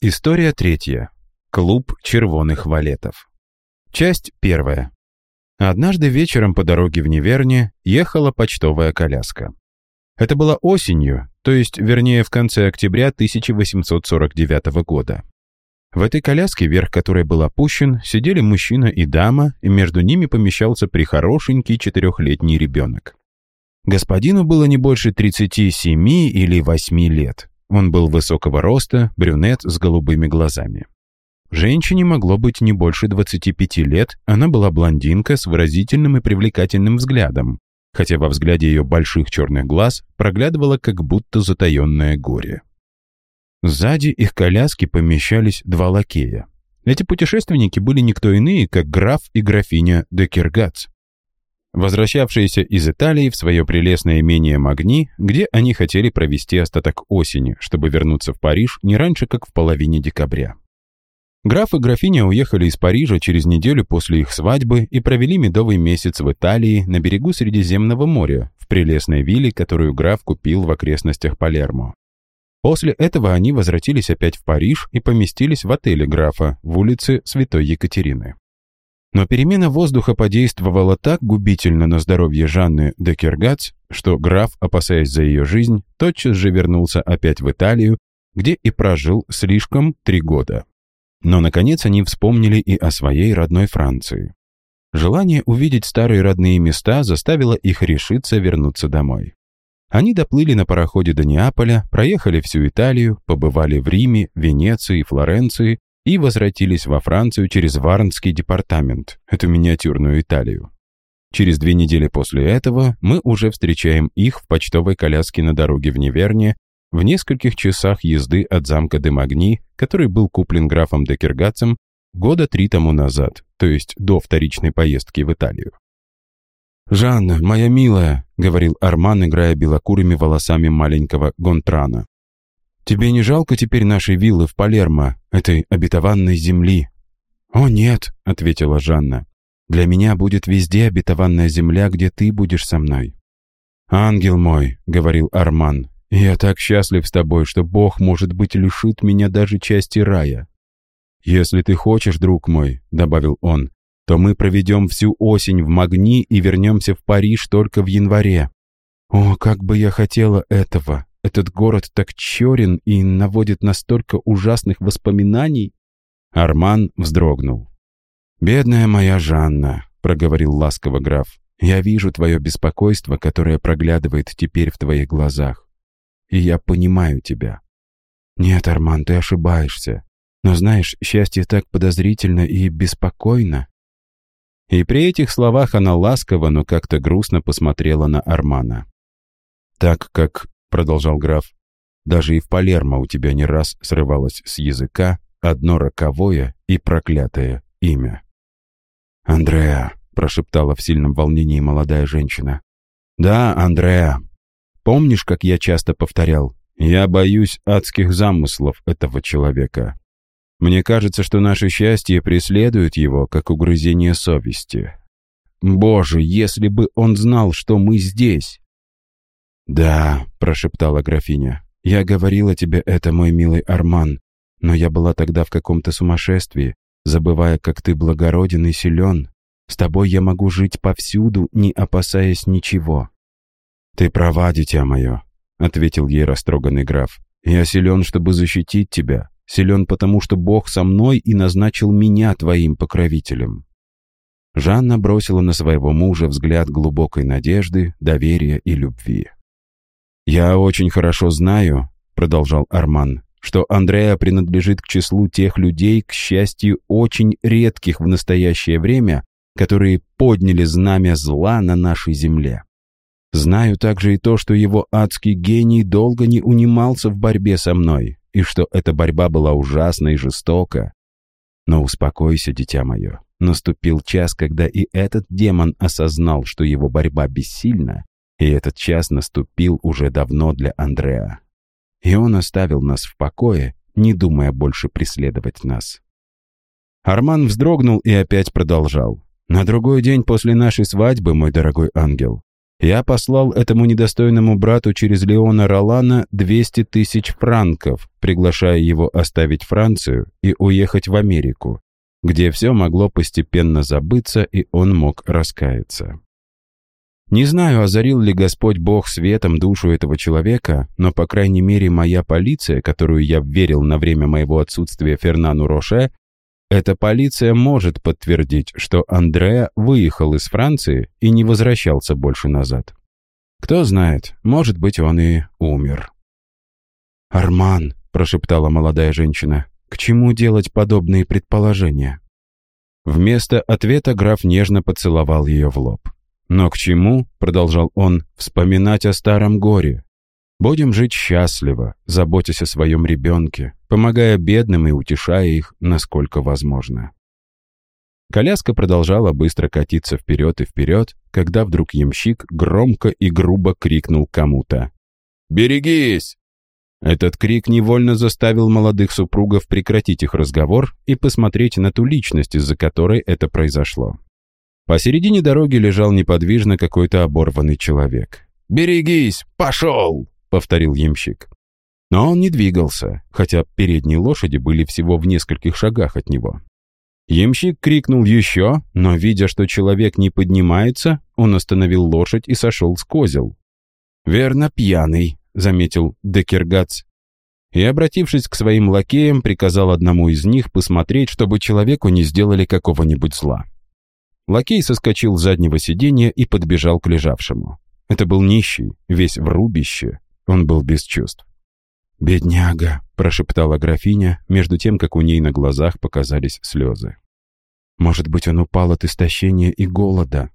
История третья. Клуб червоных валетов. Часть первая. Однажды вечером по дороге в Неверне ехала почтовая коляска. Это было осенью, то есть, вернее, в конце октября 1849 года. В этой коляске, верх которой был опущен, сидели мужчина и дама, и между ними помещался прихорошенький четырехлетний ребенок. Господину было не больше 37 или 8 лет. Он был высокого роста, брюнет с голубыми глазами. Женщине могло быть не больше 25 лет, она была блондинка с выразительным и привлекательным взглядом, хотя во взгляде ее больших черных глаз проглядывало как будто затаенное горе. Сзади их коляски помещались два лакея. Эти путешественники были никто иные, как граф и графиня Декергац возвращавшиеся из Италии в свое прелестное имение Магни, где они хотели провести остаток осени, чтобы вернуться в Париж не раньше, как в половине декабря. Граф и графиня уехали из Парижа через неделю после их свадьбы и провели медовый месяц в Италии на берегу Средиземного моря, в прелестной вилле, которую граф купил в окрестностях Палермо. После этого они возвратились опять в Париж и поместились в отеле графа в улице Святой Екатерины. Но перемена воздуха подействовала так губительно на здоровье Жанны де Киргац, что граф, опасаясь за ее жизнь, тотчас же вернулся опять в Италию, где и прожил слишком три года. Но, наконец, они вспомнили и о своей родной Франции. Желание увидеть старые родные места заставило их решиться вернуться домой. Они доплыли на пароходе до Неаполя, проехали всю Италию, побывали в Риме, Венеции, Флоренции и возвратились во Францию через Варнский департамент, эту миниатюрную Италию. Через две недели после этого мы уже встречаем их в почтовой коляске на дороге в Неверне в нескольких часах езды от замка де Магни, который был куплен графом де Киргацем года три тому назад, то есть до вторичной поездки в Италию. «Жанна, моя милая», — говорил Арман, играя белокурыми волосами маленького Гонтрана. Тебе не жалко теперь нашей виллы в Палермо, этой обетованной земли?» «О, нет», — ответила Жанна. «Для меня будет везде обетованная земля, где ты будешь со мной». «Ангел мой», — говорил Арман, — «я так счастлив с тобой, что Бог, может быть, лишит меня даже части рая». «Если ты хочешь, друг мой», — добавил он, — «то мы проведем всю осень в Магни и вернемся в Париж только в январе». «О, как бы я хотела этого!» Этот город так черен и наводит настолько ужасных воспоминаний. Арман вздрогнул. «Бедная моя Жанна», — проговорил ласково граф, «я вижу твое беспокойство, которое проглядывает теперь в твоих глазах. И я понимаю тебя». «Нет, Арман, ты ошибаешься. Но знаешь, счастье так подозрительно и беспокойно». И при этих словах она ласково, но как-то грустно посмотрела на Армана. «Так как — продолжал граф. «Даже и в Палермо у тебя не раз срывалось с языка одно роковое и проклятое имя». «Андреа», — прошептала в сильном волнении молодая женщина. «Да, Андреа. Помнишь, как я часто повторял? Я боюсь адских замыслов этого человека. Мне кажется, что наше счастье преследует его, как угрызение совести. Боже, если бы он знал, что мы здесь!» «Да», — прошептала графиня, — «я говорила тебе это, мой милый Арман, но я была тогда в каком-то сумасшествии, забывая, как ты благороден и силен. С тобой я могу жить повсюду, не опасаясь ничего». «Ты права, дитя мое», — ответил ей растроганный граф. «Я силен, чтобы защитить тебя, силен потому, что Бог со мной и назначил меня твоим покровителем». Жанна бросила на своего мужа взгляд глубокой надежды, доверия и любви. «Я очень хорошо знаю», — продолжал Арман, «что Андреа принадлежит к числу тех людей, к счастью, очень редких в настоящее время, которые подняли знамя зла на нашей земле. Знаю также и то, что его адский гений долго не унимался в борьбе со мной, и что эта борьба была ужасна и жестока. Но успокойся, дитя мое. Наступил час, когда и этот демон осознал, что его борьба бессильна, и этот час наступил уже давно для Андреа. И он оставил нас в покое, не думая больше преследовать нас. Арман вздрогнул и опять продолжал. «На другой день после нашей свадьбы, мой дорогой ангел, Я послал этому недостойному брату через Леона Ролана 200 тысяч франков, приглашая его оставить Францию и уехать в Америку, где все могло постепенно забыться, и он мог раскаяться. Не знаю, озарил ли Господь Бог светом душу этого человека, но, по крайней мере, моя полиция, которую я верил на время моего отсутствия Фернану Роше, эта полиция может подтвердить, что Андреа выехал из Франции и не возвращался больше назад. Кто знает, может быть, он и умер. «Арман», — прошептала молодая женщина, — «к чему делать подобные предположения?» Вместо ответа граф нежно поцеловал ее в лоб. «Но к чему?» — продолжал он, — «вспоминать о старом горе, Будем жить счастливо, заботясь о своем ребенке, помогая бедным и утешая их, насколько возможно. Коляска продолжала быстро катиться вперед и вперед, когда вдруг ямщик громко и грубо крикнул кому-то. «Берегись!» Этот крик невольно заставил молодых супругов прекратить их разговор и посмотреть на ту личность, из-за которой это произошло. Посередине дороги лежал неподвижно какой-то оборванный человек. «Берегись! Пошел!» — повторил ямщик. Но он не двигался, хотя передние лошади были всего в нескольких шагах от него. Ямщик крикнул еще, но, видя, что человек не поднимается, он остановил лошадь и сошел с козел. «Верно, пьяный», — заметил Декергац. И, обратившись к своим лакеям, приказал одному из них посмотреть, чтобы человеку не сделали какого-нибудь зла. Лакей соскочил с заднего сиденья и подбежал к лежавшему. Это был нищий, весь в рубище, он был без чувств. «Бедняга», — прошептала графиня, между тем, как у ней на глазах показались слезы. «Может быть, он упал от истощения и голода?»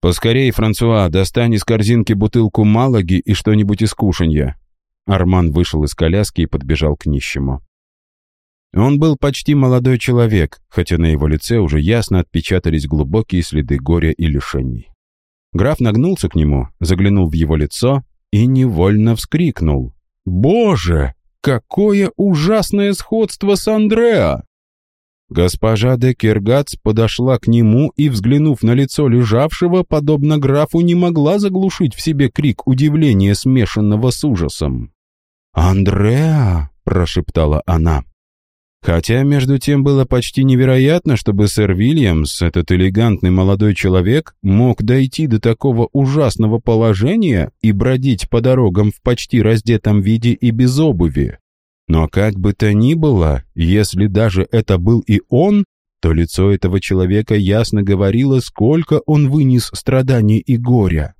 «Поскорей, Франсуа, достань из корзинки бутылку малаги и что-нибудь из кушанья». Арман вышел из коляски и подбежал к нищему. Он был почти молодой человек, хотя на его лице уже ясно отпечатались глубокие следы горя и лишений. Граф нагнулся к нему, заглянул в его лицо и невольно вскрикнул. «Боже, какое ужасное сходство с Андреа!» Госпожа де Киргац подошла к нему и, взглянув на лицо лежавшего, подобно графу, не могла заглушить в себе крик удивления, смешанного с ужасом. «Андреа!» — прошептала она. Хотя, между тем, было почти невероятно, чтобы сэр Вильямс, этот элегантный молодой человек, мог дойти до такого ужасного положения и бродить по дорогам в почти раздетом виде и без обуви. Но как бы то ни было, если даже это был и он, то лицо этого человека ясно говорило, сколько он вынес страданий и горя.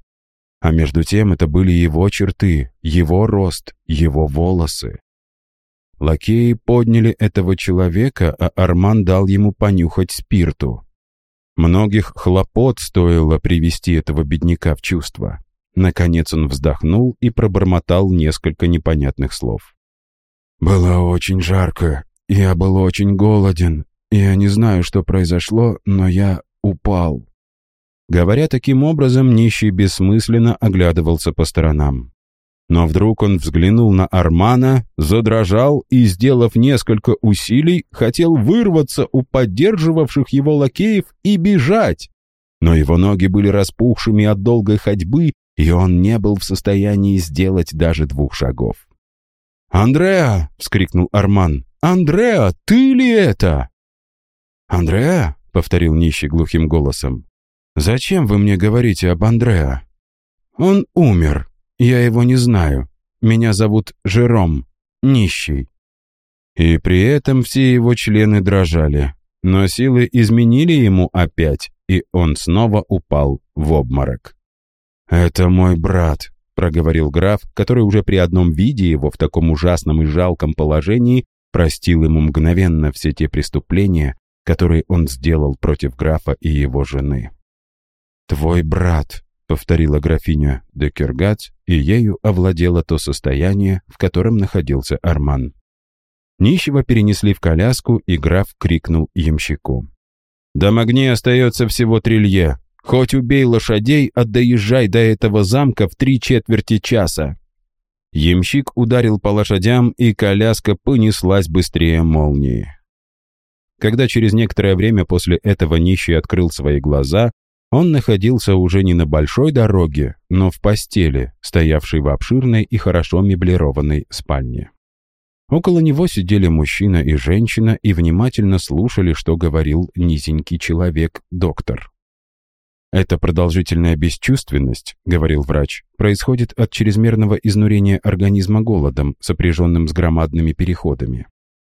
А между тем это были его черты, его рост, его волосы. Лакеи подняли этого человека, а Арман дал ему понюхать спирту. Многих хлопот стоило привести этого бедняка в чувство. Наконец он вздохнул и пробормотал несколько непонятных слов. «Было очень жарко, я был очень голоден. Я не знаю, что произошло, но я упал». Говоря таким образом, нищий бессмысленно оглядывался по сторонам. Но вдруг он взглянул на Армана, задрожал и, сделав несколько усилий, хотел вырваться у поддерживавших его лакеев и бежать. Но его ноги были распухшими от долгой ходьбы, и он не был в состоянии сделать даже двух шагов. «Андреа!» — вскрикнул Арман. «Андреа, ты ли это?» «Андреа?» — повторил нищий глухим голосом. «Зачем вы мне говорите об Андреа?» «Он умер», я его не знаю. Меня зовут Жером, нищий». И при этом все его члены дрожали. Но силы изменили ему опять, и он снова упал в обморок. «Это мой брат», — проговорил граф, который уже при одном виде его в таком ужасном и жалком положении простил ему мгновенно все те преступления, которые он сделал против графа и его жены. «Твой брат», повторила графиня де Киргац, и ею овладело то состояние, в котором находился Арман. Нищего перенесли в коляску, и граф крикнул ямщику. «До Магни остается всего трилье. Хоть убей лошадей, а до этого замка в три четверти часа». Ямщик ударил по лошадям, и коляска понеслась быстрее молнии. Когда через некоторое время после этого нищий открыл свои глаза, Он находился уже не на большой дороге, но в постели, стоявшей в обширной и хорошо меблированной спальне. Около него сидели мужчина и женщина и внимательно слушали, что говорил низенький человек, доктор. «Эта продолжительная бесчувственность, — говорил врач, — происходит от чрезмерного изнурения организма голодом, сопряженным с громадными переходами.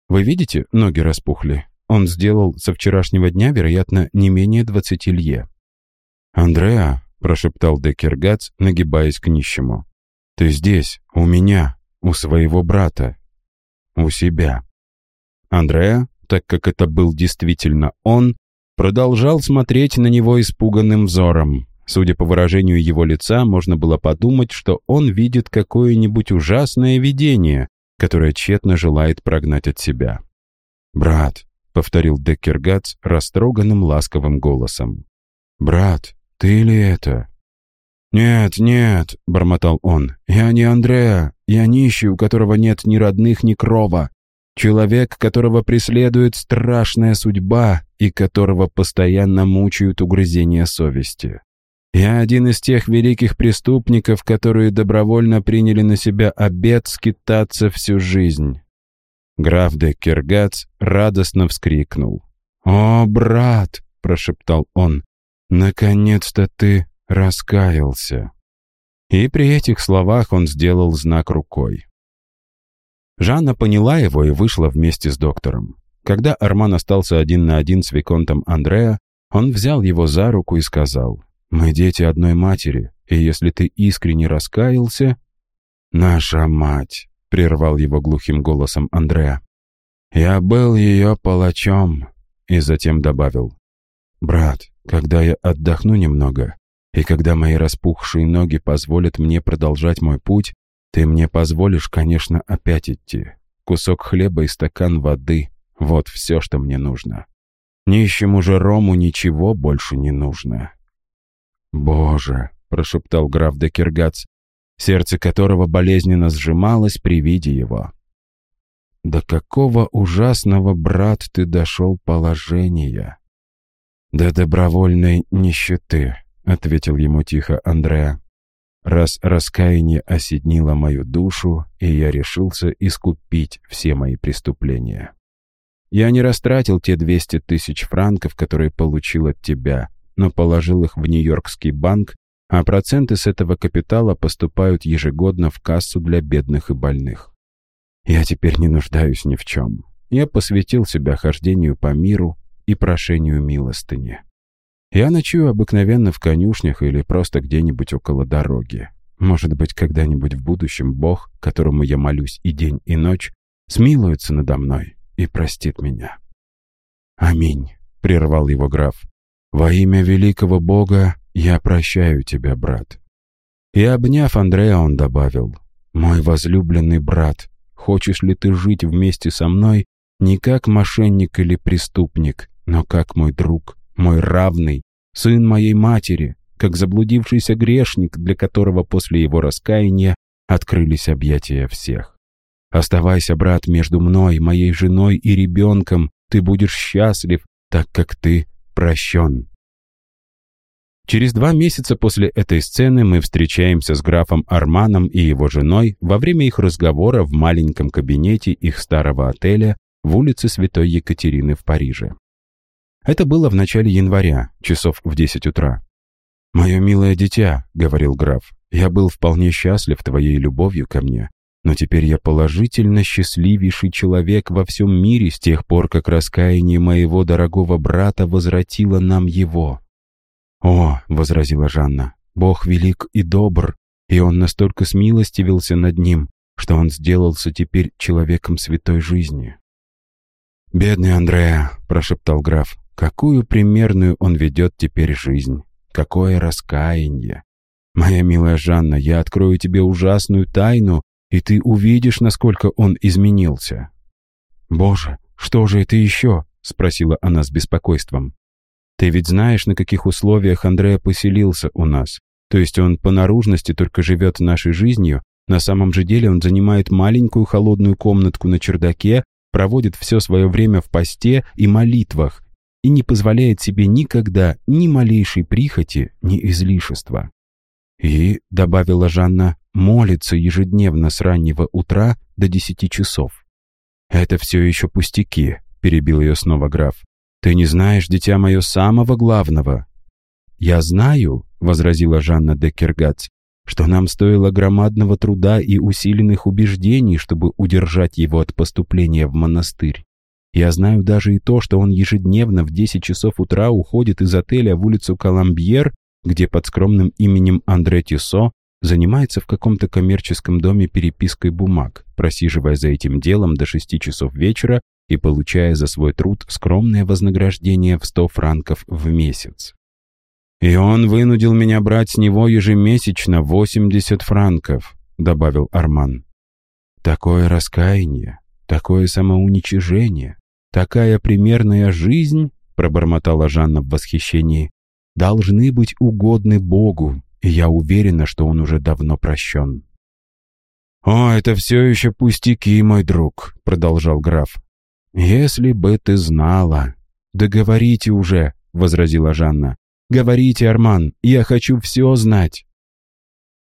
Вы видите, ноги распухли. Он сделал со вчерашнего дня, вероятно, не менее двадцати лье. «Андреа», — прошептал Декергац, нагибаясь к нищему, — «ты здесь, у меня, у своего брата, у себя». Андреа, так как это был действительно он, продолжал смотреть на него испуганным взором. Судя по выражению его лица, можно было подумать, что он видит какое-нибудь ужасное видение, которое тщетно желает прогнать от себя. «Брат», — повторил Деккергац растроганным ласковым голосом. «Брат, ты ли это?» «Нет, нет», — бормотал он, — «я не Андреа, я нищий, у которого нет ни родных, ни крова, человек, которого преследует страшная судьба и которого постоянно мучают угрызения совести. Я один из тех великих преступников, которые добровольно приняли на себя обет скитаться всю жизнь». Граф де Киргац радостно вскрикнул. «О, брат!» — прошептал он. «Наконец-то ты раскаялся». И при этих словах он сделал знак рукой. Жанна поняла его и вышла вместе с доктором. Когда Арман остался один на один с Виконтом Андреа, он взял его за руку и сказал, «Мы дети одной матери, и если ты искренне раскаялся...» «Наша мать», — прервал его глухим голосом Андреа. «Я был ее палачом», и затем добавил, «Брат, когда я отдохну немного, и когда мои распухшие ноги позволят мне продолжать мой путь, ты мне позволишь, конечно, опять идти. Кусок хлеба и стакан воды — вот все, что мне нужно. Нищему же Рому ничего больше не нужно». «Боже!» — прошептал граф де сердце которого болезненно сжималось при виде его. «До какого ужасного, брат, ты дошел положения?» «До добровольной нищеты», — ответил ему тихо Андреа. «Раз раскаяние оседнило мою душу, и я решился искупить все мои преступления. Я не растратил те 200 тысяч франков, которые получил от тебя, но положил их в Нью-Йоркский банк, а проценты с этого капитала поступают ежегодно в кассу для бедных и больных. Я теперь не нуждаюсь ни в чем. Я посвятил себя хождению по миру, и прошению милостыни. Я ночую обыкновенно в конюшнях или просто где-нибудь около дороги. Может быть, когда-нибудь в будущем Бог, которому я молюсь и день, и ночь, смилуется надо мной и простит меня. «Аминь», — прервал его граф. «Во имя великого Бога я прощаю тебя, брат». И, обняв Андрея, он добавил, «Мой возлюбленный брат, хочешь ли ты жить вместе со мной не как мошенник или преступник, но как мой друг, мой равный, сын моей матери, как заблудившийся грешник, для которого после его раскаяния открылись объятия всех. Оставайся, брат, между мной, моей женой и ребенком, ты будешь счастлив, так как ты прощен. Через два месяца после этой сцены мы встречаемся с графом Арманом и его женой во время их разговора в маленьком кабинете их старого отеля в улице Святой Екатерины в Париже. Это было в начале января, часов в десять утра. «Мое милое дитя», — говорил граф, — «я был вполне счастлив твоей любовью ко мне, но теперь я положительно счастливейший человек во всем мире с тех пор, как раскаяние моего дорогого брата возвратило нам его». «О», — возразила Жанна, — «Бог велик и добр, и он настолько смилостивился над ним, что он сделался теперь человеком святой жизни». «Бедный Андреа», — прошептал граф, Какую примерную он ведет теперь жизнь. Какое раскаяние. Моя милая Жанна, я открою тебе ужасную тайну, и ты увидишь, насколько он изменился. Боже, что же это еще? Спросила она с беспокойством. Ты ведь знаешь, на каких условиях Андреа поселился у нас. То есть он по наружности только живет нашей жизнью, на самом же деле он занимает маленькую холодную комнатку на чердаке, проводит все свое время в посте и молитвах, и не позволяет себе никогда ни малейшей прихоти, ни излишества. И, — добавила Жанна, — молится ежедневно с раннего утра до десяти часов. «Это все еще пустяки», — перебил ее снова граф. «Ты не знаешь, дитя мое, самого главного». «Я знаю», — возразила Жанна де Кергац, что нам стоило громадного труда и усиленных убеждений, чтобы удержать его от поступления в монастырь. Я знаю даже и то, что он ежедневно в 10 часов утра уходит из отеля в улицу Каламбьер, где под скромным именем Андре Тисо занимается в каком-то коммерческом доме перепиской бумаг, просиживая за этим делом до 6 часов вечера и получая за свой труд скромное вознаграждение в 100 франков в месяц. «И он вынудил меня брать с него ежемесячно 80 франков», — добавил Арман. «Такое раскаяние, такое самоуничижение, такая примерная жизнь», — пробормотала Жанна в восхищении, «должны быть угодны Богу, и я уверена, что он уже давно прощен». «О, это все еще пустяки, мой друг», — продолжал граф. «Если бы ты знала...» «Да говорите уже», — возразила Жанна. Говорите, Арман, я хочу все знать.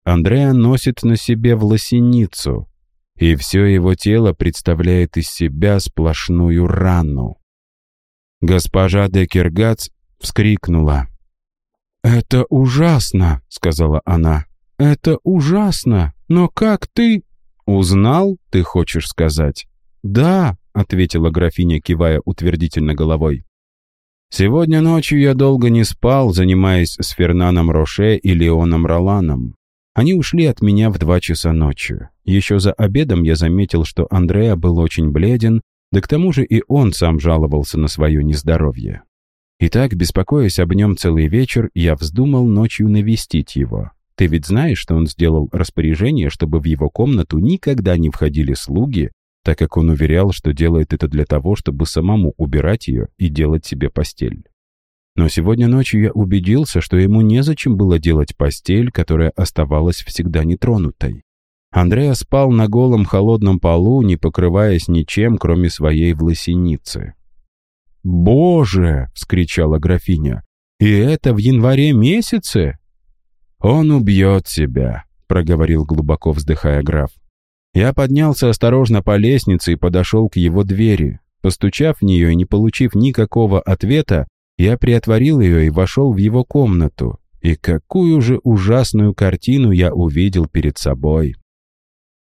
Андреа носит на себе власеницу, и все его тело представляет из себя сплошную рану. Госпожа де Киргац вскрикнула. «Это ужасно», — сказала она. «Это ужасно, но как ты...» «Узнал, ты хочешь сказать?» «Да», — ответила графиня, кивая утвердительно головой. Сегодня ночью я долго не спал, занимаясь с Фернаном Роше и Леоном Роланом. Они ушли от меня в два часа ночи. Еще за обедом я заметил, что Андреа был очень бледен, да к тому же и он сам жаловался на свое нездоровье. Итак, беспокоясь об нем целый вечер, я вздумал ночью навестить его. Ты ведь знаешь, что он сделал распоряжение, чтобы в его комнату никогда не входили слуги, так как он уверял, что делает это для того, чтобы самому убирать ее и делать себе постель. Но сегодня ночью я убедился, что ему незачем было делать постель, которая оставалась всегда нетронутой. Андреа спал на голом холодном полу, не покрываясь ничем, кроме своей власеницы. «Боже!» — вскричала графиня. «И это в январе месяце?» «Он убьет себя», — проговорил глубоко вздыхая граф. Я поднялся осторожно по лестнице и подошел к его двери. Постучав в нее и не получив никакого ответа, я приотворил ее и вошел в его комнату. И какую же ужасную картину я увидел перед собой.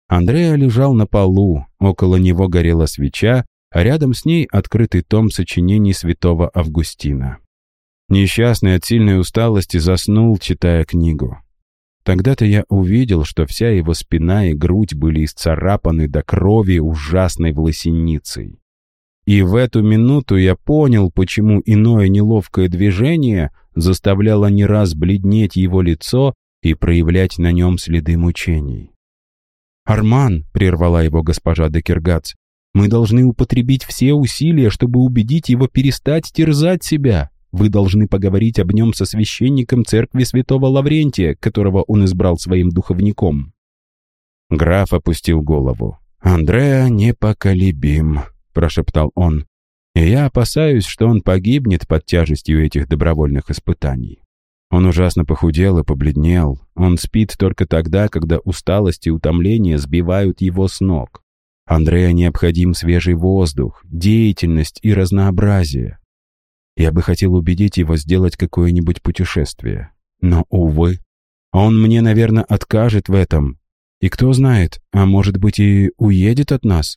Андреа лежал на полу, около него горела свеча, а рядом с ней открытый том сочинений святого Августина. Несчастный от сильной усталости заснул, читая книгу. Тогда-то я увидел, что вся его спина и грудь были исцарапаны до крови ужасной власеницей. И в эту минуту я понял, почему иное неловкое движение заставляло не раз бледнеть его лицо и проявлять на нем следы мучений. «Арман», — прервала его госпожа Декергац, — «мы должны употребить все усилия, чтобы убедить его перестать терзать себя. Вы должны поговорить об нем со священником церкви святого Лаврентия, которого он избрал своим духовником». Граф опустил голову. «Андреа непоколебим», — прошептал он. «И я опасаюсь, что он погибнет под тяжестью этих добровольных испытаний. Он ужасно похудел и побледнел. Он спит только тогда, когда усталость и утомление сбивают его с ног. Андреа необходим свежий воздух, деятельность и разнообразие. Я бы хотел убедить его сделать какое-нибудь путешествие. Но, увы, он мне, наверное, откажет в этом. И кто знает, а может быть и уедет от нас.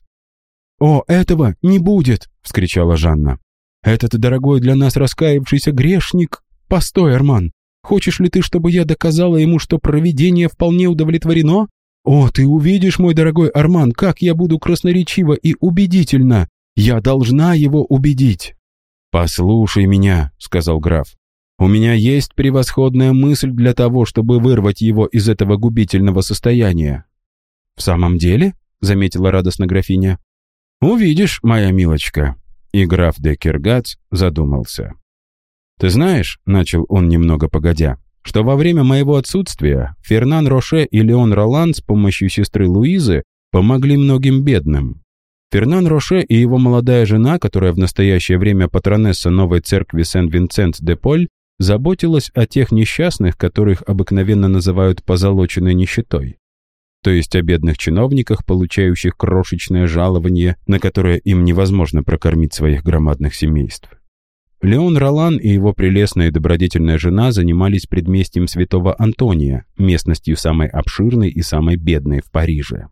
«О, этого не будет!» — вскричала Жанна. «Этот дорогой для нас раскаявшийся грешник! Постой, Арман! Хочешь ли ты, чтобы я доказала ему, что провидение вполне удовлетворено? О, ты увидишь, мой дорогой Арман, как я буду красноречива и убедительна! Я должна его убедить!» «Послушай меня», — сказал граф. «У меня есть превосходная мысль для того, чтобы вырвать его из этого губительного состояния». «В самом деле?» — заметила радостно графиня. «Увидишь, моя милочка». И граф де Киргац задумался. «Ты знаешь», — начал он немного погодя, «что во время моего отсутствия Фернан Роше и Леон Ролан с помощью сестры Луизы помогли многим бедным. Фернан Роше и его молодая жена, которая в настоящее время патронесса новой церкви Сен-Винсент-де-Поль, заботилась о тех несчастных, которых обыкновенно называют позолоченной нищетой, то есть о бедных чиновниках, получающих крошечное жалование, на которое им невозможно прокормить своих громадных семейств. Леон Ролан и его прелестная и добродетельная жена занимались предместьем Святого Антония, местностью самой обширной и самой бедной в Париже.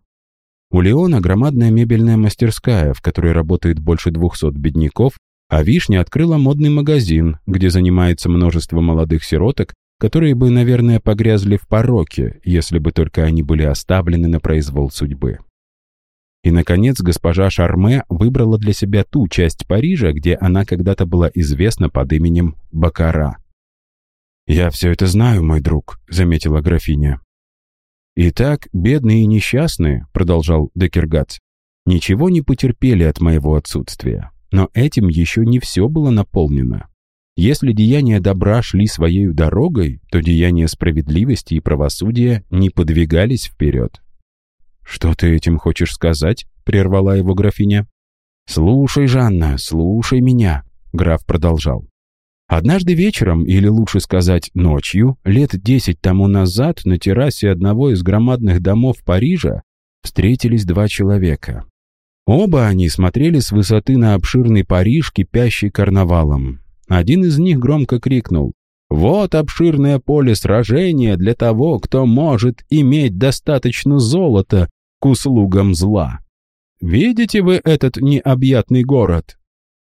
У Леона громадная мебельная мастерская, в которой работает больше 200 бедняков, а Вишня открыла модный магазин, где занимается множество молодых сироток, которые бы, наверное, погрязли в пороке, если бы только они были оставлены на произвол судьбы. И, наконец, госпожа Шарме выбрала для себя ту часть Парижа, где она когда-то была известна под именем Бакара. «Я все это знаю, мой друг», — заметила графиня. «Итак, бедные и несчастные», — продолжал Декергац, «ничего не потерпели от моего отсутствия. Но этим еще не все было наполнено. Если деяния добра шли своей дорогой, то деяния справедливости и правосудия не подвигались вперед». «Что ты этим хочешь сказать?» — прервала его графиня. «Слушай, Жанна, слушай меня», — граф продолжал. Однажды вечером, или лучше сказать ночью, лет десять тому назад на террасе одного из громадных домов Парижа встретились два человека. Оба они смотрели с высоты на обширный Париж, кипящий карнавалом. Один из них громко крикнул «Вот обширное поле сражения для того, кто может иметь достаточно золота к услугам зла. Видите вы этот необъятный город?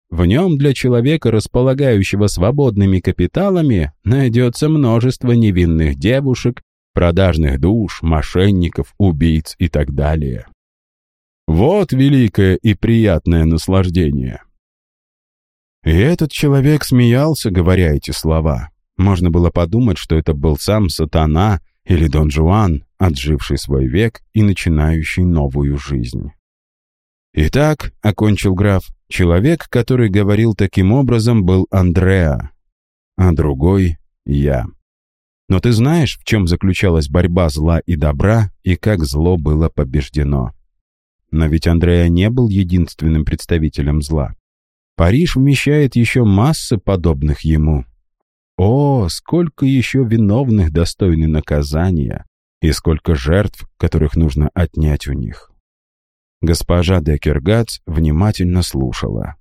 В нем для человека, располагающего свободными капиталами, найдется множество невинных девушек, продажных душ, мошенников, убийц и так далее. Вот великое и приятное наслаждение. И этот человек смеялся, говоря эти слова. Можно было подумать, что это был сам сатана или Дон Жуан, отживший свой век и начинающий новую жизнь. «Итак», — окончил граф, — «человек, который говорил таким образом, был Андреа, а другой — я. Но ты знаешь, в чем заключалась борьба зла и добра, и как зло было побеждено. Но ведь Андреа не был единственным представителем зла. Париж вмещает еще массы подобных ему. О, сколько еще виновных достойны наказания, и сколько жертв, которых нужно отнять у них. Госпожа Декергац внимательно слушала.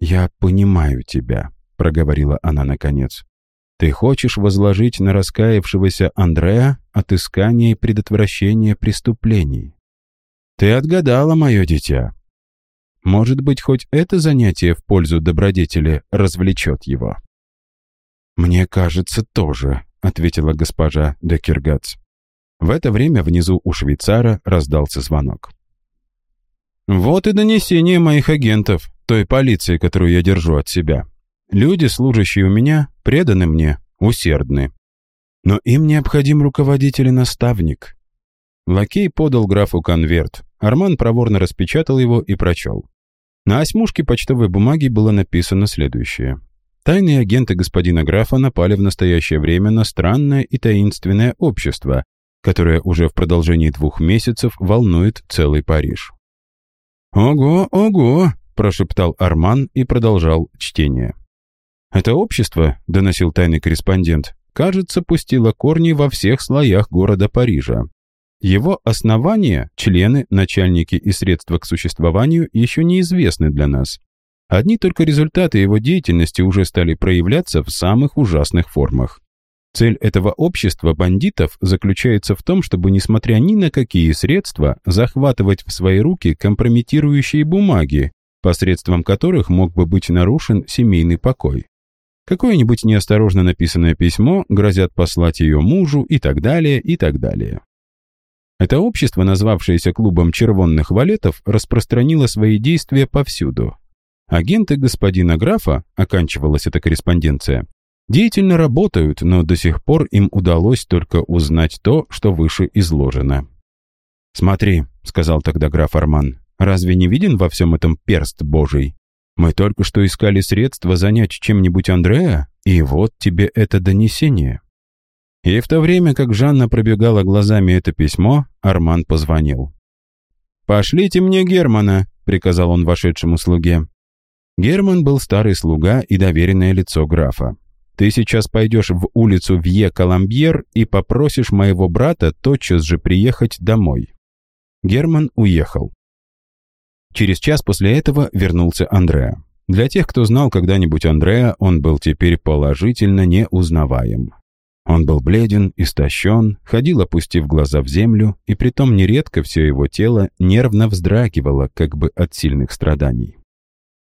«Я понимаю тебя», — проговорила она наконец. «Ты хочешь возложить на раскаявшегося Андрея отыскание и предотвращение преступлений. Ты отгадала, мое дитя. Может быть, хоть это занятие в пользу добродетели развлечет его?» «Мне кажется, тоже», — ответила госпожа Декергац. В это время внизу у швейцара раздался звонок. Вот и донесение моих агентов, той полиции, которую я держу от себя. Люди, служащие у меня, преданы мне, усердны. Но им необходим руководитель и наставник. Лакей подал графу конверт. Арман проворно распечатал его и прочел. На осьмушке почтовой бумаги было написано следующее. Тайные агенты господина графа напали в настоящее время на странное и таинственное общество, которое уже в продолжении двух месяцев волнует целый Париж. «Ого, ого!» – прошептал Арман и продолжал чтение. «Это общество», – доносил тайный корреспондент, кажется, пустило корни во всех слоях города Парижа. Его основания, члены, начальники и средства к существованию еще неизвестны для нас. Одни только результаты его деятельности уже стали проявляться в самых ужасных формах. Цель этого общества бандитов заключается в том, чтобы, несмотря ни на какие средства, захватывать в свои руки компрометирующие бумаги, посредством которых мог бы быть нарушен семейный покой. Какое-нибудь неосторожно написанное письмо грозят послать ее мужу и так далее, и так далее. Это общество, назвавшееся клубом червонных валетов, распространило свои действия повсюду. Агенты господина графа, оканчивалась эта корреспонденция, Деятельно работают, но до сих пор им удалось только узнать то, что выше изложено. «Смотри», — сказал тогда граф Арман, — «разве не виден во всем этом перст Божий? Мы только что искали средства занять чем-нибудь Андрея, и вот тебе это донесение». И в то время, как Жанна пробегала глазами это письмо, Арман позвонил. «Пошлите мне Германа», — приказал он вошедшему слуге. Герман был старый слуга и доверенное лицо графа. «Ты сейчас пойдешь в улицу Вье-Коломбьер и попросишь моего брата тотчас же приехать домой». Герман уехал. Через час после этого вернулся Андреа. Для тех, кто знал когда-нибудь Андреа, он был теперь положительно неузнаваем. Он был бледен, истощен, ходил, опустив глаза в землю, и притом нередко все его тело нервно вздрагивало, как бы от сильных страданий.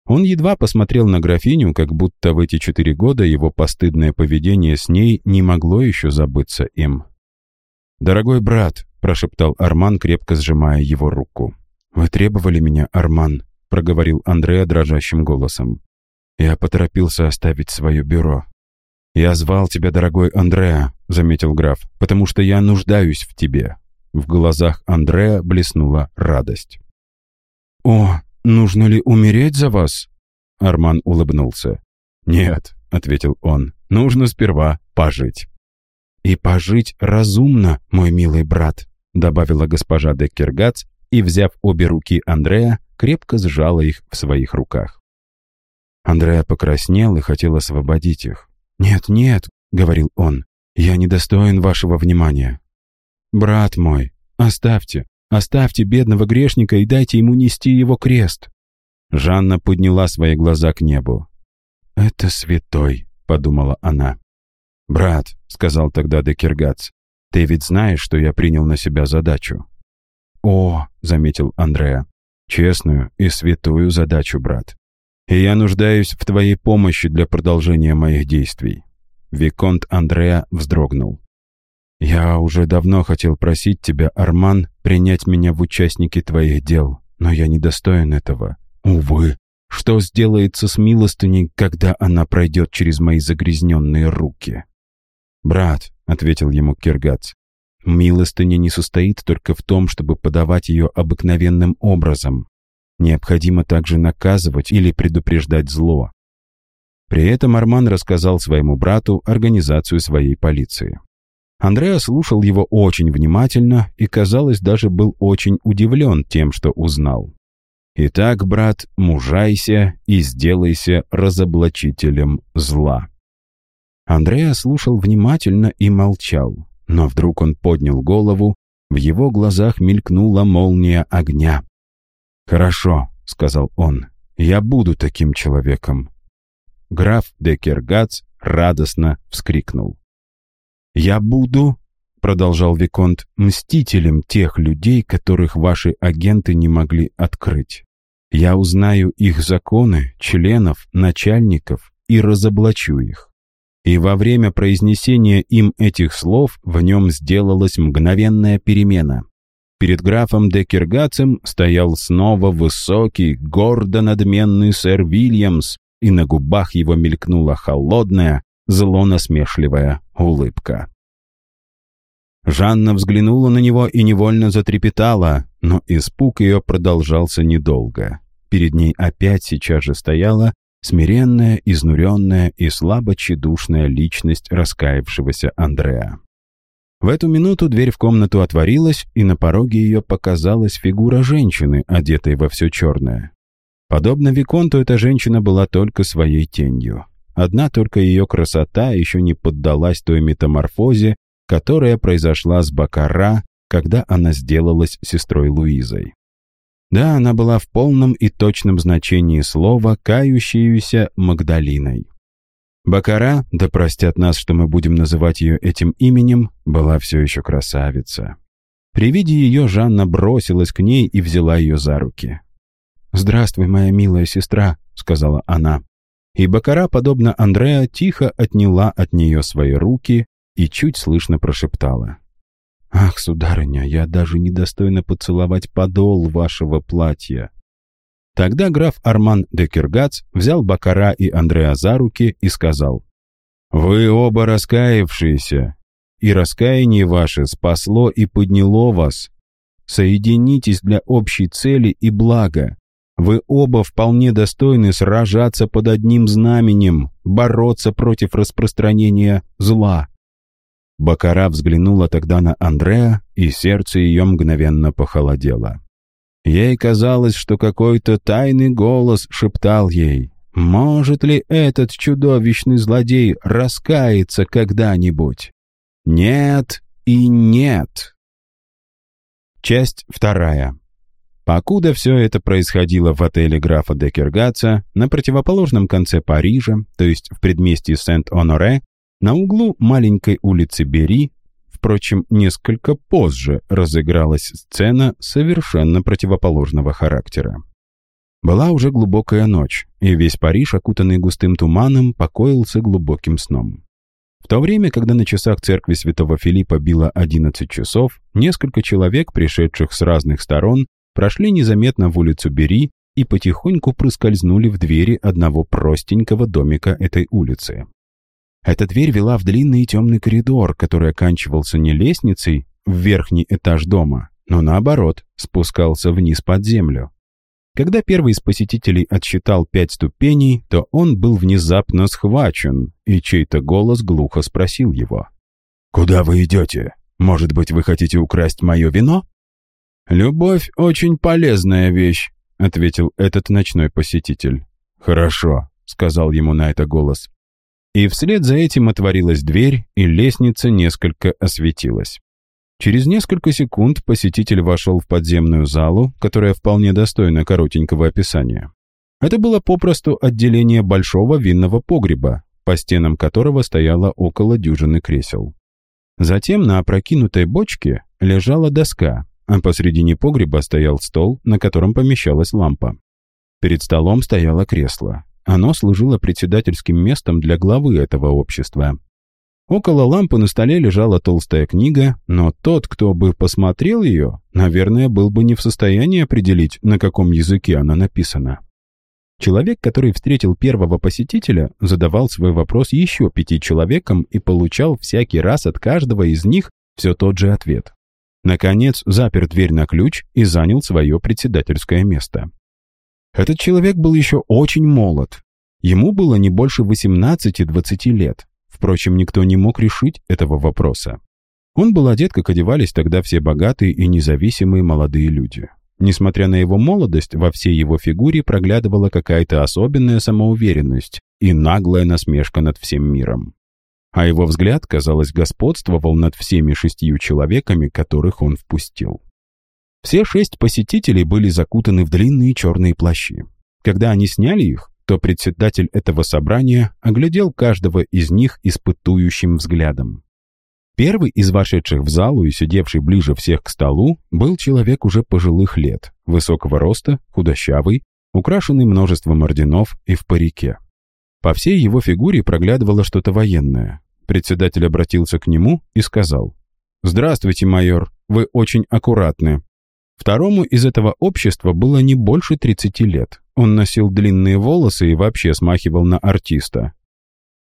Он едва посмотрел на графиню, как будто в эти четыре года его постыдное поведение с ней не могло еще забыться им. «Дорогой брат», — прошептал Арман, крепко сжимая его руку. «Вы требовали меня, Арман», — проговорил Андреа дрожащим голосом. «Я поторопился оставить свое бюро. «Я звал тебя, дорогой Андреа», — заметил граф, «потому что я нуждаюсь в тебе». В глазах Андреа блеснула радость. «О, нужно ли умереть за вас?» Арман улыбнулся. «Нет», — ответил он, — «нужно сперва пожить». «И пожить разумно, мой милый брат», — добавила госпожа де Киргац и, взяв обе руки Андрея, крепко сжала их в своих руках. Андреа покраснел и хотел освободить их. «Нет, нет», — говорил он, — «я недостоин вашего внимания». «Брат мой, оставьте, оставьте бедного грешника и дайте ему нести его крест». Жанна подняла свои глаза к небу. «Это святой», — подумала она. «Брат», — сказал тогда Декергац, — «ты ведь знаешь, что я принял на себя задачу». «О», — заметил Андреа, — «честную и святую задачу, брат и я нуждаюсь в твоей помощи для продолжения моих действий». Виконт Андреа вздрогнул. «Я уже давно хотел просить тебя, Арман, принять меня в участники твоих дел, но я недостоин этого. Увы, что сделается с милостыней, когда она пройдет через мои загрязненные руки?» «Брат», — ответил ему Киргац, — «милостыня не состоит только в том, чтобы подавать ее обыкновенным образом. Необходимо также наказывать или предупреждать зло. При этом Арман рассказал своему брату организацию своей полиции. Андреа слушал его очень внимательно и, казалось, даже был очень удивлен тем, что узнал. «Итак, брат, мужайся и сделайся разоблачителем зла». Андреа слушал внимательно и молчал, но вдруг он поднял голову, в его глазах мелькнула молния огня. «Хорошо», — сказал он, — «я буду таким человеком». Граф Декергац радостно вскрикнул. «Я буду», — продолжал Виконт, — «мстителем тех людей, которых ваши агенты не могли открыть. Я узнаю их законы, членов, начальников и разоблачу их». И во время произнесения им этих слов в нем сделалась мгновенная перемена. Перед графом де Киргацем стоял снова высокий, гордо надменный сэр Вильямс, и на губах его мелькнула холодная, зло-насмешливая улыбка. Жанна взглянула на него и невольно затрепетала, но испуг ее продолжался недолго. Перед ней опять сейчас же стояла смиренная, изнуренная и слабо личность раскаявшегося Андреа. В эту минуту дверь в комнату отворилась, и на пороге ее показалась фигура женщины, одетой во все черное. Подобно Виконту, эта женщина была только своей тенью. Одна только ее красота еще не поддалась той метаморфозе, которая произошла с Бакара, когда она сделалась сестрой Луизой. Да, она была в полном и точном значении слова кающейся Магдалиной. Бакара, да простят нас, что мы будем называть ее этим именем, была все еще красавица. При виде ее Жанна бросилась к ней и взяла ее за руки. «Здравствуй, моя милая сестра», — сказала она. И Бакара, подобно Андреа, тихо отняла от нее свои руки и чуть слышно прошептала. «Ах, сударыня, я даже недостойна поцеловать подол вашего платья. Тогда граф Арман де Киргац взял Бакара и Андреа за руки и сказал, «Вы оба раскаявшиеся, и раскаяние ваше спасло и подняло вас. Соединитесь для общей цели и блага. Вы оба вполне достойны сражаться под одним знаменем, бороться против распространения зла». Бакара взглянула тогда на Андреа, и сердце ее мгновенно похолодело. Ей казалось, что какой-то тайный голос шептал ей, «Может ли этот чудовищный злодей раскаяться когда-нибудь?» «Нет и нет». Часть вторая. Покуда все это происходило в отеле графа Деккергатца на противоположном конце Парижа, то есть в предместье Сент-Оноре, на углу маленькой улицы Бери, Впрочем, несколько позже разыгралась сцена совершенно противоположного характера. Была уже глубокая ночь, и весь Париж, окутанный густым туманом, покоился глубоким сном. В то время, когда на часах церкви святого Филиппа било 11 часов, несколько человек, пришедших с разных сторон, прошли незаметно в улицу Бери и потихоньку проскользнули в двери одного простенького домика этой улицы. Эта дверь вела в длинный и темный коридор, который оканчивался не лестницей в верхний этаж дома, но наоборот, спускался вниз под землю. Когда первый из посетителей отсчитал пять ступеней, то он был внезапно схвачен, и чей-то голос глухо спросил его. «Куда вы идете? Может быть, вы хотите украсть мое вино?» «Любовь — очень полезная вещь», — ответил этот ночной посетитель. «Хорошо», — сказал ему на это голос. И вслед за этим отворилась дверь, и лестница несколько осветилась. Через несколько секунд посетитель вошел в подземную залу, которая вполне достойна коротенького описания. Это было попросту отделение большого винного погреба, по стенам которого стояло около дюжины кресел. Затем на опрокинутой бочке лежала доска, а посредине погреба стоял стол, на котором помещалась лампа. Перед столом стояло кресло. Оно служило председательским местом для главы этого общества. Около лампы на столе лежала толстая книга, но тот, кто бы посмотрел ее, наверное, был бы не в состоянии определить, на каком языке она написана. Человек, который встретил первого посетителя, задавал свой вопрос еще пяти человекам и получал всякий раз от каждого из них все тот же ответ. Наконец, запер дверь на ключ и занял свое председательское место. Этот человек был еще очень молод. Ему было не больше 18-20 лет. Впрочем, никто не мог решить этого вопроса. Он был одет, как одевались тогда все богатые и независимые молодые люди. Несмотря на его молодость, во всей его фигуре проглядывала какая-то особенная самоуверенность и наглая насмешка над всем миром. А его взгляд, казалось, господствовал над всеми шестью человеками, которых он впустил. Все шесть посетителей были закутаны в длинные черные плащи. Когда они сняли их, то председатель этого собрания оглядел каждого из них испытующим взглядом. Первый из вошедших в залу и сидевший ближе всех к столу был человек уже пожилых лет, высокого роста, худощавый, украшенный множеством орденов и в парике. По всей его фигуре проглядывало что-то военное. Председатель обратился к нему и сказал, «Здравствуйте, майор, вы очень аккуратны. Второму из этого общества было не больше 30 лет. Он носил длинные волосы и вообще смахивал на артиста.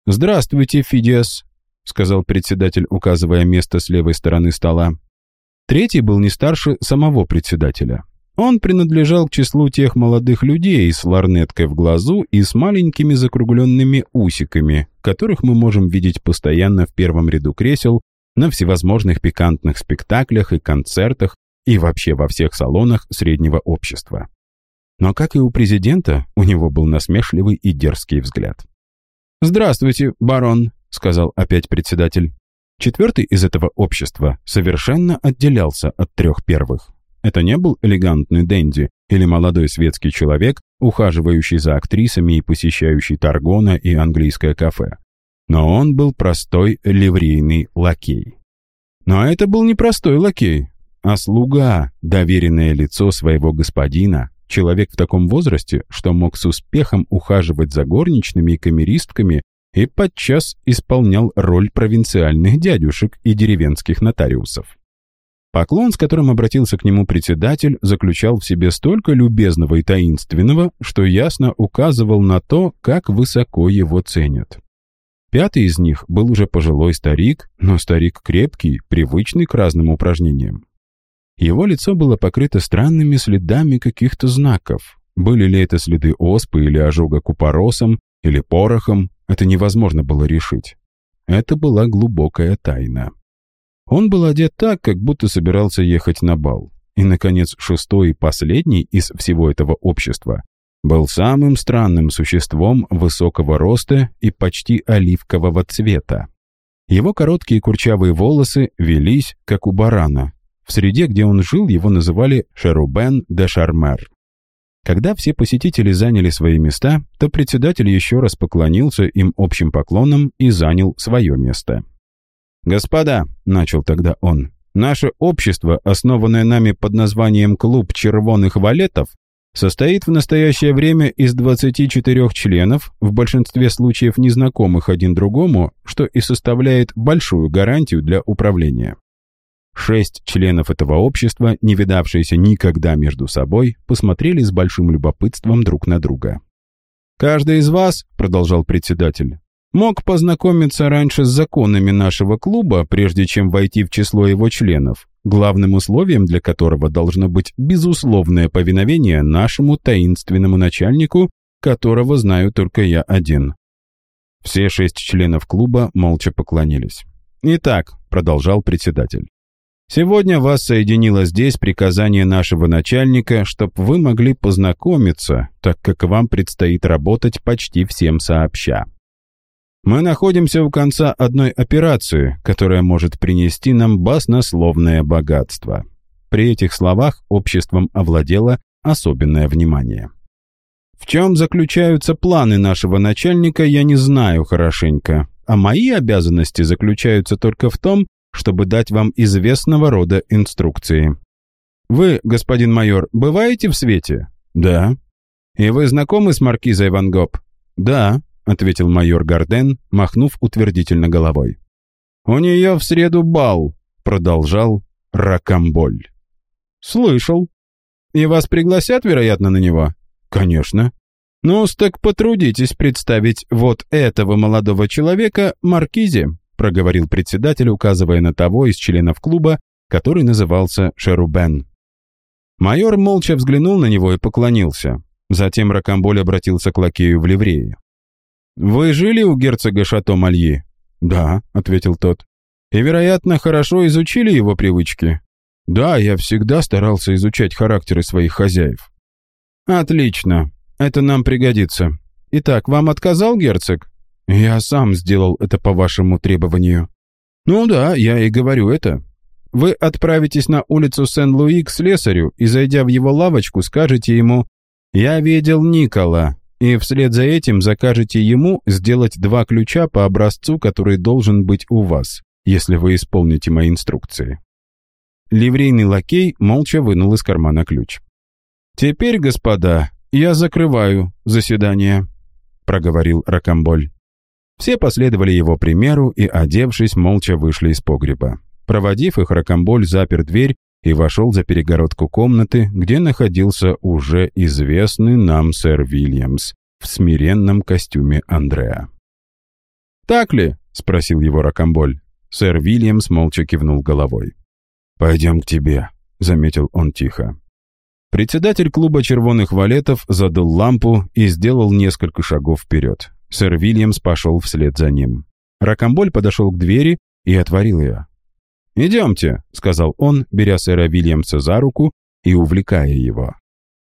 «Здравствуйте, Фидиас», — сказал председатель, указывая место с левой стороны стола. Третий был не старше самого председателя. Он принадлежал к числу тех молодых людей с ларнеткой в глазу и с маленькими закругленными усиками, которых мы можем видеть постоянно в первом ряду кресел на всевозможных пикантных спектаклях и концертах, и вообще во всех салонах среднего общества. Но, как и у президента, у него был насмешливый и дерзкий взгляд. «Здравствуйте, барон», — сказал опять председатель. Четвертый из этого общества совершенно отделялся от трех первых. Это не был элегантный денди или молодой светский человек, ухаживающий за актрисами и посещающий Таргона и английское кафе. Но он был простой ливрейный лакей. Но это был не простой лакей, а слуга, доверенное лицо своего господина, человек в таком возрасте, что мог с успехом ухаживать за горничными и камеристками и подчас исполнял роль провинциальных дядюшек и деревенских нотариусов. Поклон, с которым обратился к нему председатель, заключал в себе столько любезного и таинственного, что ясно указывал на то, как высоко его ценят. Пятый из них был уже пожилой старик, но старик крепкий, привычный к разным упражнениям. Его лицо было покрыто странными следами каких-то знаков. Были ли это следы оспы или ожога купоросом, или порохом, это невозможно было решить. Это была глубокая тайна. Он был одет так, как будто собирался ехать на бал. и, наконец, шестой и последний из всего этого общества, был самым странным существом высокого роста и почти оливкового цвета. Его короткие курчавые волосы велись, как у барана. В среде, где он жил, его называли Шерубен де Шармер. Когда все посетители заняли свои места, то председатель еще раз поклонился им общим поклоном и занял свое место. «Господа», — начал тогда он, — «наше общество, основанное нами под названием «Клуб червоных валетов», состоит в настоящее время из 24 членов, в большинстве случаев незнакомых один другому, что и составляет большую гарантию для управления. Шесть членов этого общества, не видавшиеся никогда между собой, посмотрели с большим любопытством друг на друга. «Каждый из вас, — продолжал председатель, — мог познакомиться раньше с законами нашего клуба, прежде чем войти в число его членов, главным условием для которого должно быть безусловное повиновение нашему таинственному начальнику, которого знаю только я один». Все шесть членов клуба молча поклонились. «Итак», — продолжал председатель, Сегодня вас соединило здесь приказание нашего начальника, чтобы вы могли познакомиться, так как вам предстоит работать почти всем сообща. Мы находимся у конца одной операции, которая может принести нам баснословное богатство. При этих словах обществом овладело особенное внимание. В чем заключаются планы нашего начальника, я не знаю хорошенько, а мои обязанности заключаются только в том, чтобы дать вам известного рода инструкции. Вы, господин майор, бываете в свете? Да. И вы знакомы с маркизой Ван Гоп? Да, ответил майор Гарден, махнув утвердительно головой. У нее в среду бал, продолжал Ракамболь. Слышал. И вас пригласят, вероятно, на него? Конечно. Ну, так потрудитесь представить вот этого молодого человека маркизе. — проговорил председатель, указывая на того из членов клуба, который назывался Шерубен. Майор молча взглянул на него и поклонился. Затем Ракамболь обратился к лакею в ливрее. «Вы жили у герцога Шато-Мальи?» «Да», — ответил тот. «И, вероятно, хорошо изучили его привычки?» «Да, я всегда старался изучать характеры своих хозяев». «Отлично. Это нам пригодится. Итак, вам отказал герцог?» «Я сам сделал это по вашему требованию». «Ну да, я и говорю это. Вы отправитесь на улицу Сен-Луи к слесарю и, зайдя в его лавочку, скажете ему «Я видел Никола», и вслед за этим закажете ему сделать два ключа по образцу, который должен быть у вас, если вы исполните мои инструкции». Ливрейный лакей молча вынул из кармана ключ. «Теперь, господа, я закрываю заседание», — проговорил Ракамболь. Все последовали его примеру и, одевшись, молча вышли из погреба. Проводив их, Рокомболь запер дверь и вошел за перегородку комнаты, где находился уже известный нам сэр Вильямс в смиренном костюме Андреа. «Так ли?» — спросил его Рокомболь. Сэр Вильямс молча кивнул головой. «Пойдем к тебе», — заметил он тихо. Председатель клуба червоных валетов задул лампу и сделал несколько шагов вперед. Сэр Вильямс пошел вслед за ним. Ракамболь подошел к двери и отворил ее. «Идемте», — сказал он, беря сэра Вильямса за руку и увлекая его.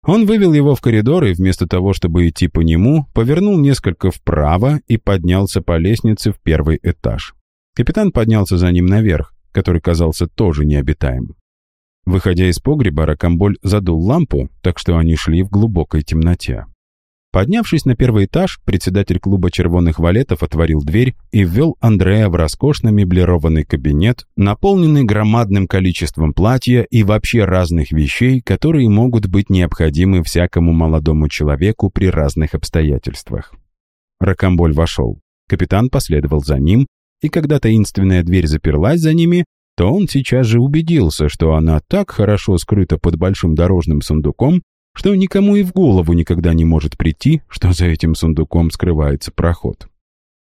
Он вывел его в коридор и вместо того, чтобы идти по нему, повернул несколько вправо и поднялся по лестнице в первый этаж. Капитан поднялся за ним наверх, который казался тоже необитаем. Выходя из погреба, Ракамболь задул лампу, так что они шли в глубокой темноте. Поднявшись на первый этаж, председатель клуба червоных валетов отворил дверь и ввел Андрея в роскошно меблированный кабинет, наполненный громадным количеством платья и вообще разных вещей, которые могут быть необходимы всякому молодому человеку при разных обстоятельствах. Ракамболь вошел. Капитан последовал за ним, и когда таинственная дверь заперлась за ними, то он сейчас же убедился, что она так хорошо скрыта под большим дорожным сундуком, что никому и в голову никогда не может прийти, что за этим сундуком скрывается проход.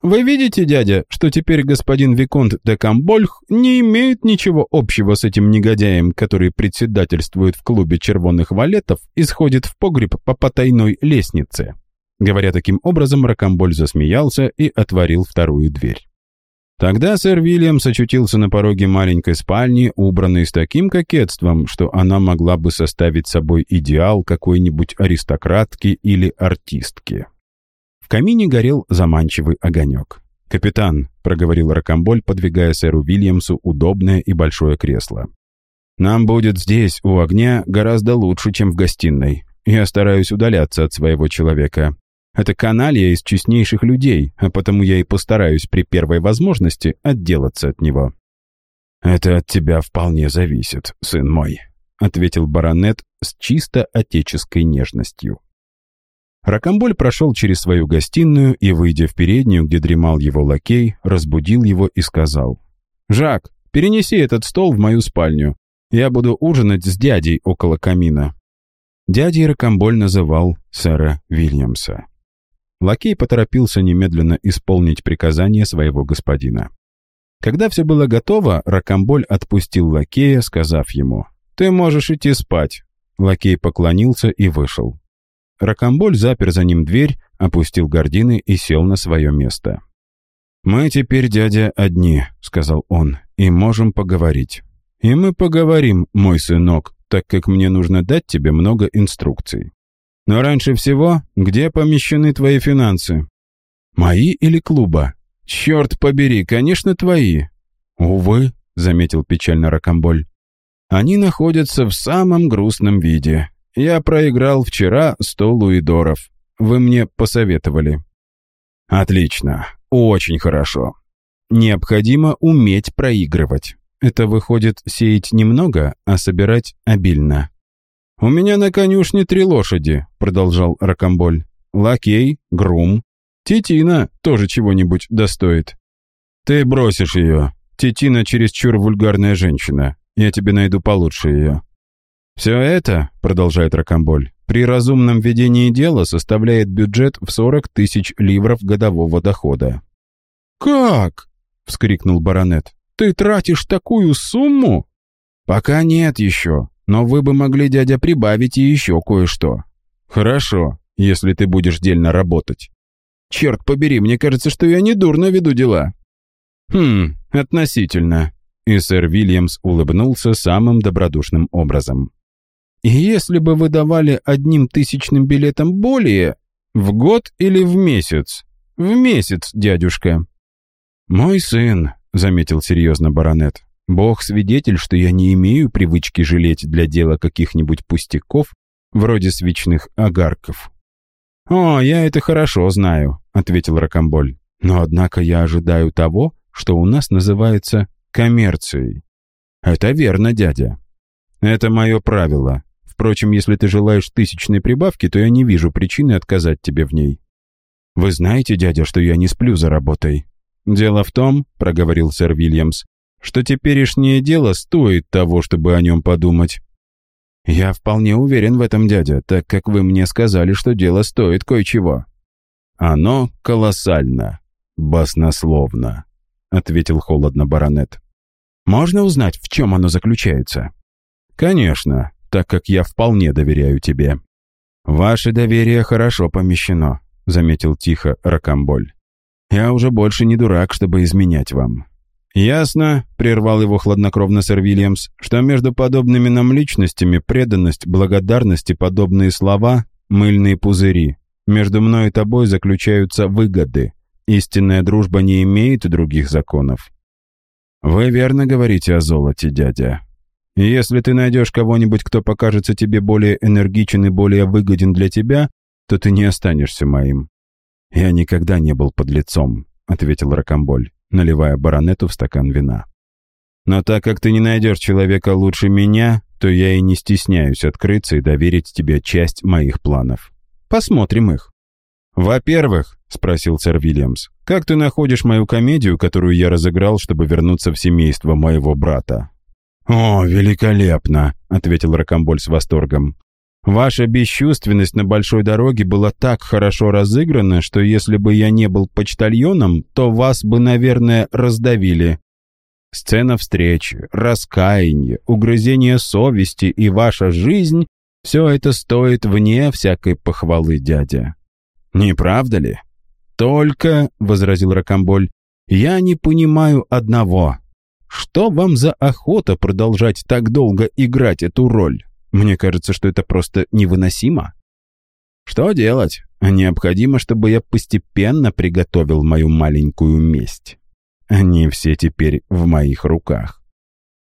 «Вы видите, дядя, что теперь господин Виконт де Камбольх не имеет ничего общего с этим негодяем, который председательствует в клубе червонных валетов и сходит в погреб по потайной лестнице?» Говоря таким образом, Ракамболь засмеялся и отворил вторую дверь. Тогда сэр Вильямс очутился на пороге маленькой спальни, убранной с таким кокетством, что она могла бы составить собой идеал какой-нибудь аристократки или артистки. В камине горел заманчивый огонек. «Капитан», — проговорил Рокомболь, подвигая сэру Вильямсу удобное и большое кресло. «Нам будет здесь, у огня, гораздо лучше, чем в гостиной. Я стараюсь удаляться от своего человека. Это каналья из честнейших людей, а потому я и постараюсь при первой возможности отделаться от него». «Это от тебя вполне зависит, сын мой», — ответил баронет с чисто отеческой нежностью. Ракомболь прошел через свою гостиную и, выйдя в переднюю, где дремал его лакей, разбудил его и сказал. «Жак, перенеси этот стол в мою спальню. Я буду ужинать с дядей около камина». Дядей Ракомболь называл сэра Вильямса. Лакей поторопился немедленно исполнить приказание своего господина. Когда все было готово, Ракомболь отпустил лакея, сказав ему, «Ты можешь идти спать». Лакей поклонился и вышел. Ракомболь запер за ним дверь, опустил гардины и сел на свое место. «Мы теперь, дядя, одни», — сказал он, — «и можем поговорить». «И мы поговорим, мой сынок, так как мне нужно дать тебе много инструкций. Но раньше всего, где помещены твои финансы? Мои или клуба? Черт побери, конечно, твои. Увы, заметил печально Ракомболь. Они находятся в самом грустном виде. Я проиграл вчера сто луидоров. Вы мне посоветовали. Отлично, очень хорошо. Необходимо уметь проигрывать. Это выходит сеять немного, а собирать обильно. «У меня на конюшне три лошади», — продолжал Ракомболь. «Лакей, грум. Тетина тоже чего-нибудь достоит». «Ты бросишь ее. Тетина чересчур вульгарная женщина. Я тебе найду получше ее». «Все это», — продолжает Ракомболь, «при разумном ведении дела составляет бюджет в 40 тысяч ливров годового дохода». «Как?» — вскрикнул баронет. «Ты тратишь такую сумму?» «Пока нет еще. Но вы бы могли, дядя, прибавить и еще кое-что. Хорошо, если ты будешь дельно работать. Черт побери, мне кажется, что я недурно веду дела. Хм, относительно. И сэр Вильямс улыбнулся самым добродушным образом. Если бы вы давали одним тысячным билетом более, в год или в месяц? В месяц, дядюшка. Мой сын, заметил серьезно баронет, Бог свидетель, что я не имею привычки жалеть для дела каких-нибудь пустяков, вроде свечных огарков. «О, я это хорошо знаю», — ответил Ракомболь. «Но однако я ожидаю того, что у нас называется коммерцией». «Это верно, дядя. Это мое правило. Впрочем, если ты желаешь тысячной прибавки, то я не вижу причины отказать тебе в ней». «Вы знаете, дядя, что я не сплю за работой?» «Дело в том», — проговорил сэр Вильямс, что теперешнее дело стоит того, чтобы о нем подумать. Я вполне уверен в этом, дядя, так как вы мне сказали, что дело стоит кое-чего. Оно колоссально, баснословно, ответил холодно баронет. Можно узнать, в чем оно заключается? Конечно, так как я вполне доверяю тебе. Ваше доверие хорошо помещено, заметил тихо Ракамболь. Я уже больше не дурак, чтобы изменять вам. «Ясно», — прервал его хладнокровно сэр Вильямс, «что между подобными нам личностями преданность, благодарность и подобные слова — мыльные пузыри. Между мной и тобой заключаются выгоды. Истинная дружба не имеет других законов». «Вы верно говорите о золоте, дядя. Если ты найдешь кого-нибудь, кто покажется тебе более энергичен и более выгоден для тебя, то ты не останешься моим». «Я никогда не был подлецом», — ответил Ракомболь наливая баронету в стакан вина. «Но так как ты не найдешь человека лучше меня, то я и не стесняюсь открыться и доверить тебе часть моих планов. Посмотрим их». «Во-первых», — спросил сэр Вильямс, «как ты находишь мою комедию, которую я разыграл, чтобы вернуться в семейство моего брата?» «О, великолепно», — ответил Рокомболь с восторгом. Ваша бесчувственность на большой дороге была так хорошо разыграна, что если бы я не был почтальоном, то вас бы, наверное, раздавили. Сцена встречи, раскаяние, угрызение совести и ваша жизнь — все это стоит вне всякой похвалы, дядя. Не правда ли? Только, — возразил Рокомболь, Я не понимаю одного. Что вам за охота продолжать так долго играть эту роль? Мне кажется, что это просто невыносимо. Что делать? Необходимо, чтобы я постепенно приготовил мою маленькую месть. Они все теперь в моих руках.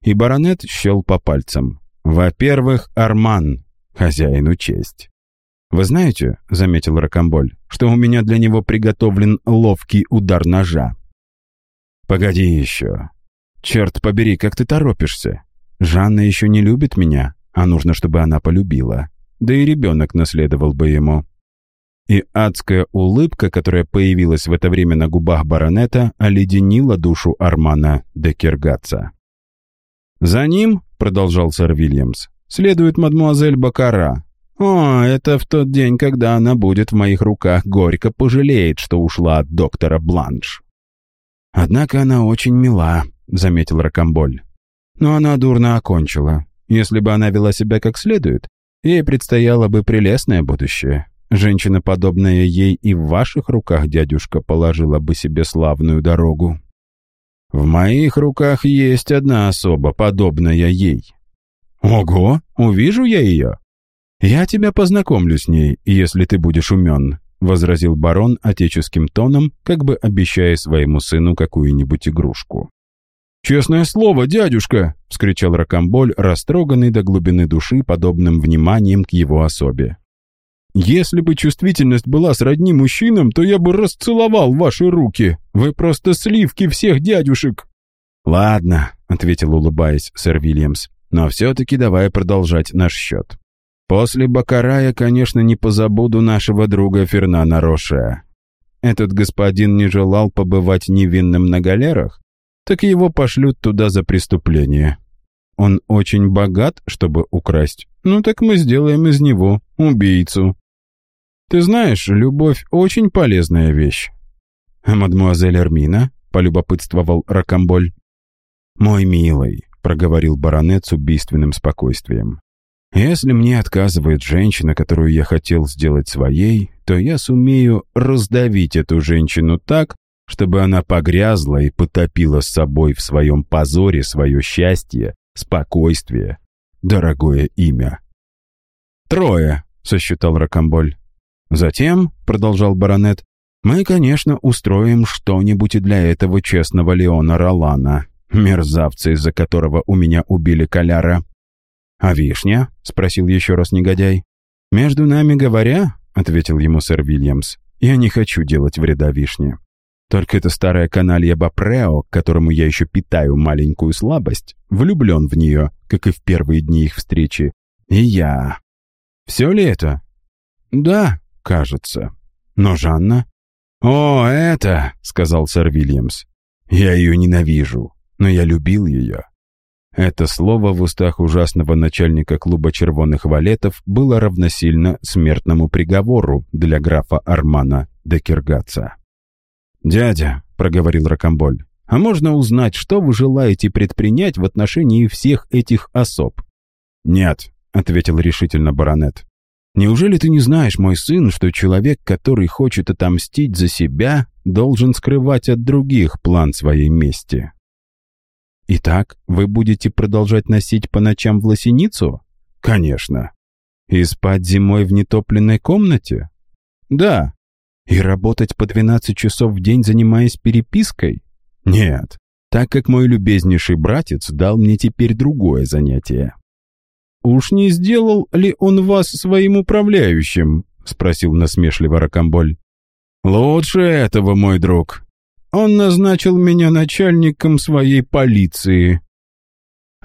И баронет щел по пальцам. Во-первых, Арман, хозяину честь. «Вы знаете, — заметил Рокомболь, — что у меня для него приготовлен ловкий удар ножа?» «Погоди еще. Черт побери, как ты торопишься. Жанна еще не любит меня, а нужно, чтобы она полюбила. Да и ребенок наследовал бы ему». И адская улыбка, которая появилась в это время на губах баронета, оледенила душу Армана де Киргатца. «За ним, — продолжал сэр Вильямс, — следует мадмуазель Бакара, о, это в тот день, когда она будет в моих руках, горько пожалеет, что ушла от доктора Бланш. Однако она очень мила, заметил Рокомболь. Но она дурно окончила. Если бы она вела себя как следует, ей предстояло бы прелестное будущее. Женщина, подобная ей и в ваших руках, дядюшка, положила бы себе славную дорогу. В моих руках есть одна особа, подобная ей. Ого, увижу я ее. «Я тебя познакомлю с ней, если ты будешь умен», — возразил барон отеческим тоном, как бы обещая своему сыну какую-нибудь игрушку. «Честное слово, дядюшка!» — вскричал Рокомболь, растроганный до глубины души подобным вниманием к его особе. «Если бы чувствительность была сродни мужчинам, то я бы расцеловал ваши руки. Вы просто сливки всех дядюшек!» «Ладно», — ответил, улыбаясь сэр Вильямс, «но все-таки давай продолжать наш счет. После Бакара я, конечно, не позабуду нашего друга Фернана Роше. Этот господин не желал побывать невинным на галерах, так его пошлют туда за преступление. Он очень богат, чтобы украсть. Ну так мы сделаем из него убийцу. Ты знаешь, любовь очень полезная вещь. А мадмуазель Эрмина, полюбопытствовал Ракамболь. Мой милый, проговорил баронет с убийственным спокойствием. Если мне отказывает женщина, которую я хотел сделать своей, то я сумею раздавить эту женщину так, чтобы она погрязла и потопила с собой в своем позоре свое счастье, спокойствие, дорогое имя. «Трое», — сосчитал Рокомболь. «Затем», — продолжал баронет, «мы, конечно, устроим что-нибудь для этого честного Леона Ролана, мерзавца, из-за которого у меня убили Коляра. «А вишня?» — спросил еще раз негодяй. «Между нами говоря», — ответил ему сэр Вильямс, «я не хочу делать вреда вишне. Только эта старая каналья Бапрео, к которому я еще питаю маленькую слабость, влюблен в нее, как и в первые дни их встречи. И я. Все ли это? Да, кажется. Но Жанна? О, это, сказал сэр Вильямс. Я ее ненавижу, но я любил ее. Это слово в устах ужасного начальника клуба червоных валетов было равносильно смертному приговору для графа Армана де Киргаца. «Дядя», — проговорил Рокомболь, — «а можно узнать, что вы желаете предпринять в отношении всех этих особ?» «Нет», — ответил решительно баронет. «Неужели ты не знаешь, мой сын, что человек, который хочет отомстить за себя, должен скрывать от других план своей мести?» Итак, вы будете продолжать носить по ночам в лосиницу? Конечно. И спать зимой в нетопленной комнате? Да. И работать по 12 часов в день, занимаясь перепиской? Нет, так как мой любезнейший братец дал мне теперь другое занятие. «Уж не сделал ли он вас своим управляющим?» — спросил насмешливо Рокомболь. «Лучше этого, мой друг. Он назначил меня начальником своей полиции».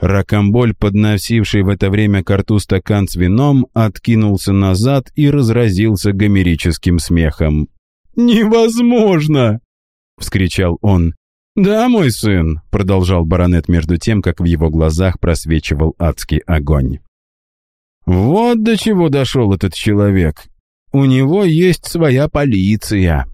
Ракомболь, подносивший в это время карту стакан с вином, откинулся назад и разразился гомерическим смехом. «Невозможно!» — вскричал он. «Да, мой сын», — продолжал баронет между тем, как в его глазах просвечивал адский огонь. «Вот до чего дошел этот человек. У него есть своя полиция.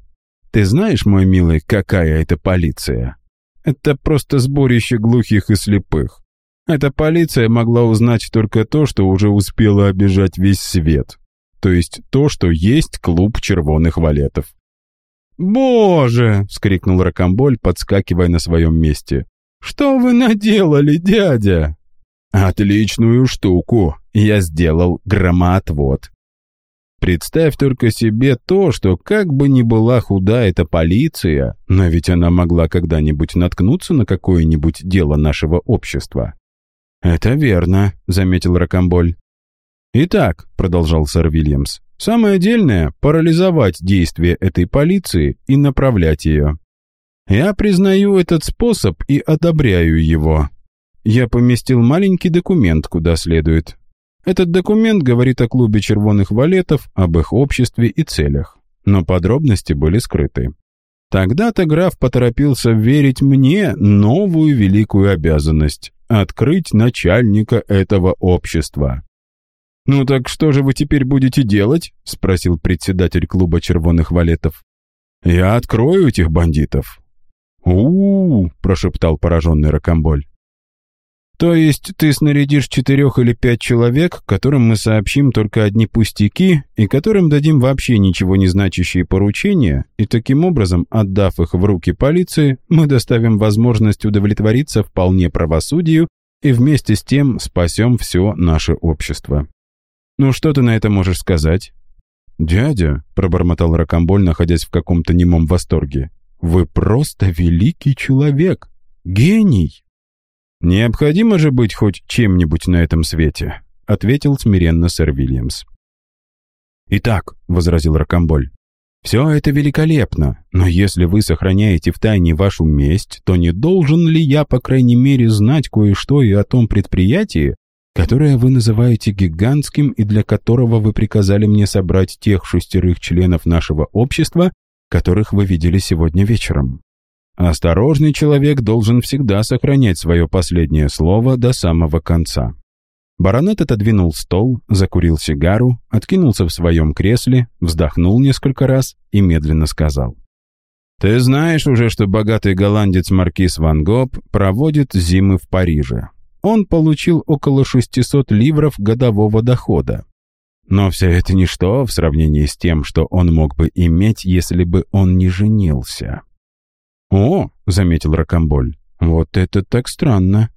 Ты знаешь, мой милый, какая это полиция? Это просто сборище глухих и слепых. Эта полиция могла узнать только то, что уже успела обижать весь свет. То есть то, что есть клуб червоных валетов. «Боже!» — вскрикнул Рокомболь, подскакивая на своем месте. «Что вы наделали, дядя?» «Отличную штуку! Я сделал громоотвод!» Представь только себе то, что как бы ни была худа эта полиция, но ведь она могла когда-нибудь наткнуться на какое-нибудь дело нашего общества. «Это верно», — заметил Рокомболь. «Итак», — продолжал сэр Вильямс, «самое дельное — парализовать действие этой полиции и направлять ее. Я признаю этот способ и одобряю его. Я поместил маленький документ куда следует. Этот документ говорит о клубе червоных валетов, об их обществе и целях. Но подробности были скрыты. Тогда-то граф поторопился верить мне новую великую обязанность — открыть начальника этого общества. «Ну так что же вы теперь будете делать?» — спросил председатель клуба червоных валетов. «Я открою этих бандитов». «У-у-у!» — прошептал пораженный Рокомболь. То есть ты снарядишь четырех или пять человек, которым мы сообщим только одни пустяки и которым дадим вообще ничего не значащие поручения, и таким образом, отдав их в руки полиции, мы доставим возможность удовлетвориться вполне правосудию и вместе с тем спасем все наше общество. Ну что ты на это можешь сказать? «Дядя», — пробормотал Рокомболь, находясь в каком-то немом восторге, «вы просто великий человек, гений!» «Необходимо же быть хоть чем-нибудь на этом свете», — ответил смиренно сэр Вильямс. «Итак», — возразил Рокомболь, — «все это великолепно, но если вы сохраняете в тайне вашу месть, то не должен ли я, по крайней мере, знать кое-что и о том предприятии, которое вы называете гигантским и для которого вы приказали мне собрать тех шестерых членов нашего общества, которых вы видели сегодня вечером?» Осторожный человек должен всегда сохранять свое последнее слово до самого конца. Баронет отодвинул стол, закурил сигару, откинулся в своем кресле, вздохнул несколько раз и медленно сказал. «Ты знаешь уже, что богатый голландец Маркиз Ван Гоп проводит зимы в Париже. Он получил около 600 ливров годового дохода. Но все это ничто в сравнении с тем, что он мог бы иметь, если бы он не женился». «О», — заметил Рокомболь, — «вот это так странно».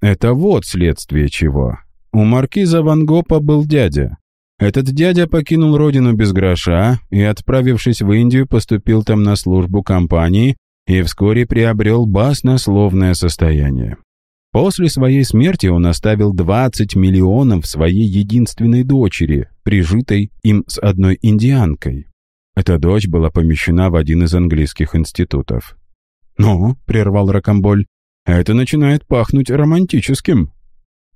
«Это вот следствие чего. У маркиза Ван Гопа был дядя. Этот дядя покинул родину без гроша и, отправившись в Индию, поступил там на службу компании и вскоре приобрел баснословное состояние. После своей смерти он оставил 20 миллионов своей единственной дочери, прижитой им с одной индианкой. Эта дочь была помещена в один из английских институтов. «Ну», — прервал Рокомболь, — «это начинает пахнуть романтическим».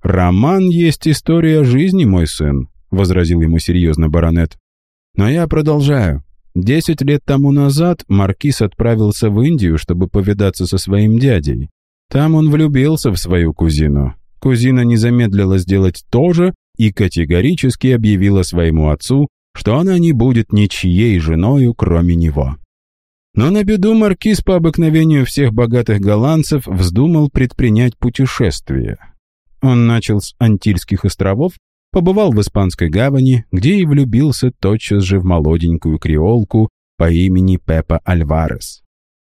«Роман есть история жизни, мой сын», — возразил ему серьезно баронет. «Но я продолжаю. Десять лет тому назад маркиз отправился в Индию, чтобы повидаться со своим дядей. Там он влюбился в свою кузину. Кузина не замедлила сделать то же и категорически объявила своему отцу, что она не будет ничьей женою, кроме него. Но на беду маркиз по обыкновению всех богатых голландцев вздумал предпринять путешествие. Он начал с Антильских островов, побывал в Испанской гавани, где и влюбился тотчас же в молоденькую креолку по имени Пепа Альварес.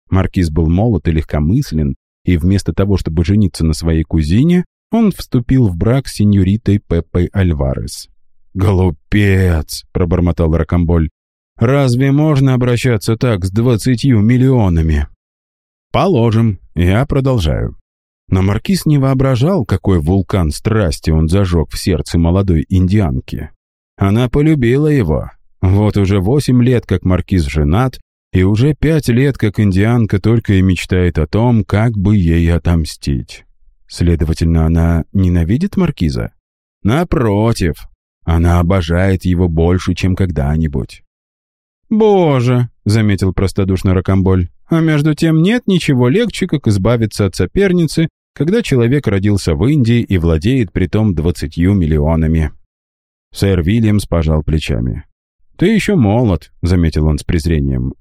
Маркиз был молод и легкомыслен, и вместо того, чтобы жениться на своей кузине, он вступил в брак с сеньоритой Пеппой Альварес. «Голупец!» — пробормотал Рокомболь. «Разве можно обращаться так с двадцатью миллионами?» «Положим, я продолжаю». Но маркиз не воображал, какой вулкан страсти он зажег в сердце молодой индианки. Она полюбила его. Вот уже восемь лет, как маркиз женат, и уже пять лет, как индианка только и мечтает о том, как бы ей отомстить. Следовательно, она ненавидит маркиза? Напротив, она обожает его больше, чем когда-нибудь. «Боже!» — заметил простодушно Рокомболь. «А между тем нет ничего легче, как избавиться от соперницы, когда человек родился в Индии и владеет притом двадцатью миллионами». Сэр Вильямс пожал плечами. «Ты еще молод», — заметил он с презрением.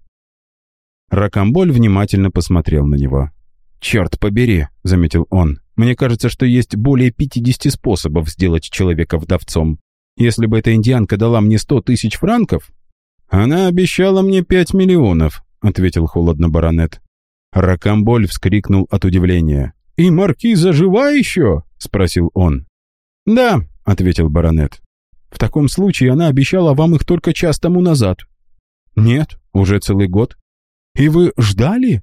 Рокомболь внимательно посмотрел на него. «Черт побери», — заметил он. «Мне кажется, что есть более пятидесяти способов сделать человека вдовцом. Если бы эта индианка дала мне сто тысяч франков, она обещала мне пять миллионов, — ответил холодно баронет. Ракамболь вскрикнул от удивления. «И маркиза жива еще?» — спросил он. «Да», — ответил баронет. «В таком случае она обещала вам их только час тому назад». «Нет, уже целый год». «И вы ждали?»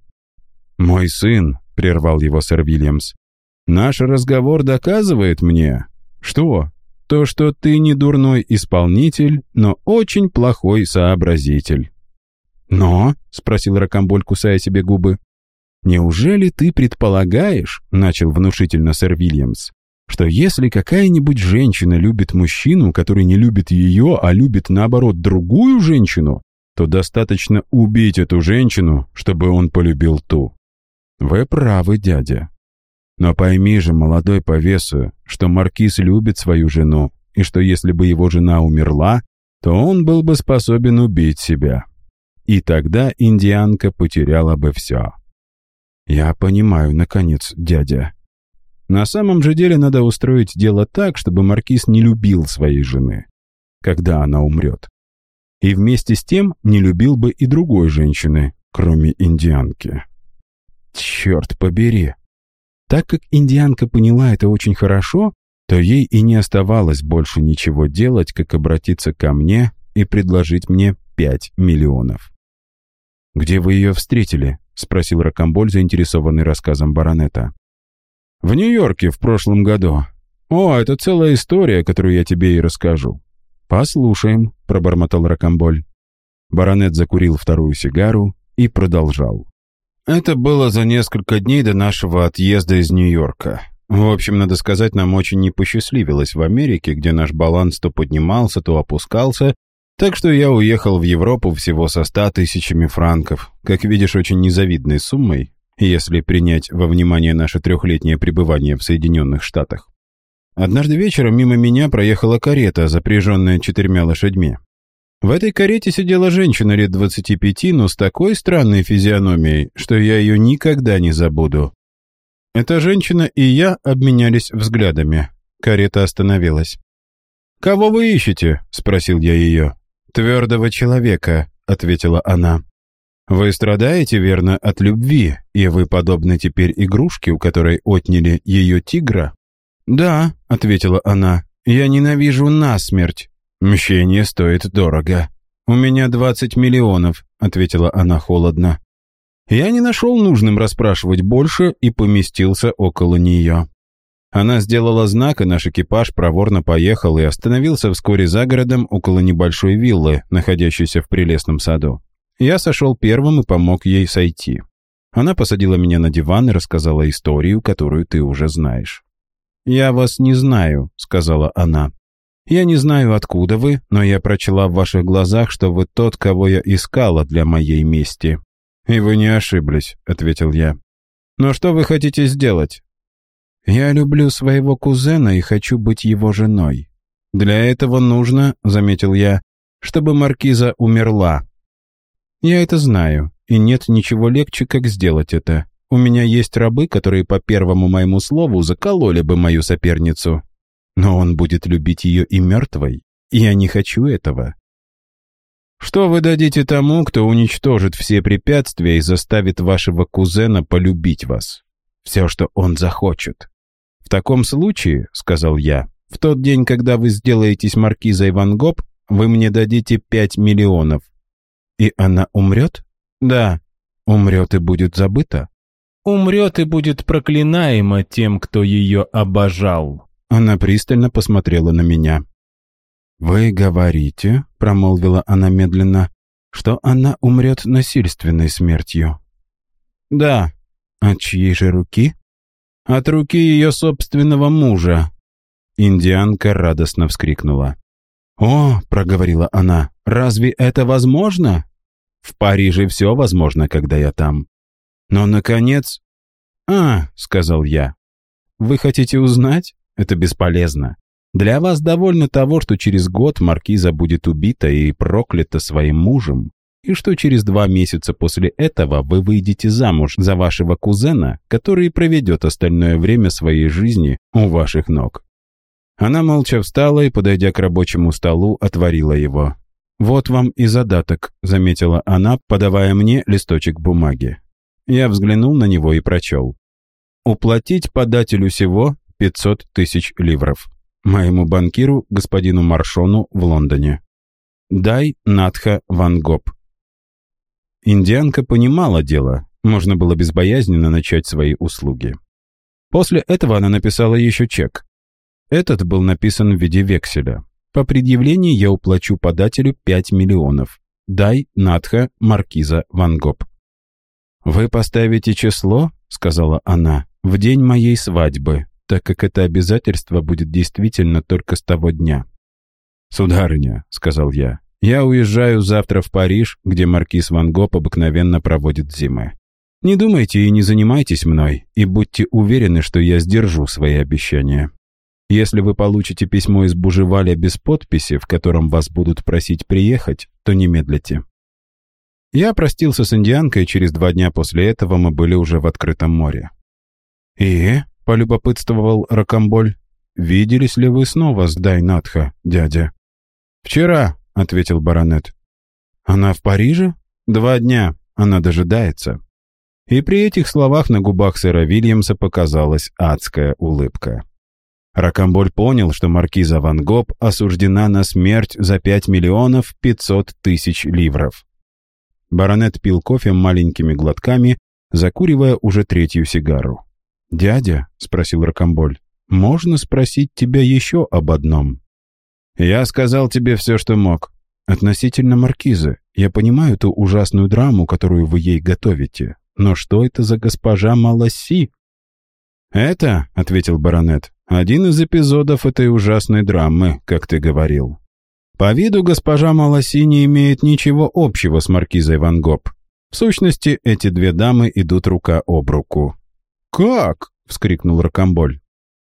«Мой сын», — прервал его сэр Вильямс, — «наш разговор доказывает мне...» «Что?» «То, что ты не дурной исполнитель, но очень плохой сообразитель». «Но?» — спросил Ракамболь, кусая себе губы. «Неужели ты предполагаешь, — начал внушительно сэр Вильямс, — что если какая-нибудь женщина любит мужчину, который не любит ее, а любит, наоборот, другую женщину, то достаточно убить эту женщину, чтобы он полюбил ту?» «Вы правы, дядя. Но пойми же, молодой повесу, что маркиз любит свою жену, и что если бы его жена умерла, то он был бы способен убить себя. И тогда индианка потеряла бы все. «Я понимаю, наконец, дядя. На самом же деле надо устроить дело так, чтобы маркиз не любил своей жены, когда она умрет. И вместе с тем не любил бы и другой женщины, кроме индианки. Черт побери! Так как индианка поняла это очень хорошо, то ей и не оставалось больше ничего делать, как обратиться ко мне и предложить мне пять миллионов. «Где вы ее встретили?» — спросил Рокомболь, заинтересованный рассказом баронета. «В Нью-Йорке в прошлом году. О, это целая история, которую я тебе и расскажу». «Послушаем», — пробормотал Рокомболь. Баронет закурил вторую сигару и продолжал. «Это было за несколько дней до нашего отъезда из Нью-Йорка. В общем, надо сказать, нам очень не посчастливилось в Америке, где наш баланс то поднимался, то опускался, так что я уехал в Европу всего со ста тысячами франков, как видишь, очень незавидной суммой, если принять во внимание наше трехлетнее пребывание в Соединенных Штатах. Однажды вечером мимо меня проехала карета, запряженная четырьмя лошадьми. В этой карете сидела женщина лет 25, но с такой странной физиономией, что я ее никогда не забуду. Эта женщина и я обменялись взглядами. Карета остановилась. «Кого вы ищете?» — спросил я ее. «Твердого человека», — ответила она. «Вы страдаете, верно, от любви, и вы подобны теперь игрушке, у которой отняли ее тигра?» «Да», — ответила она, — «я ненавижу насмерть. Мщение стоит дорого». «У меня двадцать миллионов», — ответила она холодно. Я не нашел нужным расспрашивать больше и поместился около нее. Она сделала знак, и наш экипаж проворно поехал и остановился вскоре за городом около небольшой виллы, находящейся в прелестном саду. Я сошел первым и помог ей сойти. Она посадила меня на диван и рассказала историю, которую ты уже знаешь. «Я вас не знаю», — сказала она. «Я не знаю, откуда вы, но я прочла в ваших глазах, что вы тот, кого я искала для моей мести». «И вы не ошиблись», — ответил я. «Но что вы хотите сделать? Я люблю своего кузена и хочу быть его женой. Для этого нужно, заметил я, чтобы маркиза умерла. Я это знаю, и нет ничего легче, как сделать это. У меня есть рабы, которые по первому моему слову закололи бы мою соперницу. Но он будет любить ее и мертвой, я не хочу этого. Что вы дадите тому, кто уничтожит все препятствия и заставит вашего кузена полюбить вас? Все, что он захочет. «В таком случае, — сказал я, — в тот день, когда вы сделаетесь маркизой Ван Гоп, вы мне дадите пять миллионов. И она умрет? Да, умрет и будет забыта. Умрет и будет проклинаема тем, кто ее обожал. Она пристально посмотрела на меня. «Вы говорите, — промолвила она медленно, — что она умрет насильственной смертью?» «Да». «От чьей же руки?» От руки ее собственного мужа. Индианка радостно вскрикнула. «О!» — проговорила она. «Разве это возможно?» «В Париже все возможно, когда я там». «Но, наконец...» «А!» — сказал я. «Вы хотите узнать? Это бесполезно. Для вас довольно того, что через год маркиза будет убита и проклята своим мужем и что через два месяца после этого вы выйдете замуж за вашего кузена, который проведет остальное время своей жизни у ваших ног». Она молча встала и, подойдя к рабочему столу, отворила его. «Вот вам и задаток», — заметила она, подавая мне листочек бумаги. Я взглянул на него и прочел. «Уплатить подателю всего 500 тысяч ливров. Моему банкиру, господину Маршону в Лондоне. Дай Натха Ван Гоп». Индианка понимала дело, можно было безбоязненно начать свои услуги. После этого она написала еще чек. Этот был написан в виде векселя. По предъявлении я уплачу подателю 5 миллионов. Дай Натха Маркиза Ван Гоп. «Вы поставите число, — сказала она, — в день моей свадьбы, так как это обязательство будет действительно только с того дня». «Сударыня», — сказал я, — «я уезжаю завтра в Париж, где маркиз Ван Гоп обыкновенно проводит зимы. Не думайте и не занимайтесь мной, и будьте уверены, что я сдержу свои обещания». Если вы получите письмо из Бужеваля без подписи, в котором вас будут просить приехать, то не медлите. Я простился с индианкой, и через два дня после этого мы были уже в открытом море. «И?» — полюбопытствовал Ракамболь. «Виделись ли вы снова с Дайнатха, дядя?» «Вчера», — ответил баронет. «Она в Париже?» «Два дня. Она дожидается». И при этих словах на губах сэра Вильямса показалась адская улыбка. Ракамболь понял, что маркиза Ван Гоп осуждена на смерть за 5 миллионов 500 тысяч ливров. Баронет пил кофе маленькими глотками, закуривая уже третью сигару. «Дядя», — спросил Ракамболь, — «можно спросить тебя еще об одном?» «Я сказал тебе все, что мог. Относительно маркизы. Я понимаю ту ужасную драму, которую вы ей готовите. Но что это за госпожа Маласси?» «Это», — ответил баронет, один из эпизодов этой ужасной драмы, как ты говорил. По виду госпожа Маласи не имеет ничего общего с маркизой Ван Гоп. В сущности, эти две дамы идут рука об руку. «Как?» — вскрикнул Рокамболь.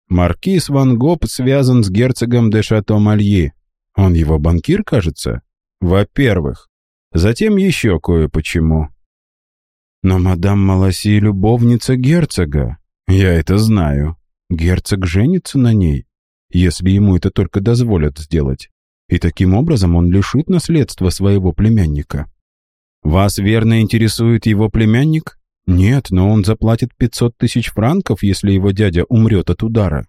«Маркиз Ван Гоп связан с герцогом де Шато-Мальи. Он его банкир, кажется? Во-первых. Затем еще кое-почему. Но мадам Маласи — любовница герцога. Я это знаю. Герцог женится на ней, если ему это только дозволят сделать, и таким образом он лишит наследства своего племянника. Вас верно интересует его племянник? Нет, но он заплатит 500 тысяч франков, если его дядя умрет от удара.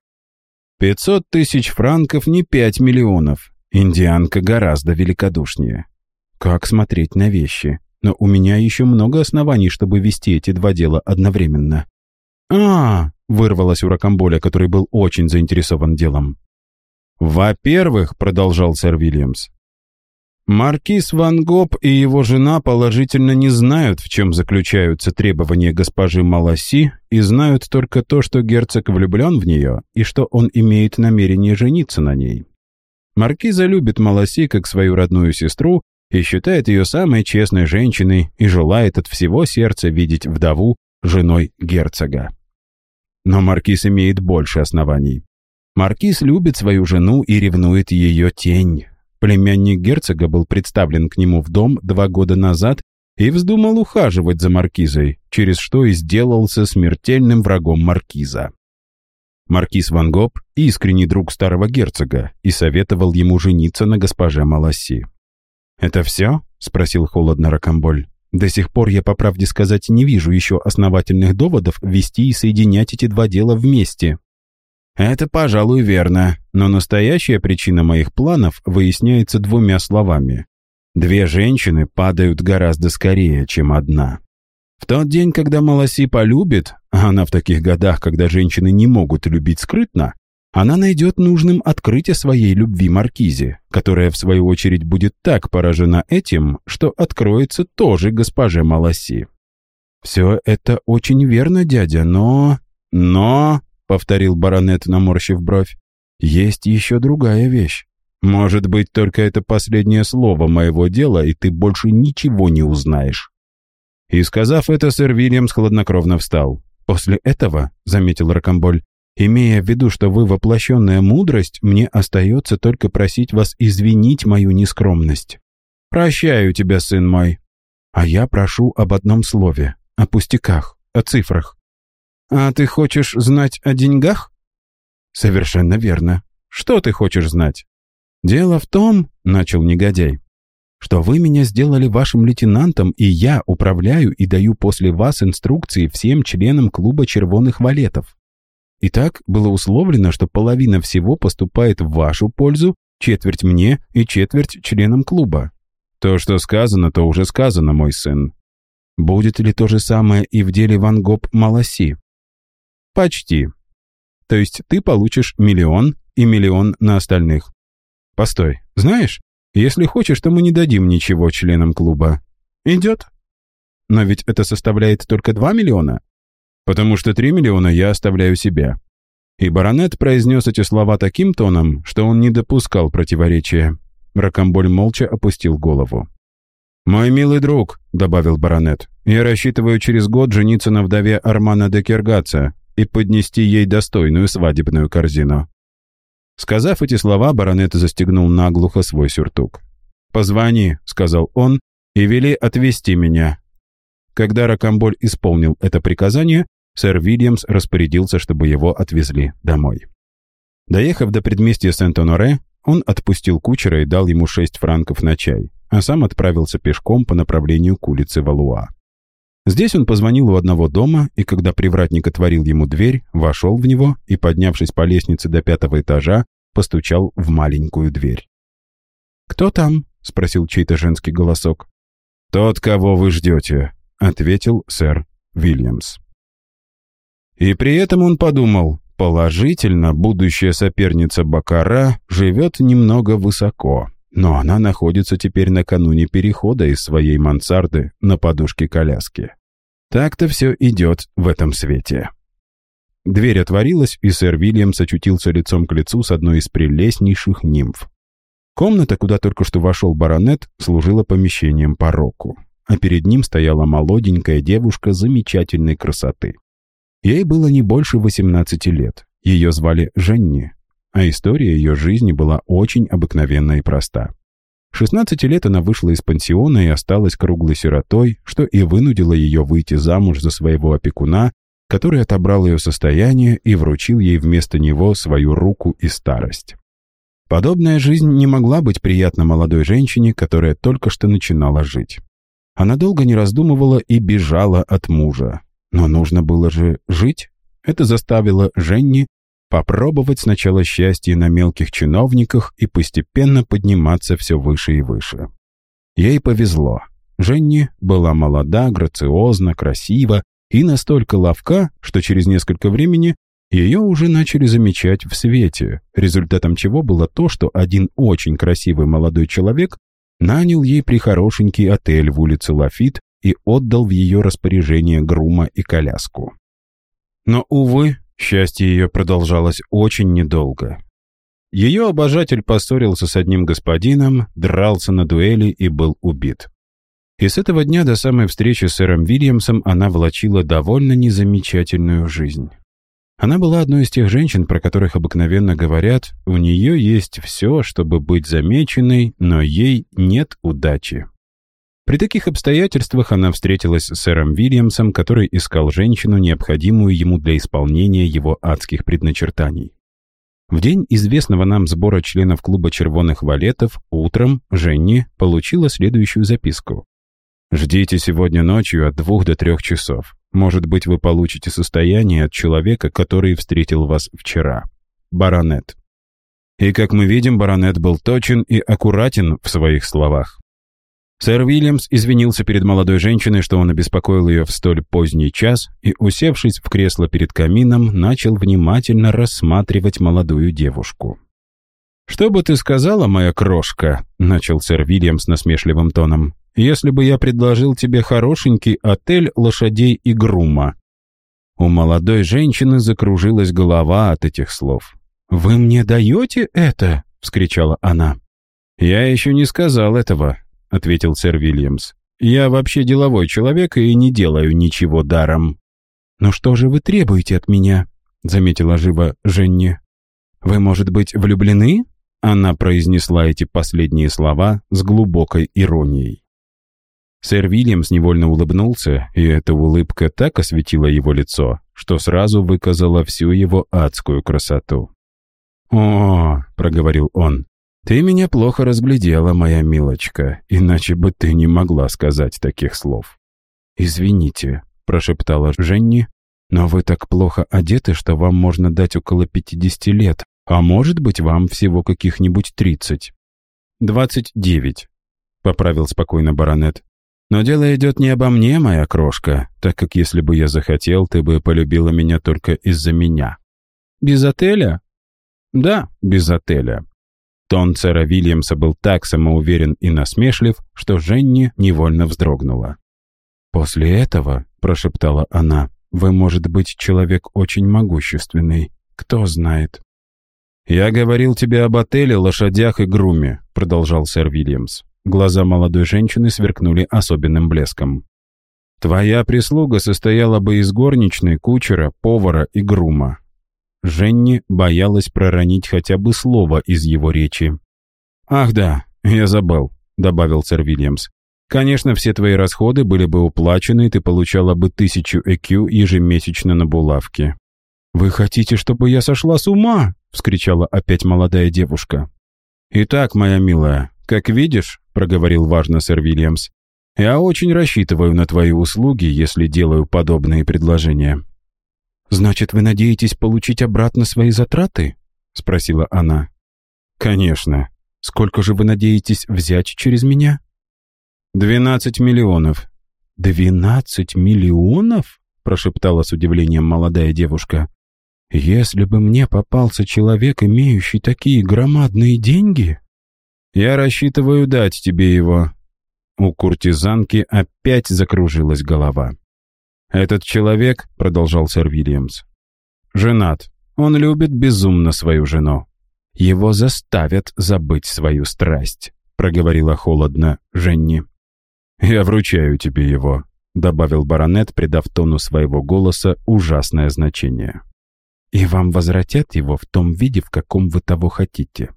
500 тысяч франков не 5 миллионов. Индианка гораздо великодушнее. Как смотреть на вещи? Но у меня еще много оснований, чтобы вести эти два дела одновременно. «А, вырвалось у Рокамболя, который был очень заинтересован делом. «Во-первых», — продолжал сэр Вильямс, «маркиз Ван Гоп и его жена положительно не знают, в чем заключаются требования госпожи Маласи, и знают только то, что герцог влюблен в нее и что он имеет намерение жениться на ней. Маркиза любит Маласи как свою родную сестру и считает ее самой честной женщиной и желает от всего сердца видеть вдову женой герцога. Но Маркиз имеет больше оснований. Маркиз любит свою жену и ревнует ее тень. Племянник герцога был представлен к нему в дом два года назад и вздумал ухаживать за маркизой, через что и сделался смертельным врагом маркиза. Маркиз Ван Гоп – искренний друг старого герцога и советовал ему жениться на госпоже Маласси. «Это все?» – спросил холодно Ракамболь. До сих пор я, по правде сказать, не вижу еще основательных доводов вести и соединять эти два дела вместе. Это, пожалуй, верно, но настоящая причина моих планов выясняется двумя словами. Две женщины падают гораздо скорее, чем одна. В тот день, когда Маласи полюбит, а она в таких годах, когда женщины не могут любить скрытно, она найдет нужным открыть о своей любви Маркизе, которая, в свою очередь, будет так поражена этим, что откроется тоже госпоже Маласи. «Все это очень верно, дядя, но...» «Но...» — повторил баронет, наморщив бровь. «Есть еще другая вещь. Может быть, только это последнее слово моего дела, и ты больше ничего не узнаешь». И сказав это, сэр Вильямс хладнокровно встал. «После этого, — заметил Рокомболь, Имея в виду, что вы воплощенная мудрость, мне остается только просить вас извинить мою нескромность. Прощаю тебя, сын мой. А я прошу об одном слове, о пустяках, о цифрах. А ты хочешь знать о деньгах? Совершенно верно. Что ты хочешь знать? Дело в том, — начал негодяй, что вы меня сделали вашим лейтенантом, и я управляю и даю после вас инструкции всем членам клуба червоных валетов. Итак, было условлено, что половина всего поступает в вашу пользу, четверть мне и четверть членам клуба. То, что сказано, то уже сказано, мой сын. Будет ли то же самое и в деле Ван Гоп Маласи? Почти. То есть ты получишь миллион и миллион на остальных. Постой, знаешь, если хочешь, то мы не дадим ничего членам клуба. Идет? Но ведь это составляет только 2 миллиона. Потому что 3 миллиона я оставляю себе. И баронет произнес эти слова таким тоном, что он не допускал противоречия. Ракомболь молча опустил голову. «Мой милый друг», — добавил баронет, — «я рассчитываю через год жениться на вдове Армана де Киргаца и поднести ей достойную свадебную корзину. Сказав эти слова, баронет застегнул наглухо свой сюртук. «Позвони», — сказал он, — «и вели отвезти меня». Когда Ракамболь исполнил это приказание, сэр Вильямс распорядился, чтобы его отвезли домой. Доехав до предместья Сент-Оноре, он отпустил кучера и дал ему шесть франков на чай, а сам отправился пешком по направлению к улице Валуа. Здесь он позвонил у одного дома, и когда привратник отворил ему дверь, вошел в него и, поднявшись по лестнице до пятого этажа, постучал в маленькую дверь. «Кто там?» — спросил чей-то женский голосок. «Тот, кого вы ждете», — ответил сэр Вильямс. И при этом он подумал, положительно, будущая соперница Бакара живет немного высоко, но она находится теперь накануне перехода из своей мансарды на подушке коляски. Так-то все идет в этом свете. Дверь отворилась, и сэр Вильямс очутился лицом к лицу с одной из прелестнейших нимф. Комната, куда только что вошел баронет, служила помещением пороку, а перед ним стояла молоденькая девушка замечательной красоты. Ей было не больше 18 лет, ее звали Женни, а история ее жизни была очень обыкновенна и проста. 16 лет она вышла из пансиона и осталась круглой сиротой, что и вынудило ее выйти замуж за своего опекуна, который отобрал ее состояние и вручил ей вместо него свою руку и старость. Подобная жизнь не могла быть приятна молодой женщине, которая только что начинала жить. Она долго не раздумывала и бежала от мужа. Но нужно было же жить. Это заставило Женни попробовать сначала счастье на мелких чиновниках и постепенно подниматься все выше и выше. Ей повезло. Женни была молода, грациозна, красива и настолько ловка, что через несколько времени ее уже начали замечать в свете, результатом чего было то, что один очень красивый молодой человек нанял ей прихорошенький отель в улице Лафит и отдал в ее распоряжение грума и коляску. Но, увы, Счастье ее продолжалось очень недолго. Ее обожатель поссорился с одним господином, дрался на дуэли и был убит. И с этого дня до самой встречи с сэром Вильямсом она влачила довольно незамечательную жизнь. Она была одной из тех женщин, про которых обыкновенно говорят, у нее есть все, чтобы быть замеченной, но ей нет удачи. При таких обстоятельствах она встретилась с сэром Вильямсом, который искал женщину, необходимую ему для исполнения его адских предначертаний. В день известного нам сбора членов клуба червоных валетов утром Женни получила следующую записку. «Ждите сегодня ночью от двух до трех часов. Может быть, вы получите состояние от человека, который встретил вас вчера. Баронет». И, как мы видим, баронет был точен и аккуратен в своих словах. Сэр Уильямс извинился перед молодой женщиной, что он обеспокоил ее в столь поздний час, и, усевшись в кресло перед камином, начал внимательно рассматривать молодую девушку. «Что бы ты сказала, моя крошка?» — начал сэр Вильямс насмешливым тоном. «Если бы я предложил тебе хорошенький отель лошадей и грума». У молодой женщины закружилась голова от этих слов. «Вы мне даете это?» — вскричала она. «Я еще не сказал этого», — ответил сэр Вильямс. «Я вообще деловой человек и не делаю ничего даром». «Но что же вы требуете от меня?» — заметила живо Женни. «Вы, может быть, влюблены?» Она произнесла эти последние слова с глубокой иронией. Сэр Вильямс невольно улыбнулся, и эта улыбка так осветила его лицо, что сразу выказала всю его адскую красоту. «О!» — проговорил он. «Ты меня плохо разглядела, моя милочка, иначе бы ты не могла сказать таких слов». «Извините», — прошептала Женни, «но вы так плохо одеты, что вам можно дать около 50 лет, а может быть, вам всего каких-нибудь 30». «Двадцать девять», — поправил спокойно баронет. «Но дело идет не обо мне, моя крошка, так как если бы я захотел, ты бы полюбила меня только из-за меня». «Без отеля?» «Да, без отеля». Тон сэра Вильямса был так самоуверен и насмешлив, что Женни невольно вздрогнула. «После этого», — прошептала она, — «вы, может быть, человек очень могущественный. Кто знает». «Я говорил тебе об отеле, лошадях и груме», — продолжал сэр Вильямс. Глаза молодой женщины сверкнули особенным блеском. «Твоя прислуга состояла бы из горничной, кучера, повара и грума». Женни боялась проронить хотя бы слово из его речи. «Ах да, я забыл», — добавил сэр Вильямс. «Конечно, все твои расходы были бы уплачены, и ты получала бы тысячу ЭКЮ ежемесячно на булавке». «Вы хотите, чтобы я сошла с ума?» — вскричала опять молодая девушка. «Итак, моя милая, как видишь, — проговорил важно сэр Вильямс, — я очень рассчитываю на твои услуги, если делаю подобные предложения». «Значит, вы надеетесь получить обратно свои затраты?» — спросила она. «Конечно. Сколько же вы надеетесь взять через меня?» «Двенадцать миллионов». «Двенадцать миллионов?» — прошептала с удивлением молодая девушка. Если бы мне попался человек, имеющий такие громадные деньги... Я рассчитываю дать тебе его. У куртизанки опять закружилась голова. Этот человек, продолжал сэр Вильямс, женат. Он любит безумно свою жену. Его заставят забыть свою страсть, проговорила холодно Женни. Я вручаю тебе его, добавил баронет, придав тону своего голоса ужасное значение и вам возвратят его в том виде, в каком вы того хотите.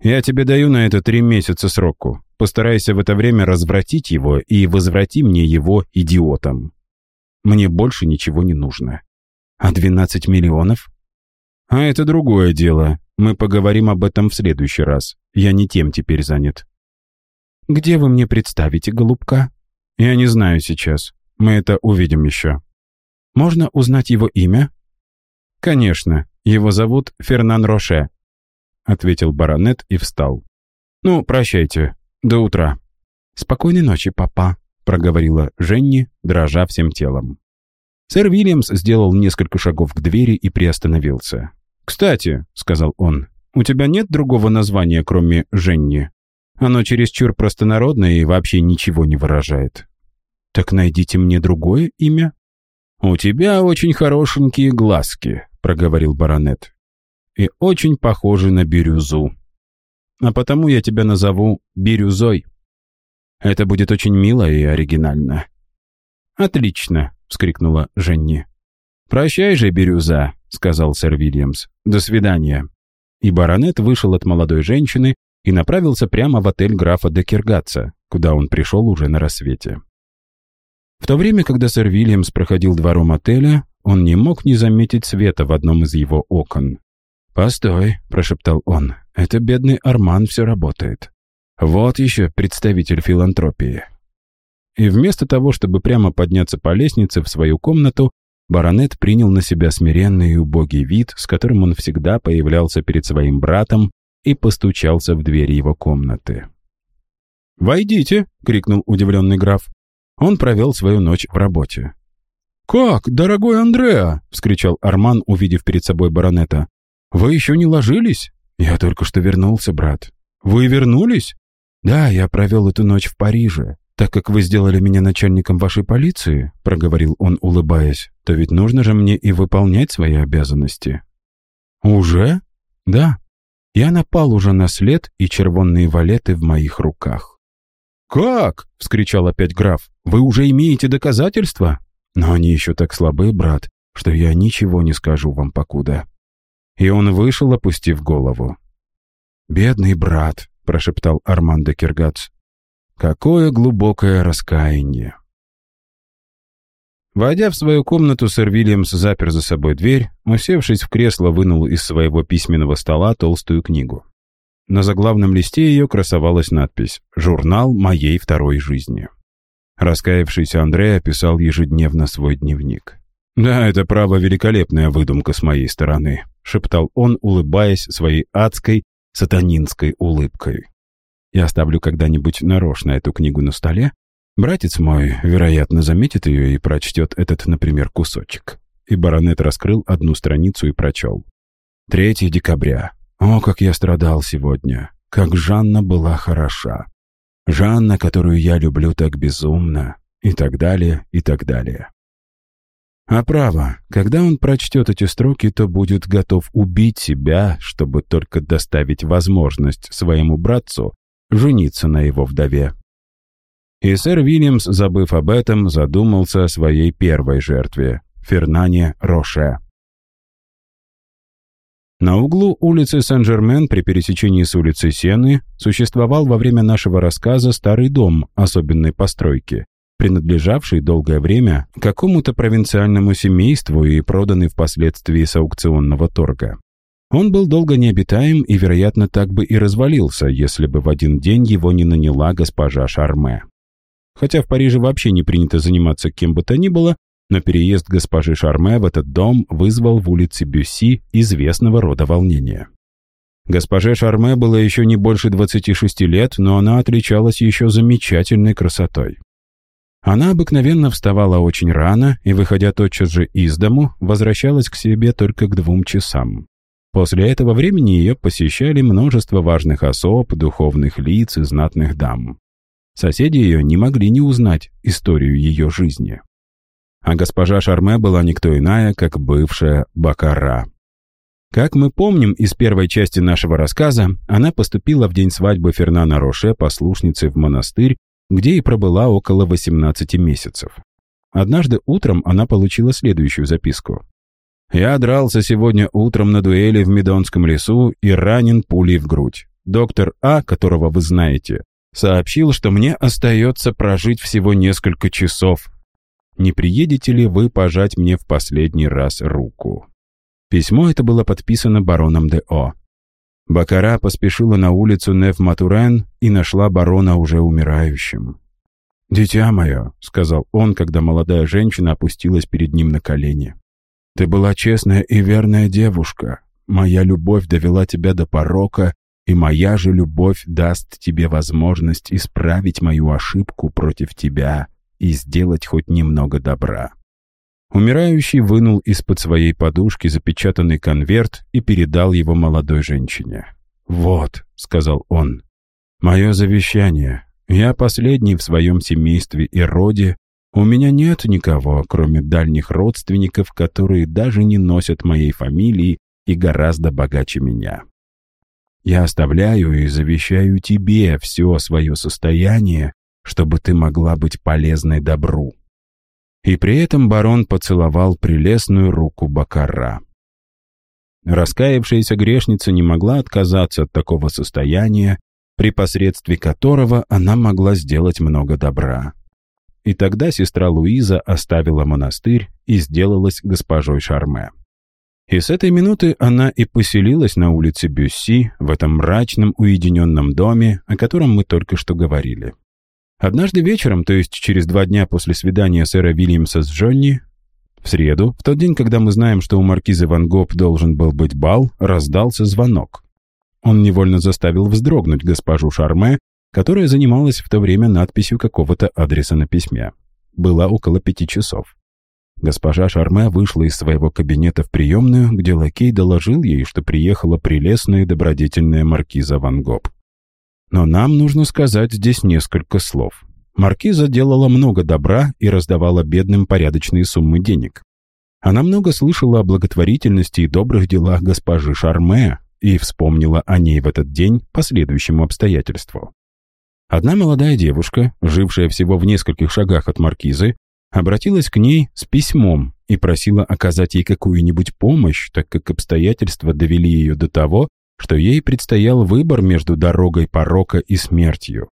Я тебе даю на это три месяца сроку. Постарайся в это время развратить его и возврати мне его идиотом. Мне больше ничего не нужно. А 12 миллионов? А это другое дело. Мы поговорим об этом в следующий раз. Я не тем теперь занят. Где вы мне представите, голубка? Я не знаю сейчас. Мы это увидим еще. Можно узнать его имя? «Конечно, его зовут Фернан Роше», — ответил баронет и встал. «Ну, прощайте. До утра». «Спокойной ночи, папа», — проговорила Женни, дрожа всем телом. Сэр Вильямс сделал несколько шагов к двери и приостановился. «Кстати», — сказал он, — «у тебя нет другого названия, кроме Женни? Оно чересчур простонародное и вообще ничего не выражает». «Так найдите мне другое имя». «У тебя очень хорошенькие глазки», проговорил баронет. «И очень похожи на бирюзу. А потому я тебя назову Бирюзой. Это будет очень мило и оригинально». «Отлично!» — вскрикнула Женни. «Прощай же, Бирюза!» — сказал сэр Вильямс. «До свидания!» И баронет вышел от молодой женщины и направился прямо в отель графа Декергатца, куда он пришел уже на рассвете. В то время, когда сэр Вильямс проходил двором отеля, он не мог не заметить света в одном из его окон. «Постой», — прошептал он, — «это бедный Арман все работает. Вот еще представитель филантропии». И вместо того, чтобы прямо подняться по лестнице в свою комнату, баронет принял на себя смиренный и убогий вид, с которым он всегда появлялся перед своим братом и постучался в дверь его комнаты. «Войдите!» — крикнул удивленный граф. Он провел свою ночь в работе. «Как, дорогой Андреа!» — вскричал Арман, увидев перед собой баронета. «Вы еще не ложились?» «Я только что вернулся, брат». «Вы вернулись?» «Да, я провел эту ночь в Париже. Так как вы сделали меня начальником вашей полиции», — проговорил он, улыбаясь, «то ведь нужно же мне и выполнять свои обязанности». «Уже?» «Да. Я напал уже на след, и червонные валеты в моих руках». «Как?» — вскричал опять граф. «Вы уже имеете доказательства?» Но они еще так слабы, брат, что я ничего не скажу вам покуда». И он вышел, опустив голову. «Бедный брат», — прошептал Армандо Киргац. «Какое глубокое раскаяние!» Войдя в свою комнату, сэр Вильямс запер за собой дверь, усевшись в кресло, вынул из своего письменного стола толстую книгу. На заглавном листе ее красовалась надпись «Журнал моей второй жизни». Раскаявшийся Андрей описал ежедневно свой дневник. «Да, это право великолепная выдумка с моей стороны», — шептал он, улыбаясь своей адской, сатанинской улыбкой. «Я оставлю когда-нибудь нарочно эту книгу на столе. Братец мой, вероятно, заметит ее и прочтет этот, например, кусочек». И баронет раскрыл одну страницу и прочел. «3 декабря. О, как я страдал сегодня! Как Жанна была хороша! Жанна, которую я люблю так безумно!» И так далее, и так далее. А право, когда он прочтет эти строки, то будет готов убить себя, чтобы только доставить возможность своему братцу жениться на его вдове. И сэр Вильямс, забыв об этом, задумался о своей первой жертве — Фернане Роше. На углу улицы Сен-Жермен при пересечении с улицей Сены существовал во время нашего рассказа старый дом особенной постройки, принадлежавший долгое время какому-то провинциальному семейству и проданный впоследствии с аукционного торга. Он был долго необитаем и, вероятно, так бы и развалился, если бы в один день его не наняла госпожа Шарме. Хотя в Париже вообще не принято заниматься кем бы то ни было, но переезд госпожи Шарме в этот дом вызвал в улице Бюсси известного рода волнения. Госпоже Шарме было еще не больше 26 лет, но она отличалась еще замечательной красотой. Она обыкновенно вставала очень рано и, выходя тотчас же из дому, возвращалась к себе только к двум часам. После этого времени ее посещали множество важных особ, духовных лиц и знатных дам. Соседи ее не могли не узнать историю ее жизни а госпожа Шарме была никто иная, как бывшая Бакара. Как мы помним из первой части нашего рассказа, она поступила в день свадьбы Фернана Роше послушницей в монастырь, где и пробыла около 18 месяцев. Однажды утром она получила следующую записку. «Я дрался сегодня утром на дуэли в Медонском лесу и ранен пулей в грудь. Доктор А, которого вы знаете, сообщил, что мне остается прожить всего несколько часов, не приедете ли вы пожать мне в последний раз руку?» Письмо это было подписано бароном де О. Бакара поспешила на улицу Нев-Матурен и нашла барона уже умирающим. «Дитя мое», — сказал он, когда молодая женщина опустилась перед ним на колени, — «ты была честная и верная девушка. Моя любовь довела тебя до порока, и моя же любовь даст тебе возможность исправить мою ошибку против тебя и сделать хоть немного добра. Умирающий вынул из-под своей подушки запечатанный конверт и передал его молодой женщине. «Вот», — сказал он, — «мое завещание. Я последний в своем семействе и роде. У меня нет никого, кроме дальних родственников, которые даже не носят моей фамилии и гораздо богаче меня. Я оставляю и завещаю тебе все свое состояние чтобы ты могла быть полезной добру». И при этом барон поцеловал прелестную руку Бакара. Раскаявшаяся грешница не могла отказаться от такого состояния, при посредстве которого она могла сделать много добра. И тогда сестра Луиза оставила монастырь и сделалась госпожой Шарме. И с этой минуты она и поселилась на улице Бюсси, в этом мрачном уединенном доме, о котором мы только что говорили. Однажды вечером, то есть через два дня после свидания сэра Вильямса с Джонни, в среду, в тот день, когда мы знаем, что у маркизы Ван Гоп должен был быть бал, раздался звонок. Он невольно заставил вздрогнуть госпожу Шарме, которая занималась в то время надписью какого-то адреса на письме. Было около пяти часов. Госпожа Шарме вышла из своего кабинета в приемную, где лакей доложил ей, что приехала прелестная и добродетельная маркиза Ван Гоп. Но нам нужно сказать здесь несколько слов. Маркиза делала много добра и раздавала бедным порядочные суммы денег. Она много слышала о благотворительности и добрых делах госпожи Шарме и вспомнила о ней в этот день по следующему обстоятельству. Одна молодая девушка, жившая всего в нескольких шагах от маркизы, обратилась к ней с письмом и просила оказать ей какую-нибудь помощь, так как обстоятельства довели ее до того, что ей предстоял выбор между дорогой порока и смертью.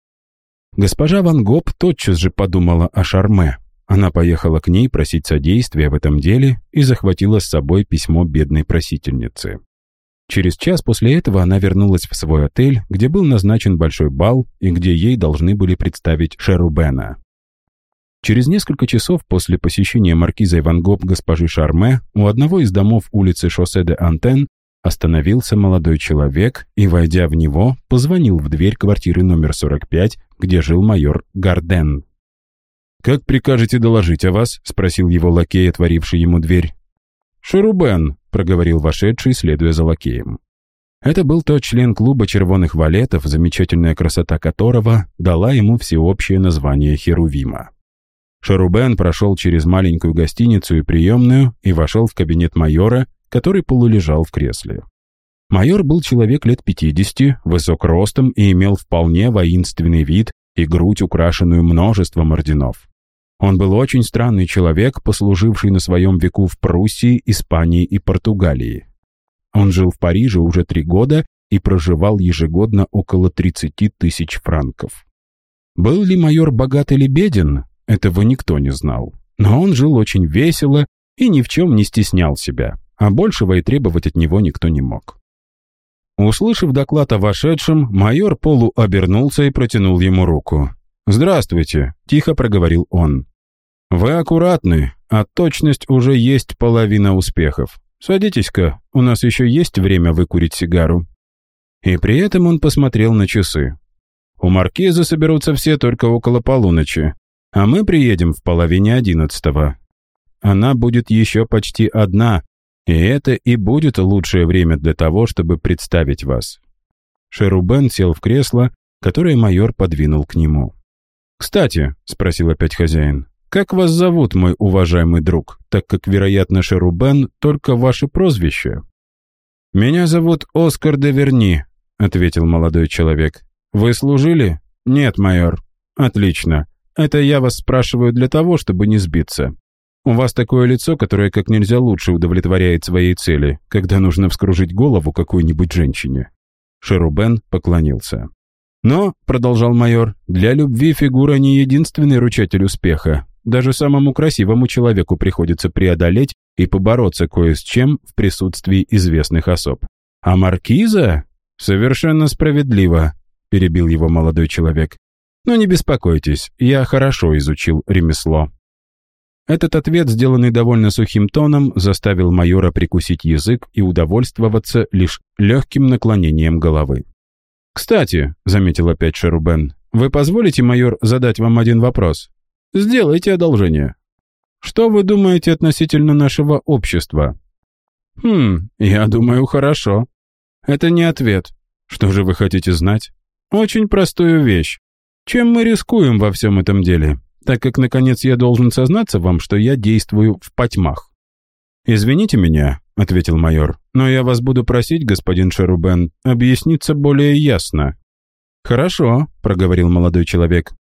Госпожа Ван Гоп тотчас же подумала о Шарме. Она поехала к ней просить содействия в этом деле и захватила с собой письмо бедной просительницы. Через час после этого она вернулась в свой отель, где был назначен большой бал и где ей должны были представить Шерубена. Через несколько часов после посещения маркизой Ван Гог госпожи Шарме у одного из домов улицы Шоссе де Антен остановился молодой человек и, войдя в него, позвонил в дверь квартиры номер 45, где жил майор Гарден. «Как прикажете доложить о вас?» — спросил его лакей, отворивший ему дверь. «Шерубен», — проговорил вошедший, следуя за лакеем. Это был тот член клуба червоных валетов, замечательная красота которого дала ему всеобщее название Херувима. Шарубен прошел через маленькую гостиницу и приемную и вошел в кабинет майора, который полулежал в кресле. Майор был человек лет 50, высок ростом и имел вполне воинственный вид и грудь, украшенную множеством орденов. Он был очень странный человек, послуживший на своем веку в Пруссии, Испании и Португалии. Он жил в Париже уже три года и проживал ежегодно около 30 тысяч франков. Был ли майор богат или беден, этого никто не знал. Но он жил очень весело и ни в чем не стеснял себя, а большего и требовать от него никто не мог. Услышав доклад о вошедшем, майор Полу обернулся и протянул ему руку. «Здравствуйте», — тихо проговорил он. «Вы аккуратны, а точность уже есть половина успехов. Садитесь-ка, у нас еще есть время выкурить сигару». И при этом он посмотрел на часы. «У маркиза соберутся все только около полуночи, а мы приедем в половине одиннадцатого. Она будет еще почти одна, и это и будет лучшее время для того, чтобы представить вас». Шерубен сел в кресло, которое майор подвинул к нему. «Кстати», — спросил опять хозяин, — «как вас зовут, мой уважаемый друг, так как, вероятно, Шерубен — только ваше прозвище?» «Меня зовут Оскар де Верни», — ответил молодой человек. «Вы служили?» «Нет, майор». «Отлично. Это я вас спрашиваю для того, чтобы не сбиться. У вас такое лицо, которое как нельзя лучше удовлетворяет своей цели, когда нужно вскружить голову какой-нибудь женщине». Шерубен поклонился. «Но», — продолжал майор, — «для любви фигура не единственный ручатель успеха. Даже самому красивому человеку приходится преодолеть и побороться кое с чем в присутствии известных особ. А маркиза? Совершенно справедливо», — перебил его молодой человек. Но не беспокойтесь, я хорошо изучил ремесло». Этот ответ, сделанный довольно сухим тоном, заставил майора прикусить язык и удовольствоваться лишь легким наклонением головы. «Кстати», — заметил опять Шерубен, — «вы позволите, майор, задать вам один вопрос? Сделайте одолжение. Что вы думаете относительно нашего общества?» «Хм, я думаю, хорошо. Это не ответ. Что же вы хотите знать? Очень простую вещь. Чем мы рискуем во всем этом деле? Так как, наконец, я должен сознаться вам, что я действую в потьмах. «Извините меня», — ответил майор, «но я вас буду просить, господин Шерубен, объясниться более ясно». «Хорошо», — проговорил молодой человек.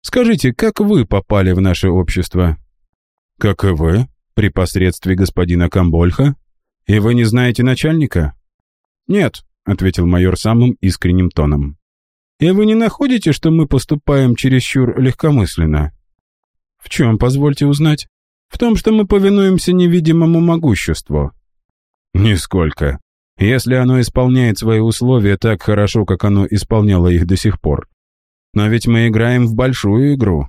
«Скажите, как вы попали в наше общество?» «Как и вы, при посредстве господина Камбольха. И вы не знаете начальника?» «Нет», — ответил майор самым искренним тоном. И вы не находите, что мы поступаем чересчур легкомысленно? В чем, позвольте узнать? В том, что мы повинуемся невидимому могуществу. Нисколько. Если оно исполняет свои условия так хорошо, как оно исполняло их до сих пор. Но ведь мы играем в большую игру.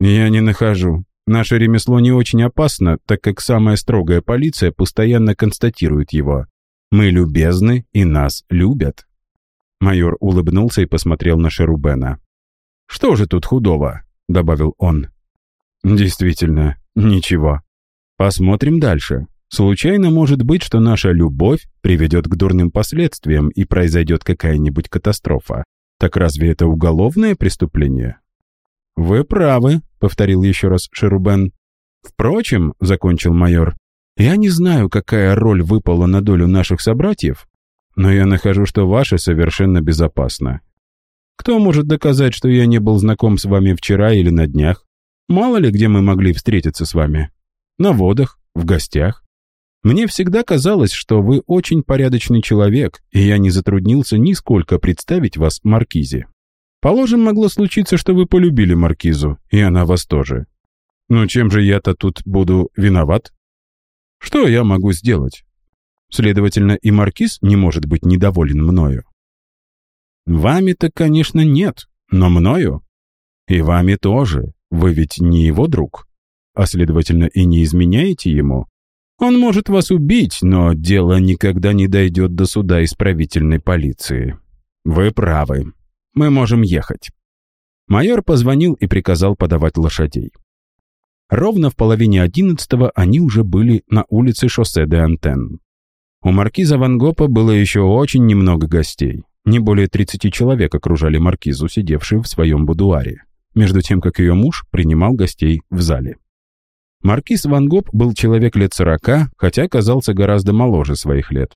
Я не нахожу. Наше ремесло не очень опасно, так как самая строгая полиция постоянно констатирует его. Мы любезны и нас любят. Майор улыбнулся и посмотрел на Шерубена. «Что же тут худого?» — добавил он. «Действительно, ничего. Посмотрим дальше. Случайно может быть, что наша любовь приведет к дурным последствиям и произойдет какая-нибудь катастрофа. Так разве это уголовное преступление?» «Вы правы», — повторил еще раз Шерубен. «Впрочем», — закончил майор, — «я не знаю, какая роль выпала на долю наших собратьев, но я нахожу, что ваше совершенно безопасно. Кто может доказать, что я не был знаком с вами вчера или на днях? Мало ли, где мы могли встретиться с вами. На водах, в гостях. Мне всегда казалось, что вы очень порядочный человек, и я не затруднился нисколько представить вас Маркизе. Положим, могло случиться, что вы полюбили Маркизу, и она вас тоже. Но чем же я-то тут буду виноват? Что я могу сделать? Следовательно, и маркиз не может быть недоволен мною. Вами-то, конечно, нет, но мною. И вами тоже. Вы ведь не его друг, а, следовательно, и не изменяете ему. Он может вас убить, но дело никогда не дойдет до суда исправительной полиции. Вы правы. Мы можем ехать. Майор позвонил и приказал подавать лошадей. Ровно в половине одиннадцатого они уже были на улице шоссе де Антен. У маркиза Ван Гопа было еще очень немного гостей. Не более 30 человек окружали маркизу, сидевшую в своем будуаре, между тем, как ее муж принимал гостей в зале. Маркиз Ван Гоп был человек лет сорока, хотя казался гораздо моложе своих лет.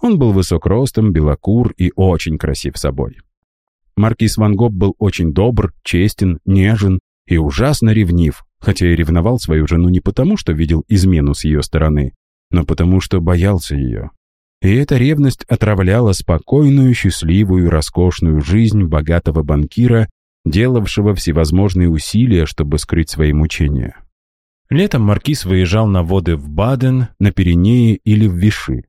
Он был высок ростом, белокур и очень красив собой. Маркиз Ван Гоп был очень добр, честен, нежен и ужасно ревнив, хотя и ревновал свою жену не потому, что видел измену с ее стороны, но потому, что боялся ее. И эта ревность отравляла спокойную, счастливую, роскошную жизнь богатого банкира, делавшего всевозможные усилия, чтобы скрыть свои мучения. Летом маркиз выезжал на воды в Баден, на Пиренеи или в Виши.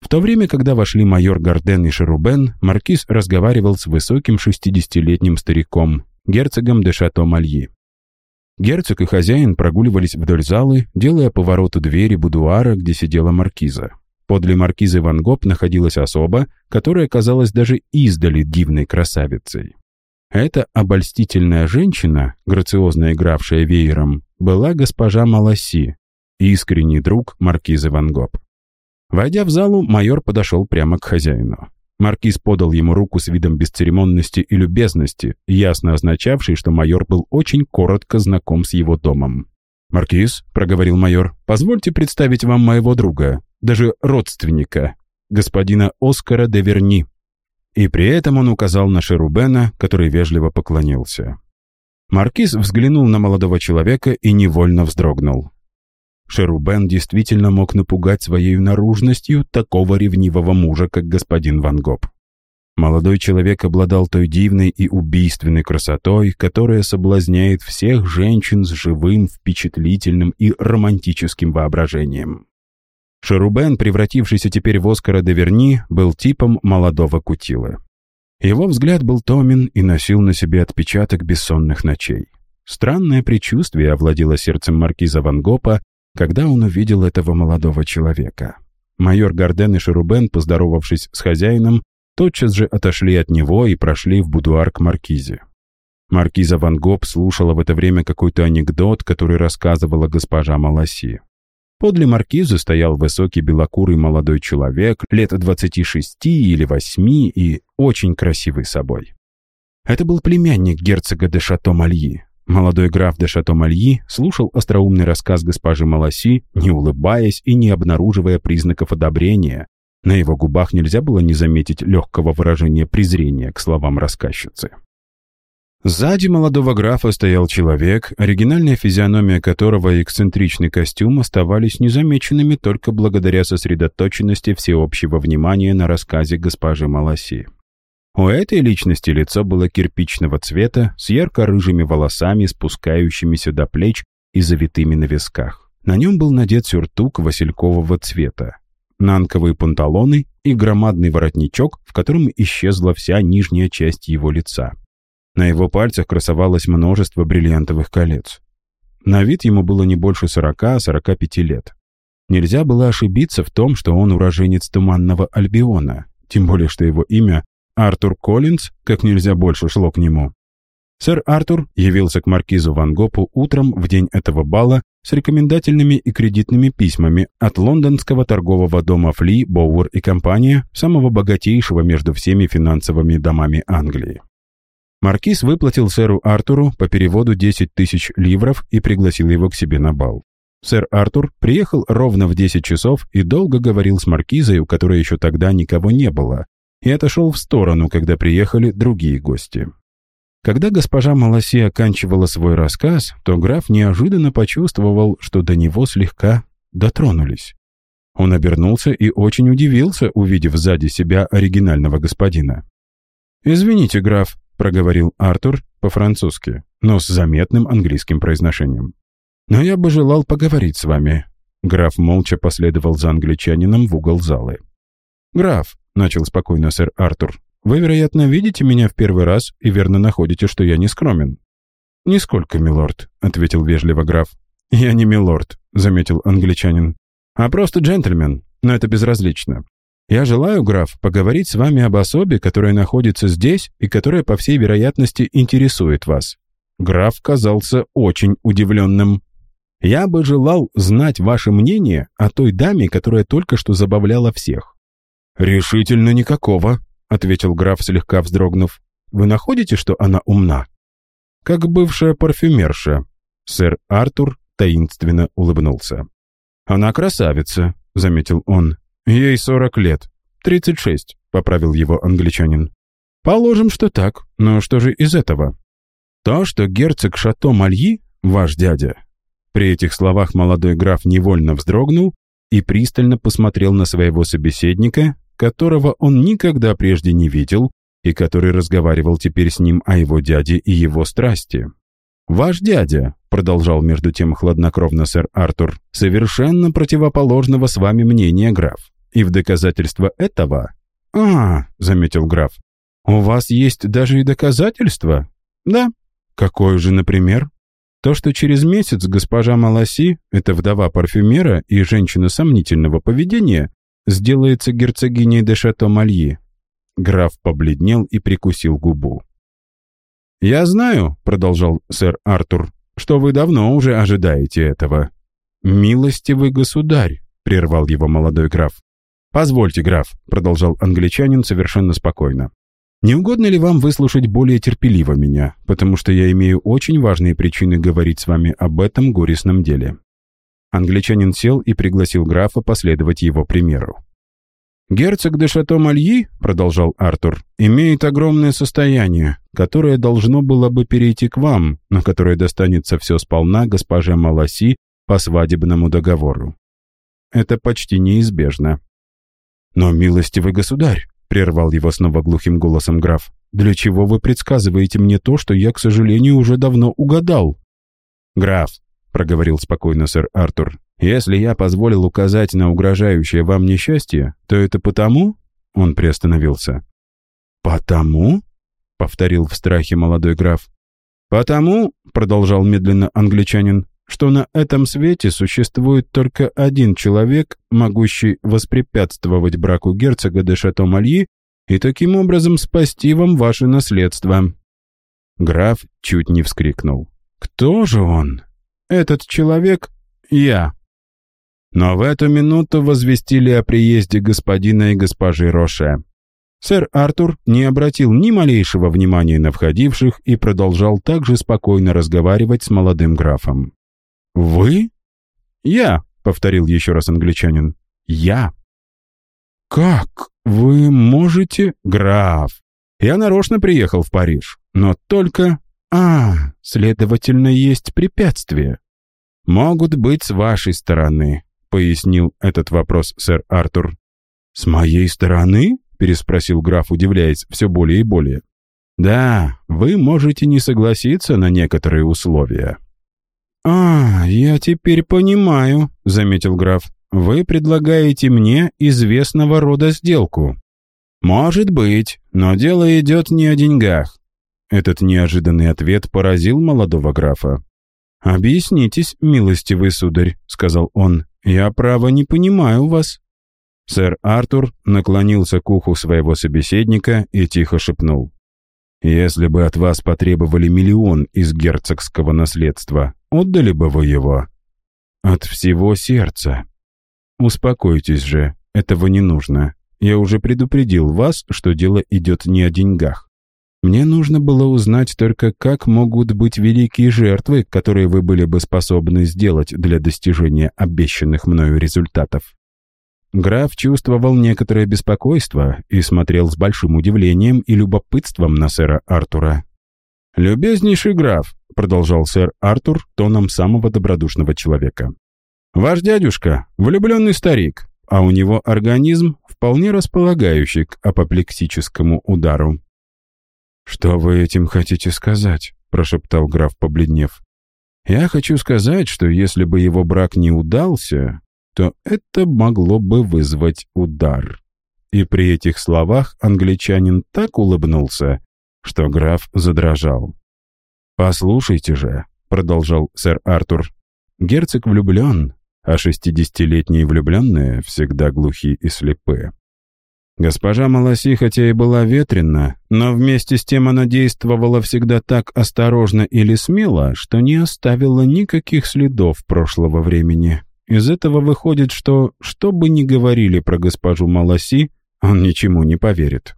В то время, когда вошли майор Гарден и Шерубен, маркиз разговаривал с высоким 60-летним стариком, герцогом де Шато-Мальи. Герцог и хозяин прогуливались вдоль залы, делая поворот у двери будуара, где сидела маркиза. Подле маркизы Ван Гоп находилась особа, которая казалась даже издали дивной красавицей. Эта обольстительная женщина, грациозно игравшая веером, была госпожа Маласи, искренний друг маркизы Ван Гоп. Войдя в залу, майор подошел прямо к хозяину. Маркиз подал ему руку с видом бесцеремонности и любезности, ясно означавший, что майор был очень коротко знаком с его домом. «Маркиз», — проговорил майор, — «позвольте представить вам моего друга, даже родственника, господина Оскара де Верни». И при этом он указал на Шерубена, который вежливо поклонился. Маркиз взглянул на молодого человека и невольно вздрогнул. Шерубен действительно мог напугать своей наружностью такого ревнивого мужа, как господин Ван Гоп. Молодой человек обладал той дивной и убийственной красотой, которая соблазняет всех женщин с живым, впечатлительным и романтическим воображением. Шерубен, превратившийся теперь в Оскара де Верни, был типом молодого кутила. Его взгляд был томен и носил на себе отпечаток бессонных ночей. Странное предчувствие овладело сердцем маркиза Ван Гопа, когда он увидел этого молодого человека. Майор Гарден и Шерубен, поздоровавшись с хозяином, тотчас же отошли от него и прошли в будуар к маркизе. Маркиза Ван Гоп слушала в это время какой-то анекдот, который рассказывала госпожа Маласи. Подле маркизы стоял высокий белокурый молодой человек, лет 26 или 8 и очень красивый собой. Это был племянник герцога де Шато-Мальи. Молодой граф де Шато-Мальи слушал остроумный рассказ госпожи Маласи, не улыбаясь и не обнаруживая признаков одобрения. На его губах нельзя было не заметить легкого выражения презрения к словам рассказчицы. Сзади молодого графа стоял человек, оригинальная физиономия которого и эксцентричный костюм оставались незамеченными только благодаря сосредоточенности всеобщего внимания на рассказе госпожи Маласи. У этой личности лицо было кирпичного цвета, с ярко-рыжими волосами, спускающимися до плеч и завитыми на висках. На нем был надет сюртук василькового цвета, нанковые панталоны и громадный воротничок, в котором исчезла вся нижняя часть его лица. На его пальцах красовалось множество бриллиантовых колец. На вид ему было не больше 40-45 лет. Нельзя было ошибиться в том, что он уроженец Туманного Альбиона, тем более что его имя Артур Коллинз как нельзя больше шло к нему. Сэр Артур явился к маркизу Ван Гопу утром в день этого бала с рекомендательными и кредитными письмами от лондонского торгового дома Фли, Боуэр и компания, самого богатейшего между всеми финансовыми домами Англии. Маркиз выплатил сэру Артуру по переводу 10 тысяч ливров и пригласил его к себе на бал. Сэр Артур приехал ровно в 10 часов и долго говорил с маркизой, у которой еще тогда никого не было, и отошел в сторону, когда приехали другие гости. Когда госпожа Маласи оканчивала свой рассказ, то граф неожиданно почувствовал, что до него слегка дотронулись. Он обернулся и очень удивился, увидев сзади себя оригинального господина. «Извините, граф», проговорил Артур по-французски, но с заметным английским произношением. «Но я бы желал поговорить с вами. Граф молча последовал за англичанином в угол залы. «Граф», — начал спокойно сэр Артур, «вы, вероятно, видите меня в первый раз и верно находите, что я не скромен». «Нисколько, милорд», — ответил вежливо граф. «Я не милорд», — заметил англичанин, «а просто джентльмен, но это безразлично. Я желаю, граф, поговорить с вами об особе, которая находится здесь и которая, по всей вероятности, интересует вас». Граф казался очень удивленным. «Я бы желал знать ваше мнение о той даме, которая только что забавляла всех». «Решительно никакого», — ответил граф, слегка вздрогнув. «Вы находите, что она умна?» «Как бывшая парфюмерша». Сэр Артур таинственно улыбнулся. «Она красавица», — заметил он. «Ей сорок лет. Тридцать шесть», — поправил его англичанин. «Положим, что так. Но что же из этого?» «То, что герцог Шато Мальи, ваш дядя...» При этих словах молодой граф невольно вздрогнул и пристально посмотрел на своего собеседника, которого он никогда прежде не видел и который разговаривал теперь с ним о его дяде и его страсти. «Ваш дядя», — продолжал между тем хладнокровно сэр Артур, «совершенно противоположного с вами мнения, граф. И в доказательство этого...» «А, — заметил граф, — у вас есть даже и доказательства?» «Да». «Какое же, например?» То, что через месяц госпожа Маласи, эта вдова парфюмера и женщина сомнительного поведения, сделается герцогиней де Шато-Мальи. Граф побледнел и прикусил губу. «Я знаю», — продолжал сэр Артур, «что вы давно уже ожидаете этого». «Милостивый государь», — прервал его молодой граф. «Позвольте, граф», — продолжал англичанин совершенно спокойно. «Не угодно ли вам выслушать более терпеливо меня, потому что я имею очень важные причины говорить с вами об этом горестном деле?» Англичанин сел и пригласил графа последовать его примеру. «Герцог де Шато-Мальи, — продолжал Артур, — имеет огромное состояние, которое должно было бы перейти к вам, но которое достанется все сполна госпоже Маласи по свадебному договору. Это почти неизбежно». «Но, милостивый государь, — прервал его снова глухим голосом граф, — для чего вы предсказываете мне то, что я, к сожалению, уже давно угадал?» «Граф, — проговорил спокойно сэр Артур, «если я позволил указать на угрожающее вам несчастье, то это потому...» Он приостановился. «Потому?» — повторил в страхе молодой граф. «Потому», — продолжал медленно англичанин, «что на этом свете существует только один человек, могущий воспрепятствовать браку герцога де Шато-Мальи и таким образом спасти вам ваше наследство». Граф чуть не вскрикнул. «Кто же он?» Этот человек — я». Но в эту минуту возвестили о приезде господина и госпожи Роше. Сэр Артур не обратил ни малейшего внимания на входивших и продолжал также спокойно разговаривать с молодым графом. «Вы?» «Я», — повторил еще раз англичанин. «Я». «Как вы можете, граф? Я нарочно приехал в Париж, но только «А, следовательно, есть препятствия». «Могут быть с вашей стороны», — пояснил этот вопрос сэр Артур. «С моей стороны?» — переспросил граф, удивляясь все более и более. «Да, вы можете не согласиться на некоторые условия». «А, я теперь понимаю», — заметил граф. «Вы предлагаете мне известного рода сделку». «Может быть, но дело идет не о деньгах. Этот неожиданный ответ поразил молодого графа. «Объяснитесь, милостивый сударь», — сказал он. «Я, право, не понимаю вас». Сэр Артур наклонился к уху своего собеседника и тихо шепнул. «Если бы от вас потребовали миллион из герцогского наследства, отдали бы вы его?» «От всего сердца». «Успокойтесь же, этого не нужно. Я уже предупредил вас, что дело идет не о деньгах. Мне нужно было узнать только, как могут быть великие жертвы, которые вы были бы способны сделать для достижения обещанных мною результатов. Граф чувствовал некоторое беспокойство и смотрел с большим удивлением и любопытством на сэра Артура. «Любезнейший граф», — продолжал сэр Артур тоном самого добродушного человека. «Ваш дядюшка — влюбленный старик, а у него организм, вполне располагающий к апоплексическому удару. «Что вы этим хотите сказать?» — прошептал граф, побледнев. «Я хочу сказать, что если бы его брак не удался, то это могло бы вызвать удар. И при этих словах англичанин так улыбнулся, что граф задрожал. «Послушайте же», — продолжал сэр Артур, — «герцог влюблен, а шестидесятилетние влюбленные всегда глухи и слепы. Госпожа Маласи хотя и была ветрена, но вместе с тем она действовала всегда так осторожно или смело, что не оставила никаких следов прошлого времени. Из этого выходит, что, что бы ни говорили про госпожу Маласи, он ничему не поверит.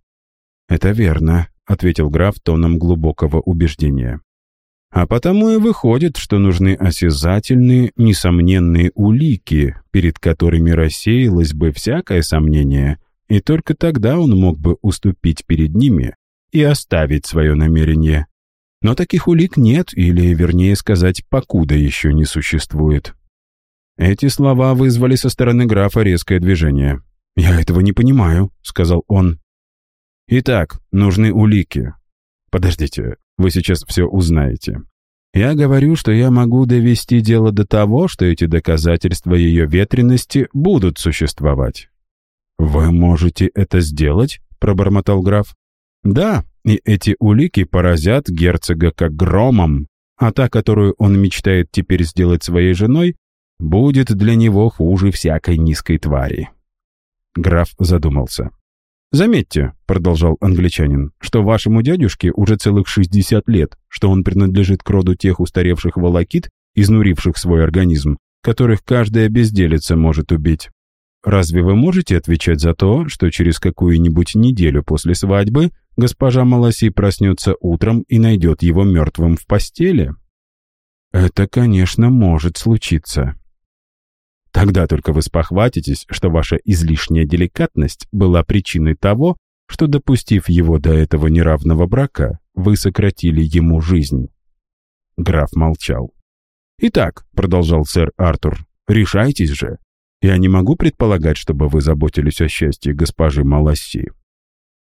«Это верно», — ответил граф тоном глубокого убеждения. А потому и выходит, что нужны осязательные, несомненные улики, перед которыми рассеялось бы всякое сомнение, и только тогда он мог бы уступить перед ними и оставить свое намерение. Но таких улик нет, или, вернее сказать, покуда еще не существует. Эти слова вызвали со стороны графа резкое движение. «Я этого не понимаю», — сказал он. «Итак, нужны улики. Подождите, вы сейчас все узнаете. Я говорю, что я могу довести дело до того, что эти доказательства ее ветренности будут существовать. «Вы можете это сделать?» — пробормотал граф. «Да, и эти улики поразят герцога как громом, а та, которую он мечтает теперь сделать своей женой, будет для него хуже всякой низкой твари». Граф задумался. «Заметьте», — продолжал англичанин, «что вашему дядюшке уже целых 60 лет, что он принадлежит к роду тех устаревших волокит, изнуривших свой организм, которых каждая безделица может убить. Разве вы можете отвечать за то, что через какую-нибудь неделю после свадьбы госпожа Маласи проснется утром и найдет его мертвым в постели? Это, конечно, может случиться. Тогда только вы спохватитесь, что ваша излишняя деликатность была причиной того, что, допустив его до этого неравного брака, вы сократили ему жизнь. Граф молчал. «Итак», — продолжал сэр Артур, — «решайтесь же. Я не могу предполагать, чтобы вы заботились о счастье госпожи Маласси».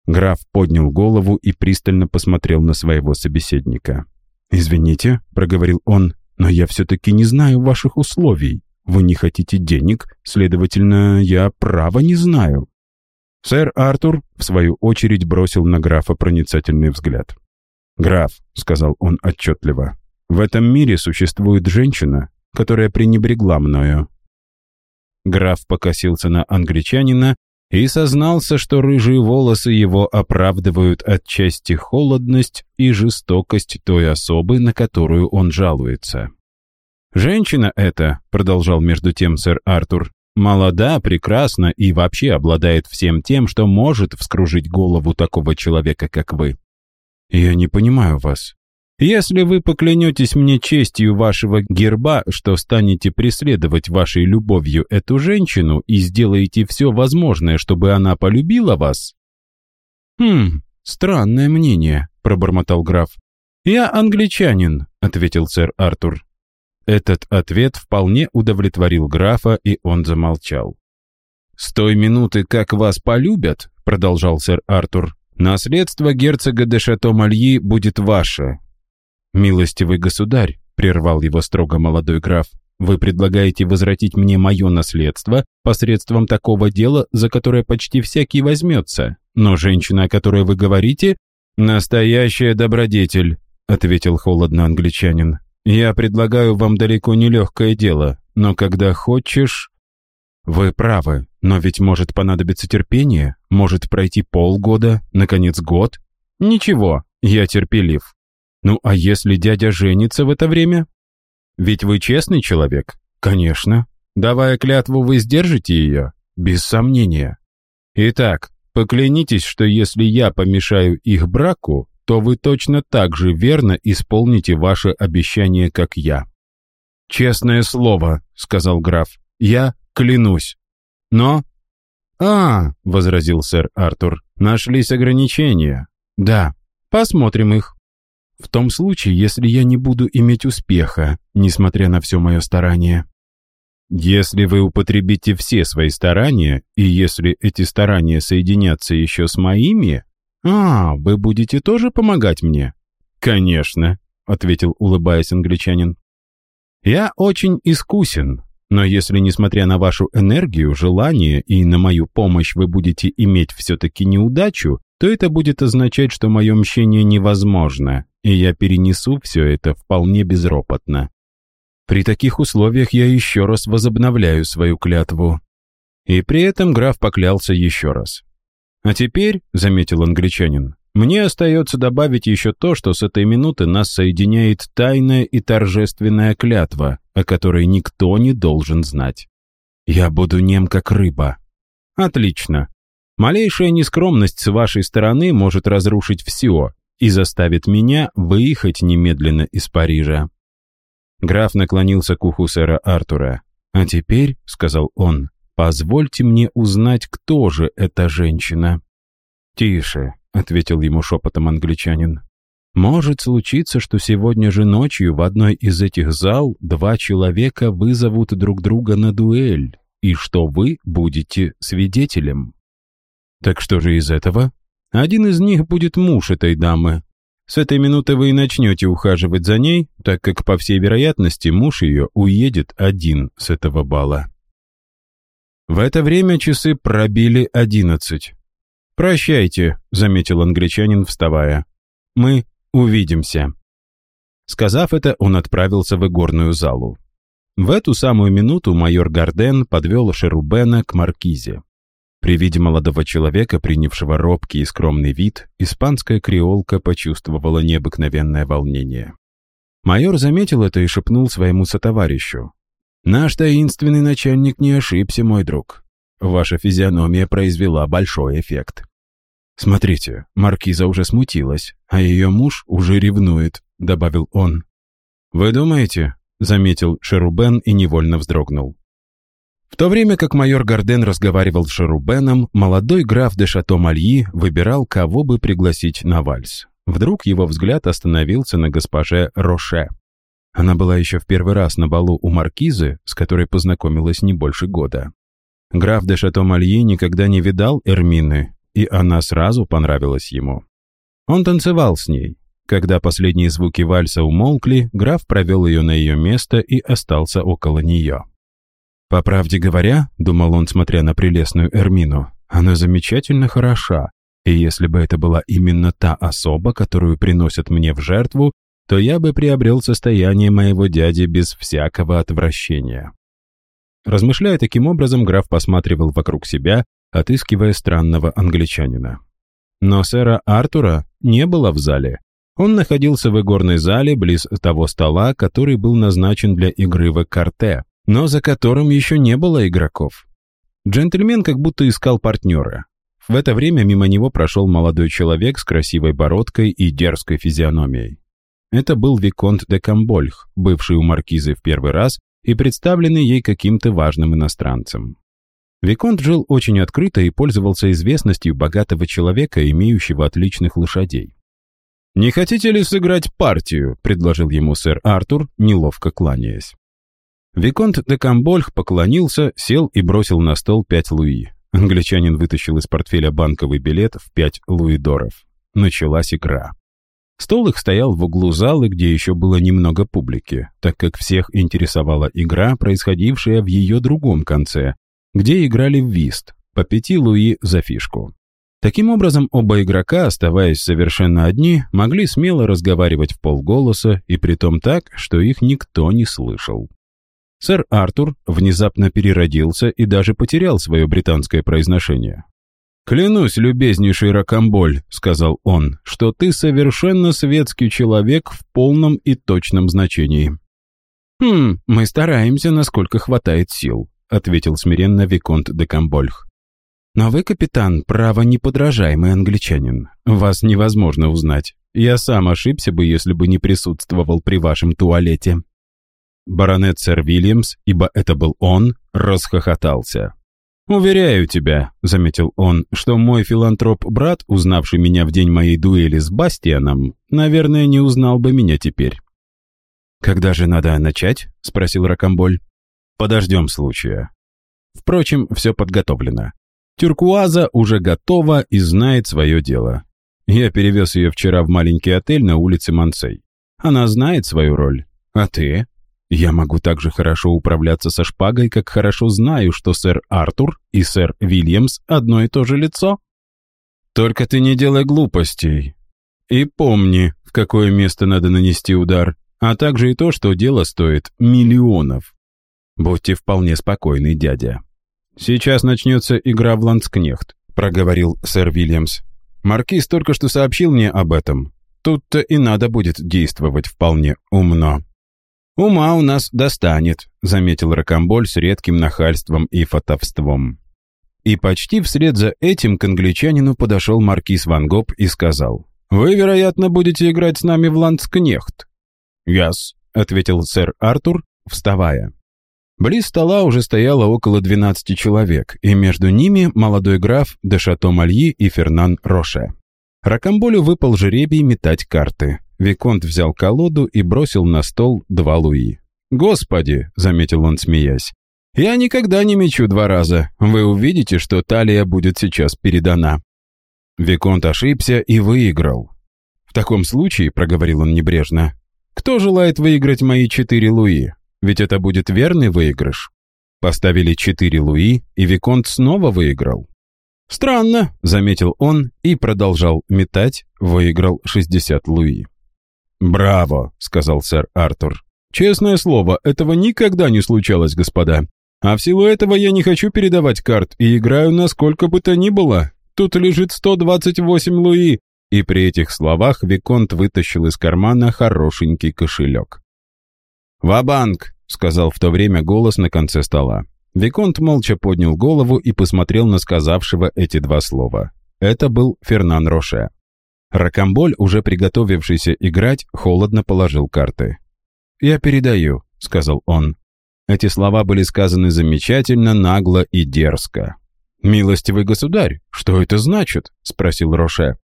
Граф поднял голову и пристально посмотрел на своего собеседника. «Извините», — проговорил он, — «но я все-таки не знаю ваших условий. Вы не хотите денег, следовательно, я права не знаю». Сэр Артур, в свою очередь, бросил на графа проницательный взгляд. «Граф», — сказал он отчетливо, — «в этом мире существует женщина, которая пренебрегла мною, Граф покосился на англичанина и сознался, что рыжие волосы его оправдывают отчасти холодность и жестокость той особы, на которую он жалуется. «Женщина эта», — продолжал между тем сэр Артур, «молода, прекрасна и вообще обладает всем тем, что может вскружить голову такого человека, как вы». «Я не понимаю вас», если вы поклянетесь мне честью вашего герба, что станете преследовать вашей любовью эту женщину и сделаете все возможное, чтобы она полюбила вас...» «Хм, странное мнение», — пробормотал граф. «Я англичанин», — ответил сэр Артур. Этот ответ вполне удовлетворил графа, и он замолчал. «С той минуты, как вас полюбят», — продолжал сэр Артур, «наследство герцога де Шато-Мальи будет ваше, «Милостивый государь», — прервал его строго молодой граф, «вы предлагаете возвратить мне мое наследство посредством такого дела, за которое почти всякий возьмется. Но женщина, о которой вы говорите, настоящая добродетель», — ответил холодно англичанин. «Я предлагаю вам далеко не легкое дело, но когда хочешь...» «Вы правы, но ведь может понадобиться терпение, может пройти полгода, наконец год. Ничего, я терпелив. Ну, а если дядя женится в это время? Ведь вы честный человек? Конечно. Давая клятву, вы сдержите ее? Без сомнения. Итак, поклянитесь, что если я помешаю их браку, то вы точно так же верно исполните ваше обещание, как я. «Честное слово», — сказал граф, — «я клянусь». «Но...» «А», — возразил сэр Артур, — «нашлись ограничения». «Да, посмотрим их». В том случае, если я не буду иметь успеха, несмотря на все мое старание. Если вы употребите все свои старания, и если эти старания соединятся еще с моими, а, вы будете тоже помогать мне? Конечно, ответил, улыбаясь англичанин. Я очень искусен, Но если, несмотря на вашу энергию, желание и на мою помощь вы будете иметь все-таки неудачу, то это будет означать, что мое мщение невозможно, и я перенесу все это вполне безропотно. При таких условиях я еще раз возобновляю свою клятву. И при этом граф поклялся еще раз. «А теперь», — заметил англичанин, «мне остается добавить еще то, что с этой минуты нас соединяет тайная и торжественная клятва, о которой никто не должен знать. Я буду нем, как рыба». «Отлично. Малейшая нескромность с вашей стороны может разрушить все и заставит меня выехать немедленно из Парижа». Граф наклонился к уху сэра Артура. «А теперь», — сказал он, Позвольте мне узнать, кто же эта женщина». «Тише», — ответил ему шепотом англичанин. «Может случиться, что сегодня же ночью в одной из этих зал два человека вызовут друг друга на дуэль, и что вы будете свидетелем». «Так что же из этого?» «Один из них будет муж этой дамы. С этой минуты вы и начнете ухаживать за ней, так как, по всей вероятности, муж ее уедет один с этого бала». В это время часы пробили одиннадцать. «Прощайте», — заметил англичанин, вставая. «Мы увидимся». Сказав это, он отправился в игорную залу. В эту самую минуту майор Гарден подвел Шерубена к маркизе. При виде молодого человека, принявшего робкий и скромный вид, испанская креолка почувствовала необыкновенное волнение. Майор заметил это и шепнул своему сотоварищу. Наш таинственный начальник не ошибся, мой друг. Ваша физиономия произвела большой эффект. Смотрите, маркиза уже смутилась, а ее муж уже ревнует, добавил он. Вы думаете? Заметил Шерубен и невольно вздрогнул. В то время как майор Гарден разговаривал с Шерубеном, молодой граф де Шато-Мальи выбирал, кого бы пригласить на вальс. Вдруг его взгляд остановился на госпоже Роше. Она была еще в первый раз на балу у маркизы, с которой познакомилась не больше года. Граф де Шато-Мальи никогда не видал Эрмины, и она сразу понравилась ему. Он танцевал с ней. Когда последние звуки вальса умолкли, граф провел ее на ее место и остался около нее. «По правде говоря», — думал он, смотря на прелестную Эрмину, «она замечательно хороша, и если бы это была именно та особа, которую приносят мне в жертву, то я бы приобрел состояние моего дяди без всякого отвращения. Размышляя таким образом, граф посматривал вокруг себя, отыскивая странного англичанина. Но сэра Артура не было в зале. Он находился в игорной зале близ того стола, который был назначен для игры в карте, но за которым еще не было игроков. Джентльмен как будто искал партнера. В это время мимо него прошел молодой человек с красивой бородкой и дерзкой физиономией. Это был Виконт де Камбольх, бывший у маркизы в первый раз и представленный ей каким-то важным иностранцем. Виконт жил очень открыто и пользовался известностью богатого человека, имеющего отличных лошадей. «Не хотите ли сыграть партию?» – предложил ему сэр Артур, неловко кланяясь. Виконт де Камбольх поклонился, сел и бросил на стол пять луи. Англичанин вытащил из портфеля банковый билет в пять луидоров. Началась игра. Стол их стоял в углу зала, где еще было немного публики, так как всех интересовала игра, происходившая в ее другом конце, где играли в вист, по пяти луи за фишку. Таким образом, оба игрока, оставаясь совершенно одни, могли смело разговаривать в полголоса, и притом так, что их никто не слышал. Сэр Артур внезапно переродился и даже потерял свое британское произношение. «Клянусь, любезнейший Ракамболь», — сказал он, «что ты совершенно светский человек в полном и точном значении». «Хм, мы стараемся, насколько хватает сил», — ответил смиренно Виконт де Камбольх. «Но вы, капитан, право неподражаемый англичанин. Вас невозможно узнать. Я сам ошибся бы, если бы не присутствовал при вашем туалете». Баронет сэр Вильямс, ибо это был он, расхохотался. «Уверяю тебя», — заметил он, «что мой филантроп-брат, узнавший меня в день моей дуэли с Бастианом, наверное, не узнал бы меня теперь». «Когда же надо начать?» — спросил Ракамболь. «Подождем случая». Впрочем, все подготовлено. Тюркуаза уже готова и знает свое дело. Я перевез ее вчера в маленький отель на улице Мансей. Она знает свою роль. А ты? Я могу так же хорошо управляться со шпагой, как хорошо знаю, что сэр Артур и сэр Вильямс одно и то же лицо. Только ты не делай глупостей. И помни, в какое место надо нанести удар, а также и то, что дело стоит миллионов. Будьте вполне спокойны, дядя. Сейчас начнется игра в ландскнехт, проговорил сэр Вильямс. Маркиз только что сообщил мне об этом. Тут-то и надо будет действовать вполне умно. «Ума у нас достанет», — заметил Рокомболь с редким нахальством и фатовством. И почти вслед за этим к англичанину подошел маркиз Ван Гоп и сказал, «Вы, вероятно, будете играть с нами в ландскнехт». «Яс», — ответил сэр Артур, вставая. Близ стола уже стояло около 12 человек, и между ними молодой граф де Шато Мальи и Фернан Роше. Ракамболю выпал жеребий метать карты. Виконт взял колоду и бросил на стол два луи. «Господи!» — заметил он, смеясь. «Я никогда не мечу два раза. Вы увидите, что талия будет сейчас передана». Виконт ошибся и выиграл. «В таком случае», — проговорил он небрежно, «кто желает выиграть мои четыре луи? Ведь это будет верный выигрыш». Поставили четыре луи, и Виконт снова выиграл. «Странно», — заметил он и продолжал метать, выиграл 60 луи. «Браво», — сказал сэр Артур. «Честное слово, этого никогда не случалось, господа. А в силу этого я не хочу передавать карт и играю насколько бы то ни было. Тут лежит 128 луи». И при этих словах Виконт вытащил из кармана хорошенький кошелек. «Ва-банк», — сказал в то время голос на конце стола. Виконт молча поднял голову и посмотрел на сказавшего эти два слова. Это был Фернан Роше. Ракамболь, уже приготовившийся играть, холодно положил карты. «Я передаю», — сказал он. Эти слова были сказаны замечательно, нагло и дерзко. «Милостивый государь, что это значит?» — спросил Роше.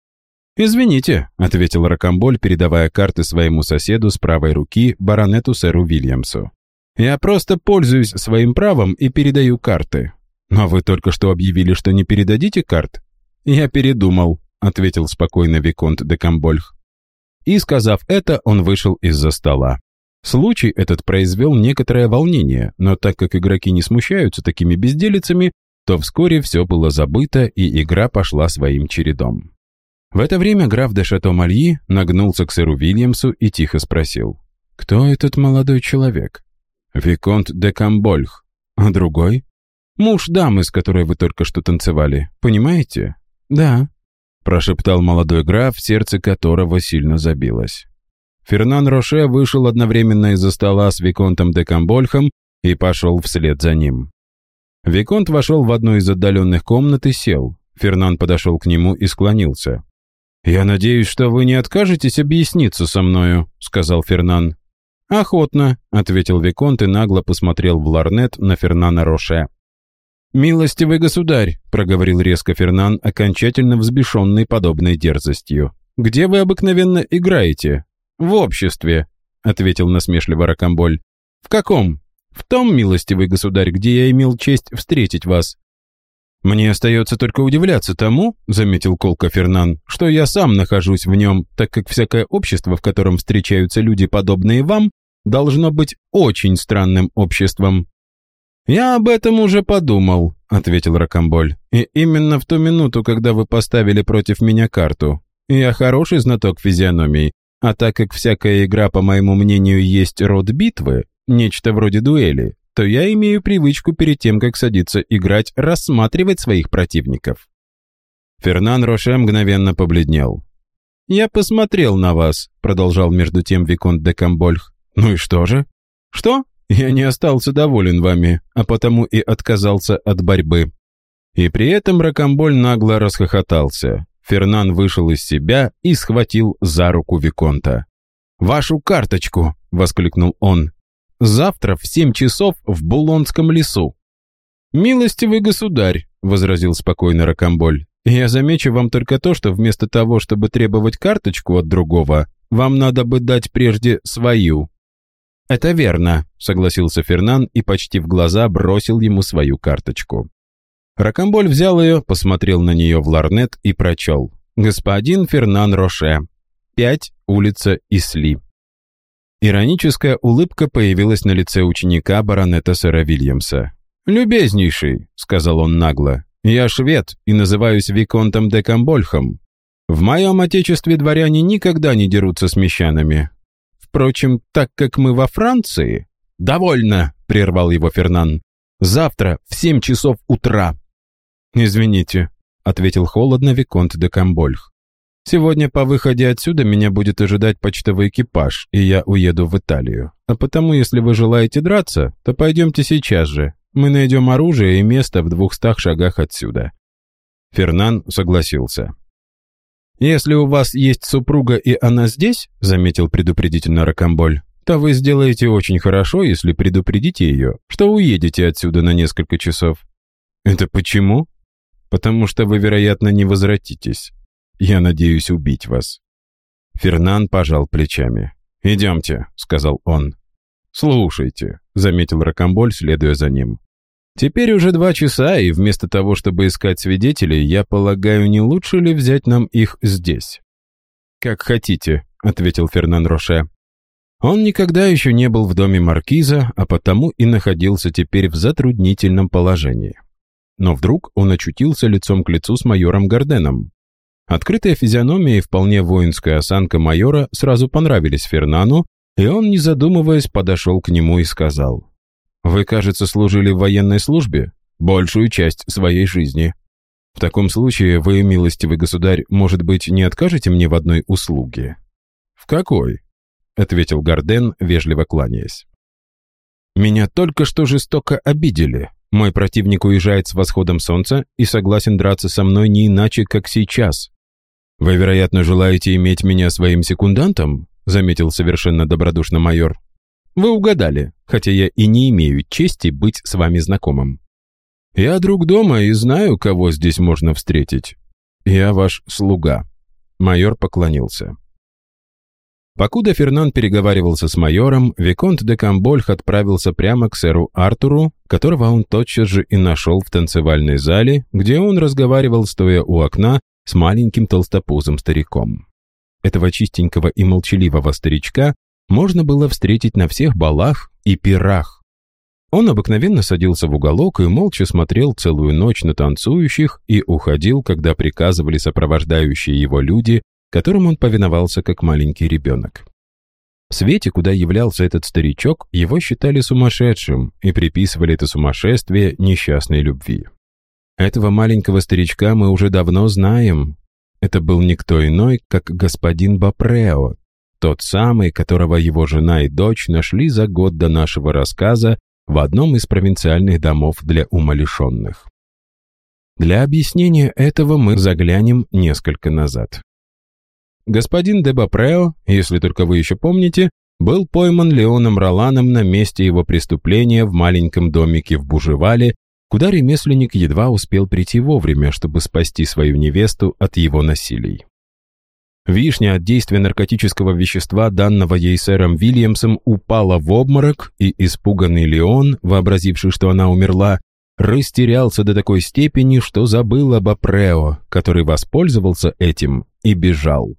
«Извините», — ответил Ракамболь, передавая карты своему соседу с правой руки, баронету сэру Вильямсу. «Я просто пользуюсь своим правом и передаю карты. Но вы только что объявили, что не передадите карт?» «Я передумал», — ответил спокойно Виконт де Камбольх. И, сказав это, он вышел из-за стола. Случай этот произвел некоторое волнение, но так как игроки не смущаются такими безделицами, то вскоре все было забыто, и игра пошла своим чередом. В это время граф де Шато-Мальи нагнулся к сэру Вильямсу и тихо спросил. «Кто этот молодой человек?» «Виконт де Камбольх. А другой?» «Муж дамы, с которой вы только что танцевали. Понимаете?» «Да», прошептал молодой граф, сердце которого сильно забилось. Фернан Роше вышел одновременно из-за стола с Виконтом де Камбольхом и пошел вслед за ним. Виконт вошел в одну из отдаленных комнат и сел. Фернан подошел к нему и склонился. «Я надеюсь, что вы не откажетесь объясниться со мною», — сказал Фернан. «Охотно», — ответил Виконт и нагло посмотрел в ларнет на Фернана Роше. «Милостивый государь», — проговорил резко Фернан, окончательно взбешенный подобной дерзостью. «Где вы обыкновенно играете?» «В обществе», — ответил насмешливо Ракамболь. «В каком?» «В том, милостивый государь, где я имел честь встретить вас». «Мне остается только удивляться тому», — заметил колко Фернан, «что я сам нахожусь в нем, так как всякое общество, в котором встречаются люди, подобные вам, должно быть очень странным обществом. «Я об этом уже подумал», — ответил Ракамболь. «И именно в ту минуту, когда вы поставили против меня карту. Я хороший знаток физиономии, а так как всякая игра, по моему мнению, есть род битвы, нечто вроде дуэли, то я имею привычку перед тем, как садиться играть, рассматривать своих противников». Фернан Роше мгновенно побледнел. «Я посмотрел на вас», — продолжал между тем Виконт де Камбольх. «Ну и что же?» «Что? Я не остался доволен вами, а потому и отказался от борьбы». И при этом Ракамболь нагло расхохотался. Фернан вышел из себя и схватил за руку Виконта. «Вашу карточку!» — воскликнул он. «Завтра в семь часов в Булонском лесу». «Милостивый государь», — возразил спокойно Ракамболь, «я замечу вам только то, что вместо того, чтобы требовать карточку от другого, вам надо бы дать прежде свою». «Это верно», — согласился Фернан и почти в глаза бросил ему свою карточку. Ракамболь взял ее, посмотрел на нее в ларнет и прочел. «Господин Фернан Роше. 5, улица Исли». Ироническая улыбка появилась на лице ученика баронета сэра Вильямса. «Любезнейший», — сказал он нагло, — «я швед и называюсь Виконтом де Камбольхом. В моем отечестве дворяне никогда не дерутся с мещанами. Впрочем, так как мы во Франции...» «Довольно», — прервал его Фернан. «Завтра в семь часов утра». «Извините», — ответил холодно Виконт де Камбольх. Сегодня по выходе отсюда меня будет ожидать почтовый экипаж, и я уеду в Италию. А потому, если вы желаете драться, то пойдемте сейчас же. Мы найдем оружие и место в двухстах шагах отсюда». Фернан согласился. «Если у вас есть супруга и она здесь», — заметил предупредительно Рокомболь, «то вы сделаете очень хорошо, если предупредите ее, что уедете отсюда на несколько часов». «Это почему?» «Потому что вы, вероятно, не возвратитесь. Я надеюсь убить вас». Фернан пожал плечами. «Идемте», — сказал он. «Слушайте», — заметил Рокомболь, следуя за ним. «Теперь уже два часа, и вместо того, чтобы искать свидетелей, я полагаю, не лучше ли взять нам их здесь?» «Как хотите», — ответил Фернан Роше. Он никогда еще не был в доме маркиза, а потому и находился теперь в затруднительном положении. Но вдруг он очутился лицом к лицу с майором Гарденом. Открытая физиономия и вполне воинская осанка майора сразу понравились Фернану, и он, не задумываясь, подошел к нему и сказал, «Вы, кажется, служили в военной службе большую часть своей жизни. В таком случае вы, милостивый государь, может быть, не откажете мне в одной услуге?» «В какой?» — ответил Гарден, вежливо кланяясь. «Меня только что жестоко обидели. Мой противник уезжает с восходом солнца и согласен драться со мной не иначе, как сейчас. «Вы, вероятно, желаете иметь меня своим секундантом?» заметил совершенно добродушно майор. «Вы угадали, хотя я и не имею чести быть с вами знакомым. Я друг дома и знаю, кого здесь можно встретить. Я ваш слуга». Майор поклонился. Покуда Фернан переговаривался с майором, Виконт де Камбольх отправился прямо к сэру Артуру, которого он тотчас же и нашел в танцевальной зале, где он разговаривал, стоя у окна, с маленьким толстопузым стариком. Этого чистенького и молчаливого старичка можно было встретить на всех балах и пирах. Он обыкновенно садился в уголок и молча смотрел целую ночь на танцующих и уходил, когда приказывали сопровождающие его люди, которым он повиновался как маленький ребенок. В свете, куда являлся этот старичок, его считали сумасшедшим и приписывали это сумасшествие несчастной любви. Этого маленького старичка мы уже давно знаем. Это был никто иной, как господин Бапрео, тот самый, которого его жена и дочь нашли за год до нашего рассказа в одном из провинциальных домов для умалишенных. Для объяснения этого мы заглянем несколько назад. Господин де Бапрео, если только вы еще помните, был пойман Леоном Роланом на месте его преступления в маленьком домике в Бужевале куда ремесленник едва успел прийти вовремя, чтобы спасти свою невесту от его насилий. Вишня от действия наркотического вещества, данного ей сэром Вильямсом, упала в обморок, и испуганный Леон, вообразивший, что она умерла, растерялся до такой степени, что забыл об Апрео, который воспользовался этим и бежал.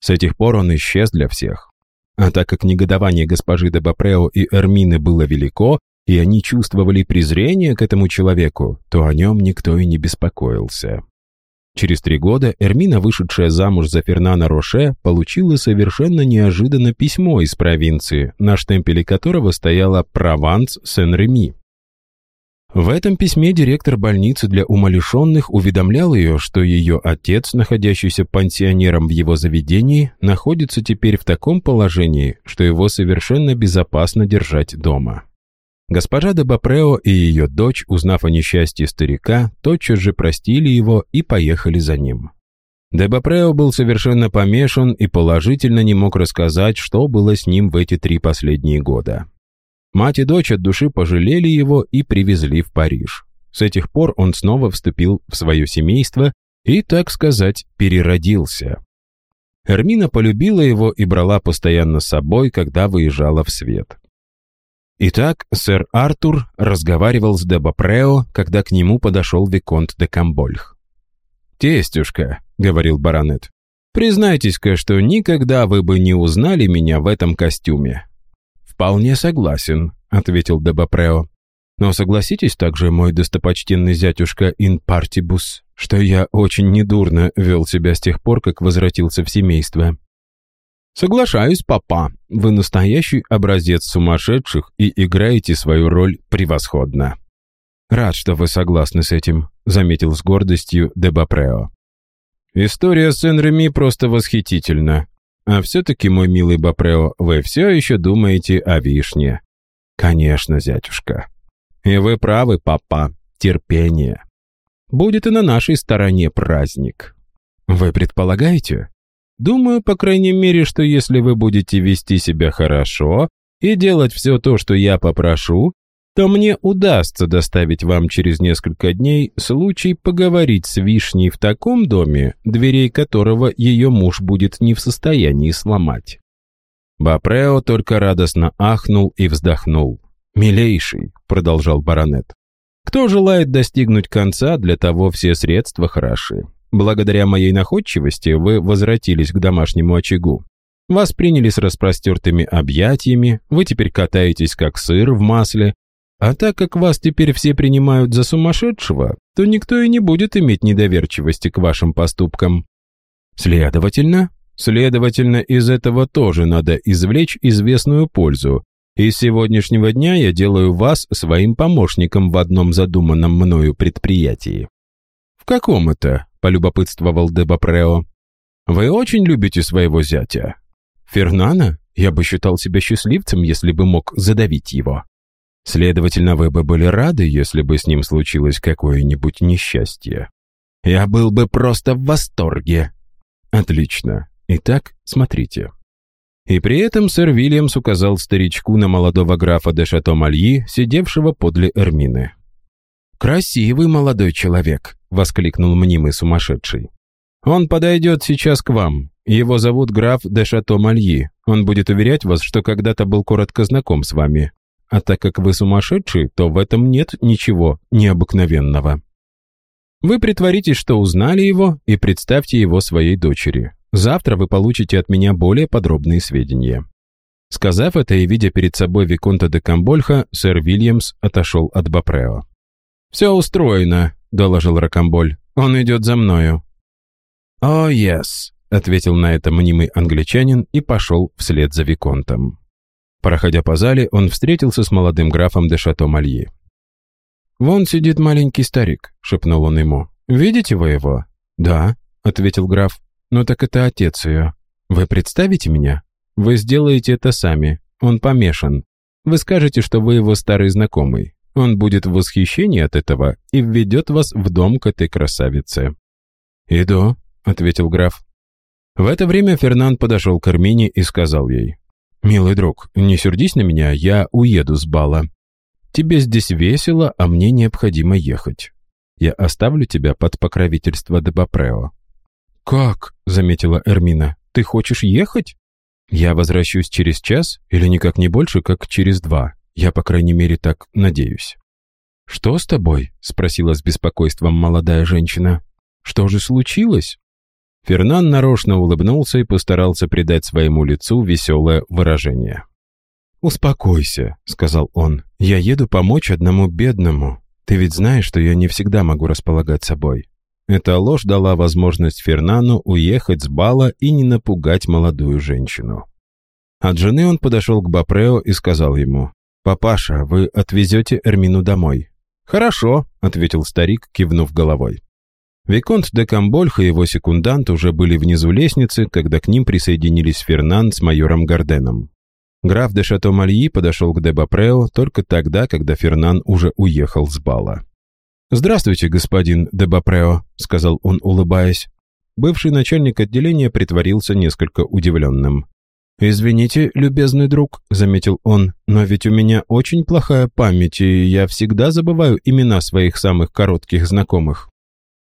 С этих пор он исчез для всех. А так как негодование госпожи де Бапрео и Эрмины было велико, и они чувствовали презрение к этому человеку, то о нем никто и не беспокоился. Через три года Эрмина, вышедшая замуж за Фернана Роше, получила совершенно неожиданно письмо из провинции, на штемпеле которого стояло «Прованс Сен-Реми». В этом письме директор больницы для умалишенных уведомлял ее, что ее отец, находящийся пансионером в его заведении, находится теперь в таком положении, что его совершенно безопасно держать дома. Госпожа де Бапрео и ее дочь, узнав о несчастье старика, тотчас же простили его и поехали за ним. Де Бапрео был совершенно помешан и положительно не мог рассказать, что было с ним в эти три последние года. Мать и дочь от души пожалели его и привезли в Париж. С этих пор он снова вступил в свое семейство и, так сказать, переродился. Эрмина полюбила его и брала постоянно с собой, когда выезжала в свет. Итак, сэр Артур разговаривал с Дебапрео, когда к нему подошел Виконт де Камбольх. «Тестюшка», — говорил баронет, — «признайтесь-ка, что никогда вы бы не узнали меня в этом костюме. «Вполне согласен», — ответил Дебапрео. «Но согласитесь также, мой достопочтенный зятюшка Ин Партибус, что я очень недурно вел себя с тех пор, как возвратился в семейство». «Соглашаюсь, папа. Вы настоящий образец сумасшедших и играете свою роль превосходно». «Рад, что вы согласны с этим», — заметил с гордостью Дебапрео. «История с Энреми просто восхитительна. А все-таки, мой милый Бапрео, вы все еще думаете о вишне». «Конечно, зятюшка». «И вы правы, папа. Терпение. Будет и на нашей стороне праздник». «Вы предполагаете?» «Думаю, по крайней мере, что если вы будете вести себя хорошо и делать все то, что я попрошу, то мне удастся доставить вам через несколько дней случай поговорить с Вишней в таком доме, дверей которого ее муж будет не в состоянии сломать». Бапрео только радостно ахнул и вздохнул. «Милейший», — продолжал баронет, — «кто желает достигнуть конца, для того все средства хороши. Благодаря моей находчивости вы возвратились к домашнему очагу. Вас приняли с распростертыми объятиями, вы теперь катаетесь как сыр в масле, а так как вас теперь все принимают за сумасшедшего, то никто и не будет иметь недоверчивости к вашим поступкам. Следовательно, следовательно, из этого тоже надо извлечь известную пользу. И с сегодняшнего дня я делаю вас своим помощником в одном задуманном мною предприятии. В каком это? Полюбопытствовал Дебапрео. Вы очень любите своего зятя. Фернана? Я бы считал себя счастливцем, если бы мог задавить его. Следовательно, вы бы были рады, если бы с ним случилось какое-нибудь несчастье. Я был бы просто в восторге. Отлично. Итак, смотрите. И при этом сэр Вильямс указал старичку на молодого графа де Шато-Мальи, сидевшего подле Эрмины. «Красивый молодой человек», — воскликнул мнимый сумасшедший. «Он подойдет сейчас к вам. Его зовут граф де Шато-Мальи. Он будет уверять вас, что когда-то был коротко знаком с вами. А так как вы сумасшедший, то в этом нет ничего необыкновенного. Вы притворитесь, что узнали его, и представьте его своей дочери. Завтра вы получите от меня более подробные сведения». Сказав это и видя перед собой Виконта де Камбольха, сэр Вильямс отошел от Бапрео. «Все устроено», — доложил Рокамболь. «Он идет за мною». «О, oh, yes», — ответил на это мнимый англичанин и пошел вслед за Виконтом. Проходя по зале, он встретился с молодым графом де Шато-Мальи. «Вон сидит маленький старик», — шепнул он ему. «Видите вы его?» «Да», — ответил граф. «Ну так это отец ее. Вы представите меня? Вы сделаете это сами. Он помешан. Вы скажете, что вы его старый знакомый. Он будет в восхищении от этого и введет вас в дом к этой красавице». «Иду», — ответил граф. В это время Фернанд подошел к Армине и сказал ей. «Милый друг, не сердись на меня, я уеду с бала. Тебе здесь весело, а мне необходимо ехать. Я оставлю тебя под покровительство Дебапрео». «Как?» — заметила Эрмина. «Ты хочешь ехать?» «Я возвращусь через час или никак не больше, как через два. Я, по крайней мере, так надеюсь». «Что с тобой?» — спросила с беспокойством молодая женщина. «Что же случилось?» Фернан нарочно улыбнулся и постарался придать своему лицу веселое выражение. «Успокойся», — сказал он. «Я еду помочь одному бедному. Ты ведь знаешь, что я не всегда могу располагать собой». Эта ложь дала возможность Фернану уехать с бала и не напугать молодую женщину. От жены он подошел к Бапрео и сказал ему, «Папаша, вы отвезете Эрмину домой». «Хорошо», — ответил старик, кивнув головой. Виконт де Камбольх и его секундант уже были внизу лестницы, когда к ним присоединились Фернан с майором Гарденом. Граф де Шато-Мальи подошел к де Бапрео только тогда, когда Фернан уже уехал с бала. «Здравствуйте, господин де Бапрео», — сказал он, улыбаясь. Бывший начальник отделения притворился несколько удивленным. «Извините, любезный друг», — заметил он, «но ведь у меня очень плохая память, и я всегда забываю имена своих самых коротких знакомых».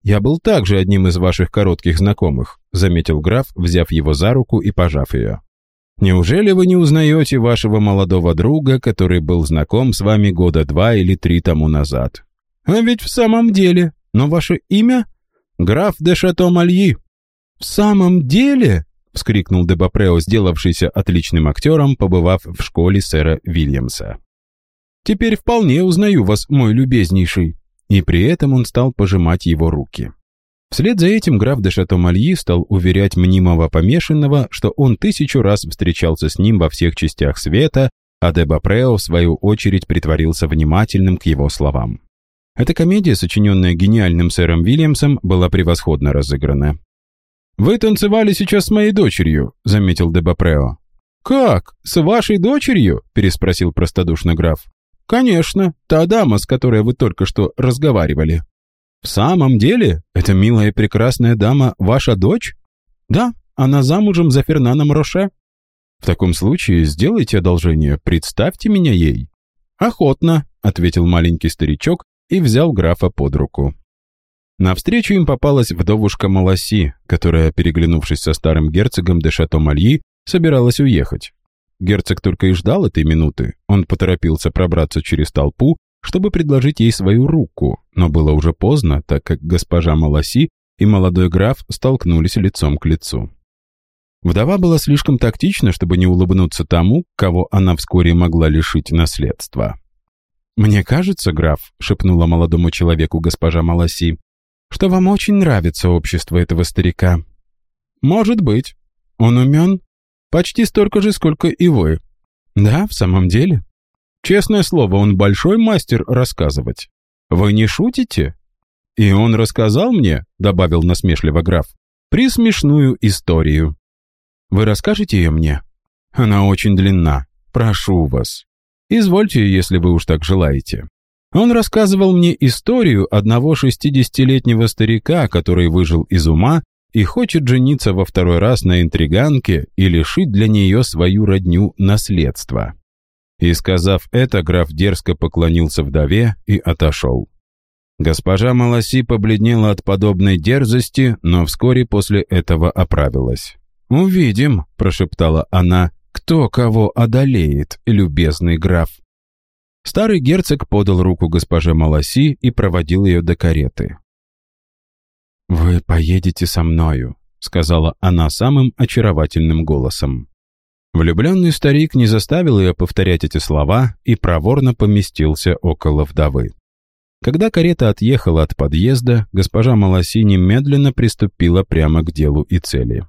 «Я был также одним из ваших коротких знакомых», заметил граф, взяв его за руку и пожав ее. «Неужели вы не узнаете вашего молодого друга, который был знаком с вами года два или три тому назад? А ведь в самом деле, но ваше имя? Граф де Шато-Мальи». «В самом деле?» — вскрикнул Дебапрео, сделавшийся отличным актером, побывав в школе сэра Вильямса. «Теперь вполне узнаю вас, мой любезнейший». И при этом он стал пожимать его руки. Вслед за этим граф де Шато-Мальи стал уверять мнимого помешанного, что он тысячу раз встречался с ним во всех частях света, а де Бапрео, в свою очередь, притворился внимательным к его словам. Эта комедия, сочиненная гениальным сэром Вильямсом, была превосходно разыграна. «Вы танцевали сейчас с моей дочерью», — заметил де Бапрео. «Как? С вашей дочерью?» — переспросил простодушно граф. «Конечно, та дама, с которой вы только что разговаривали». «В самом деле, эта милая и прекрасная дама ваша дочь?» «Да, она замужем за Фернаном Роше». «В таком случае сделайте одолжение, представьте меня ей». «Охотно», — ответил маленький старичок и взял графа под руку. Навстречу им попалась вдовушка Маласи, которая, переглянувшись со старым герцогом де Шато-Мальи, собиралась уехать. Герцог только и ждал этой минуты. Он поторопился пробраться через толпу, чтобы предложить ей свою руку, но было уже поздно, так как госпожа Маласи и молодой граф столкнулись лицом к лицу. Вдова была слишком тактична, чтобы не улыбнуться тому, кого она вскоре могла лишить наследства. «Мне кажется, граф», — шепнула молодому человеку госпожа Маласи, «что вам очень нравится общество этого старика». «Может быть. Он умен? Почти столько же, сколько и вы». «Да, в самом деле», Честное слово, он большой мастер рассказывать. Вы не шутите? И он рассказал мне, добавил насмешливо граф, присмешную историю. Вы расскажете ее мне? Она очень длинна. Прошу вас. Извольте, если вы уж так желаете. Он рассказывал мне историю одного шестидесятилетнего старика, который выжил из ума и хочет жениться во второй раз на интриганке и лишить для нее свою родню наследства. И, сказав это, граф дерзко поклонился вдове и отошел. Госпожа Маласи побледнела от подобной дерзости, но вскоре после этого оправилась. «Увидим», — прошептала она, — «кто кого одолеет, любезный граф». Старый герцог подал руку госпоже Маласи и проводил ее до кареты. «Вы поедете со мною», — сказала она самым очаровательным голосом. Влюбленный старик не заставил ее повторять эти слова и проворно поместился около вдовы. Когда карета отъехала от подъезда, госпожа Маласи немедленно приступила прямо к делу и цели.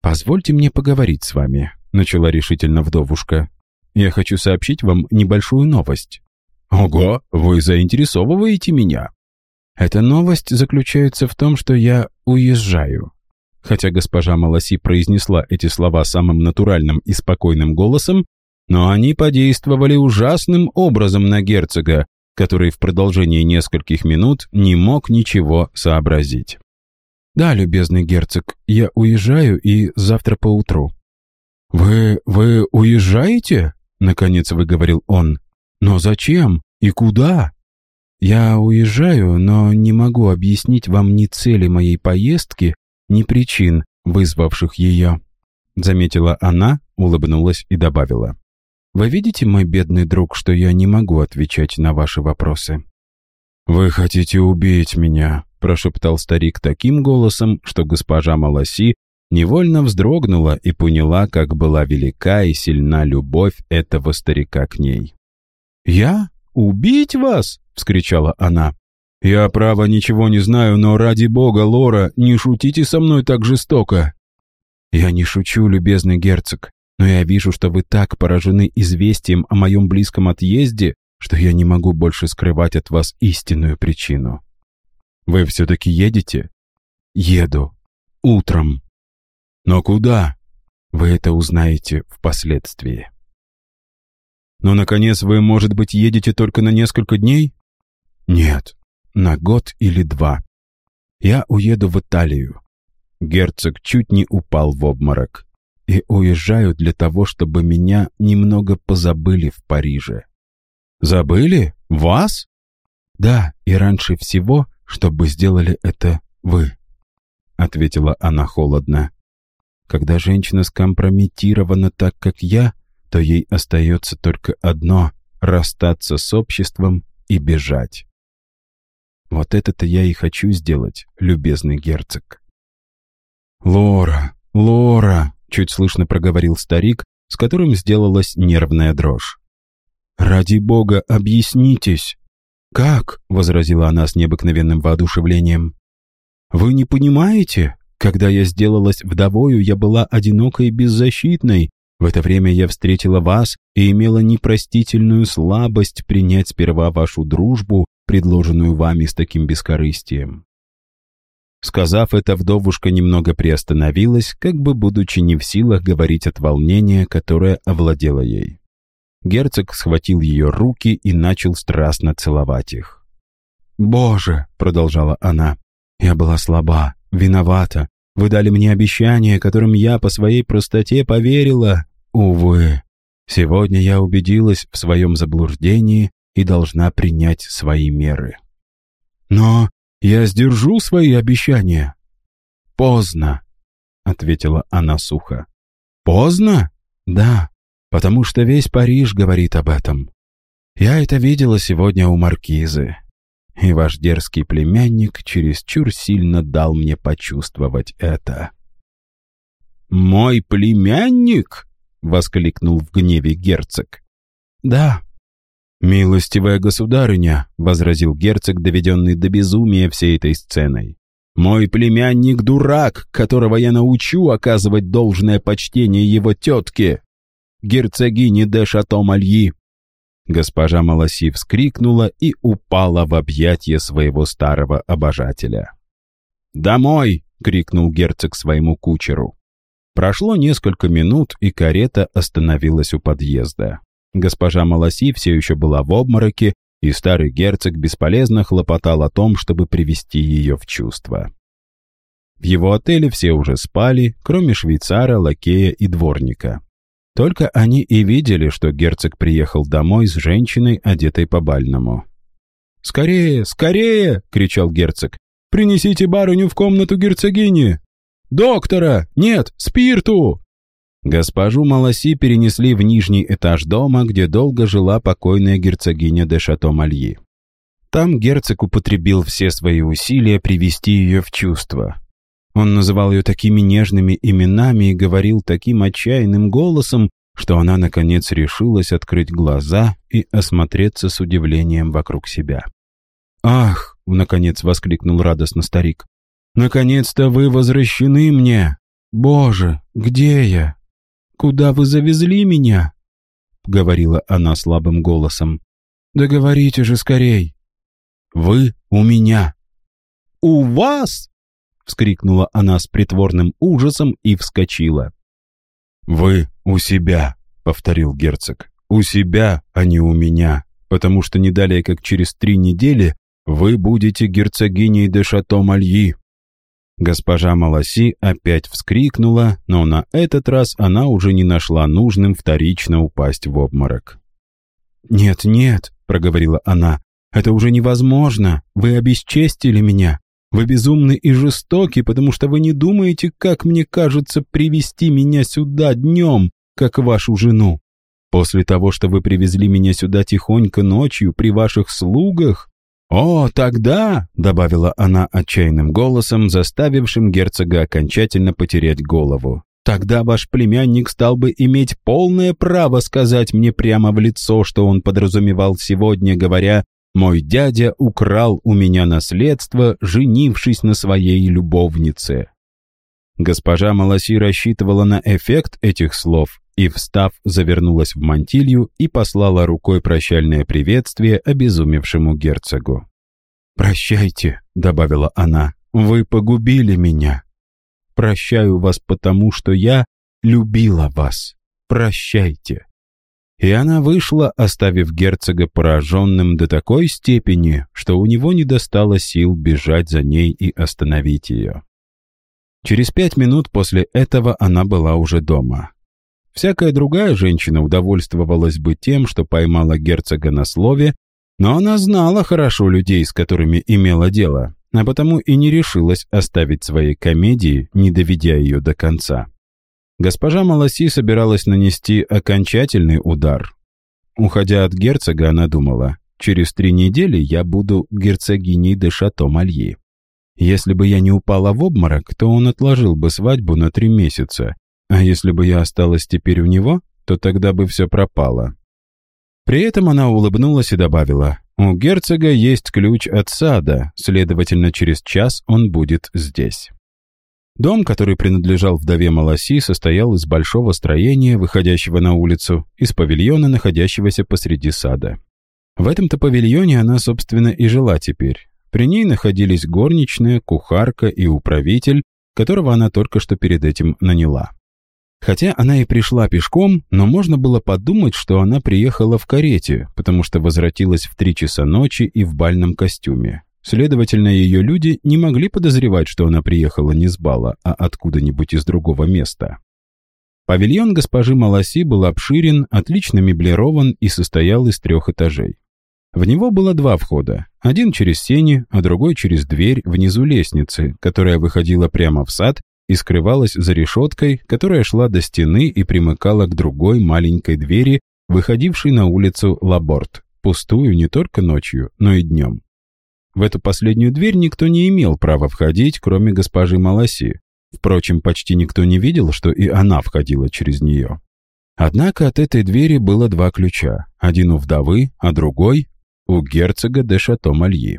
«Позвольте мне поговорить с вами», — начала решительно вдовушка. «Я хочу сообщить вам небольшую новость». «Ого, вы заинтересовываете меня». «Эта новость заключается в том, что я уезжаю. Хотя госпожа Маласи произнесла эти слова самым натуральным и спокойным голосом, но они подействовали ужасным образом на герцога, который в продолжении нескольких минут не мог ничего сообразить. «Да, любезный герцог, я уезжаю и завтра поутру». «Вы... вы уезжаете?» — наконец выговорил он. «Но зачем? И куда?» «Я уезжаю, но не могу объяснить вам ни цели моей поездки, ни причин, вызвавших ее», — заметила она, улыбнулась и добавила. «Вы видите, мой бедный друг, что я не могу отвечать на ваши вопросы?» «Вы хотите убить меня», — прошептал старик таким голосом, что госпожа Маласи невольно вздрогнула и поняла, как была велика и сильна любовь этого старика к ней. «Я? Убить вас?» — вскричала она. «Я, право, ничего не знаю, но ради бога, Лора, не шутите со мной так жестоко». «Я не шучу, любезный герцог, но я вижу, что вы так поражены известием о моем близком отъезде, что я не могу больше скрывать от вас истинную причину». «Вы все-таки едете?» «Еду. Утром». «Но куда?» «Вы это узнаете впоследствии». «Но, наконец, вы, может быть, едете только на несколько дней?» «Нет, на год или два. Я уеду в Италию. Герцог чуть не упал в обморок. И уезжаю для того, чтобы меня немного позабыли в Париже. Забыли? Вас? Да, и раньше всего, чтобы сделали это вы, ответила она холодно. Когда женщина скомпрометирована так, как я, то ей остается только одно — расстаться с обществом и бежать. Вот это-то я и хочу сделать, любезный герцог. Лора, Лора, чуть слышно проговорил старик, с которым сделалась нервная дрожь. «Ради бога, объяснитесь!» «Как?» — возразила она с необыкновенным воодушевлением. «Вы не понимаете? Когда я сделалась вдовою, я была одинокой и беззащитной. В это время я встретила вас и имела непростительную слабость принять сперва вашу дружбу, предложенную вами с таким бескорыстием. Сказав это, вдовушка немного приостановилась, как бы будучи не в силах говорить от волнения, которое овладело ей. Герцог схватил ее руки и начал страстно целовать их. «Боже!» — продолжала она. «Я была слаба, виновата. Вы дали мне обещание, которым я по своей простоте поверила. Увы, сегодня я убедилась в своем заблуждении и должна принять свои меры. Но я сдержу свои обещания. Поздно, ответила она сухо. Поздно? Да, потому что весь Париж говорит об этом. Я это видела сегодня у маркизы, и ваш дерзкий племянник чересчур сильно дал мне почувствовать это. «Мой племянник?» — воскликнул в гневе герцог. «Да, «Милостивая государыня», — возразил герцог, доведенный до безумия всей этой сценой. «Мой племянник — дурак, которого я научу оказывать должное почтение его тетке, герцогине де Шато-Мальи». Госпожа Маласи вскрикнула и упала в объятия своего старого обожателя. «Домой!» — крикнул герцог своему кучеру. Прошло несколько минут, и карета остановилась у подъезда. Госпожа Маласи все еще была в обмороке, и старый герцог бесполезно хлопотал о том, чтобы привести ее в чувство. В его отеле все уже спали, кроме швейцара, лакея и дворника. Только они и видели, что герцог приехал домой с женщиной, одетой по-бальному. «Скорее, скорее!» — кричал герцог. «Принесите барыню в комнату герцогини!» «Доктора! Нет, спирту!» Госпожу Маласи перенесли в нижний этаж дома, где долго жила покойная герцогиня де Шато-Мальи. Там герцог употребил все свои усилия привести ее в чувство. Он называл ее такими нежными именами и говорил таким отчаянным голосом, что она, наконец, решилась открыть глаза и осмотреться с удивлением вокруг себя. «Ах!» — наконец воскликнул радостно старик. «Наконец-то вы возвращены мне! Боже, где я? «Куда вы завезли меня?» — говорила она слабым голосом. «Да говорите же скорей!» «Вы у меня!» «У вас?» — вскрикнула она с притворным ужасом и вскочила. «Вы у себя!» — повторил герцог. «У себя, а не у меня, потому что не далее, как через три недели, вы будете герцогиней де Шато-Мальи, Госпожа Маласи опять вскрикнула, но на этот раз она уже не нашла нужным вторично упасть в обморок. «Нет, нет», — проговорила она, — «это уже невозможно. Вы обесчестили меня. Вы безумны и жестоки, потому что вы не думаете, как мне кажется, привести меня сюда днем, как вашу жену. После того, что вы привезли меня сюда тихонько ночью при ваших слугах, «О, тогда», — добавила она отчаянным голосом, заставившим герцога окончательно потерять голову, «тогда ваш племянник стал бы иметь полное право сказать мне прямо в лицо, что он подразумевал сегодня, говоря, «Мой дядя украл у меня наследство, женившись на своей любовнице». Госпожа Маласи рассчитывала на эффект этих слов и, встав, завернулась в мантилью и послала рукой прощальное приветствие обезумевшему герцогу. «Прощайте», — добавила она, — «вы погубили меня. Прощаю вас потому, что я любила вас. Прощайте». И она вышла, оставив герцога пораженным до такой степени, что у него не достало сил бежать за ней и остановить ее. Через пять минут после этого она была уже дома. Всякая другая женщина удовольствовалась бы тем, что поймала герцога на слове, но она знала хорошо людей, с которыми имела дело, а потому и не решилась оставить своей комедии, не доведя ее до конца. Госпожа Маласи собиралась нанести окончательный удар. Уходя от герцога, она думала, через три недели я буду герцогиней де Шато-Мальи. Если бы я не упала в обморок, то он отложил бы свадьбу на три месяца, А если бы я осталась теперь у него, то тогда бы все пропало. При этом она улыбнулась и добавила, «У герцога есть ключ от сада, следовательно, через час он будет здесь». Дом, который принадлежал вдове Маласи, состоял из большого строения, выходящего на улицу, из павильона, находящегося посреди сада. В этом-то павильоне она, собственно, и жила теперь. При ней находились горничная, кухарка и управитель, которого она только что перед этим наняла. Хотя она и пришла пешком, но можно было подумать, что она приехала в карете, потому что возвратилась в три часа ночи и в бальном костюме. Следовательно, ее люди не могли подозревать, что она приехала не с бала, а откуда-нибудь из другого места. Павильон госпожи Маласи был обширен, отлично меблирован и состоял из трех этажей. В него было два входа, один через сени, а другой через дверь внизу лестницы, которая выходила прямо в сад и скрывалась за решеткой, которая шла до стены и примыкала к другой маленькой двери, выходившей на улицу Лаборт, пустую не только ночью, но и днем. В эту последнюю дверь никто не имел права входить, кроме госпожи Маласи. Впрочем, почти никто не видел, что и она входила через нее. Однако от этой двери было два ключа. Один у вдовы, а другой у герцога де Шато-Мальи.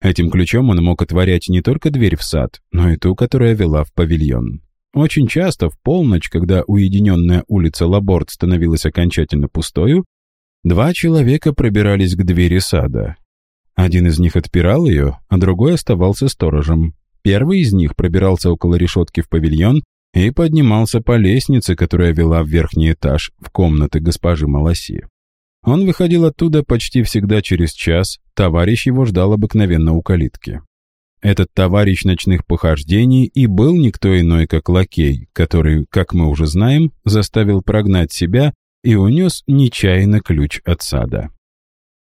Этим ключом он мог отворять не только дверь в сад, но и ту, которая вела в павильон. Очень часто в полночь, когда уединенная улица Лаборт становилась окончательно пустою, два человека пробирались к двери сада, один из них отпирал ее, а другой оставался сторожем. Первый из них пробирался около решетки в павильон и поднимался по лестнице, которая вела в верхний этаж, в комнаты госпожи Маласи. Он выходил оттуда почти всегда через час, товарищ его ждал обыкновенно у калитки. Этот товарищ ночных похождений и был никто иной, как лакей, который, как мы уже знаем, заставил прогнать себя и унес нечаянно ключ от сада.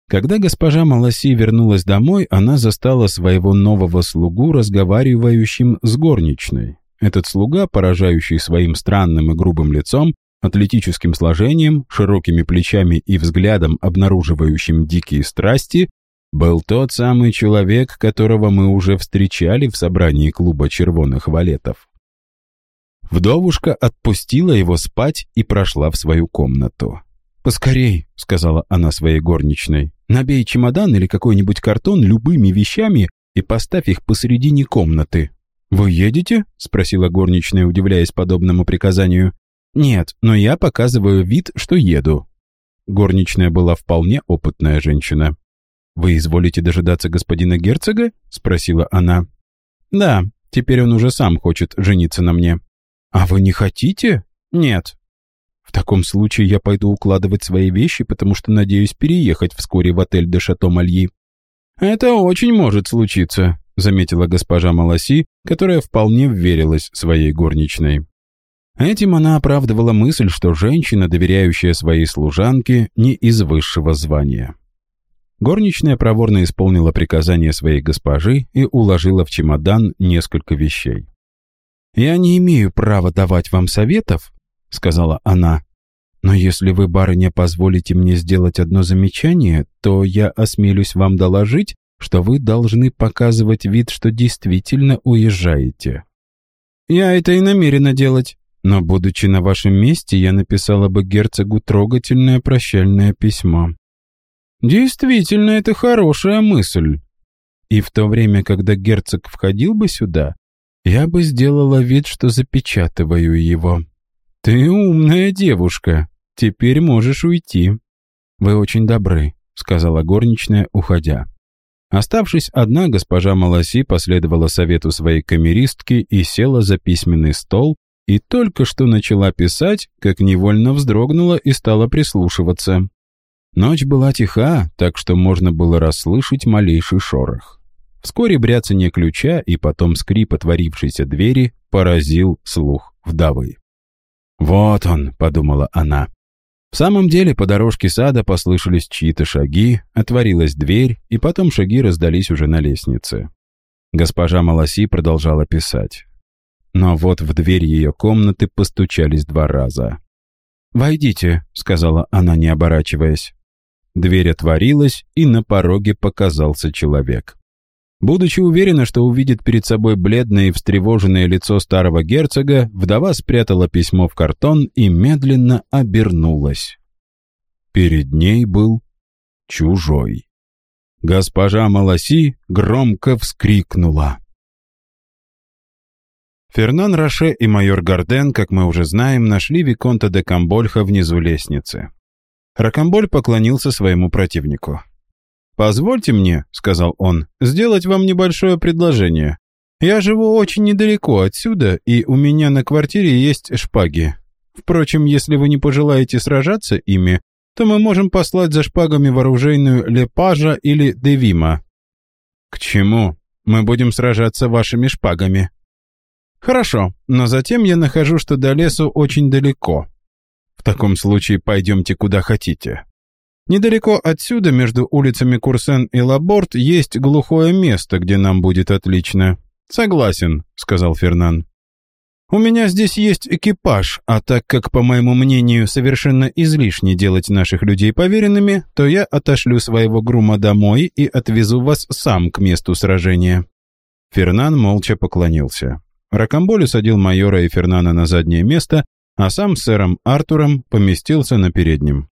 Когда госпожа Маласи вернулась домой, она застала своего нового слугу, разговаривающим с горничной. Этот слуга, поражающий своим странным и грубым лицом, атлетическим сложением, широкими плечами и взглядом, обнаруживающим дикие страсти, был тот самый человек, которого мы уже встречали в собрании клуба червоных валетов. Вдовушка отпустила его спать и прошла в свою комнату. «Поскорей», — сказала она своей горничной, «набей чемодан или какой-нибудь картон любыми вещами и поставь их посередине комнаты». «Вы едете?» — спросила горничная, удивляясь подобному приказанию. «Нет, но я показываю вид, что еду». Горничная была вполне опытная женщина. «Вы изволите дожидаться господина герцога?» — спросила она. «Да, теперь он уже сам хочет жениться на мне». «А вы не хотите?» «Нет, в таком случае я пойду укладывать свои вещи, потому что надеюсь переехать вскоре в отель де Шато Мальи. Это очень может случиться, заметила госпожа Маласи, которая вполне верилась своей горничной. Этим она оправдывала мысль, что женщина, доверяющая своей служанке, не из высшего звания. Горничная проворно исполнила приказание своей госпожи и уложила в чемодан несколько вещей. «Я не имею права давать вам советов, — сказала она. «Но если вы, барыня, позволите мне сделать одно замечание, то я осмелюсь вам доложить, что вы должны показывать вид, что действительно уезжаете». «Я это и намерена делать. Но, будучи на вашем месте, я написала бы герцогу трогательное прощальное письмо». «Действительно, это хорошая мысль». И в то время, когда герцог входил бы сюда, я бы сделала вид, что запечатываю его. «Ты умная девушка. Теперь можешь уйти». «Вы очень добры», — сказала горничная, уходя. Оставшись одна, госпожа Маласи последовала совету своей камеристки и села за письменный стол, и только что начала писать, как невольно вздрогнула и стала прислушиваться. Ночь была тиха, так что можно было расслышать малейший шорох. Вскоре бряцание ключа и потом скрип отворившейся двери поразил слух вдовы. «Вот он», — подумала она. В самом деле по дорожке сада послышались чьи-то шаги, отворилась дверь, и потом шаги раздались уже на лестнице. Госпожа Маласи продолжала писать. Но вот в дверь ее комнаты постучались два раза. «Войдите», — сказала она, не оборачиваясь. Дверь отворилась, и на пороге показался человек. Будучи уверена, что увидит перед собой бледное и встревоженное лицо старого герцога, вдова спрятала письмо в картон и медленно обернулась. Перед ней был чужой. Госпожа Маласи громко вскрикнула. Фернан Роше и майор Гарден, как мы уже знаем, нашли Виконта де Камбольха внизу лестницы. Ракамболь поклонился своему противнику. «Позвольте мне», — сказал он, — «сделать вам небольшое предложение. Я живу очень недалеко отсюда, и у меня на квартире есть шпаги. Впрочем, если вы не пожелаете сражаться ими, то мы можем послать за шпагами вооруженную Лепажа или Девима». «К чему? Мы будем сражаться вашими шпагами». «Хорошо, но затем я нахожу, что до лесу очень далеко. В таком случае пойдемте куда хотите. Недалеко отсюда, между улицами Курсен и Лаборт, есть глухое место, где нам будет отлично. Согласен, сказал Фернан. У меня здесь есть экипаж, а так как, по моему мнению, совершенно излишне делать наших людей поверенными, то я отошлю своего грума домой и отвезу вас сам к месту сражения». Фернан молча поклонился. Ракамболь усадил майора и Фернана на заднее место, а сам с сэром Артуром поместился на переднем.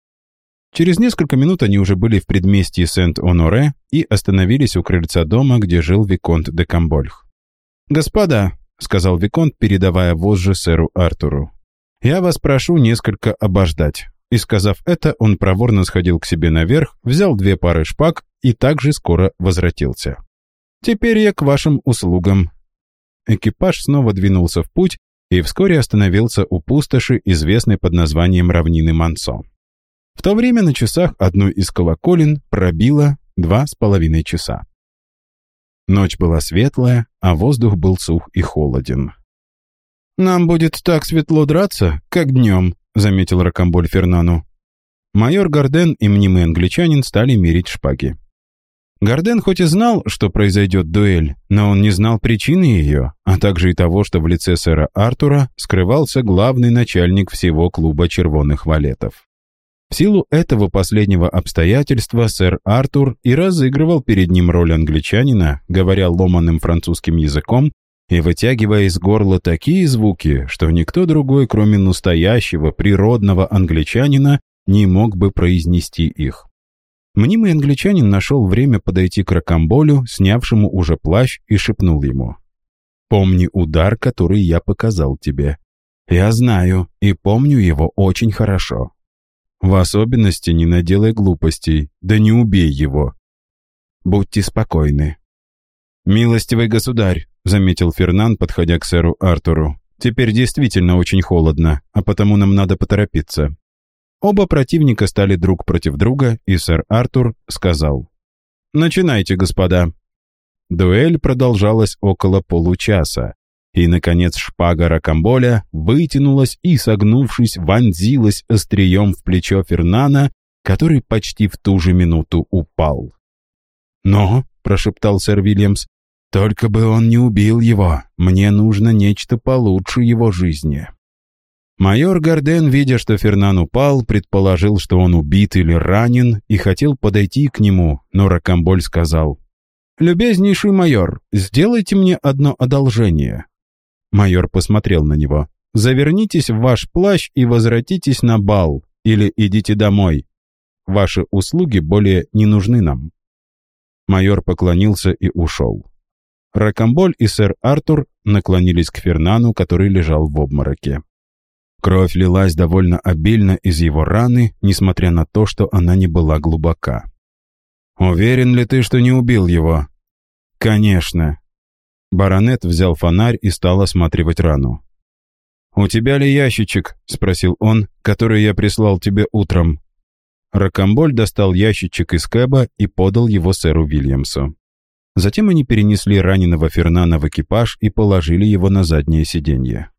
Через несколько минут они уже были в предместье Сент-Оноре и остановились у крыльца дома, где жил Виконт де Камбольх. «Господа», — сказал Виконт, передавая вожжи сэру Артуру, — «я вас прошу несколько обождать». И сказав это, он проворно сходил к себе наверх, взял две пары шпаг и также скоро возвратился. «Теперь я к вашим услугам». Экипаж снова двинулся в путь и вскоре остановился у пустоши, известной под названием равнины Мансо. В то время на часах одной из колоколен пробило два с половиной часа. Ночь была светлая, а воздух был сух и холоден. «Нам будет так светло драться, как днем», — заметил Ракамболь Фернану. Майор Гарден и мнимый англичанин стали мерить шпаги. Гарден хоть и знал, что произойдет дуэль, но он не знал причины ее, а также и того, что в лице сэра Артура скрывался главный начальник всего клуба червоных валетов. В силу этого последнего обстоятельства сэр Артур и разыгрывал перед ним роль англичанина, говоря ломаным французским языком и вытягивая из горла такие звуки, что никто другой, кроме настоящего природного англичанина, не мог бы произнести их. Мнимый англичанин нашел время подойти к Ракамболю, снявшему уже плащ, и шепнул ему. «Помни удар, который я показал тебе. Я знаю и помню его очень хорошо. В особенности не наделай глупостей, да не убей его. Будьте спокойны. «Милостивый государь», — заметил Фернан, подходя к сэру Артуру, «теперь действительно очень холодно, а потому нам надо поторопиться». Оба противника стали друг против друга, и сэр Артур сказал «Начинайте, господа». Дуэль продолжалась около получаса, и, наконец, шпага Ракамболя вытянулась и, согнувшись, вонзилась острием в плечо Фернана, который почти в ту же минуту упал. «Но», — прошептал сэр Вильямс, — «только бы он не убил его. Мне нужно нечто получше его жизни». Майор Гарден, видя, что Фернан упал, предположил, что он убит или ранен, и хотел подойти к нему, но Ракамболь сказал, «Любезнейший майор, сделайте мне одно одолжение. Майор посмотрел на него. «Завернитесь в ваш плащ и возвратитесь на бал, или идите домой. Ваши услуги более не нужны нам». Майор поклонился и ушел. Ракамболь и сэр Артур наклонились к Фернану, который лежал в обмороке. Кровь лилась довольно обильно из его раны, несмотря на то, что она не была глубока. «Уверен ли ты, что не убил его?» «Конечно. Баронет взял фонарь и стал осматривать рану. «У тебя ли ящичек?» — спросил он, — «который я прислал тебе утром». Ракамболь достал ящичек из кэба и подал его сэру Вильямсу. Затем они перенесли раненого Фернана в экипаж и положили его на заднее сиденье.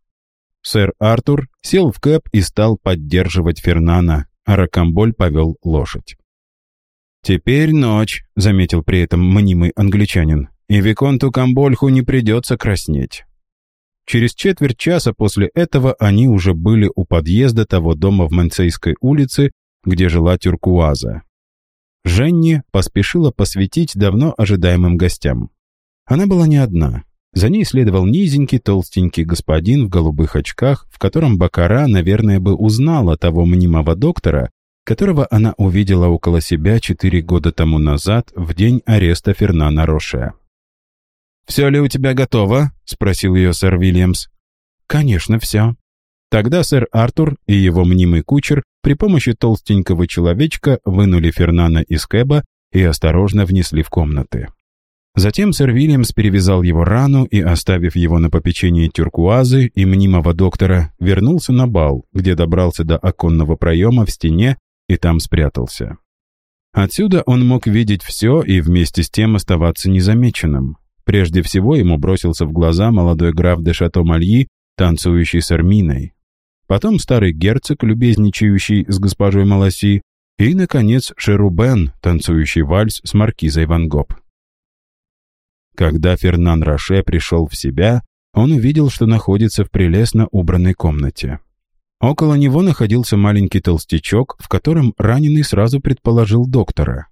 Сэр Артур сел в кэб и стал поддерживать Фернана, а Ракамболь повел лошадь. «Теперь ночь», — заметил при этом мнимый англичанин и Виконту Камбольху не придется краснеть. Через четверть часа после этого они уже были у подъезда того дома в Манцейской улице, где жила Тюркуаза. Женни поспешила посвятить давно ожидаемым гостям. Она была не одна. За ней следовал низенький, толстенький господин в голубых очках, в котором Бакара, наверное, бы узнала того мнимого доктора, которого она увидела около себя четыре года тому назад, в день ареста Фернана Роше. «Все ли у тебя готово?» — спросил ее сэр Вильямс. «Конечно, все». Тогда сэр Артур и его мнимый кучер при помощи толстенького человечка вынули Фернана из кэба и осторожно внесли в комнаты. Затем сэр Вильямс перевязал его рану и, оставив его на попечении тюркуазы и мнимого доктора, вернулся на бал, где добрался до оконного проема в стене и там спрятался. Отсюда он мог видеть все и вместе с тем оставаться незамеченным. Прежде всего ему бросился в глаза молодой граф де Шато-Мальи, танцующий с Арминой. Потом старый герцог, любезничающий с госпожой Маласи, и, наконец, Шерубен, танцующий вальс с маркизой Ван Гоп. Когда Фернан Роше пришел в себя, он увидел, что находится в прелестно убранной комнате. Около него находился маленький толстячок, в котором раненый сразу предположил доктора.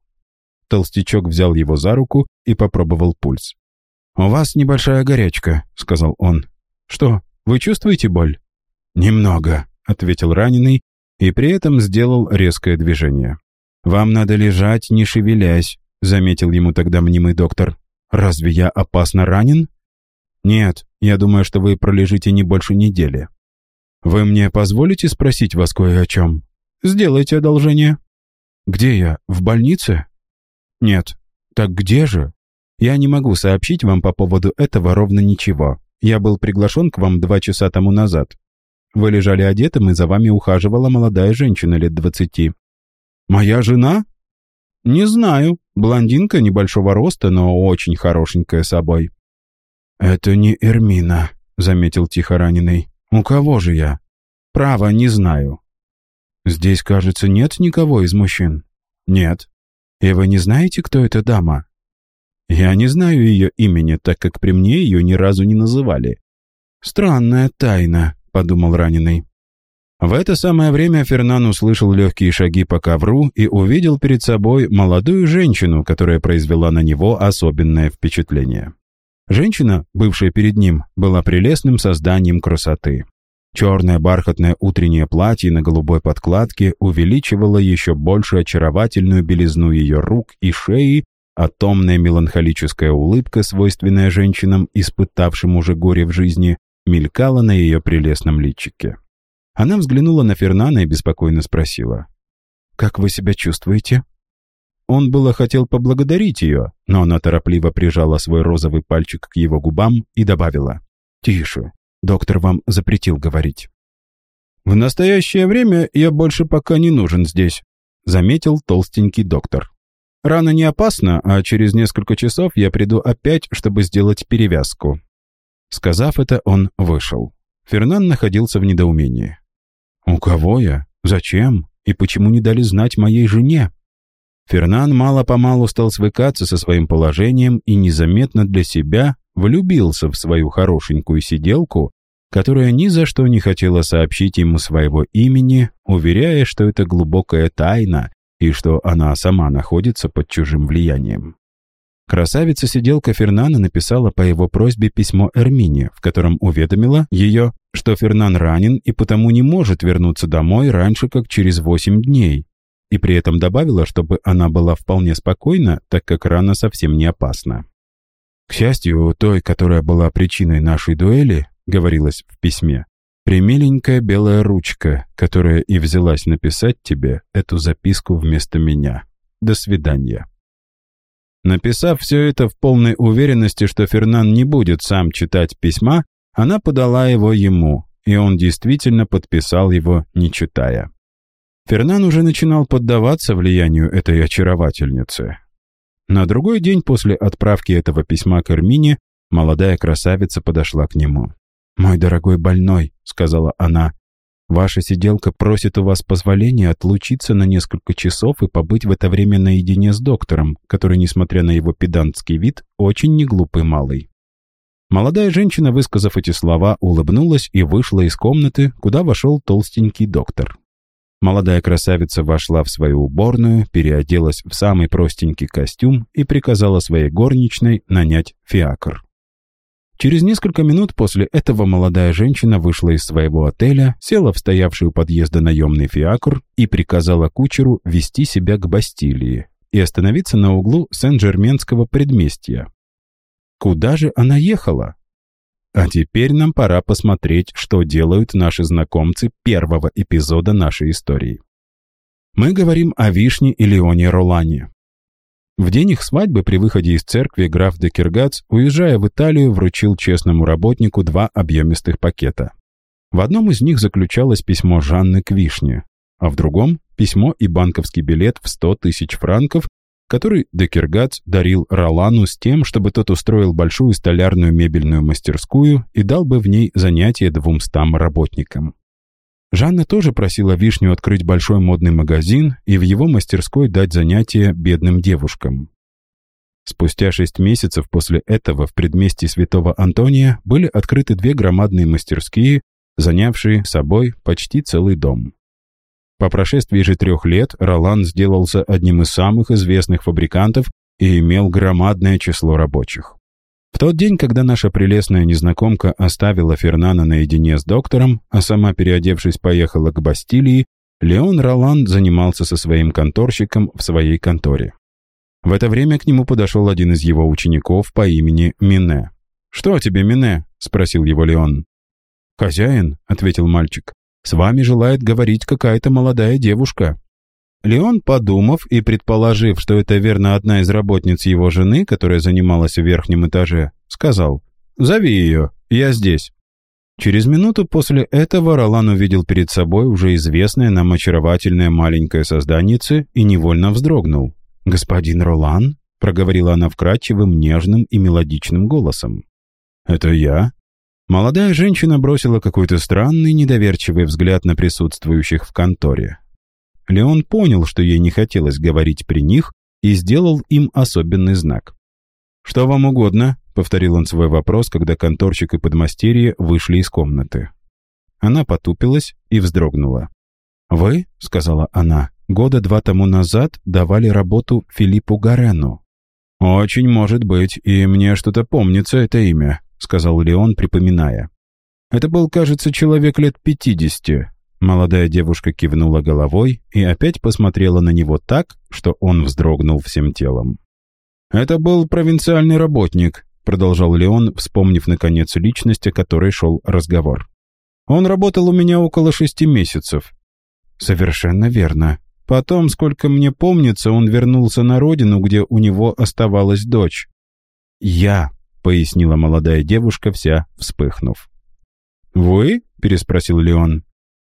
Толстячок взял его за руку и попробовал пульс. «У вас небольшая горячка», — сказал он. «Что, вы чувствуете боль?» «Немного», — ответил раненый и при этом сделал резкое движение. «Вам надо лежать, не шевелясь», — заметил ему тогда мнимый доктор. «Разве я опасно ранен?» «Нет, я думаю, что вы пролежите не больше недели». «Вы мне позволите спросить вас кое о чем?» «Сделайте одолжение». «Где я? В больнице?» «Нет». «Так где же?» «Я не могу сообщить вам по поводу этого ровно ничего. Я был приглашен к вам два часа тому назад. Вы лежали одетым, и за вами ухаживала молодая женщина лет двадцати». «Моя жена?» «Не знаю. Блондинка небольшого роста, но очень хорошенькая собой». «Это не Эрмина», — заметил тихо раненый. «У кого же я?» «Право, не знаю». «Здесь, кажется, нет никого из мужчин?» «Нет». «И вы не знаете, кто эта дама?» «Я не знаю ее имени, так как при мне ее ни разу не называли». «Странная тайна», — подумал раненый. В это самое время Фернан услышал легкие шаги по ковру и увидел перед собой молодую женщину, которая произвела на него особенное впечатление. Женщина, бывшая перед ним, была прелестным созданием красоты. Черное бархатное утреннее платье на голубой подкладке увеличивало еще больше очаровательную белизну ее рук и шеи, а томная меланхолическая улыбка, свойственная женщинам, испытавшим уже горе в жизни, мелькала на ее прелестном личике. Она взглянула на Фернана и беспокойно спросила. «Как вы себя чувствуете?» Он было хотел поблагодарить ее, но она торопливо прижала свой розовый пальчик к его губам и добавила. «Тише, доктор вам запретил говорить». «В настоящее время я больше пока не нужен здесь», заметил толстенький доктор. «Рана не опасна, а через несколько часов я приду опять, чтобы сделать перевязку». Сказав это, он вышел. Фернан находился в недоумении. «У кого я? Зачем? И почему не дали знать моей жене?» Фернан мало-помалу стал свыкаться со своим положением и незаметно для себя влюбился в свою хорошенькую сиделку, которая ни за что не хотела сообщить ему своего имени, уверяя, что это глубокая тайна и что она сама находится под чужим влиянием. Красавица-сиделка Фернана написала по его просьбе письмо Эрмине, в котором уведомила ее, что Фернан ранен и потому не может вернуться домой раньше, как через восемь дней, и при этом добавила, чтобы она была вполне спокойна, так как рана совсем не опасна. «К счастью, той, которая была причиной нашей дуэли, — говорилось в письме, — примиленькая белая ручка, которая и взялась написать тебе эту записку вместо меня. До свидания». Написав все это в полной уверенности, что Фернан не будет сам читать письма, она подала его ему, и он действительно подписал его, не читая. Фернан уже начинал поддаваться влиянию этой очаровательницы. На другой день после отправки этого письма к Эрмине молодая красавица подошла к нему. «Мой дорогой больной», — сказала она, Ваша сиделка просит у вас позволения отлучиться на несколько часов и побыть в это время наедине с доктором, который, несмотря на его педантский вид, очень неглупый малый». Молодая женщина, высказав эти слова, улыбнулась и вышла из комнаты, куда вошел толстенький доктор. Молодая красавица вошла в свою уборную, переоделась в самый простенький костюм и приказала своей горничной нанять фиакр. Через несколько минут после этого молодая женщина вышла из своего отеля, села в стоявший у подъезда наемный фиакр и приказала кучеру вести себя к Бастилии и остановиться на углу Сен-Жерменского предместья. Куда же она ехала? А теперь нам пора посмотреть, что делают наши знакомцы первого эпизода нашей истории. Мы говорим о Вишне и Леоне Ролане. В день их свадьбы при выходе из церкви граф де Киргац, уезжая в Италию, вручил честному работнику два объемистых пакета. В одном из них заключалось письмо Жанны к Вишне, а в другом – письмо и банковский билет в 100 тысяч франков, который Декергац дарил Ролану с тем, чтобы тот устроил большую столярную мебельную мастерскую и дал бы в ней занятия двумстам работникам. Жанна тоже просила Вишню открыть большой модный магазин и в его мастерской дать занятия бедным девушкам. Спустя шесть месяцев после этого в предместье Святого Антония были открыты две громадные мастерские, занявшие собой почти целый дом. По прошествии же трех лет Ролан сделался одним из самых известных фабрикантов и имел громадное число рабочих. В тот день, когда наша прелестная незнакомка оставила Фернана наедине с доктором, а сама, переодевшись, поехала к Бастилии, Леон Роланд занимался со своим конторщиком в своей конторе. В это время к нему подошел один из его учеников по имени Мине. «Что тебе, Мине?» — спросил его Леон. «Хозяин», — ответил мальчик, — «с вами желает говорить какая-то молодая девушка». Леон, подумав и предположив, что это верно одна из работниц его жены, которая занималась в верхнем этаже, сказал «Зови ее, я здесь». Через минуту после этого Ролан увидел перед собой уже известное нам очаровательное маленькое созданице и невольно вздрогнул. «Господин Ролан?» — проговорила она вкрадчивым, нежным и мелодичным голосом. «Это я?» Молодая женщина бросила какой-то странный, недоверчивый взгляд на присутствующих в конторе. Леон понял, что ей не хотелось говорить при них, и сделал им особенный знак. «Что вам угодно?» — повторил он свой вопрос, когда конторщик и подмастерье вышли из комнаты. Она потупилась и вздрогнула. «Вы, — сказала она, — года два тому назад давали работу Филиппу Гарену». «Очень может быть, и мне что-то помнится это имя», — сказал Леон, припоминая. «Это был, кажется, человек лет пятидесяти, Молодая девушка кивнула головой и опять посмотрела на него так, что он вздрогнул всем телом. «Это был провинциальный работник», — продолжал Леон, вспомнив, наконец, личность, о которой шел разговор. «Он работал у меня около шести месяцев». «Совершенно верно. Потом, сколько мне помнится, он вернулся на родину, где у него оставалась дочь». «Я», — пояснила молодая девушка, вся вспыхнув. «Вы?» — переспросил Леон.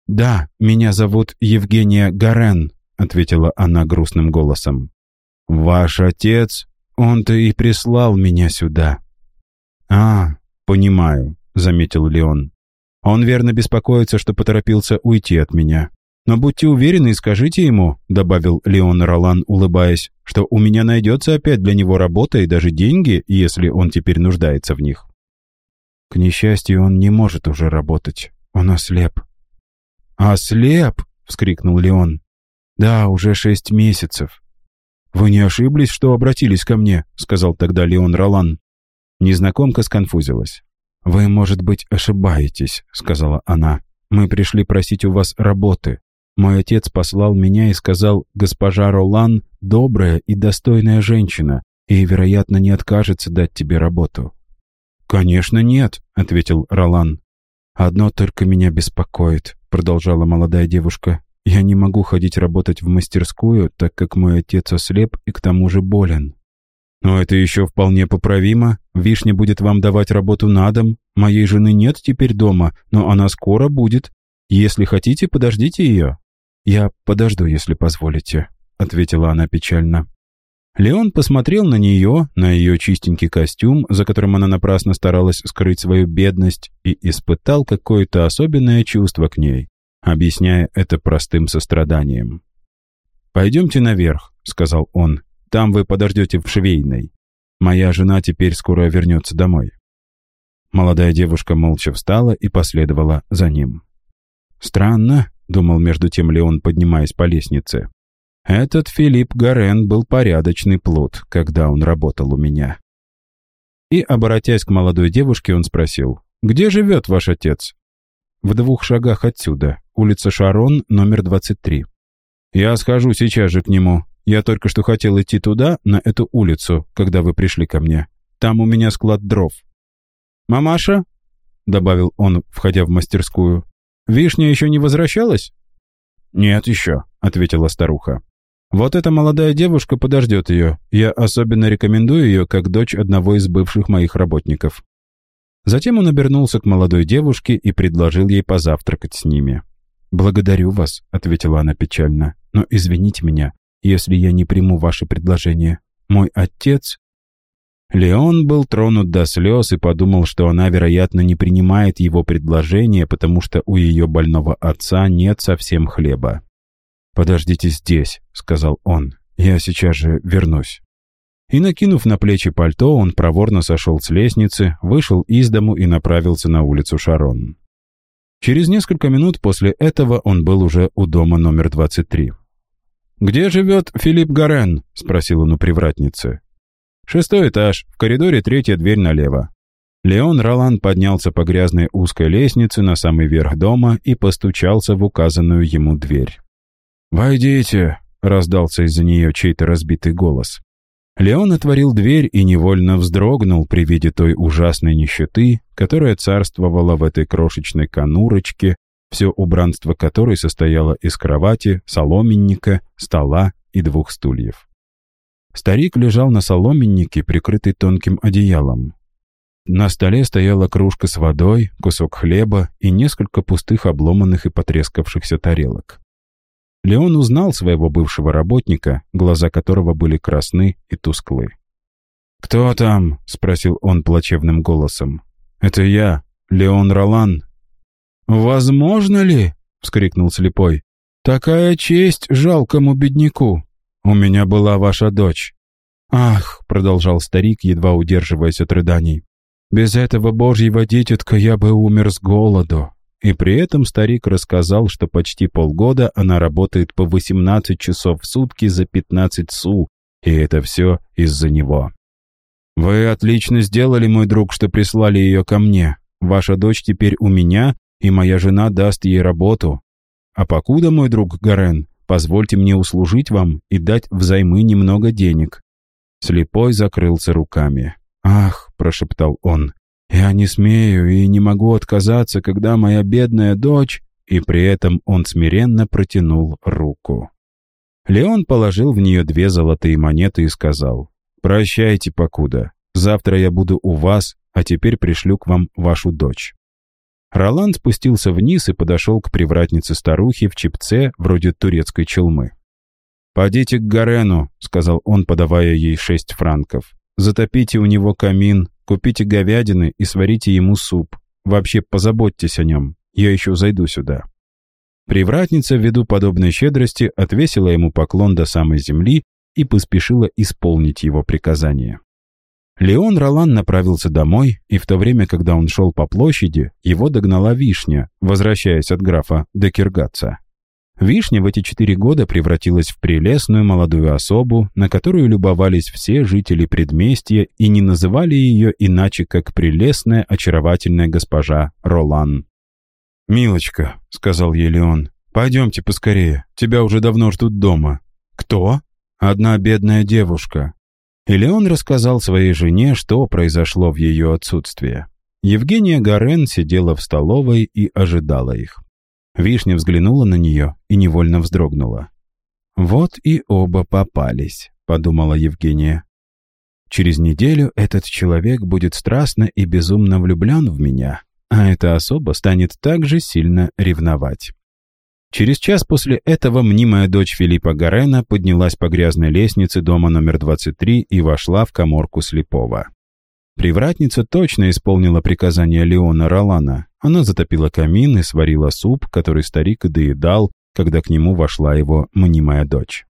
«Да, меня зовут Евгения Гарен», — ответила она грустным голосом. «Ваш отец, он-то и прислал меня сюда». «А, понимаю», — заметил Леон. «Он верно беспокоится, что поторопился уйти от меня. Но будьте уверены и скажите ему», — добавил Леон Ролан, улыбаясь, «что у меня найдется опять для него работа и даже деньги, если он теперь нуждается в них». К несчастью, он не может уже работать. Он ослеп. «Ослеп!» — вскрикнул Леон. «Да, уже шесть месяцев». «Вы не ошиблись, что обратились ко мне?» — сказал тогда Леон Ролан. Незнакомка сконфузилась. «Вы, может быть, ошибаетесь», — сказала она. «Мы пришли просить у вас работы. Мой отец послал меня и сказал, госпожа Ролан — добрая и достойная женщина, и, вероятно, не откажется дать тебе работу». «Конечно, нет», — ответил Ролан. «Одно только меня беспокоит», — продолжала молодая девушка. «Я не могу ходить работать в мастерскую, так как мой отец ослеп и к тому же болен». «Но это еще вполне поправимо. Вишня будет вам давать работу на дом. Моей жены нет теперь дома, но она скоро будет. Если хотите, подождите ее». «Я подожду, если позволите», — ответила она печально. Леон посмотрел на нее, на ее чистенький костюм, за которым она напрасно старалась скрыть свою бедность, и испытал какое-то особенное чувство к ней, объясняя это простым состраданием. «Пойдемте наверх», — сказал он. «Там вы подождете в швейной. Моя жена теперь скоро вернется домой». Молодая девушка молча встала и последовала за ним. «Странно», — думал между тем Леон, поднимаясь по лестнице. «Этот Филипп Гарен был порядочный плут, когда он работал у меня». И, обратясь к молодой девушке, он спросил, «Где живет ваш отец?» «В двух шагах отсюда, улица Шарон, номер 23». «Я схожу сейчас же к нему. Я только что хотел идти туда, на эту улицу, когда вы пришли ко мне. Там у меня склад дров». «Мамаша?» — добавил он, входя в мастерскую. «Вишня еще не возвращалась?» «Нет еще», — ответила старуха. «Вот эта молодая девушка подождет ее. Я особенно рекомендую ее как дочь одного из бывших моих работников». Затем он обернулся к молодой девушке и предложил ей позавтракать с ними. «Благодарю вас», — ответила она печально, — «но извините меня, если я не приму ваше предложение. Мой отец...» Леон был тронут до слез и подумал, что она, вероятно, не принимает его предложение, потому что у ее больного отца нет совсем хлеба. «Подождите здесь», — сказал он, — «я сейчас же вернусь». И, накинув на плечи пальто, он проворно сошел с лестницы, вышел из дому и направился на улицу Шарон. Через несколько минут после этого он был уже у дома номер 23. «Где живет Филипп Гарен?» — спросил он у привратницы. «Шестой этаж, в коридоре третья дверь налево». Леон Ролан поднялся по грязной узкой лестнице на самый верх дома и постучался в указанную ему дверь. «Войдите!» — раздался из-за нее чей-то разбитый голос. Леон отворил дверь и невольно вздрогнул при виде той ужасной нищеты, которая царствовала в этой крошечной конурочке, все убранство которой состояло из кровати, соломенника, стола и двух стульев. Старик лежал на соломеннике, прикрытый тонким одеялом. На столе стояла кружка с водой, кусок хлеба и несколько пустых обломанных и потрескавшихся тарелок. Леон узнал своего бывшего работника, глаза которого были красны и тусклы. «Кто там?» — спросил он плачевным голосом. «Это я, Леон Ролан». «Возможно ли?» — вскрикнул слепой. «Такая честь жалкому бедняку. У меня была ваша дочь». «Ах!» — продолжал старик, едва удерживаясь от рыданий. «Без этого божьего дитятка я бы умер с голоду. И при этом старик рассказал, что почти полгода она работает по 18 часов в сутки за 15 су, и это все из-за него. «Вы отлично сделали, мой друг, что прислали ее ко мне. Ваша дочь теперь у меня, и моя жена даст ей работу. А покуда, мой друг Гарен, позвольте мне услужить вам и дать взаймы немного денег». Слепой закрылся руками. «Ах», — прошептал он, я не смею и не могу отказаться, когда моя бедная дочь...» И при этом он смиренно протянул руку. Леон положил в нее две золотые монеты и сказал, «Прощайте, покуда. Завтра я буду у вас, а теперь пришлю к вам вашу дочь». Роланд спустился вниз и подошел к привратнице старухи в чипце, вроде турецкой челмы. «Подите к Гарену», — сказал он, подавая ей шесть франков. «Затопите у него камин, Купите говядины и сварите ему суп. Вообще позаботьтесь о нем. Я еще зайду сюда». Привратница, ввиду подобной щедрости, отвесила ему поклон до самой земли и поспешила исполнить его приказание. Леон Ролан направился домой, и в то время, когда он шел по площади, его догнала вишня, возвращаясь от графа Декергаца. Вишня в эти четыре года превратилась в прелестную молодую особу, на которую любовались все жители предместья и не называли ее иначе, как прелестная, очаровательная госпожа Ролан. «Милочка», — сказал ей Леон, — «пойдемте поскорее, тебя уже давно ждут дома». «Кто?» «Одна бедная девушка». И Леон рассказал своей жене, что произошло в ее отсутствие. Евгения Гарен сидела в столовой и ожидала их. Вишня взглянула на нее и невольно вздрогнула. «Вот и оба попались», — подумала Евгения. «Через неделю этот человек будет страстно и безумно влюблен в меня, а эта особа станет также сильно ревновать». Через час после этого мнимая дочь Филиппа Гарена поднялась по грязной лестнице дома номер 23 и вошла в коморку слепого. Привратница точно исполнила приказание Леона Ролана. Она затопила камин и сварила суп, который старик доедал, когда к нему вошла его мнимая дочь.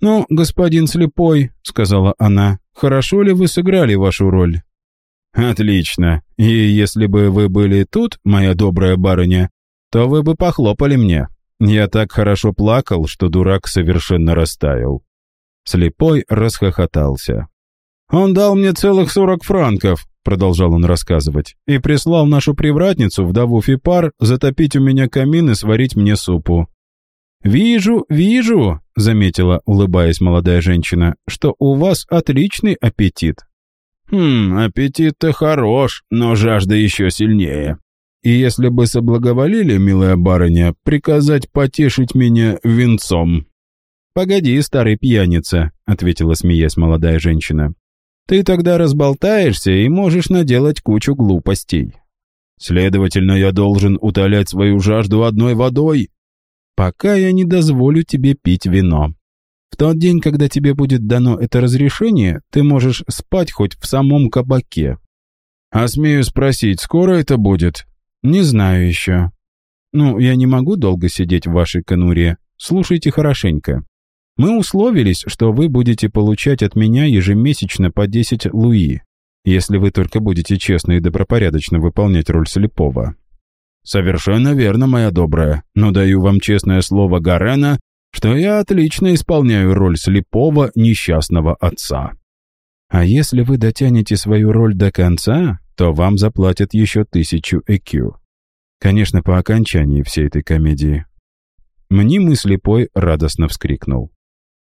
«Ну, господин слепой», — сказала она, — «хорошо ли вы сыграли вашу роль?» «Отлично. И если бы вы были тут, моя добрая барыня, то вы бы похлопали мне. Я так хорошо плакал, что дурак совершенно растаял. Слепой расхохотался. «Он дал мне целых сорок франков», — продолжал он рассказывать, «и прислал нашу привратницу, вдову Фипар, затопить у меня камин и сварить мне супу. «Вижу, вижу», — заметила, улыбаясь молодая женщина, «что у вас отличный аппетит». «Хм, аппетит-то хорош, но жажда еще сильнее. И если бы соблаговолили, милая барыня, приказать потешить меня венцом». «Погоди, старый пьяница», — ответила, смеясь молодая женщина. «Ты тогда разболтаешься и можешь наделать кучу глупостей». «Следовательно, я должен утолять свою жажду одной водой», пока я не дозволю тебе пить вино. В тот день, когда тебе будет дано это разрешение, ты можешь спать хоть в самом кабаке. А смею спросить, скоро это будет? Не знаю еще. Ну, я не могу долго сидеть в вашей конуре. Слушайте хорошенько. Мы условились, что вы будете получать от меня ежемесячно по 10 луи, если вы только будете честно и добропорядочно выполнять роль слепого. «Совершенно верно, моя добрая, но даю вам честное слово Гарена, что я отлично исполняю роль слепого несчастного отца». «А если вы дотянете свою роль до конца, то вам заплатят еще тысячу ЭКЮ. Конечно, по окончании всей этой комедии». Мнимый слепой радостно вскрикнул.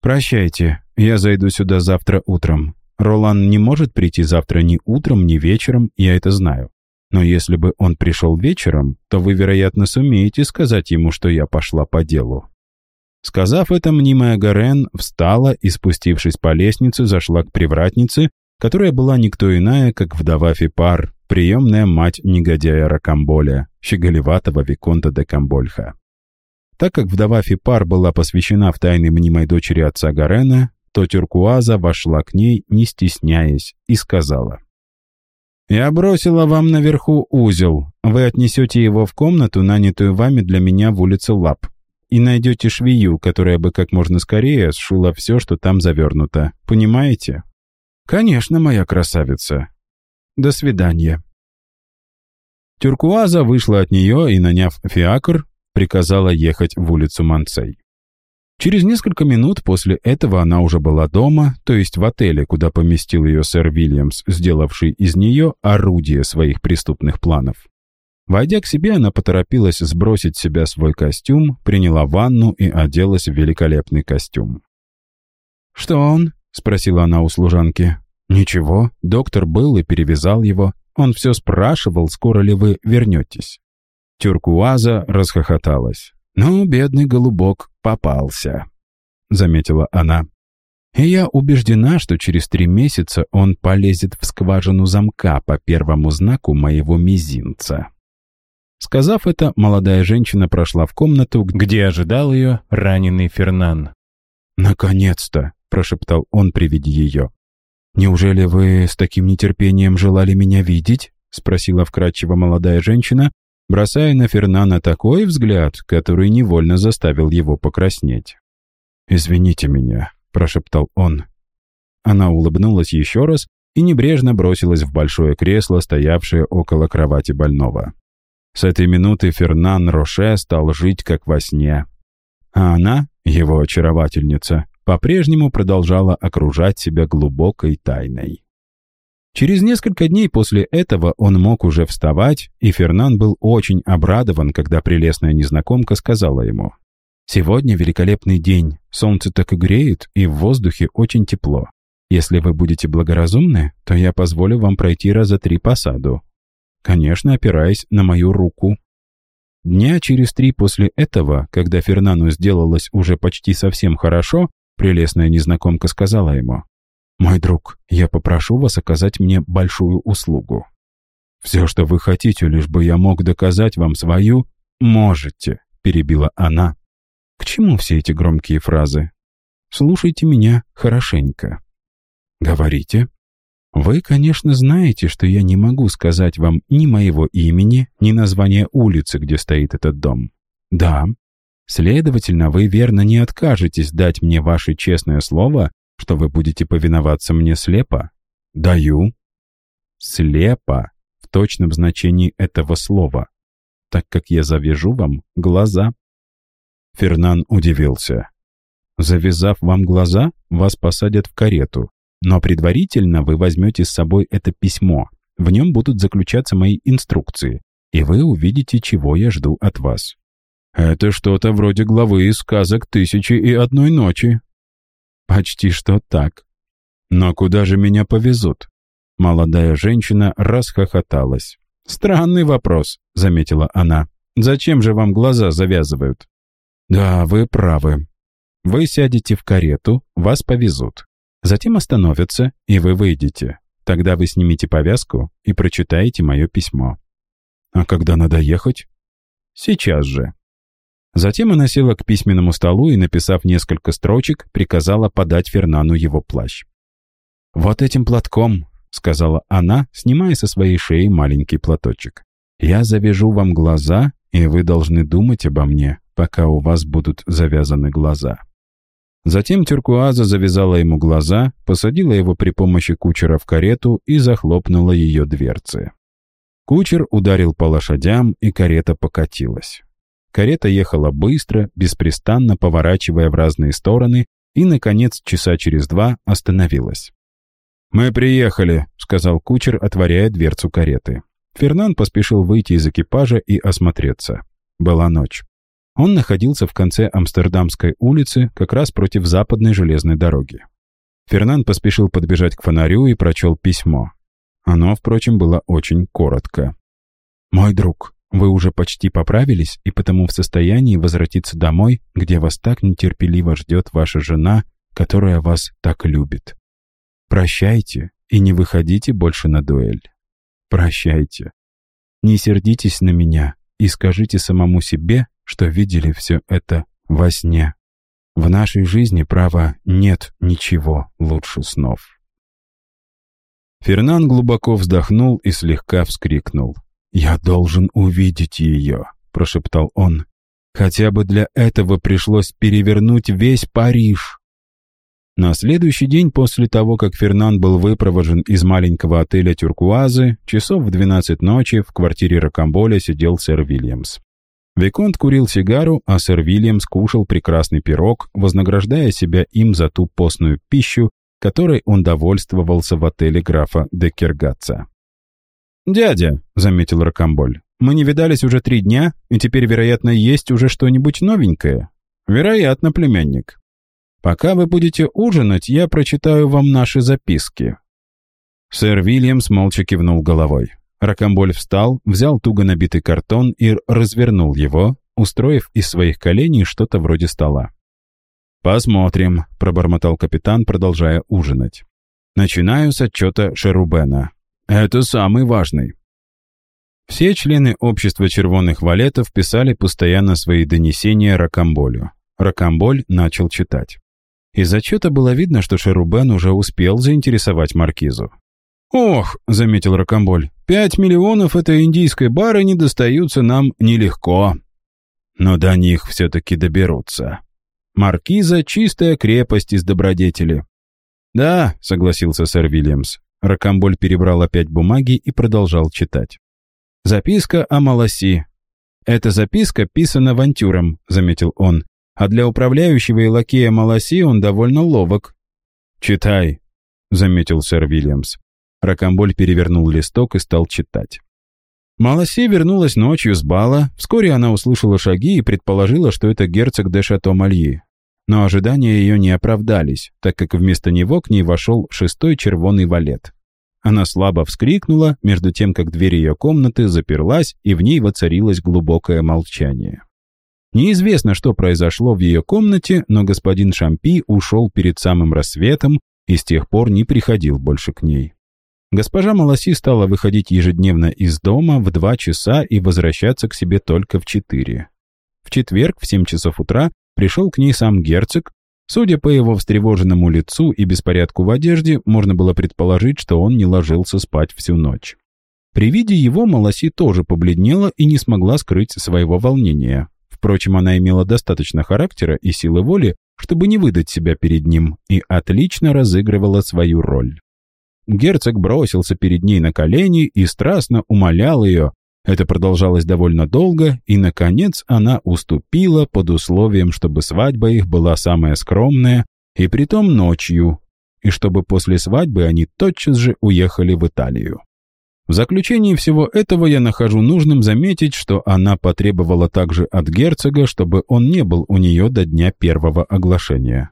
«Прощайте, я зайду сюда завтра утром. Ролан не может прийти завтра ни утром, ни вечером, я это знаю. Но если бы он пришел вечером, то вы, вероятно, сумеете сказать ему, что я пошла по делу». Сказав это, мнимая Гарен встала и, спустившись по лестнице, зашла к привратнице, которая была никто иная, как вдова Фипар, приемная мать негодяя Ракамболя, щеголеватого Виконта де Камбольха. Так как вдова Фипар была посвящена в тайны мнимой дочери отца Гарена, то Тюркуаза вошла к ней, не стесняясь, и сказала, «Я бросила вам наверху узел. Вы отнесете его в комнату, нанятую вами для меня в улице Лап, и найдете швею, которая бы как можно скорее сшила все, что там завернуто. Понимаете?» «Конечно, моя красавица. До свидания». Тюркуаза вышла от нее и, наняв фиакр, приказала ехать в улицу Манцей. Через несколько минут после этого она уже была дома, то есть в отеле, куда поместил ее сэр Вильямс, сделавший из нее орудие своих преступных планов. Войдя к себе, она поторопилась сбросить с себя свой костюм, приняла ванну и оделась в великолепный костюм. «Что он?» — спросила она у служанки. «Ничего, доктор был и перевязал его. Он все спрашивал, скоро ли вы вернетесь». Тюркуаза расхохоталась. «Ну, бедный голубок попался», — заметила она. «И я убеждена, что через три месяца он полезет в скважину замка по первому знаку моего мизинца». Сказав это, молодая женщина прошла в комнату, где ожидал ее раненый Фернан. «Наконец-то!» — прошептал он при виде ее. «Неужели вы с таким нетерпением желали меня видеть?» — спросила вкрадчиво молодая женщина, бросая на Фернана такой взгляд, который невольно заставил его покраснеть. «Извините меня», — прошептал он. Она улыбнулась еще раз и небрежно бросилась в большое кресло, стоявшее около кровати больного. С этой минуты Фернан Роше стал жить как во сне. А она, его очаровательница, по-прежнему продолжала окружать себя глубокой тайной. Через несколько дней после этого он мог уже вставать, и Фернан был очень обрадован, когда прелестная незнакомка сказала ему, «Сегодня великолепный день, солнце так и греет, и в воздухе очень тепло. Если вы будете благоразумны, то я позволю вам пройти раза три по саду. Конечно, опираясь на мою руку». Дня через три после этого, когда Фернану сделалось уже почти совсем хорошо, прелестная незнакомка сказала ему, «Мой друг, я попрошу вас оказать мне большую услугу. Все, что вы хотите, лишь бы я мог доказать вам свою, можете», — перебила она. «К чему все эти громкие фразы? Слушайте меня хорошенько». «Говорите». «Вы, конечно, знаете, что я не могу сказать вам ни моего имени, ни названия улицы, где стоит этот дом». «Да». «Следовательно, вы верно не откажетесь дать мне ваше честное слово, что вы будете повиноваться мне слепо? Даю. Слепо, в точном значении этого слова, так как я завяжу вам глаза. Фернан удивился. «Завязав вам глаза, вас посадят в карету, но предварительно вы возьмете с собой это письмо. В нем будут заключаться мои инструкции, и вы увидите, чего я жду от вас». «Это что-то вроде главы из сказок «Тысячи и одной ночи». «Почти что так». «Но куда же меня повезут?» Молодая женщина расхохоталась. «Странный вопрос», — заметила она. «Зачем же вам глаза завязывают?» «Да, вы правы. Вы сядете в карету, вас повезут. Затем остановятся, и вы выйдете. Тогда вы снимите повязку и прочитаете мое письмо». «А когда надо ехать?» «Сейчас же». Затем она села к письменному столу и, написав несколько строчек, приказала подать Фернану его плащ. «Вот этим платком», — сказала она, снимая со своей шеи маленький платочек. «Я завяжу вам глаза, и вы должны думать обо мне, пока у вас будут завязаны глаза». Затем Тюркуаза завязала ему глаза, посадила его при помощи кучера в карету и захлопнула ее дверцы. Кучер ударил по лошадям, и карета покатилась. Карета ехала быстро, беспрестанно поворачивая в разные стороны, и, наконец, часа через два остановилась. «Мы приехали», — сказал кучер, отворяя дверцу кареты. Фернан поспешил выйти из экипажа и осмотреться. Была ночь. Он находился в конце Амстердамской улицы, как раз против западной железной дороги. Фернан поспешил подбежать к фонарю и прочел письмо. Оно, впрочем, было очень коротко. «Мой друг, вы уже почти поправились и потому в состоянии возвратиться домой, где вас так нетерпеливо ждет ваша жена, которая вас так любит. Прощайте и не выходите больше на дуэль. Прощайте. Не сердитесь на меня и скажите самому себе, что видели все это во сне. В нашей жизни, право, нет ничего лучше снов. Фернан глубоко вздохнул и слегка вскрикнул. «Я должен увидеть ее», — прошептал он. «Хотя бы для этого пришлось перевернуть весь Париж». На следующий день после того, как Фернан был выпровожен из маленького отеля Тюркуазы, часов в 12 ночи в квартире Рокамболя сидел сэр Вильямс. Виконт курил сигару, а сэр Вильямс кушал прекрасный пирог, вознаграждая себя им за ту постную пищу, которой он довольствовался в отеле графа Деккергатца. «Дядя», — заметил Рокамболь, — «мы не видались уже три дня, и теперь, вероятно, есть уже что-нибудь новенькое». «Вероятно, племянник. Пока вы будете ужинать, я прочитаю вам наши записки». Сэр Вильямс молча кивнул головой. Рокамболь встал, взял туго набитый картон и развернул его, устроив из своих коленей что-то вроде стола. «Посмотрим», — пробормотал капитан, продолжая ужинать. «Начинаю с отчета Шерубена. Это самый важный». Все члены общества червоных валетов писали постоянно свои донесения Рокамболю. Рокамболь начал читать. Из отчета было видно, что Шерубен уже успел заинтересовать маркизу. «Ох», — заметил Рокамболь, — «пять миллионов этой индийской барыни достаются нам нелегко». Но до них все-таки доберутся. Маркиза — чистая крепость из добродетели. «Да», — согласился сэр Вильямс. Рокамболь перебрал опять бумаги и продолжал читать. «Записка о Маласи. Эта записка писана авантюром», — заметил он. «А для управляющего и лакея Маласи он довольно ловок». «Читай», — заметил сэр Вильямс. Рокамболь перевернул листок и стал читать. Маласи вернулась ночью с бала. Вскоре она услышала шаги и предположила, что это герцог де Шато-Мальи. Но ожидания ее не оправдались, так как вместо него к ней вошел шестой червоный валет. Она слабо вскрикнула, между тем, как дверь ее комнаты заперлась, и в ней воцарилось глубокое молчание. Неизвестно, что произошло в ее комнате, но господин Шампи ушел перед самым рассветом и с тех пор не приходил больше к ней. Госпожа Маласи стала выходить ежедневно из дома в два часа и возвращаться к себе только в четыре. В четверг в семь часов утра пришел к ней сам герцог. Судя по его встревоженному лицу и беспорядку в одежде, можно было предположить, что он не ложился спать всю ночь. При виде его Маласи тоже побледнела и не смогла скрыть своего волнения. Впрочем, она имела достаточно характера и силы воли, чтобы не выдать себя перед ним, и отлично разыгрывала свою роль. Герцог бросился перед ней на колени и страстно умолял ее, Это продолжалось довольно долго, и, наконец, она уступила под условием, чтобы свадьба их была самая скромная, и притом ночью, и чтобы после свадьбы они тотчас же уехали в Италию. В заключении всего этого я нахожу нужным заметить, что она потребовала также от герцога, чтобы он не был у нее до дня первого оглашения.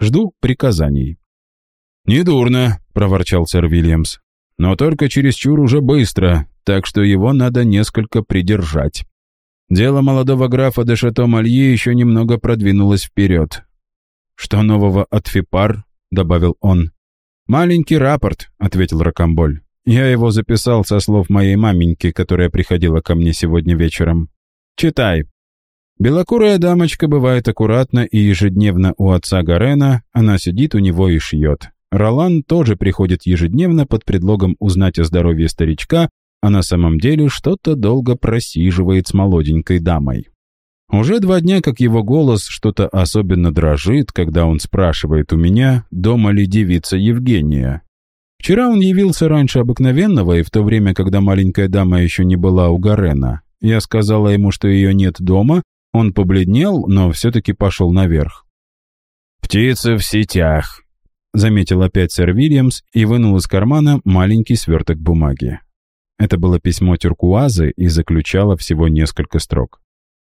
Жду приказаний. «Недурно», — проворчал сэр Вильямс, — «но только чересчур уже быстро, так что его надо несколько придержать. Дело молодого графа де Шато-Мальи еще немного продвинулось вперед. «Что нового от Фипар?» — добавил он. «Маленький рапорт», — ответил Рокомболь. «Я его записал со слов моей маменьки, которая приходила ко мне сегодня вечером. Читай». Белокурая дамочка бывает аккуратна и ежедневно у отца Гарена, она сидит у него и шьет. Ролан тоже приходит ежедневно под предлогом узнать о здоровье старичка, а на самом деле что-то долго просиживает с молоденькой дамой. Уже два дня, как его голос что-то особенно дрожит, когда он спрашивает у меня, дома ли девица Евгения. Вчера он явился раньше обыкновенного, и в то время, когда маленькая дама еще не была у Гарена. Я сказала ему, что ее нет дома, он побледнел, но все-таки пошел наверх. «Птица в сетях», — заметил опять сэр Вильямс и вынул из кармана маленький сверток бумаги. Это было письмо Тюркуазы и заключало всего несколько строк.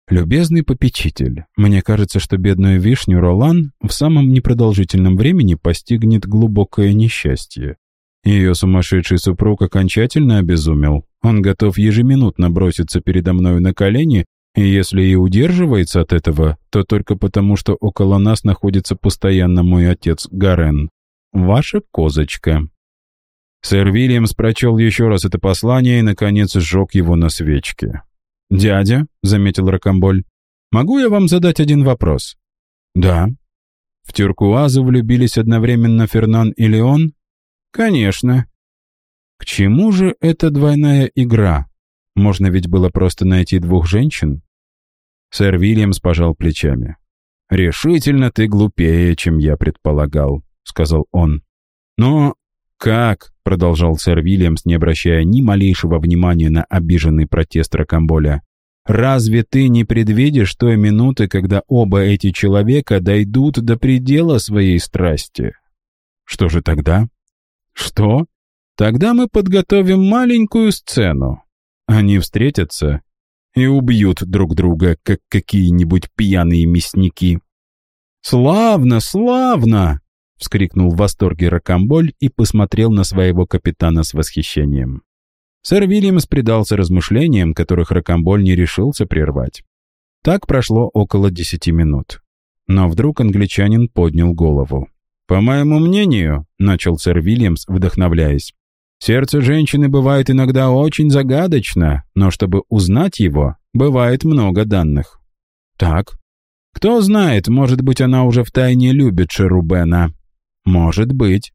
«Любезный попечитель, мне кажется, что бедную вишню Ролан в самом непродолжительном времени постигнет глубокое несчастье. Ее сумасшедший супруг окончательно обезумел. Он готов ежеминутно броситься передо мною на колени, и если и удерживается от этого, то только потому, что около нас находится постоянно мой отец Гарен. Ваша козочка». Сэр Вильямс прочел еще раз это послание и, наконец, сжег его на свечке. «Дядя», — заметил Рокомболь, — «могу я вам задать один вопрос?» «Да». «В Тюркуазу влюбились одновременно Фернан и Леон?» «Конечно». «К чему же эта двойная игра? Можно ведь было просто найти двух женщин?» Сэр Вильямс пожал плечами. «Решительно ты глупее, чем я предполагал», — сказал он. «Но «Как?» — продолжал сэр Вильямс, не обращая ни малейшего внимания на обиженный протест Рокомболя. «Разве ты не предвидишь той минуты, когда оба эти человека дойдут до предела своей страсти?» «Что же тогда?» «Что? Тогда мы подготовим маленькую сцену. Они встретятся и убьют друг друга, как какие-нибудь пьяные мясники». «Славно, славно!» — вскрикнул в восторге Рокомболь и посмотрел на своего капитана с восхищением. Сэр Вильямс предался размышлениям, которых Рокомболь не решился прервать. Так прошло около десяти минут. Но вдруг англичанин поднял голову. «По моему мнению», — начал сэр Вильямс, вдохновляясь, «сердце женщины бывает иногда очень загадочно, но чтобы узнать его, бывает много данных». «Так. Кто знает, может быть, она уже втайне любит Шерубена, может быть.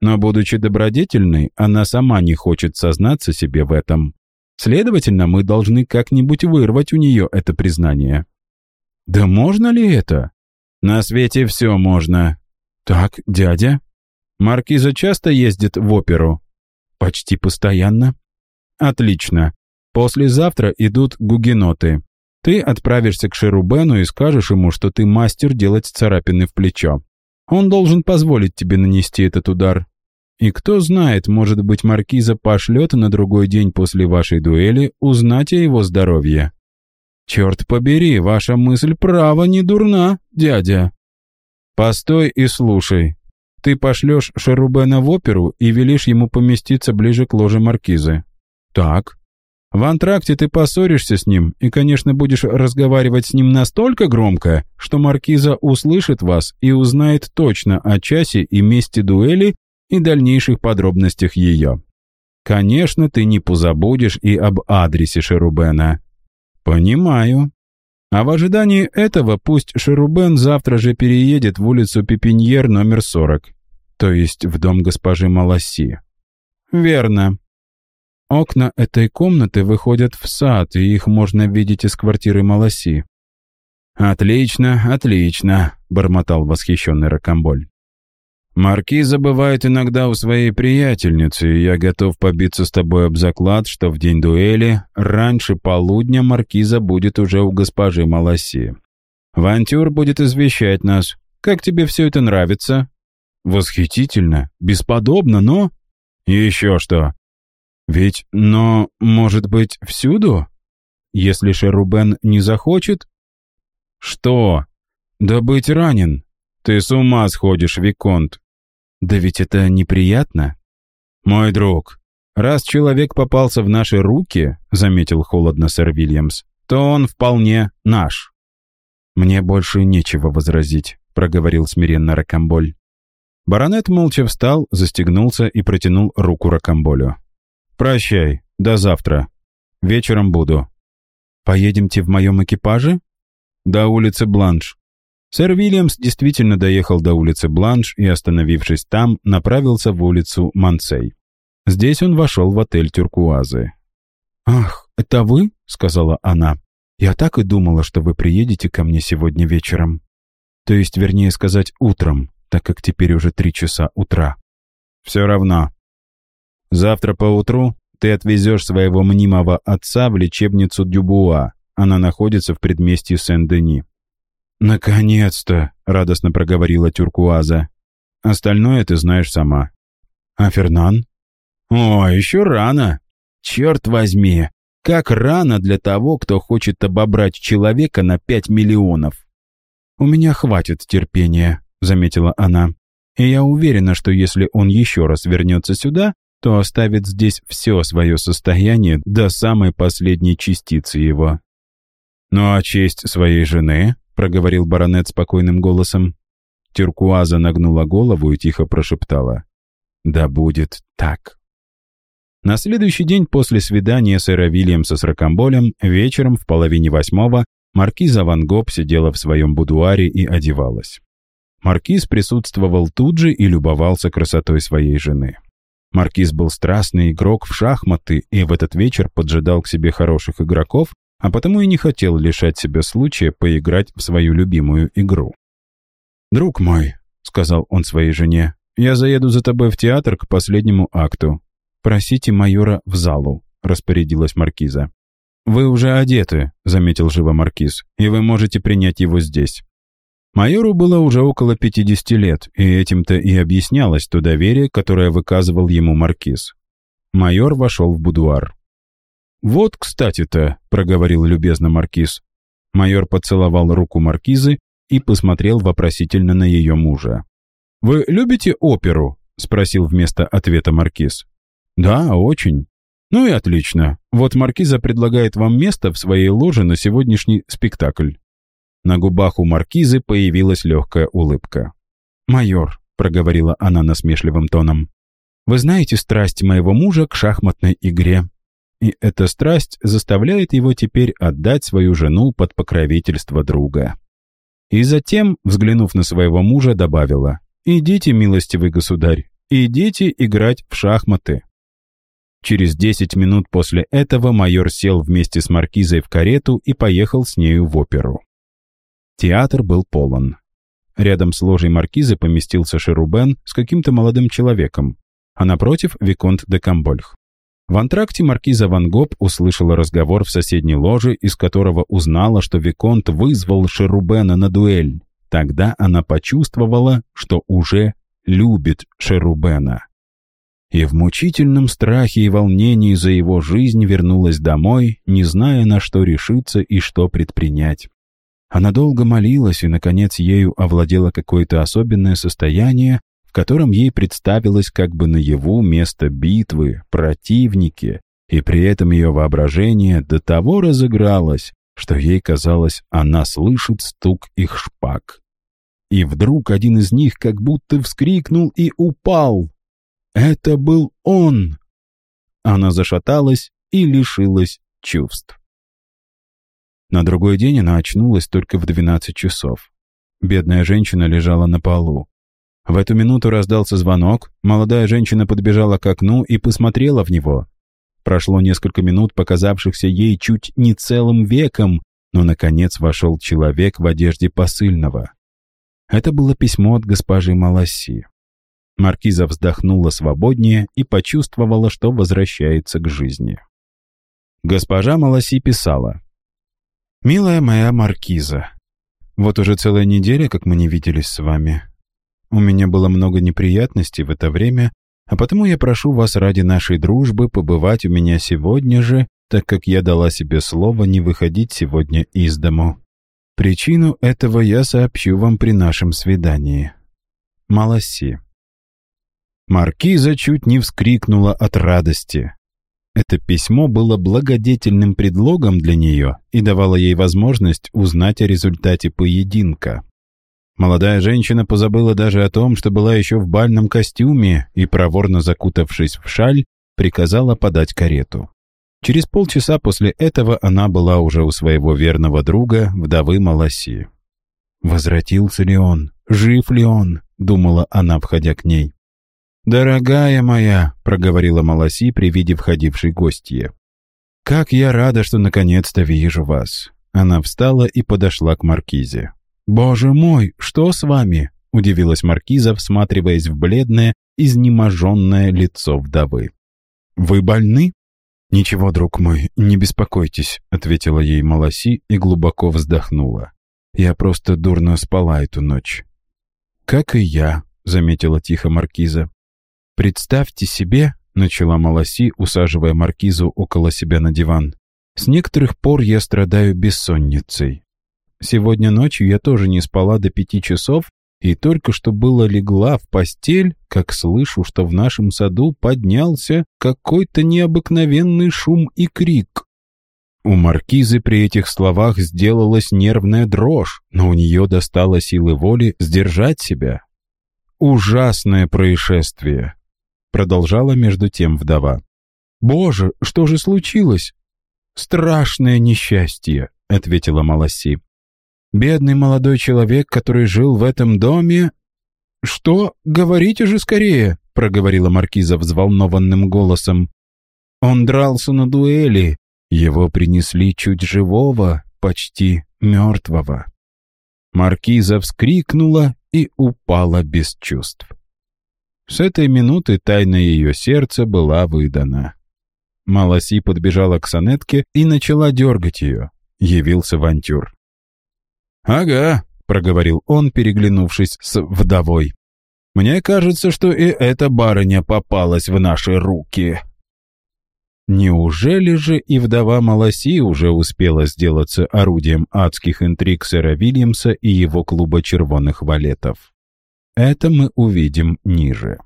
Но, будучи добродетельной, она сама не хочет сознаться себе в этом. Следовательно, мы должны как-нибудь вырвать у нее это признание. Да можно ли это? На свете все можно. Так, дядя? Маркиза часто ездит в оперу? Почти постоянно. Отлично. Послезавтра идут гугеноты. Ты отправишься к Шерубену и скажешь ему, что ты мастер делать царапины в плечо. Он должен позволить тебе нанести этот удар. И кто знает, может быть, маркиза пошлет на другой день после вашей дуэли узнать о его здоровье. Черт побери, ваша мысль права не дурна, дядя. Постой и слушай. Ты пошлешь Шарубена в оперу и велишь ему поместиться ближе к ложе маркизы. Так. В антракте ты поссоришься с ним и, конечно, будешь разговаривать с ним настолько громко, что маркиза услышит вас и узнает точно о часе и месте дуэли и дальнейших подробностях ее. Конечно, ты не позабудешь и об адресе Шерубена. Понимаю. А в ожидании этого пусть Шерубен завтра же переедет в улицу Пепиньер номер 40, то есть в дом госпожи Маласси. Верно. Окна этой комнаты выходят в сад, и их можно видеть из квартиры Маласи. «Отлично, отлично», — бормотал восхищенный Рокомболь. Маркиза бывает иногда у своей приятельницы, и я готов побиться с тобой об заклад, что в день дуэли раньше полудня Маркиза будет уже у госпожи Маласи. Вантюр будет извещать нас. Как тебе все это нравится? Восхитительно, бесподобно, но... Еще что? Ведь, но, может быть, всюду? Если Шерубен не захочет? Что? Да быть ранен. Ты с ума сходишь, Виконт. Да ведь это неприятно. Мой друг, раз человек попался в наши руки, заметил холодно сэр Вильямс, то он вполне наш. Мне больше нечего возразить, проговорил смиренно Ракамболь. Баронет молча встал, застегнулся и протянул руку Ракамболю. «Прощай, до завтра. Вечером буду». «Поедемте в моем экипаже?» «До улицы Бланш. Сэр Вильямс действительно доехал до улицы Бланш и, остановившись там, направился в улицу Мансей. Здесь он вошел в отель Тюркуазы. «Ах, это вы?» — сказала она. «Я так и думала, что вы приедете ко мне сегодня вечером. То есть, вернее сказать, утром, так как теперь уже три часа утра». «Все равно. Завтра поутру ты отвезешь своего мнимого отца в лечебницу Дюбуа. Она находится в предместье Сен-Дени. «Наконец-то!» — радостно проговорила Тюркуаза. «Остальное ты знаешь сама». «А Фернан?» «О, еще рано! Черт возьми! Как рано для того, кто хочет обобрать человека на пять миллионов!» «У меня хватит терпения», — заметила она. «И я уверена, что если он еще раз вернется сюда, то оставит здесь все свое состояние до самой последней частицы его». «Ну а честь своей жены?» проговорил баронет спокойным голосом. Тюркуаза нагнула голову и тихо прошептала. «Да будет так». На следующий день после свидания сэра Вильямса с Рокамболем вечером в половине восьмого маркиза Ван Гоп сидела в своем будуаре и одевалась. Маркиз присутствовал тут же и любовался красотой своей жены. Маркиз был страстный игрок в шахматы и в этот вечер поджидал к себе хороших игроков, а потому и не хотел лишать себя случая поиграть в свою любимую игру. «Друг мой», — сказал он своей жене, — «я заеду за тобой в театр к последнему акту. Просите майора в залу», — распорядилась маркиза. «Вы уже одеты», — заметил живо маркиз, — «и вы можете принять его здесь». Майору было уже около 50 лет, и этим-то и объяснялось то доверие, которое выказывал ему маркиз. Майор вошел в будуар. «Вот, кстати-то», — проговорил любезно маркиз. Майор поцеловал руку маркизы и посмотрел вопросительно на ее мужа. «Вы любите оперу?» — спросил вместо ответа маркиз. «Да, очень». «Ну и отлично. Вот маркиза предлагает вам место в своей ложе на сегодняшний спектакль». На губах у маркизы появилась легкая улыбка. «Майор», — проговорила она насмешливым тоном, — «вы знаете страсть моего мужа к шахматной игре и эта страсть заставляет его теперь отдать свою жену под покровительство друга. И затем, взглянув на своего мужа, добавила «Идите, милостивый государь, идите играть в шахматы». Через десять минут после этого майор сел вместе с маркизой в карету и поехал с нею в оперу. Театр был полон. Рядом с ложей маркизы поместился Шерубен с каким-то молодым человеком, а напротив — Виконт де Камбольх. В антракте маркиза Ван Гоп услышала разговор в соседней ложе, из которого узнала, что Виконт вызвал Шерубена на дуэль. Тогда она почувствовала, что уже любит Шерубена. И в мучительном страхе и волнении за его жизнь вернулась домой, не зная, на что решиться и что предпринять. Она долго молилась, и, наконец, ею овладело какое-то особенное состояние, в котором ей представилось как бы наяву место битвы, противники, и при этом ее воображение до того разыгралось, что ей казалось, она слышит стук их шпаг. И вдруг один из них как будто вскрикнул и упал. Это был он! Она зашаталась и лишилась чувств. На другой день она очнулась только в двенадцать часов. Бедная женщина лежала на полу. В эту минуту раздался звонок, молодая женщина подбежала к окну и посмотрела в него. Прошло несколько минут, показавшихся ей чуть не целым веком, но, наконец, вошел человек в одежде посыльного. Это было письмо от госпожи Маласси. Маркиза вздохнула свободнее и почувствовала, что возвращается к жизни. Госпожа Маласи писала. «Милая моя Маркиза, вот уже целая неделя, как мы не виделись с вами. У меня было много неприятностей в это время, а потому я прошу вас ради нашей дружбы побывать у меня сегодня же, так как я дала себе слово не выходить сегодня из дому. Причину этого я сообщу вам при нашем свидании. Маласи. Маркиза чуть не вскрикнула от радости. Это письмо было благодетельным предлогом для нее и давало ей возможность узнать о результате поединка. Молодая женщина позабыла даже о том, что была еще в бальном костюме и, проворно закутавшись в шаль, приказала подать карету. Через полчаса после этого она была уже у своего верного друга, вдовы Маласи. «Возвратился ли он? Жив ли он?» — думала она, входя к ней. «Дорогая моя», — проговорила Маласи при виде входившей гостье. «Как я рада, что наконец-то вижу вас». Она встала и подошла к Маркизе. «Боже мой, что с вами?» — удивилась Маркиза, всматриваясь в бледное, изнеможенное лицо вдовы. «Вы больны?» «Ничего, друг мой, не беспокойтесь», — ответила ей Маласи и глубоко вздохнула. «Я просто дурно спала эту ночь». «Как и я», — заметила тихо Маркиза. «Представьте себе», — начала Маласи, усаживая Маркизу около себя на диван, «с некоторых пор я страдаю бессонницей. Сегодня ночью я тоже не спала до пяти часов, и только что было легла в постель, как слышу, что в нашем саду поднялся какой-то необыкновенный шум и крик. У маркизы при этих словах сделалась нервная дрожь, но у нее достало силы воли сдержать себя. Ужасное происшествие продолжала между тем вдова. «Боже, что же случилось?» «Страшное несчастье», — ответила Маласи. «Бедный молодой человек, который жил в этом доме...» «Что? Говорите же скорее», — проговорила маркиза взволнованным голосом. «Он дрался на дуэли. Его принесли чуть живого, почти мертвого». Маркиза вскрикнула и упала без чувств. С этой минуты тайна ее сердца была выдана. Маласи подбежала к сонетке и начала дергать ее. Явился Вантюр. «Ага», — проговорил он, переглянувшись с вдовой. «Мне кажется, что и эта барыня попалась в наши руки». Неужели же и вдова Маласи уже успела сделаться орудием адских интриг сэра Вильямса и его клуба червоных валетов? Это мы увидим ниже.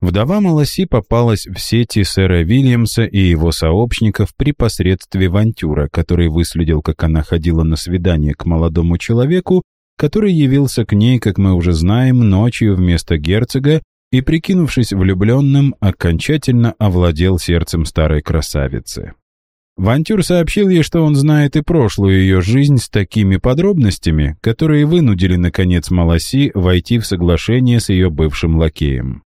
Вдова Маласи попалась в сети сэра Вильямса и его сообщников при посредстве Вантюра, который выследил, как она ходила на свидание к молодому человеку, который явился к ней, как мы уже знаем, ночью вместо герцога и, прикинувшись влюбленным, окончательно овладел сердцем старой красавицы. Вантюр сообщил ей, что он знает и прошлую ее жизнь с такими подробностями, которые вынудили, наконец, Маласи войти в соглашение с ее бывшим лакеем.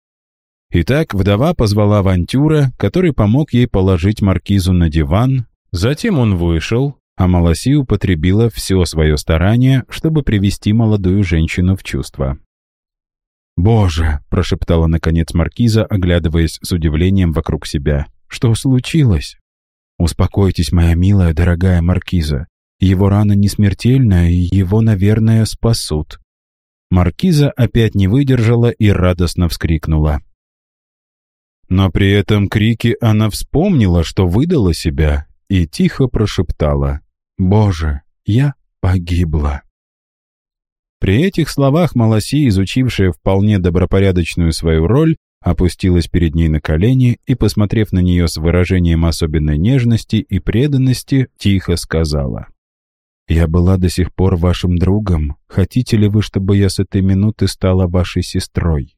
Итак, вдова позвала Вантюра, который помог ей положить маркизу на диван, затем он вышел, а Маласи употребила все свое старание, чтобы привести молодую женщину в чувство. «Боже!» — прошептала наконец маркиза, оглядываясь с удивлением вокруг себя. «Что случилось?» «Успокойтесь, моя милая, дорогая маркиза. Его рана не смертельная, и его, наверное, спасут». Маркиза опять не выдержала и радостно вскрикнула. Но при этом крике она вспомнила, что выдала себя, и тихо прошептала «Боже, я погибла». При этих словах Маласи, изучившая вполне добропорядочную свою роль, опустилась перед ней на колени и, посмотрев на нее с выражением особенной нежности и преданности, тихо сказала. «Я была до сих пор вашим другом. Хотите ли вы, чтобы я с этой минуты стала вашей сестрой?»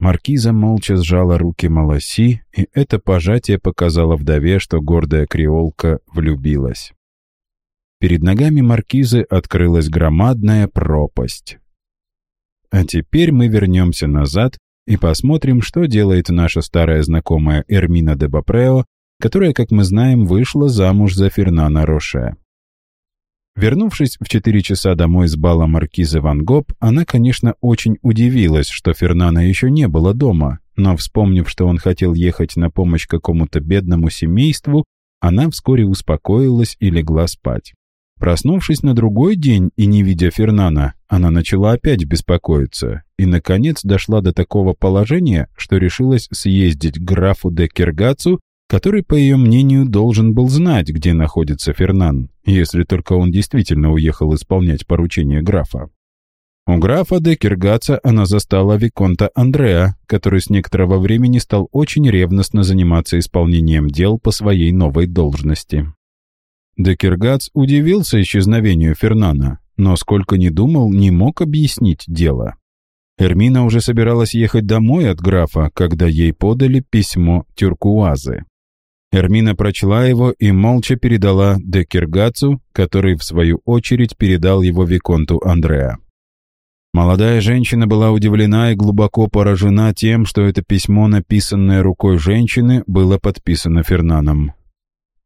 Маркиза молча сжала руки Маласи, и это пожатие показало вдове, что гордая креолка влюбилась. Перед ногами маркизы открылась громадная пропасть. А теперь мы вернемся назад и посмотрим, что делает наша старая знакомая Эрмина де Бапрео, которая, как мы знаем, вышла замуж за Фернана Роше. Вернувшись в четыре часа домой с бала маркиза Ван Гоп, она, конечно, очень удивилась, что Фернана еще не было дома, но, вспомнив, что он хотел ехать на помощь какому-то бедному семейству, она вскоре успокоилась и легла спать. Проснувшись на другой день и не видя Фернана, она начала опять беспокоиться и, наконец, дошла до такого положения, что решилась съездить к графу де Киргацу, который, по ее мнению, должен был знать, где находится Фернан, если только он действительно уехал исполнять поручение графа. У графа де Киргаца она застала Виконта Андреа, который с некоторого времени стал очень ревностно заниматься исполнением дел по своей новой должности. Декергац удивился исчезновению Фернана, но сколько ни думал, не мог объяснить дело. Эрмина уже собиралась ехать домой от графа, когда ей подали письмо Тюркуазы. Эрмина прочла его и молча передала Декергацу, который, в свою очередь, передал его Виконту Андреа. Молодая женщина была удивлена и глубоко поражена тем, что это письмо, написанное рукой женщины, было подписано Фернаном.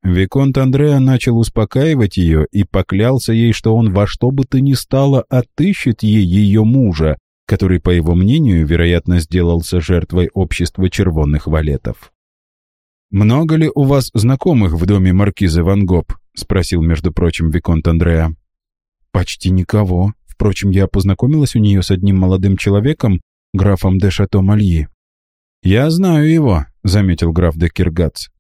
Виконт Андреа начал успокаивать ее и поклялся ей, что он во что бы то ни стало отыщет ей ее мужа, который, по его мнению, вероятно, сделался жертвой общества червонных валетов. «Много ли у вас знакомых в доме маркиза Ван Гоп?» — спросил, между прочим, Виконт Андреа. «Почти никого. Впрочем, я познакомилась у нее с одним молодым человеком, графом де Шато Мальи». «Я знаю его», — заметил граф де Киргац.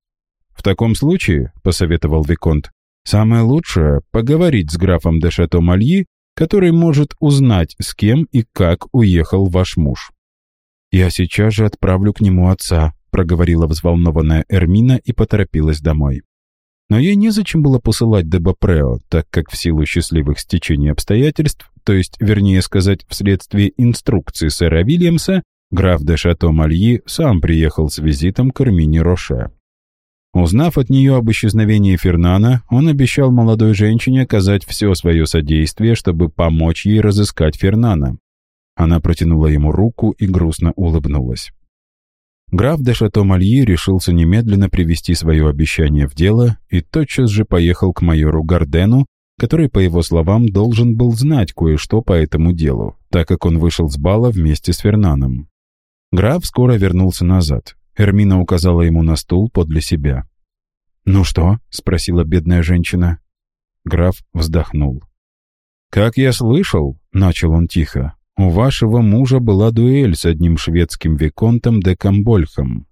«В таком случае», — посоветовал Виконт, «самое лучшее — поговорить с графом де Шато Мальи, который может узнать, с кем и как уехал ваш муж». «Я сейчас же отправлю к нему отца», — проговорила взволнованная Эрмина и поторопилась домой. Но ей незачем было посылать Дебапрео, так как в силу счастливых стечений обстоятельств, то есть, вернее сказать, вследствие инструкции сэра Вильямса, граф де Шато Мальи сам приехал с визитом к Эрмине Роше. Узнав от нее об исчезновении Фернана, он обещал молодой женщине оказать все свое содействие, чтобы помочь ей разыскать Фернана. Она протянула ему руку и грустно улыбнулась. Граф де Шато-Мальи решился немедленно привести свое обещание в дело и тотчас же поехал к майору Гардену, который, по его словам, должен был знать кое-что по этому делу, так как он вышел с бала вместе с Фернаном. Граф скоро вернулся назад. Эрмина указала ему на стул подле себя. «Ну что?» — спросила бедная женщина. Граф вздохнул. «Как я слышал», — начал он тихо, — «у вашего мужа была дуэль с одним шведским виконтом де Камбольхом.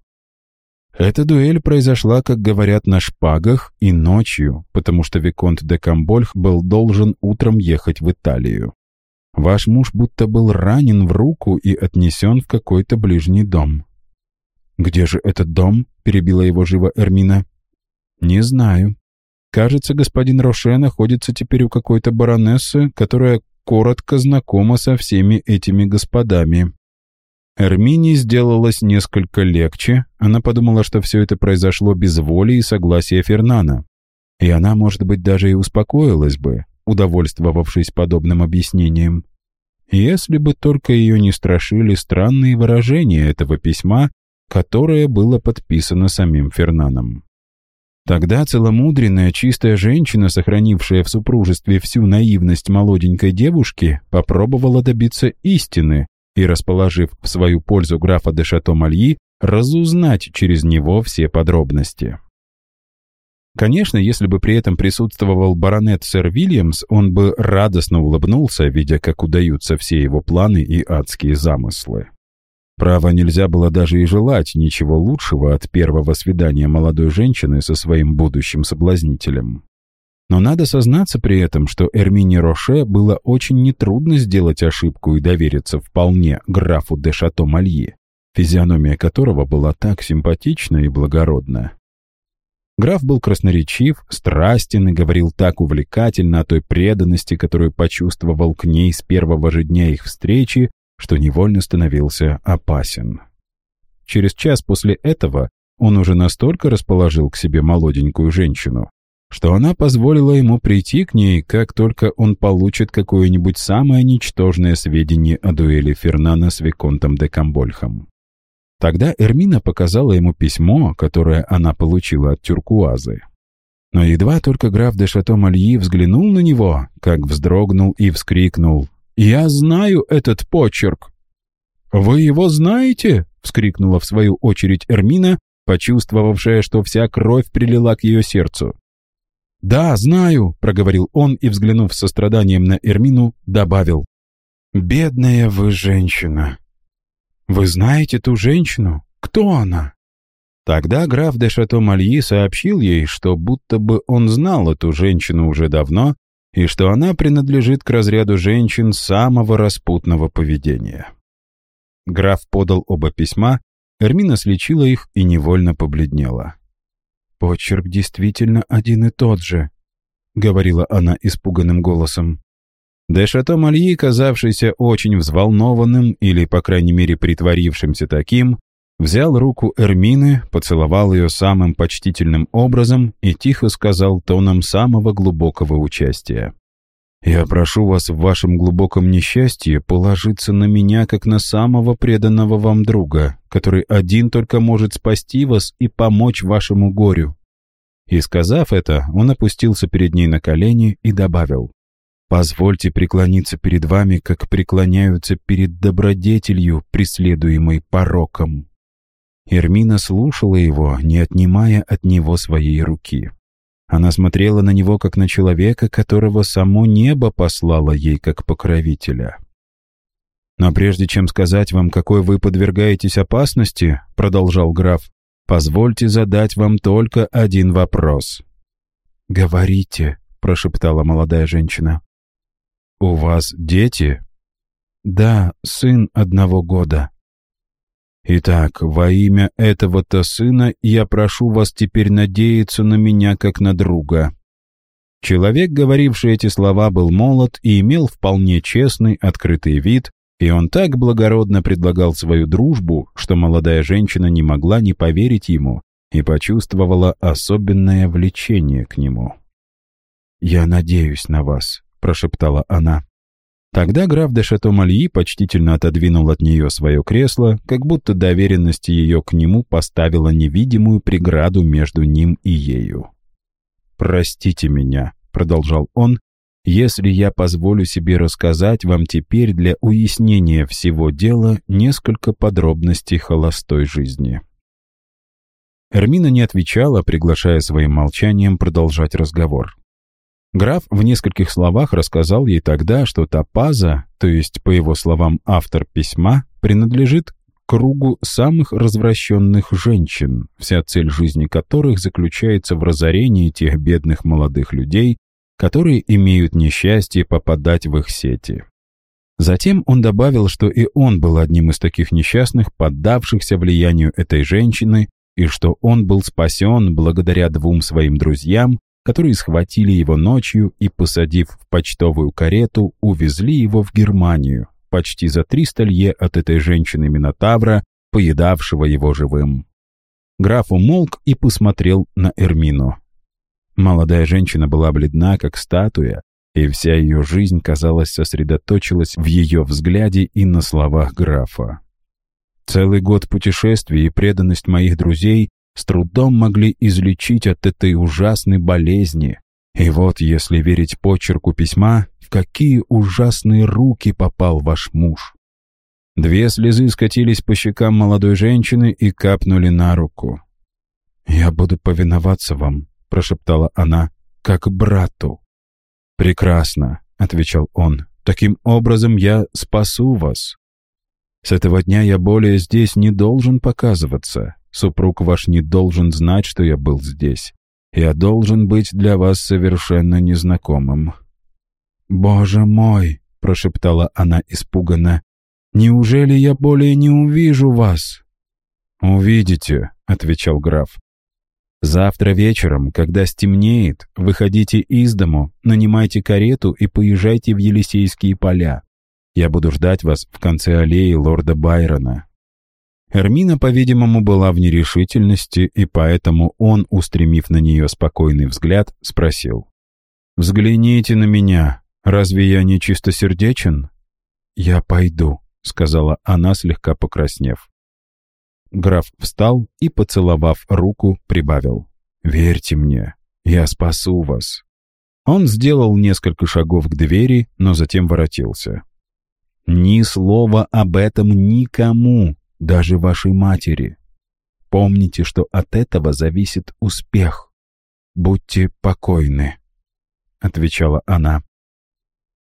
Эта дуэль произошла, как говорят, на шпагах и ночью, потому что виконт де Камбольх был должен утром ехать в Италию. Ваш муж будто был ранен в руку и отнесен в какой-то ближний дом. «Где же этот дом?» — перебила его живо Эрмина. «Не знаю. Кажется, господин Роше находится теперь у какой-то баронессы, которая коротко знакома со всеми этими господами». Эрмине сделалось несколько легче. Она подумала, что все это произошло без воли и согласия Фернана. И она, может быть, даже и успокоилась бы, удовольствовавшись подобным объяснением. Если бы только ее не страшили странные выражения этого письма, которое было подписано самим Фернаном. Тогда целомудренная, чистая женщина, сохранившая в супружестве всю наивность молоденькой девушки, попробовала добиться истины и, расположив в свою пользу графа де Шато-Мальи, разузнать через него все подробности. Конечно, если бы при этом присутствовал баронет сэр Вильямс, он бы радостно улыбнулся, видя, как удаются все его планы и адские замыслы. Право, нельзя было даже и желать ничего лучшего от первого свидания молодой женщины со своим будущим соблазнителем. Но надо сознаться при этом, что Эрмине Роше было очень нетрудно сделать ошибку и довериться вполне графу де Шато-Мальи, физиономия которого была так симпатична и благородна. Граф был красноречив, страстен и говорил так увлекательно о той преданности, которую почувствовал к ней с первого же дня их встречи, что невольно становился опасен. Через час после этого он уже настолько расположил к себе молоденькую женщину, что она позволила ему прийти к ней, как только он получит какое-нибудь самое ничтожное сведение о дуэли Фернана с Виконтом де Камбольхом. Тогда Эрмина показала ему письмо, которое она получила от Тюркуазы. Но едва только граф де Шато-Мальи взглянул на него, как вздрогнул и вскрикнул. «Я знаю этот почерк!» «Вы его знаете?» — вскрикнула в свою очередь Эрмина, почувствовавшая, что вся кровь прилила к ее сердцу. «Да, знаю», — проговорил он и, взглянув с состраданием на Эрмину, добавил. «Бедная вы женщина». «Вы знаете ту женщину? Кто она?» Тогда граф де Шато-Мальи сообщил ей, что будто бы он знал эту женщину уже давно и что она принадлежит к разряду женщин самого распутного поведения. Граф подал оба письма, Эрмина слечила их и невольно побледнела. «Почерк действительно один и тот же», — говорила она испуганным голосом. Де Шато-Мальи, казавшийся очень взволнованным или, по крайней мере, притворившимся таким, взял руку Эрмины, поцеловал ее самым почтительным образом и тихо сказал тоном самого глубокого участия. «Я прошу вас в вашем глубоком несчастье положиться на меня, как на самого преданного вам друга, который один только может спасти вас и помочь вашему горю». И сказав это, он опустился перед ней на колени и добавил, Позвольте преклониться перед вами, как преклоняются перед добродетелью, преследуемой пороком». Эрмина слушала его, не отнимая от него своей руки. Она смотрела на него, как на человека, которого само небо послало ей как покровителя. «Но прежде чем сказать вам, какой вы подвергаетесь опасности», — продолжал граф, «позвольте задать вам только один вопрос». «Говорите», — прошептала молодая женщина. «У вас дети?» «Да, сын одного года». «Итак, во имя этого-то сына я прошу вас теперь надеяться на меня как на друга». Человек, говоривший эти слова, был молод и имел вполне честный, открытый вид, и он так благородно предлагал свою дружбу, что молодая женщина не могла не поверить ему и почувствовала особенное влечение к нему. «Я надеюсь на вас», прошептала она. Тогда граф де Шато-Мальи почтительно отодвинул от нее свое кресло, как будто доверенность ее к нему поставила невидимую преграду между ним и ею. «Простите меня», — продолжал он, «если я позволю себе рассказать вам теперь для уяснения всего дела несколько подробностей холостой жизни». Эрмина не отвечала, приглашая своим молчанием продолжать разговор. Граф в нескольких словах рассказал ей тогда, что Топаза, то есть, по его словам, автор письма, принадлежит кругу самых развращенных женщин, вся цель жизни которых заключается в разорении тех бедных молодых людей, которые имеют несчастье попадать в их сети. Затем он добавил, что и он был одним из таких несчастных, поддавшихся влиянию этой женщины, и что он был спасен благодаря двум своим друзьям, которые схватили его ночью и, посадив в почтовую карету, увезли его в Германию, почти за 300 лье от этой женщины Минотавра, поедавшего его живым. Граф умолк и посмотрел на Эрмину. Молодая женщина была бледна, как статуя, и вся ее жизнь, казалось, сосредоточилась в ее взгляде и на словах графа. Целый год путешествий и преданность моих друзей с трудом могли излечить от этой ужасной болезни. И вот, если верить почерку письма, в какие ужасные руки попал ваш муж. Две слезы скатились по щекам молодой женщины и капнули на руку. «Я буду повиноваться вам», — прошептала она, — «как брату». «Прекрасно», — отвечал он, — «таким образом я спасу вас. С этого дня я более здесь не должен показываться. Супруг ваш не должен знать, что я был здесь. Я должен быть для вас совершенно незнакомым». «Боже мой!» — прошептала она испуганно. «Неужели я более не увижу вас?» «Увидите», — отвечал граф. «Завтра вечером, когда стемнеет, выходите из дому, нанимайте карету и поезжайте в Елисейские поля. Я буду ждать вас в конце аллеи лорда Байрона. Эрмина, по-видимому, была в нерешительности, и поэтому он, устремив на нее спокойный взгляд, спросил. «Взгляните на меня. Разве я не чистосердечен?» «Я пойду», — сказала она, слегка покраснев. Граф встал и, поцеловав руку, прибавил. «Верьте мне, Я спасу вас». Он сделал несколько шагов к двери, но затем воротился. «Ни слова об этом никому, даже вашей матери. Помните, что от этого зависит успех. Будьте покойны», — отвечала она.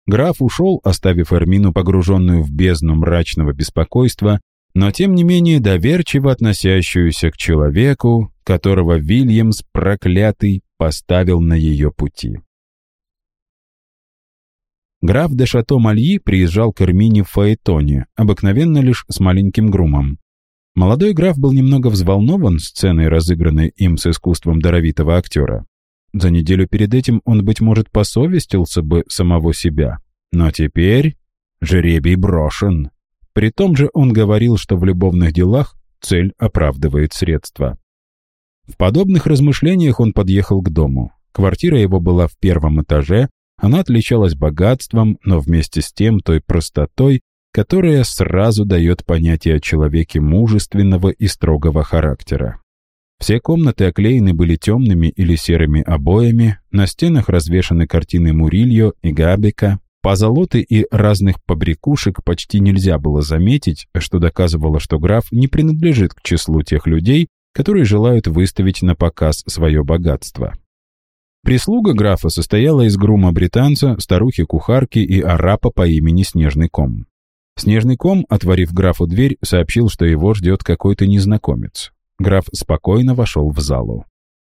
Граф ушел, оставив Эрмину погруженную в бездну мрачного беспокойства, но тем не менее доверчиво относящуюся к человеку, которого Вильямс проклятый поставил на ее пути. Граф де Шато-Мальи приезжал к Эрмине в Фаэтоне, обыкновенно лишь с маленьким грумом. Молодой граф был немного взволнован сценой, разыгранной им с искусством даровитого актера. За неделю перед этим он, быть может, посовестился бы самого себя. Но теперь жеребий брошен. При том же он говорил, что в любовных делах цель оправдывает средства. В подобных размышлениях он подъехал к дому. Квартира его была в первом этаже, она отличалась богатством, но вместе с тем той простотой, которая сразу дает понятие о человеке мужественного и строгого характера. Все комнаты оклеены были темными или серыми обоями, на стенах развешаны картины Мурильо и Габека, Позолоты и разных побрякушек почти нельзя было заметить, что доказывало, что граф не принадлежит к числу тех людей, которые желают выставить на показ свое богатство. Прислуга графа состояла из грума-британца, старухи-кухарки и арапа по имени Снежный ком. Снежный ком, отворив графу дверь, сообщил, что его ждет какой-то незнакомец. Граф спокойно вошел в залу.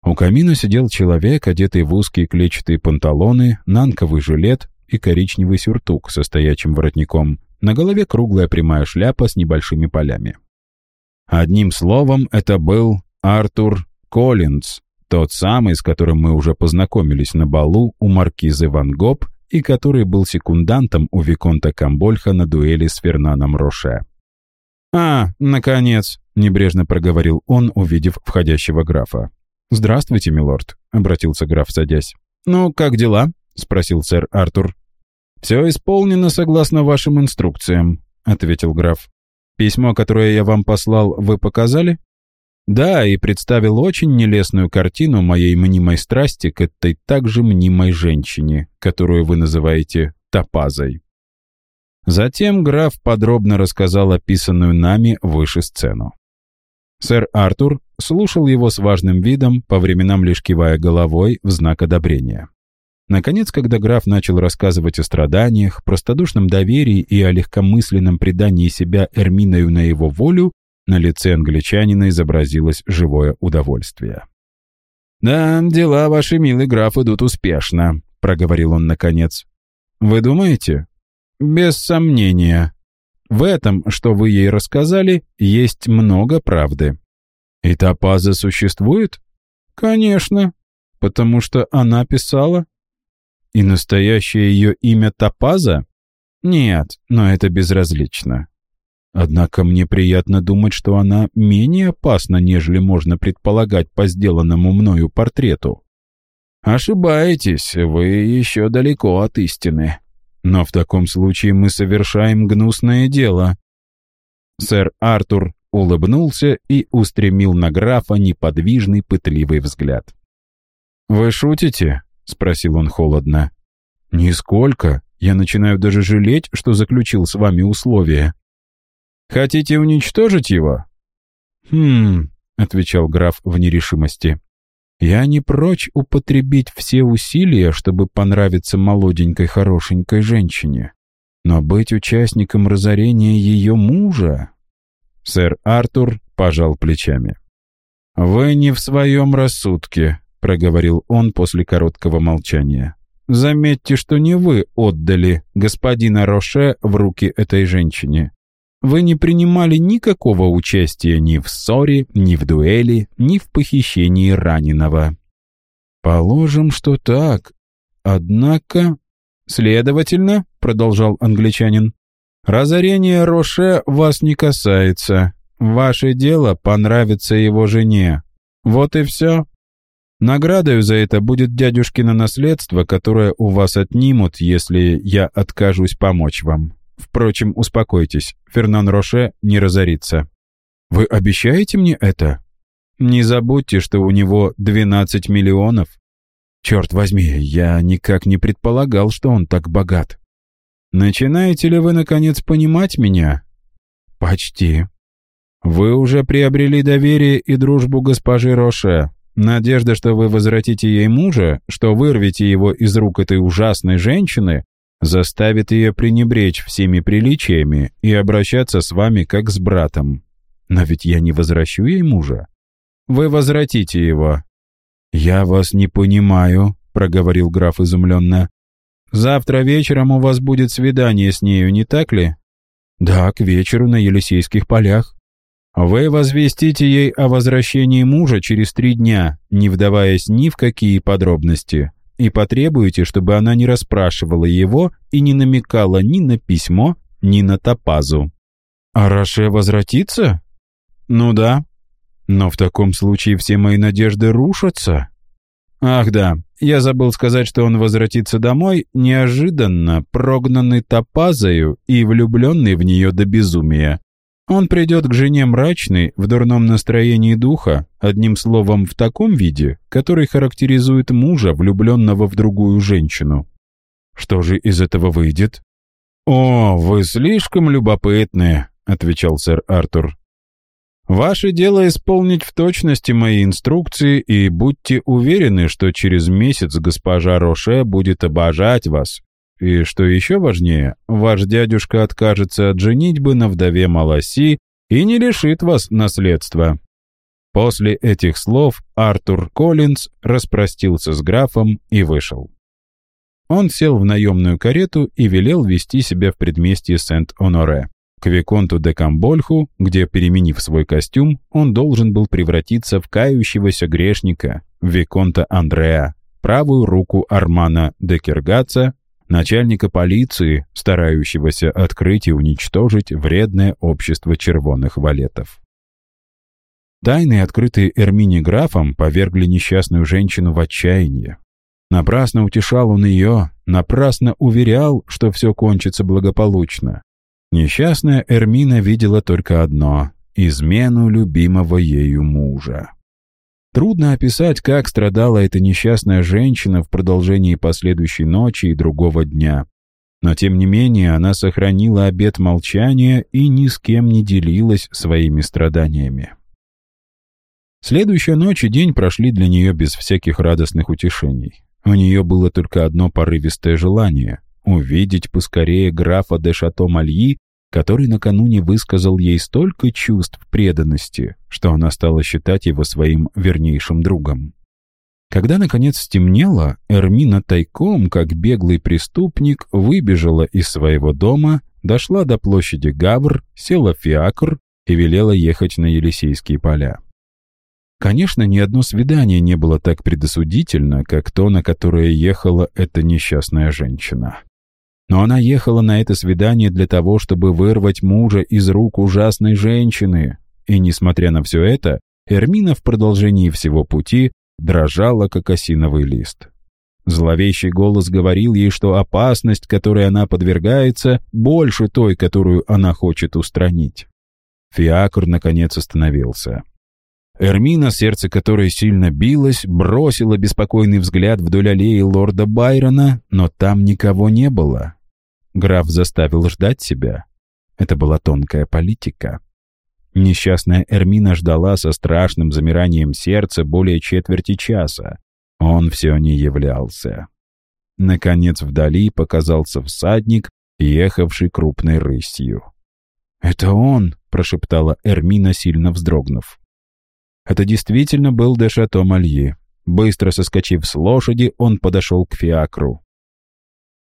У камина сидел человек, одетый в узкие клетчатые панталоны, нанковый жилет, и коричневый сюртук со стоячим воротником, на голове круглая прямая шляпа с небольшими полями. Одним словом, это был Артур Коллинз, тот самый, с которым мы уже познакомились на балу у маркизы Ван Гоп и который был секундантом у Виконта Камбольха на дуэли с Фернаном Роше. «А, наконец!» — небрежно проговорил он, увидев входящего графа. «Здравствуйте, милорд», — обратился граф, садясь. «Ну, как дела?» — спросил сэр Артур. «Все исполнено согласно вашим инструкциям», — ответил граф. «Письмо, которое я вам послал, вы показали?» «Да, и представил очень нелестную картину моей мнимой страсти к этой также мнимой женщине, которую вы называете Топазой». Затем граф подробно рассказал описанную нами выше сцену. Сэр Артур слушал его с важным видом, по временам лишь кивая головой в знак одобрения. Наконец, когда граф начал рассказывать о страданиях, простодушном доверии и о легкомысленном предании себя Эрминою на его волю, на лице англичанина изобразилось живое удовольствие. «Да, дела ваши, милый граф, идут успешно», — проговорил он наконец. «Вы думаете?» «Без сомнения. В этом, что вы ей рассказали, есть много правды». «И Топаза существует?» «Конечно, потому что она писала и настоящее ее имя Топаза? Нет, но это безразлично. Однако мне приятно думать, что она менее опасна, нежели можно предполагать по сделанному мною портрету. Ошибаетесь, вы еще далеко от истины. Но в таком случае мы совершаем гнусное дело. Сэр Артур улыбнулся и устремил на графа неподвижный пытливый взгляд. «Вы шутите?» — спросил он холодно. «Нисколько. Я начинаю даже жалеть, что заключил с вами условия». «Хотите уничтожить его?» «Хм...» — отвечал граф в нерешимости. «Я не прочь употребить все усилия, чтобы понравиться молоденькой хорошенькой женщине. Но быть участником разорения ее мужа...» Сэр Артур пожал плечами. «Вы не в своем рассудке», — проговорил он после короткого молчания. «Заметьте, что не вы отдали господина Роше в руки этой женщине. Вы не принимали никакого участия ни в ссоре, ни в дуэли, ни в похищении раненого». «Положим, что так. Однако...» «Следовательно», — продолжал англичанин, «разорение Роше вас не касается. Ваше дело понравится его жене. Вот и все. Наградою за это будет дядюшкино наследство, которое у вас отнимут, если я откажусь помочь вам. Впрочем, успокойтесь, Фернан Роше не разорится. Вы обещаете мне это? Не забудьте, что у него 12 миллионов. Черт возьми, я никак не предполагал, что он так богат. Начинаете ли вы, наконец, понимать меня? Почти. Вы уже приобрели доверие и дружбу госпожи Роше. Надежда, что вы возвратите ей мужа, что вырвете его из рук этой ужасной женщины, заставит ее пренебречь всеми приличиями и обращаться с вами как с братом. Но ведь я не возвращу ей мужа. Вы возвратите его, «Я вас не понимаю», — проговорил граф изумленно. «Завтра вечером у вас будет свидание с нею, не так ли?» «Да, к вечеру на Елисейских полях». «Вы возвестите ей о возвращении мужа через три дня, не вдаваясь ни в какие подробности, и потребуете, чтобы она не расспрашивала его и не намекала ни на письмо, ни на топазу». «А Роше возвратится?» «Ну да, но в таком случае все мои надежды рушатся. Ах да, я забыл сказать, что он возвратится домой, неожиданно прогнанный топазою и влюбленный в нее до безумия. Он придет к жене мрачный, в дурном настроении духа, одним словом, в таком виде, который характеризует мужа, влюбленного в другую женщину. Что же из этого выйдет? «О, вы слишком любопытны», — отвечал сэр Артур. Ваше дело исполнить в точности мои инструкции, и будьте уверены, что через месяц госпожа Роше будет обожать вас. И что еще важнее, ваш дядюшка откажется от женитьбы на вдове Маласи и не лишит вас наследства». После этих слов Артур Коллинз распростился с графом и вышел. Он сел в наемную карету и велел вести себя в предместье Сент-Оноре к Виконту де Камбольху, где, переменив свой костюм, он должен был превратиться в кающегося грешника, Виконта Андреа, правую руку Армана де Киргаца, начальника полиции, старающегося открыть и уничтожить вредное общество червоных валетов. Тайны, открытые Эрмине графом, повергли несчастную женщину в отчаяние. Напрасно утешал он ее, напрасно уверял, что все кончится благополучно. Несчастная Эрмина видела только одно — измену любимого ею мужа. Трудно описать, как страдала эта несчастная женщина в продолжении последующей ночи и другого дня. Но тем не менее она сохранила обет молчания и ни с кем не делилась своими страданиями. Следующая ночь и день прошли для нее без всяких радостных утешений. У нее было только одно порывистое желание увидеть поскорее графа де Шато-Мальи, который накануне высказал ей столько чувств преданности, что она стала считать его своим вернейшим другом. Когда, наконец, стемнело, Эрмина тайком, как беглый преступник, выбежала из своего дома, дошла до площади Гавр, села в фиакр и велела ехать на Елисейские поля. Конечно, ни одно свидание не было так предосудительно, как то, на которое ехала эта несчастная женщина. Но она ехала на это свидание для того, чтобы вырвать мужа из рук ужасной женщины. И, несмотря на все это, Эрмина в продолжении всего пути дрожала, как осиновый лист. Зловещий голос говорил ей, что опасность, которой она подвергается, больше той, которую она хочет устранить. Фиакр, наконец, остановился. Эрмина, сердце которой сильно билось, бросила беспокойный взгляд вдоль аллеи лорда Байрона, но там никого не было. Граф заставил ждать себя. Это была тонкая политика. Несчастная Эрмина ждала со страшным замиранием сердца более четверти часа. Он все не являлся. Наконец вдали показался всадник, ехавший крупной рысью. «Это он!» — прошептала Эрмина, сильно вздрогнув. Это действительно был де Шато Мальи. Быстро соскочив с лошади, он подошел к фиакру.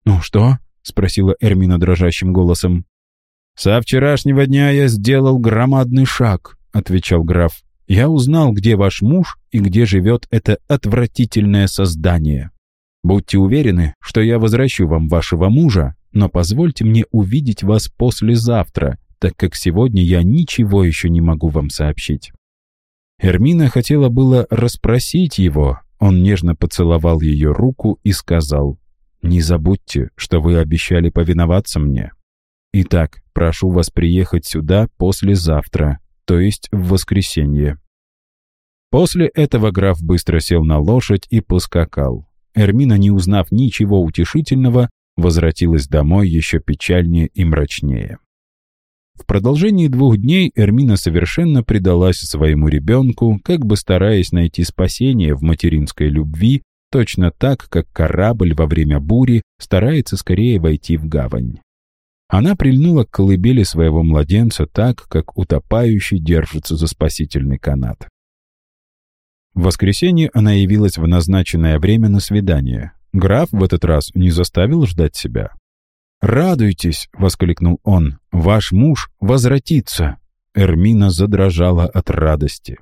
«Ну что?» — спросила Эрмина дрожащим голосом. «Со вчерашнего дня я сделал громадный шаг», — отвечал граф. «Я узнал, где ваш муж и где живет это отвратительное создание. Будьте уверены, что я возвращу вам вашего мужа, но позвольте мне увидеть вас послезавтра, так как сегодня я ничего еще не могу вам сообщить». Эрмина хотела было расспросить его, он нежно поцеловал ее руку и сказал, не забудьте, что вы обещали повиноваться мне. Итак, прошу вас приехать сюда послезавтра, то есть в воскресенье». После этого граф быстро сел на лошадь и поскакал. Эрмина, не узнав ничего утешительного, возвратилась домой еще печальнее и мрачнее. В продолжении двух дней Эрмина совершенно предалась своему ребенку, как бы стараясь найти спасение в материнской любви, точно так, как корабль во время бури старается скорее войти в гавань. Она прильнула к колыбели своего младенца так, как утопающий держится за спасительный канат. В воскресенье она явилась в назначенное время на свидание. Граф в этот раз не заставил ждать себя. «Радуйтесь!» — воскликнул он. «Ваш муж возвратится!» Эрмина задрожала от радости.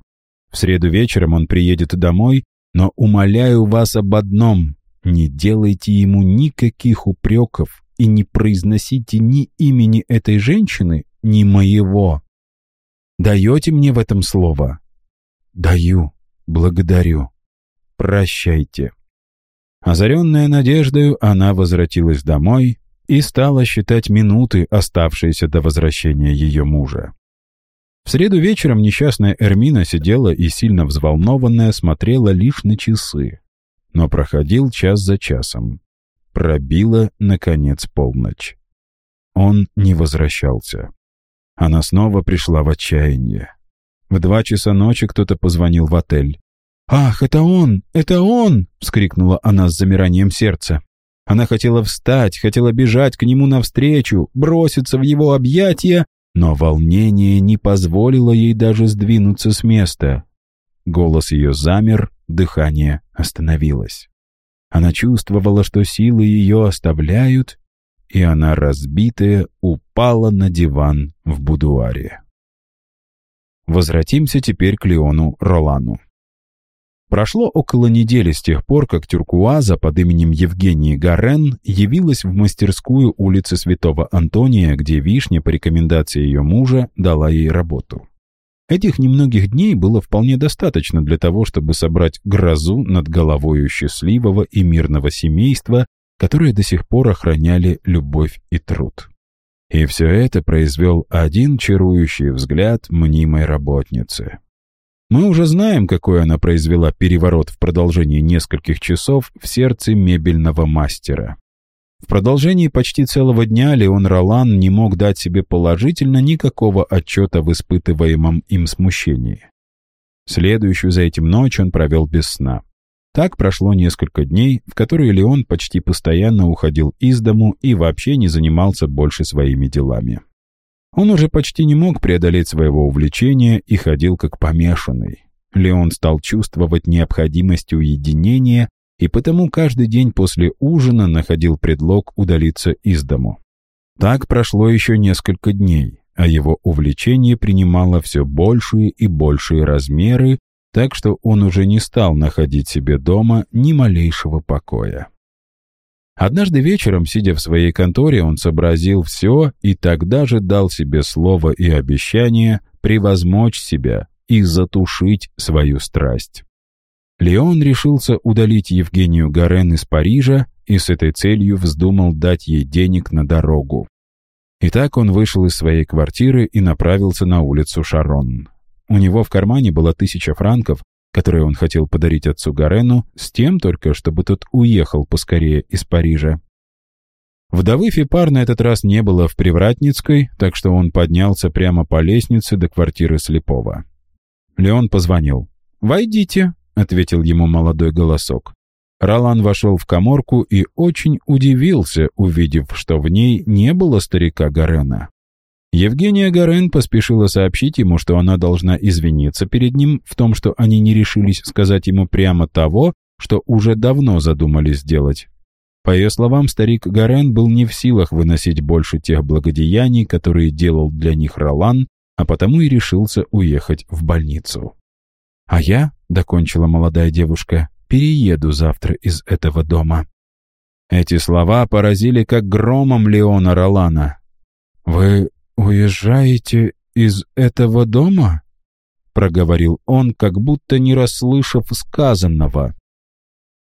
В среду вечером он приедет домой, но умоляю вас об одном — не делайте ему никаких упреков и не произносите ни имени этой женщины, ни моего. Даете мне в этом слово? Даю. Благодарю. Прощайте. Озаренная надеждою, она возвратилась домой, и стала считать минуты, оставшиеся до возвращения ее мужа. В среду вечером несчастная Эрмина сидела и, сильно взволнованная, смотрела лишь на часы. Но проходил час за часом. Пробила, наконец, полночь. Он не возвращался. Она снова пришла в отчаяние. В два часа ночи кто-то позвонил в отель. «Ах, это он! Это он!» — вскрикнула она с замиранием сердца. Она хотела встать, хотела бежать к нему навстречу, броситься в его объятия, но волнение не позволило ей даже сдвинуться с места. Голос ее замер, дыхание остановилось. Она чувствовала, что силы ее оставляют, и она, разбитая, упала на диван в будуаре. Возвратимся теперь к Леону Ролану. Прошло около недели с тех пор, как Тюркуаза под именем Евгении Гарен явилась в мастерскую улицы Святого Антония, где Вишня по рекомендации ее мужа дала ей работу. Этих немногих дней было вполне достаточно для того, чтобы собрать грозу над головою счастливого и мирного семейства, которые до сих пор охраняли любовь и труд. И все это произвел один чарующий взгляд мнимой работницы. Мы уже знаем, какой она произвела переворот в продолжении нескольких часов в сердце мебельного мастера. В продолжении почти целого дня Леон Ролан не мог дать себе положительно никакого отчета в испытываемом им смущении. Следующую за этим ночь он провел без сна. Так прошло несколько дней, в которые Леон почти постоянно уходил из дому и вообще не занимался больше своими делами. Он уже почти не мог преодолеть своего увлечения и ходил как помешанный. Леон стал чувствовать необходимость уединения и потому каждый день после ужина находил предлог удалиться из дому. Так прошло еще несколько дней, а его увлечение принимало все большие и большие размеры, так что он уже не стал находить себе дома ни малейшего покоя. Однажды вечером, сидя в своей конторе, он сообразил все и тогда же дал себе слово и обещание превозмочь себя и затушить свою страсть. Леон решился удалить Евгению Гарен из Парижа и с этой целью вздумал дать ей денег на дорогу. Итак, он вышел из своей квартиры и направился на улицу Шарон. У него в кармане было тысяча франков, которые он хотел подарить отцу Гарену, с тем только, чтобы тот уехал поскорее из Парижа. Вдовы Фипар на этот раз не было в Привратницкой, так что он поднялся прямо по лестнице до квартиры слепого. Леон позвонил. «Войдите», — ответил ему молодой голосок. Ролан вошел в коморку и очень удивился, увидев, что в ней не было старика Гарена. Евгения Гарен поспешила сообщить ему, что она должна извиниться перед ним в том, что они не решились сказать ему прямо того, что уже давно задумали сделать. По ее словам, старик Гарен был не в силах выносить больше тех благодеяний, которые делал для них Ролан, а потому и решился уехать в больницу. «А я», — докончила молодая девушка, — «перееду завтра из этого дома». Эти слова поразили как громом Леона Ролана. «Вы «Уезжаете из этого дома?» — проговорил он, как будто не расслышав сказанного.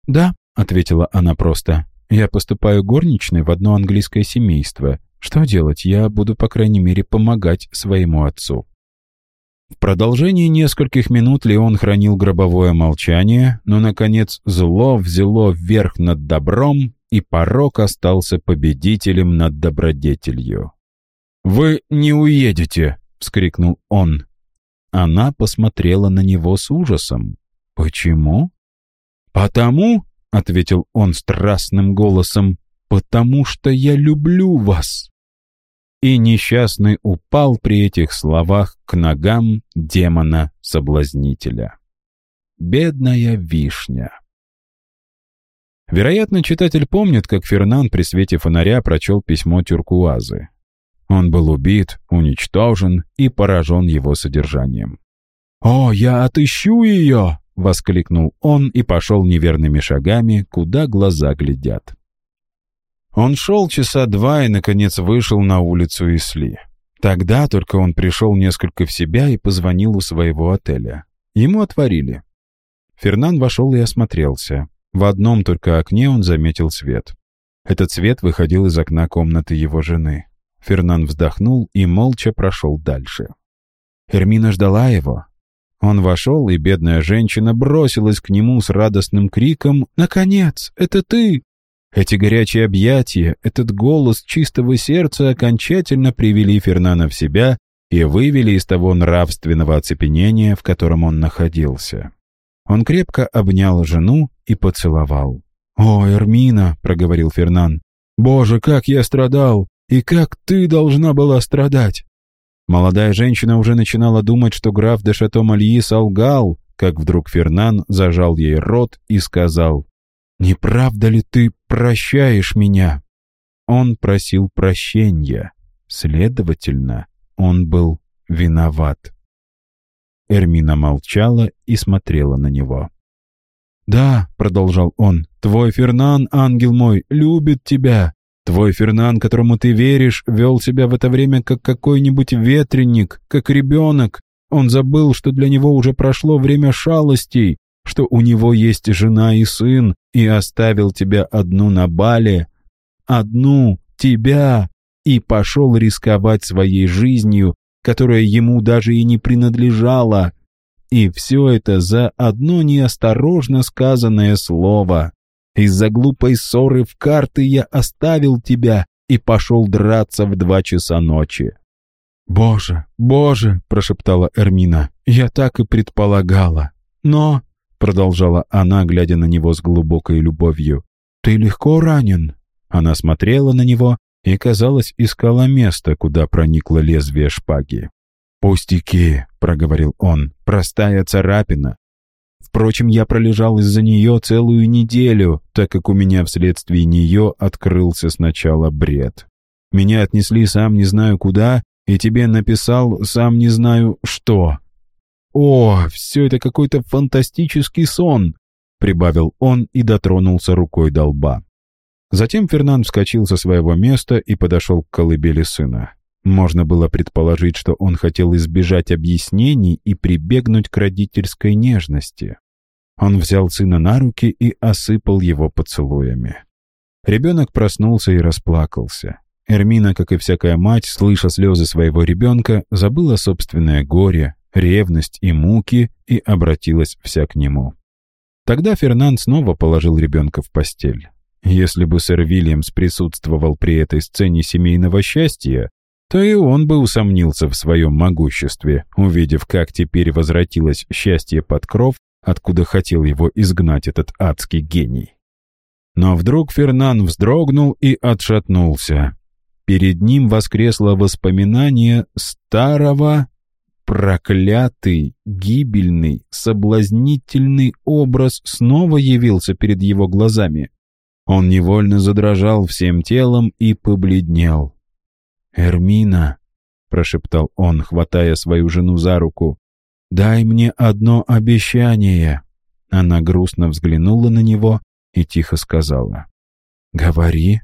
«Да», — ответила она просто, — «я поступаю горничной в одно английское семейство. Что делать? Я буду, по крайней мере, помогать своему отцу». В продолжении нескольких минут Леон хранил гробовое молчание, но, наконец, зло взяло вверх над добром, и порок остался победителем над добродетелью. «Вы не уедете!» — вскрикнул он. Она посмотрела на него с ужасом. «Почему?» «Потому», — ответил он страстным голосом, «потому что я люблю вас». И несчастный упал при этих словах к ногам демона-соблазнителя. Бедная вишня. Вероятно, читатель помнит, как Фернан при свете фонаря прочел письмо Тюркуазы. Он был убит, уничтожен и поражен его содержанием. «О, я отыщу ее!» — воскликнул он и пошел неверными шагами, куда глаза глядят. Он шел часа два и, наконец, вышел на улицу Исли. Тогда только он пришел несколько в себя и позвонил у своего отеля. Ему отворили. Фернан вошел и осмотрелся. В одном только окне он заметил свет. Этот свет выходил из окна комнаты его жены. Фернан вздохнул и молча прошел дальше. Эрмина ждала его. Он вошел, и бедная женщина бросилась к нему с радостным криком «Наконец! Это ты!» Эти горячие объятия, этот голос чистого сердца окончательно привели Фернана в себя и вывели из того нравственного оцепенения, в котором он находился. Он крепко обнял жену и поцеловал. «О, Эрмина!» — проговорил Фернан. «Боже, как я страдал! И как ты должна была страдать!» Молодая женщина уже начинала думать, что граф де Шато-Мальи солгал, как вдруг Фернан зажал ей рот и сказал, «Не правда ли ты прощаешь меня?» Он просил прощения, следовательно, он был виноват. Эрмина молчала и смотрела на него. «Да», — продолжал он, — «твой Фернан, ангел мой, любит тебя. Твой Фернан, которому ты веришь, вел себя в это время как какой-нибудь ветренник, как ребенок. Он забыл, что для него уже прошло время шалостей, что у него есть жена и сын, и оставил тебя одну на бале, одну, тебя, и пошел рисковать своей жизнью, которая ему даже и не принадлежала. И все это за одно неосторожно сказанное слово. Из-за глупой ссоры в карты я оставил тебя и пошел драться в два часа ночи». «Боже, боже!» — прошептала Эрмина. «Я так и предполагала. Но...» — продолжала она, глядя на него с глубокой любовью. «Ты легко ранен?» Она смотрела на него и, казалось, искала место, куда проникло лезвие шпаги. «Пустяки», — проговорил он, — «простая царапина. Впрочем, я пролежал из-за нее целую неделю, так как у меня вследствие нее открылся сначала бред. Меня отнесли сам не знаю куда, и тебе написал сам не знаю что. О, все это какой-то фантастический сон, прибавил он и дотронулся рукой до лба. Затем Фернанд вскочил со своего места и подошел к колыбели сына. Можно было предположить, что он хотел избежать объяснений и прибегнуть к родительской нежности. Он взял сына на руки и осыпал его поцелуями. Ребенок проснулся и расплакался. Эрмина, как и всякая мать, слыша слезы своего ребенка, забыла собственное горе, ревность и муки и обратилась вся к нему. Тогда Фернанд снова положил ребенка в постель. Если бы сэр Вильямс присутствовал при этой сцене семейного счастья, то и он бы усомнился в своем могуществе, увидев, как теперь возвратилось счастье под кров откуда хотел его изгнать этот адский гений. Но вдруг Фернан вздрогнул и отшатнулся. Перед ним воскресло воспоминание старого, проклятый, гибельный, соблазнительный образ снова явился перед его глазами. Он невольно задрожал всем телом и побледнел. «Эрмина», — прошептал он, хватая свою жену за руку, «Дай мне одно обещание!» Она грустно взглянула на него и тихо сказала. «Говори.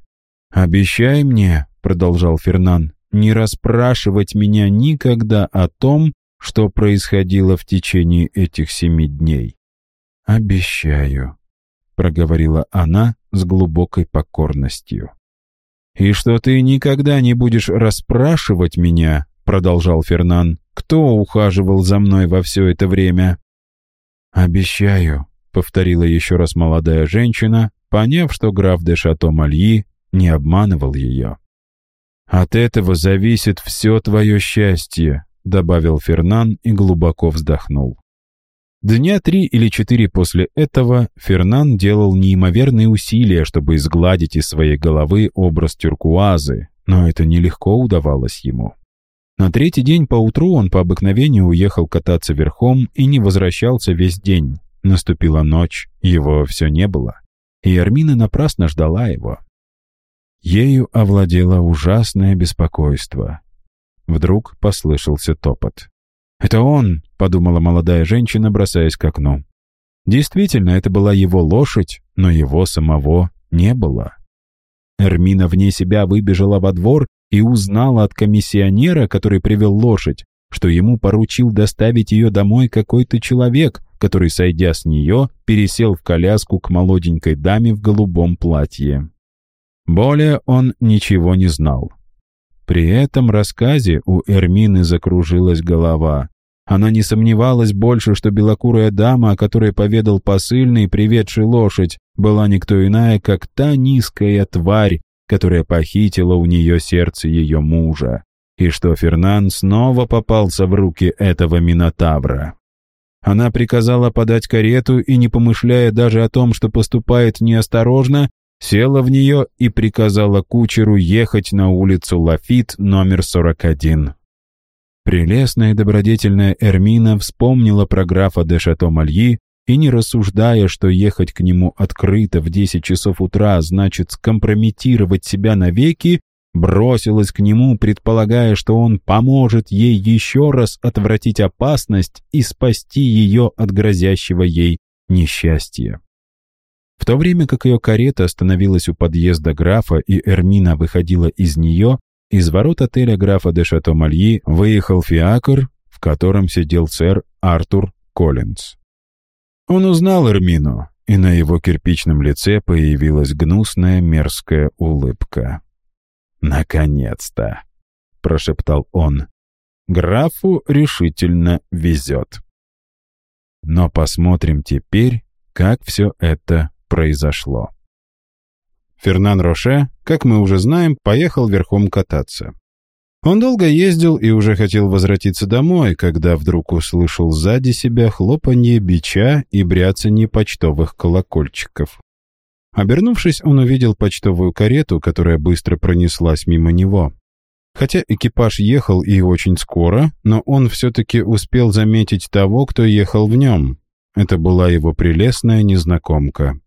Обещай мне, — продолжал Фернан, — не расспрашивать меня никогда о том, что происходило в течение этих семи дней». «Обещаю», — проговорила она с глубокой покорностью. «И что ты никогда не будешь расспрашивать меня, — продолжал Фернан, кто ухаживал за мной во все это время?» «Обещаю», — повторила еще раз молодая женщина, поняв, что граф де Шато-Мальи не обманывал ее. «От этого зависит все твое счастье», — добавил Фернан и глубоко вздохнул. Дня три или четыре после этого Фернан делал неимоверные усилия, чтобы изгладить из своей головы образ тюркуазы, но это нелегко удавалось ему. На третий день поутру он по обыкновению уехал кататься верхом и не возвращался весь день. Наступила ночь, его все не было, и Армина напрасно ждала его. Ею овладело ужасное беспокойство. Вдруг послышался топот. «Это он!» — подумала молодая женщина, бросаясь к окну. Действительно, это была его лошадь, но его самого не было. Эрмина вне себя выбежала во двор и узнала от комиссионера, который привел лошадь, что ему поручил доставить ее домой какой-то человек, который, сойдя с нее, пересел в коляску к молоденькой даме в голубом платье. Более он ничего не знал. При этом рассказе у Эрмины закружилась голова. Она не сомневалась больше, что белокурая дама, о которой поведал посыльный, приведший лошадь, была никто иная, как та низкая тварь, которая похитила у нее сердце ее мужа, и что Фернан снова попался в руки этого Минотавра. Она приказала подать карету и, не помышляя даже о том, что поступает неосторожно, села в нее и приказала кучеру ехать на улицу Лафит номер 41. Прелестная добродетельная Эрмина вспомнила про графа де Шато-Мальи и, не рассуждая, что ехать к нему открыто в 10 часов утра значит скомпрометировать себя навеки, бросилась к нему, предполагая, что он поможет ей еще раз отвратить опасность и спасти ее от грозящего ей несчастья. В то время как ее карета остановилась у подъезда графа и Эрмина выходила из нее, из ворот отеля графа де Шато-Мальи выехал фиакр, в котором сидел сэр Артур Коллинз. Он узнал Эрмину, и на его кирпичном лице появилась гнусная мерзкая улыбка. «Наконец-то!» — прошептал он. «Графу решительно везет». Но посмотрим теперь, как все это произошло. Фернан Роше, как мы уже знаем, поехал верхом кататься. Он долго ездил и уже хотел возвратиться домой, когда вдруг услышал сзади себя хлопанье бича и бряцанье почтовых колокольчиков. Обернувшись, он увидел почтовую карету, которая быстро пронеслась мимо него. Хотя экипаж ехал и очень скоро, но он все-таки успел заметить того, кто ехал в нем. Это была его прелестная незнакомка.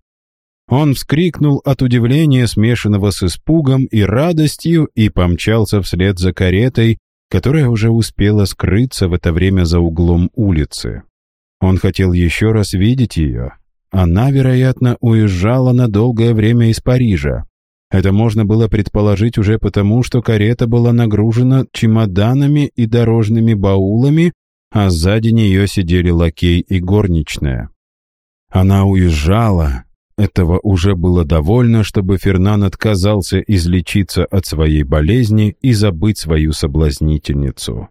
Он вскрикнул от удивления, смешанного с испугом и радостью, и помчался вслед за каретой, которая уже успела скрыться в это время за углом улицы. Он хотел еще раз видеть ее. Она, вероятно, уезжала на долгое время из Парижа. Это можно было предположить уже потому, что карета была нагружена чемоданами и дорожными баулами, а сзади нее сидели лакей и горничная. Она уезжала, этого уже было довольно, чтобы Фернан отказался излечиться от своей болезни и забыть свою соблазнительницу.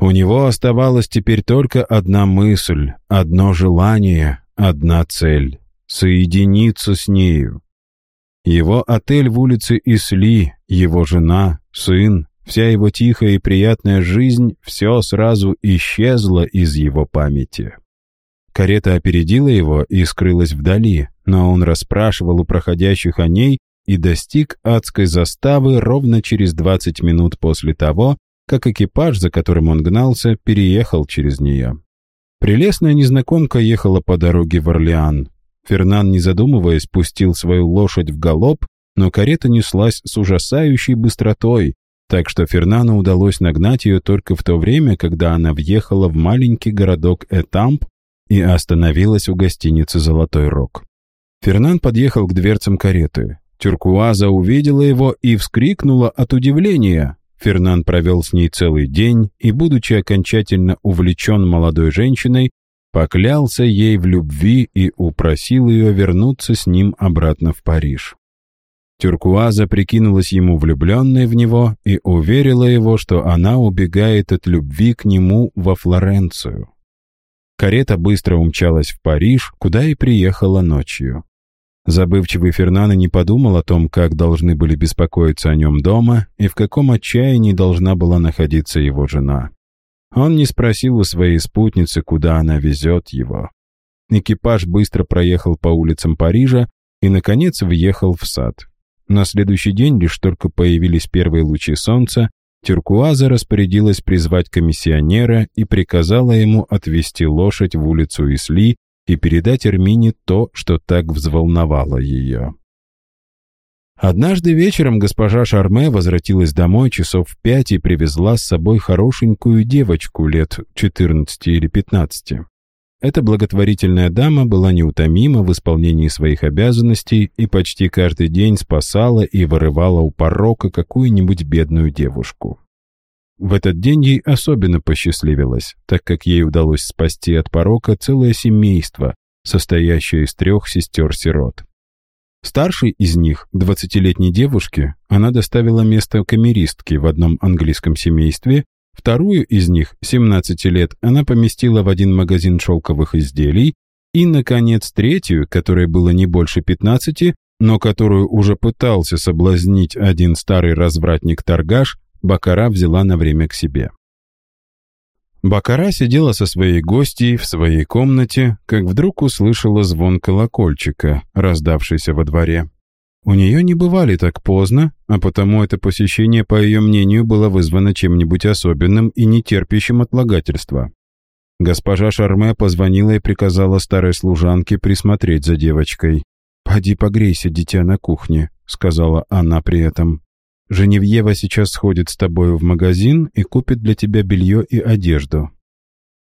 У него оставалась теперь только одна мысль, одно желание, одна цель — соединиться с нею. Его отель в улице Исли, его жена, сын, вся его тихая и приятная жизнь — все сразу исчезло из его памяти. Карета опередила его и скрылась вдали, но он расспрашивал у проходящих о ней и достиг адской заставы ровно через 20 минут после того, как экипаж, за которым он гнался, переехал через нее. Прелестная незнакомка ехала по дороге в Орлеан. Фернан, не задумываясь, пустил свою лошадь в галоп, но карета неслась с ужасающей быстротой, так что Фернану удалось нагнать ее только в то время, когда она въехала в маленький городок Этамп и остановилась у гостиницы «Золотой рог». Фернан подъехал к дверцам кареты. Тюркуаза увидела его и вскрикнула от удивления. Фернан провел с ней целый день и, будучи окончательно увлечен молодой женщиной, поклялся ей в любви и упросил ее вернуться с ним обратно в Париж. Тюркуаза прикинулась ему влюбленной в него и уверила его, что она убегает от любви к нему во Флоренцию. Карета быстро умчалась в Париж, куда и приехала ночью. Забывчивый Фернано не подумал о том, как должны были беспокоиться о нем дома и в каком отчаянии должна была находиться его жена. Он не спросил у своей спутницы, куда она везет его. Экипаж быстро проехал по улицам Парижа и, наконец, въехал в сад. На следующий день лишь только появились первые лучи солнца, Тюркуаза распорядилась призвать комиссионера и приказала ему отвезти лошадь в улицу Исли и передать Эрмине то, что так взволновало ее. Однажды вечером госпожа Шарме возвратилась домой часов в пять и привезла с собой хорошенькую девочку лет 14 или 15. Эта благотворительная дама была неутомима в исполнении своих обязанностей и почти каждый день спасала и вырывала у порока какую-нибудь бедную девушку. В этот день ей особенно посчастливилось, так как ей удалось спасти от порока целое семейство, состоящее из трех сестер-сирот. Старшей из них, двадцатилетней девушке, она доставила место камеристки в одном английском семействе, вторую из них, 17 лет, она поместила в один магазин шелковых изделий, и, наконец, третью, которой было не больше 15, но которую уже пытался соблазнить один старый развратник-торгаш, Бакара взяла на время к себе. Бакара сидела со своей гостьей в своей комнате, как вдруг услышала звон колокольчика, раздавшийся во дворе. У нее не бывали так поздно, а потому это посещение, по ее мнению, было вызвано чем-нибудь особенным и нетерпящим отлагательства. Госпожа Шарме позвонила и приказала старой служанке присмотреть за девочкой. «Поди погрейся, дитя, на кухне», — сказала она при этом. Женевьева сейчас сходит с тобою в магазин и купит для тебя белье и одежду».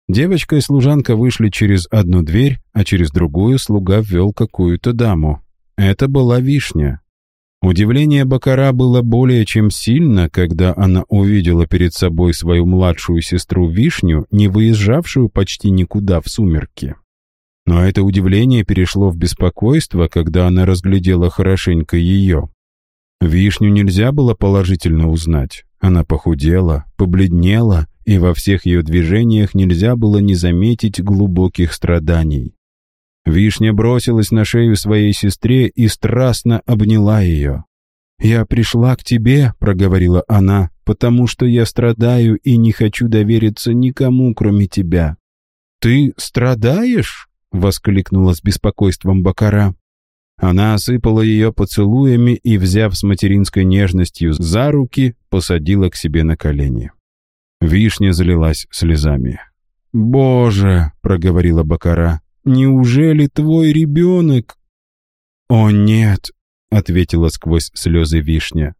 Девочка и служанка вышли через одну дверь, а через другую слуга ввел какую-то даму. Это была вишня. Удивление Бакара было более чем сильно, когда она увидела перед собой свою младшую сестру Вишню, не выезжавшую почти никуда в сумерки. Но это удивление перешло в беспокойство, когда она разглядела хорошенько ее. Вишню нельзя было положительно узнать. Она похудела, побледнела, и во всех ее движениях нельзя было не заметить глубоких страданий. Вишня бросилась на шею своей сестре и страстно обняла ее. «Я пришла к тебе», — проговорила она, «потому что я страдаю и не хочу довериться никому, кроме тебя». «Ты страдаешь?» — воскликнула с беспокойством Бакара. Она осыпала ее поцелуями и, взяв с материнской нежностью за руки, посадила к себе на колени. Вишня залилась слезами. «Боже!» — проговорила Бакара. «Неужели твой ребенок?» «О, нет!» — ответила сквозь слезы Вишня.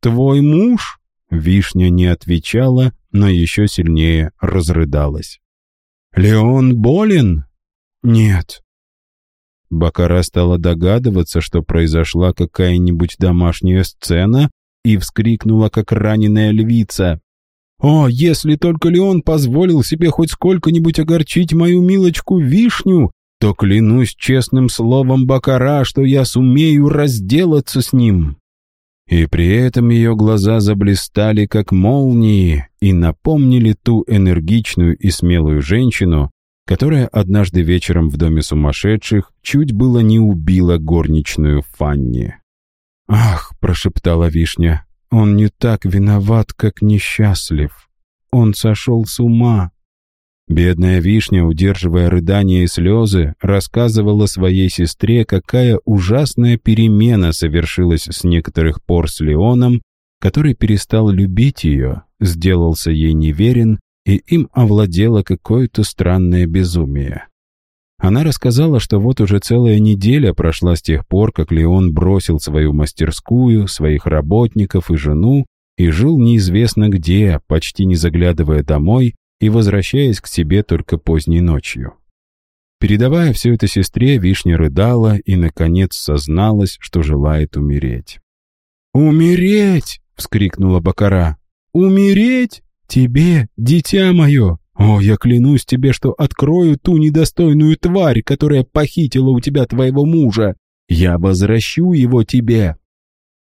«Твой муж?» Вишня не отвечала, но еще сильнее разрыдалась. «Леон болен?» «Нет». Бакара стала догадываться, что произошла какая-нибудь домашняя сцена, и вскрикнула, как раненая львица. «О, если только Леон позволил себе хоть сколько-нибудь огорчить мою милочку Вишню, то клянусь честным словом Бакара, что я сумею разделаться с ним». И при этом ее глаза заблистали, как молнии, и напомнили ту энергичную и смелую женщину, которая однажды вечером в доме сумасшедших чуть было не убила горничную Фанни. «Ах!» — прошептала Вишня. «Он не так виноват, как несчастлив. Он сошел с ума». Бедная Вишня, удерживая рыдания и слезы, рассказывала своей сестре, какая ужасная перемена совершилась с некоторых пор с Леоном, который перестал любить ее, сделался ей неверен и им овладело какое-то странное безумие. Она рассказала, что вот уже целая неделя прошла с тех пор, как Леон бросил свою мастерскую, своих работников и жену и жил неизвестно где, почти не заглядывая домой и возвращаясь к себе только поздней ночью. Передавая все это сестре, Вишня рыдала и, наконец, созналась, что желает умереть. «Умереть!» — вскрикнула Бакара. «Умереть? «Тебе, дитя мое! О, я клянусь тебе, что открою ту недостойную тварь, которая похитила у тебя твоего мужа! Я возвращу его тебе!»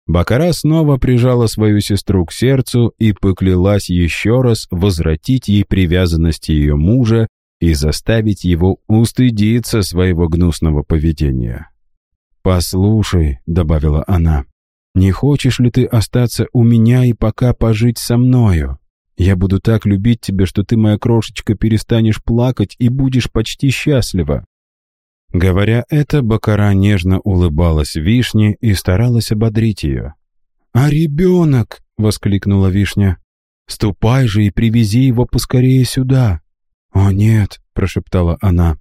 Бакара снова прижала свою сестру к сердцу и поклялась еще раз возвратить ей привязанность ее мужа и заставить его устыдиться своего гнусного поведения. «Послушай», — добавила она, — «не хочешь ли ты остаться у меня и пока пожить со мною? Я буду так любить тебя, что ты, моя крошечка, перестанешь плакать и будешь почти счастлива». Говоря это, Бакара нежно улыбалась Вишне и старалась ободрить ее. «А ребенок!» — воскликнула Вишня. «Ступай же и привези его поскорее сюда!» «О нет!» — прошептала она.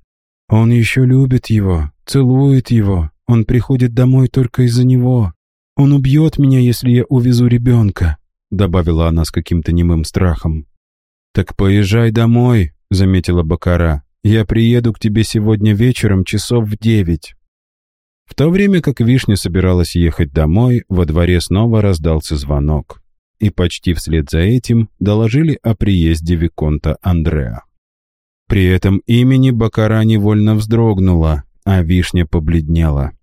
«Он еще любит его, целует его, он приходит домой только из-за него. Он убьет меня, если я увезу ребенка», — добавила она с каким-то немым страхом. «Так поезжай домой», — заметила Бакара. «Я приеду к тебе сегодня вечером часов в девять». В то время как Вишня собиралась ехать домой, во дворе снова раздался звонок. И почти вслед за этим доложили о приезде Виконта Андреа. При этом имени Бакара невольно вздрогнула, а Вишня побледнела.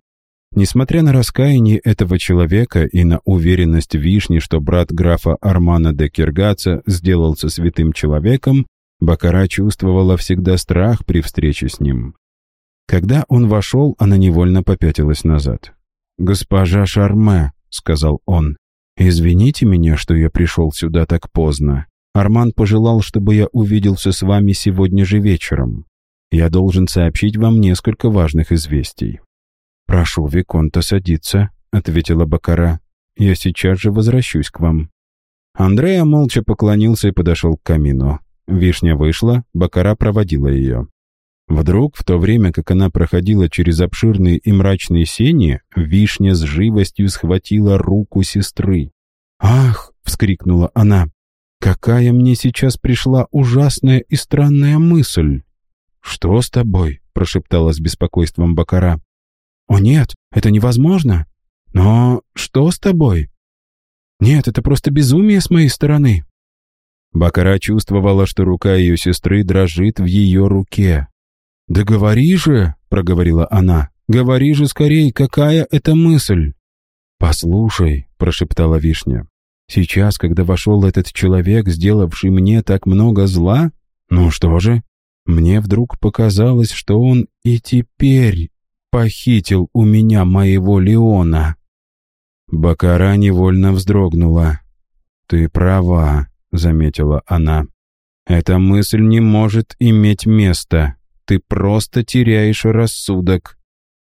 Несмотря на раскаяние этого человека и на уверенность Вишни, что брат графа Армана де Киргаца сделался святым человеком, Бакара чувствовала всегда страх при встрече с ним. Когда он вошел, она невольно попятилась назад. «Госпожа Шарме», — сказал он, — «извините меня, что я пришел сюда так поздно. Арман пожелал, чтобы я увиделся с вами сегодня же вечером. Я должен сообщить вам несколько важных известий». «Прошу Виконта садиться», — ответила Бакара. «Я сейчас же возвращусь к вам». Андрея молча поклонился и подошел к камину. Вишня вышла, Бакара проводила ее. Вдруг, в то время, как она проходила через обширные и мрачные сени, Вишня с живостью схватила руку сестры. «Ах!» — вскрикнула она. «Какая мне сейчас пришла ужасная и странная мысль!» «Что с тобой?» — прошептала с беспокойством Бакара. «О нет, это невозможно! Но что с тобой?» «Нет, это просто безумие с моей стороны!» Бакара чувствовала, что рука ее сестры дрожит в ее руке. «Да говори же!» — проговорила она. «Говори же скорее, какая это мысль!» «Послушай», — прошептала Вишня. «Сейчас, когда вошел этот человек, сделавший мне так много зла, ну что же, мне вдруг показалось, что он и теперь похитил у меня моего Леона». Бакара невольно вздрогнула. «Ты права», — заметила она. «Эта мысль не может иметь места ты просто теряешь рассудок».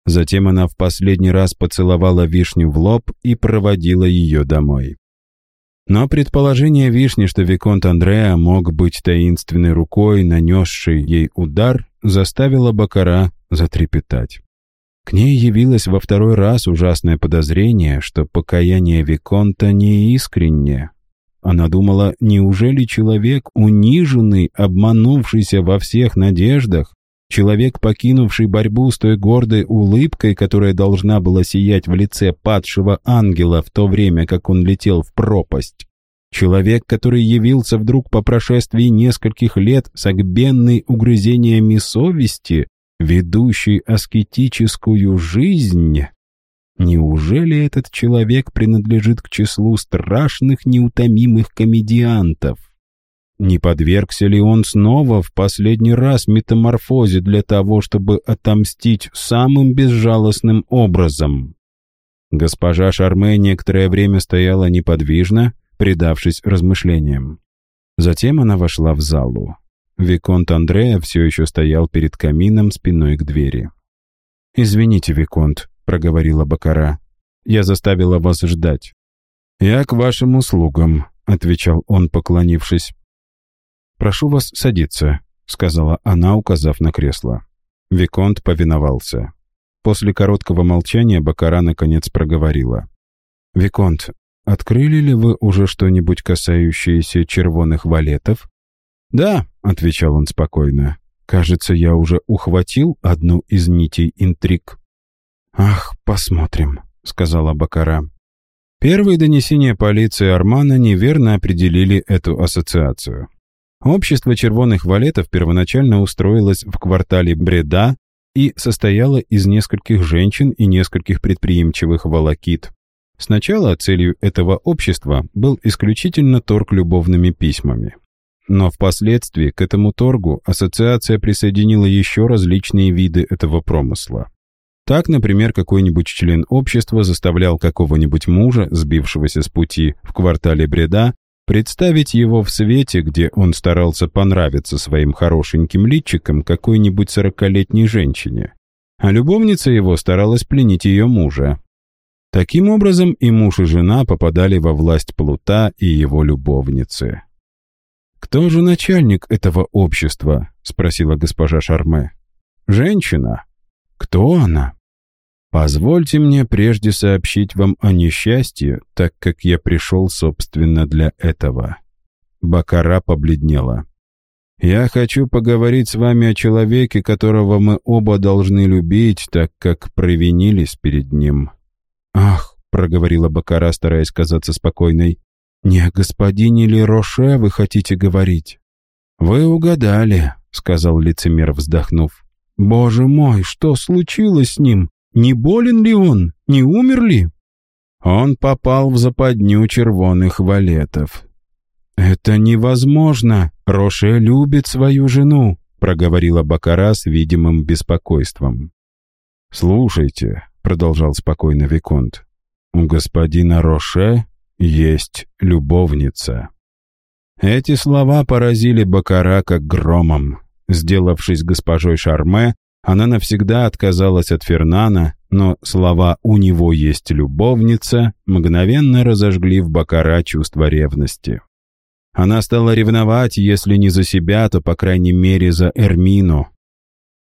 Затем она в последний раз поцеловала вишню в лоб и проводила ее домой. Но предположение Вишни, что Виконт Андреа мог быть таинственной рукой, нанесшей ей удар, заставило Бакара затрепетать. К ней явилось во второй раз ужасное подозрение, что покаяние Виконта не искренне. Она думала, неужели человек, униженный, обманувшийся во всех надеждах, Человек, покинувший борьбу с той гордой улыбкой, которая должна была сиять в лице падшего ангела в то время, как он летел в пропасть. Человек, который явился вдруг по прошествии нескольких лет с огбенной угрызениями совести, ведущий аскетическую жизнь. Неужели этот человек принадлежит к числу страшных неутомимых комедиантов? Не подвергся ли он снова в последний раз метаморфозе для того, чтобы отомстить самым безжалостным образом? Госпожа Шарме некоторое время стояла неподвижно, предавшись размышлениям. Затем она вошла в залу. Виконт Андрея все еще стоял перед камином спиной к двери. «Извините, Виконт», — проговорила Бакара. «Я заставила вас ждать». «Я к вашим услугам», — отвечал он, поклонившись. «Прошу вас садиться», — сказала она, указав на кресло. Виконт повиновался. После короткого молчания Бакара наконец проговорила. «Виконт, открыли ли вы уже что-нибудь касающееся червоных валетов?» «Да», — отвечал он спокойно. «Кажется, я уже ухватил одну из нитей интриг». «Ах, посмотрим», — сказала Бакара. Первые донесения полиции Армана неверно определили эту ассоциацию. Общество червоных валетов первоначально устроилось в квартале Бреда и состояло из нескольких женщин и нескольких предприимчивых волокит. Сначала целью этого общества был исключительно торг любовными письмами. Но впоследствии к этому торгу ассоциация присоединила еще различные виды этого промысла. Так, например, какой-нибудь член общества заставлял какого-нибудь мужа, сбившегося с пути в квартале Бреда, представить его в свете, где он старался понравиться своим хорошеньким личиком какой-нибудь сорокалетней женщине, а любовница его старалась пленить ее мужа. Таким образом, и муж, и жена попадали во власть Плута и его любовницы. «Кто же начальник этого общества?» — спросила госпожа Шарме. «Женщина. Кто она?» «Позвольте мне прежде сообщить вам о несчастье, так как я пришел, собственно, для этого». Бакара побледнела. «Я хочу поговорить с вами о человеке, которого мы оба должны любить, так как провинились перед ним». «Ах», — проговорила Бакара, стараясь казаться спокойной, «не о господине ли Роше вы хотите говорить?» «Вы угадали», — сказал лицемер, вздохнув. «Боже мой, что случилось с ним? Не болен ли он? Не умер ли?» Он попал в западню червоных валетов. «Это невозможно. Роше любит свою жену», — проговорила Бакара с видимым беспокойством. «Слушайте», — продолжал спокойно Виконт, «у господина Роше есть любовница». Эти слова поразили Бакара как громом. Сделавшись госпожой Шарме, она навсегда отказалась от Фернана, но слова «у него есть любовница» мгновенно разожгли в Бакара чувство ревности. Она стала ревновать, если не за себя, то, по крайней мере, за Эрмину.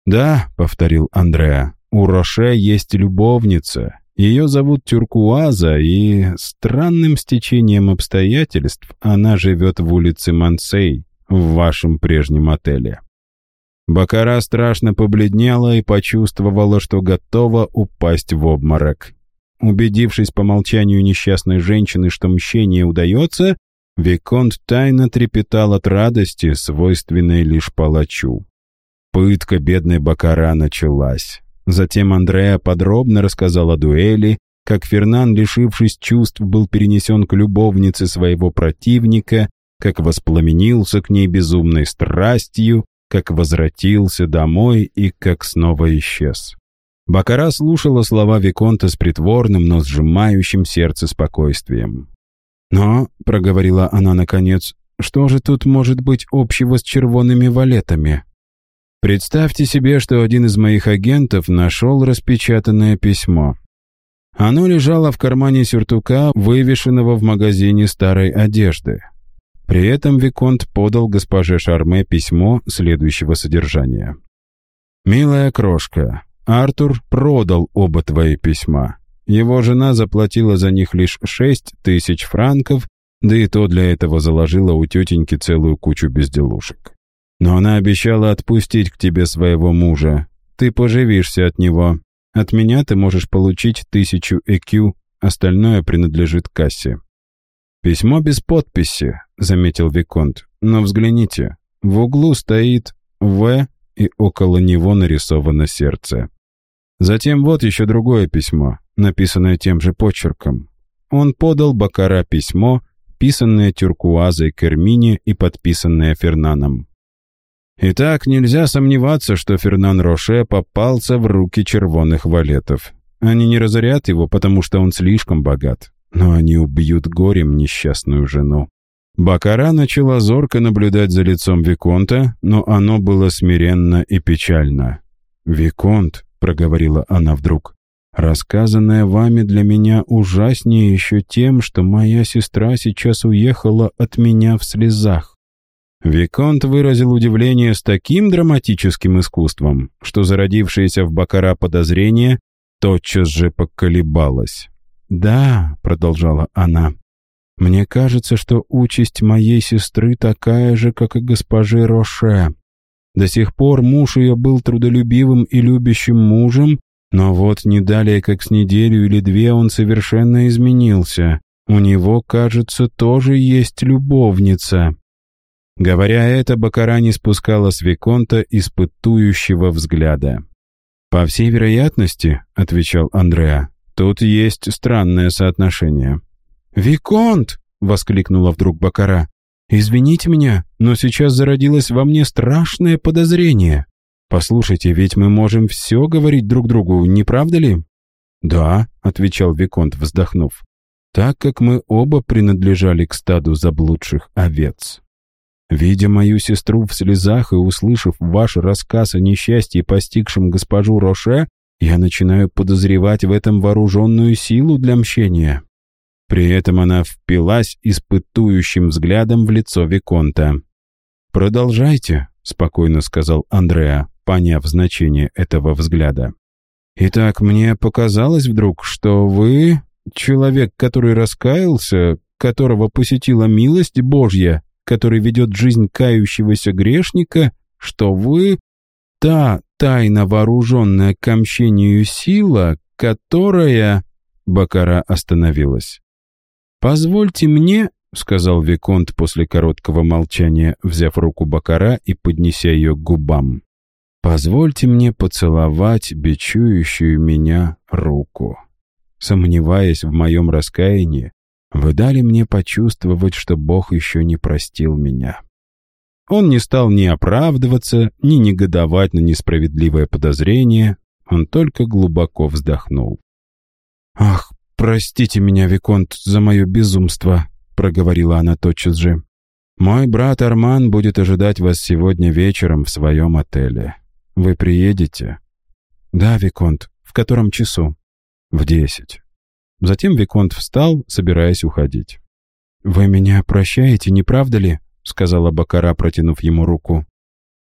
«Да», — повторил Андреа, — «у Роше есть любовница. Ее зовут Тюркуаза, и странным стечением обстоятельств она живет в улице Мансей, в вашем прежнем отеле». Бакара страшно побледнела и почувствовала, что готова упасть в обморок. Убедившись по молчанию несчастной женщины, что мщение удается, Виконт тайно трепетал от радости, свойственной лишь палачу. Пытка бедной Бакара началась. Затем Андреа подробно рассказал о дуэли, как Фернан, лишившись чувств, был перенесен к любовнице своего противника, как воспламенился к ней безумной страстью, как возвратился домой и как снова исчез. Бакара слушала слова Виконта с притворным, но сжимающим сердце спокойствием. «Но», — проговорила она наконец, — «что же тут может быть общего с червонными валетами?» «Представьте себе, что один из моих агентов нашел распечатанное письмо. Оно лежало в кармане сюртука, вывешенного в магазине старой одежды. При этом Виконт подал госпоже Шарме письмо следующего содержания. «Милая крошка, Артур продал оба твои письма. Его жена заплатила за них лишь шесть тысяч франков, да и то для этого заложила у тетеньки целую кучу безделушек. Но она обещала отпустить к тебе своего мужа. Ты поживишься от него. От меня ты можешь получить тысячу ЭКЮ, остальное принадлежит кассе. «Письмо без подписи», — заметил Виконт. «Но взгляните, в углу стоит «В», и около него нарисовано сердце. Затем вот еще другое письмо, написанное тем же почерком. Он подал Бакара письмо, писанное тюркуазой Кермине и подписанное Фернаном. Итак, нельзя сомневаться, что Фернан Роше попался в руки червоных валетов. Они не разорят его, потому что он слишком богат но они убьют горем несчастную жену. Бакара начала зорко наблюдать за лицом Виконта, но оно было смиренно и печально. «Виконт», — проговорила она вдруг, — «рассказанное вами для меня ужаснее еще тем, что моя сестра сейчас уехала от меня в слезах». Виконт выразил удивление с таким драматическим искусством, что зародившееся в Бакара подозрение тотчас же поколебалось. «Да», — продолжала она, — «мне кажется, что участь моей сестры такая же, как и госпожи Роше. До сих пор муж ее был трудолюбивым и любящим мужем, но вот не далее, как с неделю или две, он совершенно изменился. У него, кажется, тоже есть любовница». Говоря это, Бакара не спускала с Виконта испытующего взгляда. «По всей вероятности», — отвечал Андреа, Тут есть странное соотношение». «Виконт!» — воскликнула вдруг Бакара. «Извините меня, но сейчас зародилось во мне страшное подозрение. Послушайте, ведь мы можем все говорить друг другу, не правда ли?» «Да», — отвечал Виконт, вздохнув, «так как мы оба принадлежали к стаду заблудших овец». Видя мою сестру в слезах и услышав ваш рассказ о несчастье, постигшем госпожу Роше, я начинаю подозревать в этом вооруженную силу для мщения. При этом она впилась испытующим взглядом в лицо Виконта. «Продолжайте», — спокойно сказал Андреа, поняв значение этого взгляда. «Итак, мне показалось вдруг, что вы человек, который раскаялся, которого посетила милость Божья, который ведет жизнь кающегося грешника, что вы та тайно вооруженная к мщению сила, которая...» Бакара остановилась. «Позвольте мне», — сказал Виконт после короткого молчания, взяв руку Бакара и поднеся ее к губам. «Позвольте мне поцеловать бичующую меня руку. Сомневаясь в моем раскаянии, вы дали мне почувствовать, что Бог еще не простил меня». Он не стал ни оправдываться, ни негодовать на несправедливое подозрение, он только глубоко вздохнул. «Ах, «Простите меня, Виконт, за мое безумство», — проговорила она тотчас же. «Мой брат Арман будет ожидать вас сегодня вечером в своем отеле. Вы приедете?» «Да, Виконт. В котором часу?» «В десять». Затем Виконт встал, собираясь уходить. «Вы меня прощаете, не правда ли?» — сказала Бакара, протянув ему руку.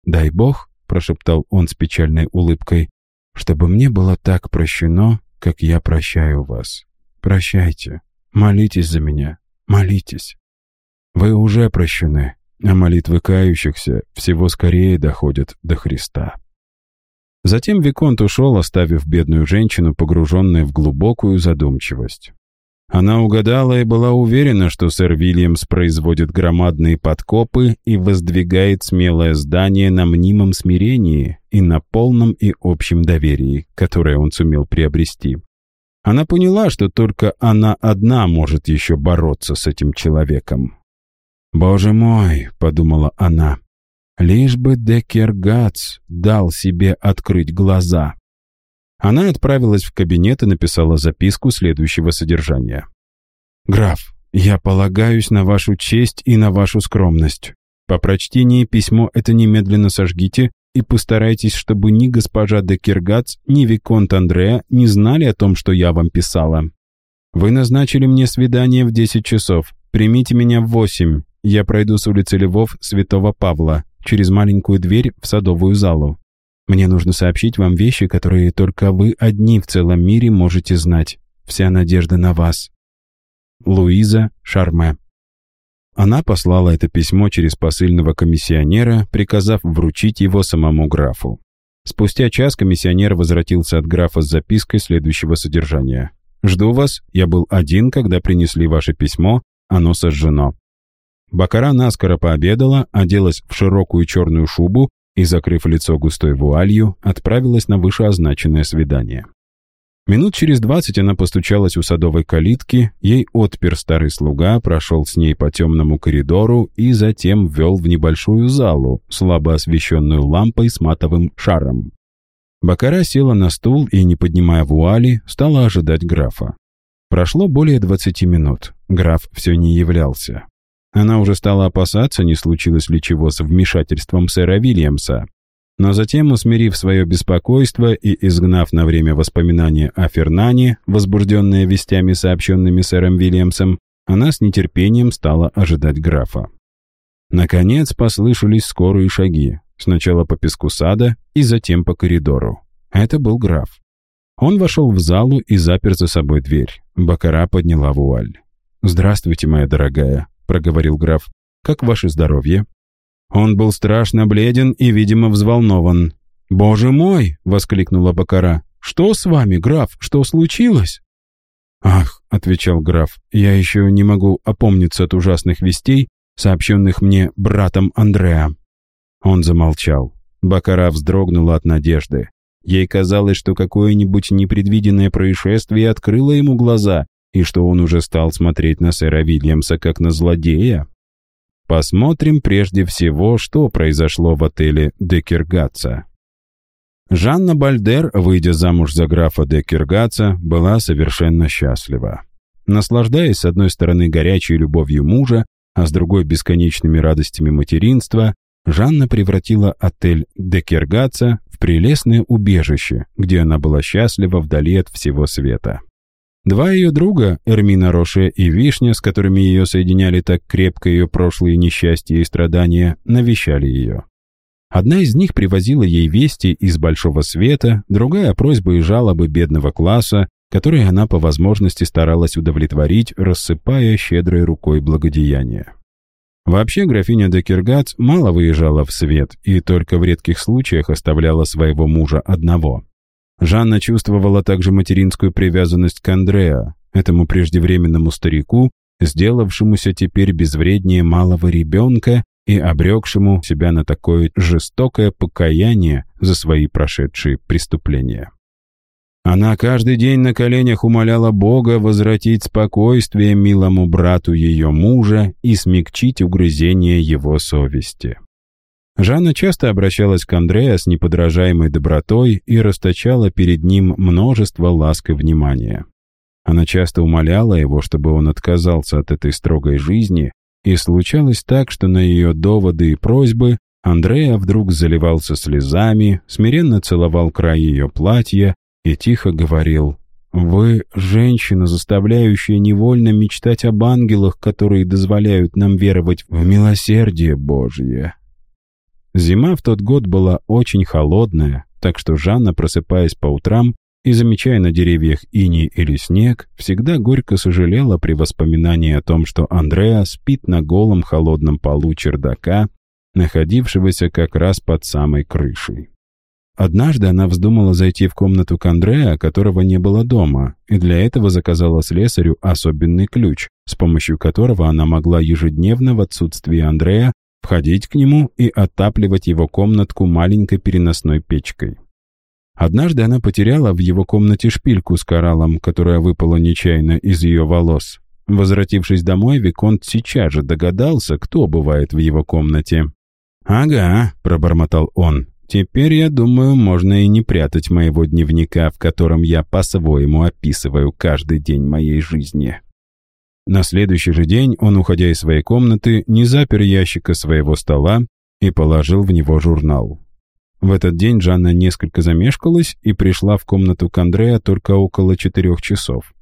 «Дай Бог», — прошептал он с печальной улыбкой, «чтобы мне было так прощено, как я прощаю вас. Прощайте. Молитесь за меня. Молитесь. Вы уже прощены, а молитвы кающихся всего скорее доходят до Христа. Затем Виконт ушел, оставив бедную женщину, погруженную в глубокую задумчивость. Она угадала и была уверена, что сэр Вильямс производит громадные подкопы и воздвигает смелое здание на мнимом смирении и на полном и общем доверии, которое он сумел приобрести. Она поняла, что только она одна может еще бороться с этим человеком. «Боже мой!» — подумала она. «Лишь бы Декергац дал себе открыть глаза». Она отправилась в кабинет и написала записку следующего содержания. «Граф, я полагаюсь на вашу честь и на вашу скромность. По прочтении письмо это немедленно сожгите и постарайтесь, чтобы ни госпожа де ни Виконт Андреа не знали о том, что я вам писала. Вы назначили мне свидание в 10 часов. Примите меня в 8. Я пройду с улицы Львов Святого Павла через маленькую дверь в садовую залу. Мне нужно сообщить вам вещи, которые только вы одни в целом мире можете знать. Вся надежда на вас. Луиза Шарме она послала это письмо через посыльного комиссионера, приказав вручить его самому графу. Спустя час комиссионер возвратился от графа с запиской следующего содержания. «Жду вас. Я был один, когда принесли ваше письмо. Оно сожжено». Бакара наскоро пообедала, оделась в широкую черную шубу и, закрыв лицо густой вуалью, отправилась на вышеозначенное свидание. Минут через двадцать она постучалась у садовой калитки, ей отпер старый слуга, прошел с ней по темному коридору и затем ввел в небольшую залу, слабо освещенную лампой с матовым шаром. Бакара села на стул и, не поднимая вуали, стала ожидать графа. Прошло более двадцати минут. Граф все не являлся. Она уже стала опасаться, не случилось ли чего с вмешательством сэра Вильямса. Но затем, усмирив свое беспокойство и изгнав на время воспоминания о Фернане, возбужденные вестями, сообщенными сэром Вильямсом, она с нетерпением стала ожидать графа. Наконец послышались скорые шаги, сначала по песку сада и затем по коридору. Это был граф. Он вошел в залу и запер за собой дверь. Бакара подняла вуаль. «Здравствуйте, моя дорогая», — проговорил граф. «Как ваше здоровье?» Он был страшно бледен и, видимо, взволнован. «Боже мой!» — воскликнула Бакара. «Что с вами, граф? Что случилось?» «Ах!» — отвечал граф. «Я еще не могу опомниться от ужасных вестей, сообщенных мне братом Андреа». Он замолчал. Бакара вздрогнула от надежды. Ей казалось, что какое-нибудь непредвиденное происшествие открыло ему глаза, и что он уже стал смотреть на сэра Вильямса как на злодея. Посмотрим прежде всего, что произошло в отеле Декергатца. Жанна Бальдер, выйдя замуж за графа Декергатца, была совершенно счастлива. Наслаждаясь с одной стороны горячей любовью мужа, а с другой бесконечными радостями материнства, Жанна превратила отель Декергаца в прелестное убежище, где она была счастлива вдали от всего света. Два ее друга, Эрмина Роше и Вишня, с которыми ее соединяли так крепко ее прошлые несчастья и страдания, навещали ее. Одна из них привозила ей вести из Большого Света, другая — просьбы и жалобы бедного класса, которые она по возможности старалась удовлетворить, рассыпая щедрой рукой благодеяния. Вообще графиня де Киргац мало выезжала в свет и только в редких случаях оставляла своего мужа одного. Жанна чувствовала также материнскую привязанность к Андреа, этому преждевременному старику, сделавшемуся теперь безвреднее малого ребенка и обрекшему себя на такое жестокое покаяние за свои прошедшие преступления. Она каждый день на коленях умоляла Бога возвратить спокойствие милому брату ее мужа и смягчить угрызение его совести. Жанна часто обращалась к Андреа с неподражаемой добротой и расточала перед ним множество ласк и внимания. Она часто умоляла его, чтобы он отказался от этой строгой жизни, и случалось так, что на ее доводы и просьбы Андреа вдруг заливался слезами, смиренно целовал край ее платья и тихо говорил, «Вы — женщина, заставляющая невольно мечтать об ангелах, которые дозволяют нам веровать в милосердие Божье». Зима в тот год была очень холодная, так что Жанна, просыпаясь по утрам и замечая на деревьях иней или снег, всегда горько сожалела при воспоминании о том, что Андреа спит на голом холодном полу чердака, находившегося как раз под самой крышей. Однажды она вздумала зайти в комнату к Андреа, которого не было дома, и для этого заказала слесарю особенный ключ, с помощью которого она могла ежедневно в отсутствие Андрея входить к нему и отапливать его комнатку маленькой переносной печкой. Однажды она потеряла в его комнате шпильку с кораллом, которая выпала нечаянно из ее волос. Возвратившись домой, Виконт сейчас же догадался, кто бывает в его комнате. «Ага», — пробормотал он, Теперь, я думаю, можно и не прятать моего дневника, в котором я по-своему описываю каждый день моей жизни. На следующий же день он, уходя из своей комнаты, не запер ящика своего стола и положил в него журнал. В этот день Жанна несколько замешкалась и пришла в комнату к Андреа только около четырех часов.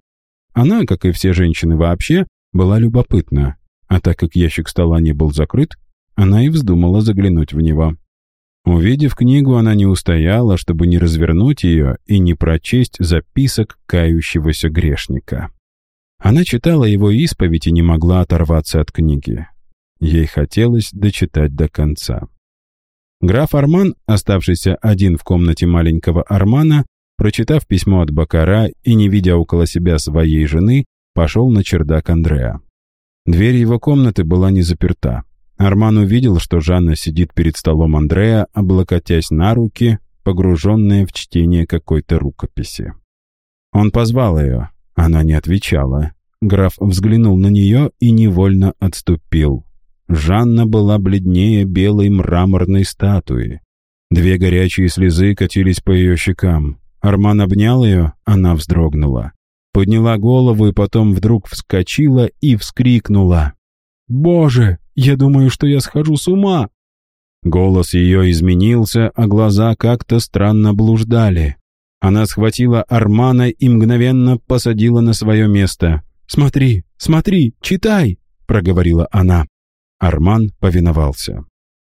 Она, как и все женщины вообще, была любопытна, а так как ящик стола не был закрыт, она и вздумала заглянуть в него. Увидев книгу, она не устояла, чтобы не развернуть ее и не прочесть записок кающегося грешника. Она читала его исповедь и не могла оторваться от книги. Ей хотелось дочитать до конца. Граф Арман, оставшийся один в комнате маленького Армана, прочитав письмо от Бакара и не видя около себя своей жены, пошел на чердак Андреа. Дверь его комнаты была не заперта. Арман увидел, что Жанна сидит перед столом Андрея, облокотясь на руки, погруженная в чтение какой-то рукописи. Он позвал ее. Она не отвечала. Граф взглянул на нее и невольно отступил. Жанна была бледнее белой мраморной статуи. Две горячие слезы катились по ее щекам. Арман обнял ее, она вздрогнула. Подняла голову и потом вдруг вскочила и вскрикнула. «Боже, я думаю, что я схожу с ума!» Голос ее изменился, а глаза как-то странно блуждали. Она схватила Армана и мгновенно посадила на свое место. «Смотри, смотри, читай!» — проговорила она. Арман повиновался.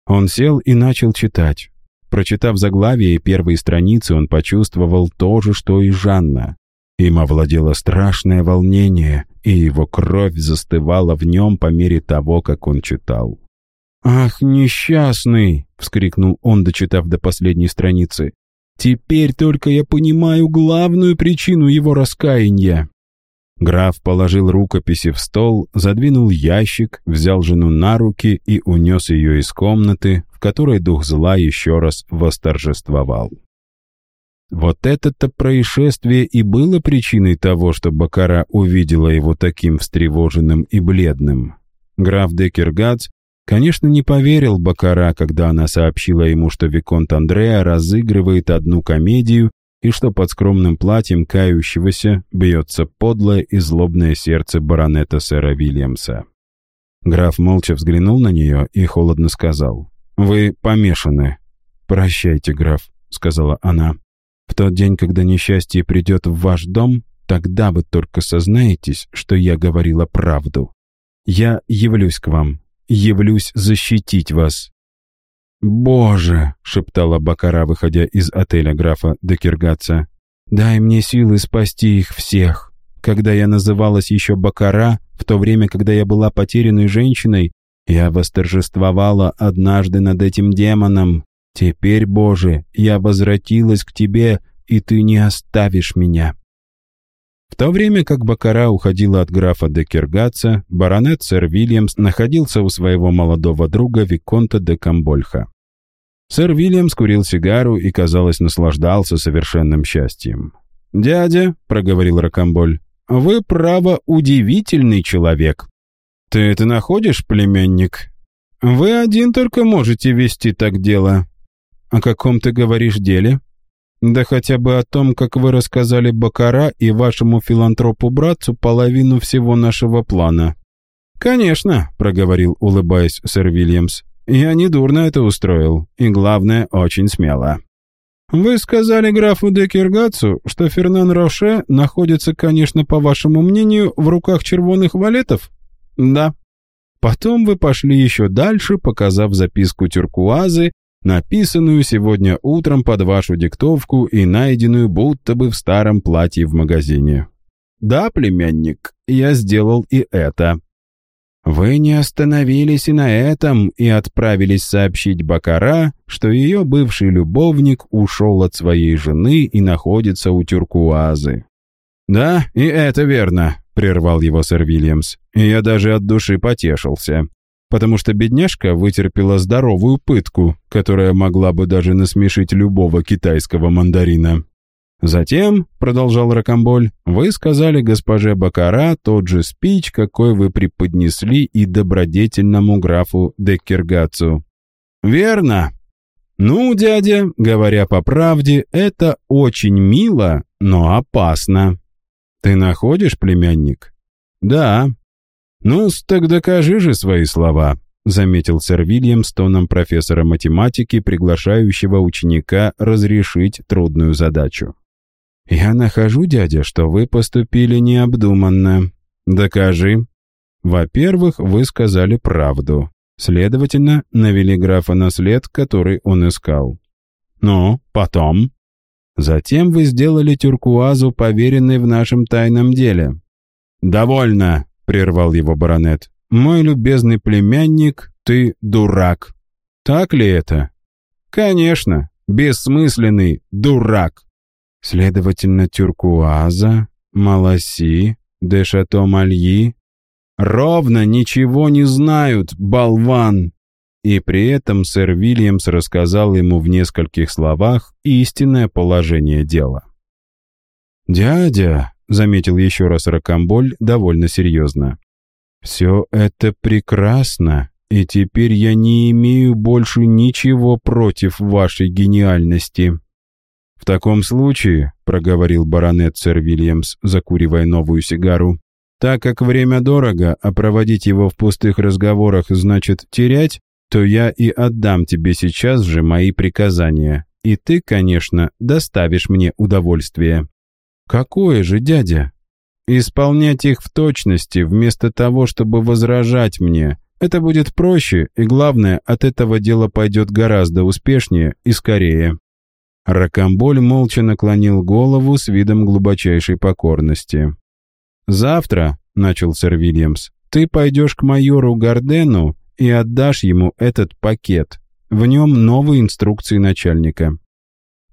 Он сел и начал читать. Прочитав заглавие и первые страницы, он почувствовал то же, что и Жанна. Им овладело страшное волнение, и его кровь застывала в нем по мере того, как он читал. «Ах, несчастный!» — вскрикнул он, дочитав до последней страницы. «Теперь только я понимаю главную причину его раскаяния». Граф положил рукописи в стол, задвинул ящик, взял жену на руки и унес ее из комнаты, в которой дух зла еще раз восторжествовал. Вот это-то происшествие и было причиной того, что Бакара увидела его таким встревоженным и бледным. Граф Декергац, конечно, не поверил Бакара, когда она сообщила ему, что Виконт Андреа разыгрывает одну комедию и что под скромным платьем кающегося бьется подлое и злобное сердце баронета сэра Вильямса. Граф молча взглянул на нее и холодно сказал, «Вы помешаны». «Прощайте, граф», — сказала она. «В тот день, когда несчастье придет в ваш дом, тогда вы только сознаетесь, что я говорила правду. Я явлюсь к вам, явлюсь защитить вас». «Боже!» — шептала Бакара, выходя из отеля графа Декергаца. «Дай мне силы спасти их всех. Когда я называлась еще Бакара, в то время, когда я была потерянной женщиной, я восторжествовала однажды над этим демоном. Теперь, Боже, я возвратилась к Тебе, и Ты не оставишь меня». В то время как Бакара уходила от графа де Киргаца, баронет сэр Вильямс находился у своего молодого друга Виконта де Камбольха. Сэр Вильямс курил сигару и, казалось, наслаждался совершенным счастьем. «Дядя», — проговорил Рокамболь, — «вы, право, удивительный человек». «Ты это находишь, племянник? Вы один только можете вести так дело». «О каком ты говоришь деле?» Да хотя бы о том, как вы рассказали Бакара и вашему филантропу-братцу половину всего нашего плана». «Конечно», — проговорил, улыбаясь сэр Вильямс. «Я недурно это устроил, и, главное, очень смело». «Вы сказали графу де Киргацу, что Фернан Роше находится, конечно, по вашему мнению, в руках червоных валетов?» «Да». Потом вы пошли еще дальше, показав записку Тюркуазы написанную сегодня утром под вашу диктовку и найденную будто бы в старом платье в магазине. Да, племянник, я сделал и это. Вы не остановились и на этом и отправились сообщить Бакара, что ее бывший любовник ушел от своей жены и находится у Тюркуазы. «Да, и это верно», — прервал его сэр Вильямс. «И я даже от души потешился потому что бедняжка вытерпела здоровую пытку, которая могла бы даже насмешить любого китайского мандарина. Затем, продолжал Ракамболь, вы сказали госпоже Бакара тот же спич, какой вы преподнесли и добродетельному графу Деккергацу. Верно. Ну, дядя, говоря по правде, это очень мило, но опасно. Ты находишь, племянник? Да, ну так докажи же свои слова», — заметил сэр Вильям с тоном профессора математики, приглашающего ученика разрешить трудную задачу. «Я нахожу, дядя, что вы поступили необдуманно. Докажи». «Во-первых, вы сказали правду. Следовательно, навели графа на след, который он искал. Ну, потом?» «Затем вы сделали тюркуазу, поверенной в нашем тайном деле». «Довольно!» Прервал его баронет. «Мой любезный племянник, ты дурак. Так ли это?» «Конечно, бессмысленный дурак». Следовательно, Тюркуаза, Маласи, Дешато Мальи ровно ничего не знают, болван. И при этом сэр Вильямс рассказал ему в нескольких словах истинное положение дела. «Дядя», — заметил еще раз Рокамболь довольно серьезно. «Все это прекрасно, и теперь я не имею больше ничего против вашей гениальности». «В таком случае», — проговорил баронет сэр Вильямс, закуривая новую сигару, «так как время дорого, а проводить его в пустых разговорах значит терять, то я и отдам тебе сейчас же мои приказания, и ты, конечно, доставишь мне удовольствие». «Какое же, дядя?» «Исполнять их в точности, вместо того, чтобы возражать мне. Это будет проще, и главное, от этого дело пойдет гораздо успешнее и скорее». Ракамболь молча наклонил голову с видом глубочайшей покорности. «Завтра», — начал сэр Вильямс, — «ты пойдешь к майору Гардену и отдашь ему этот пакет. В нем новые инструкции начальника».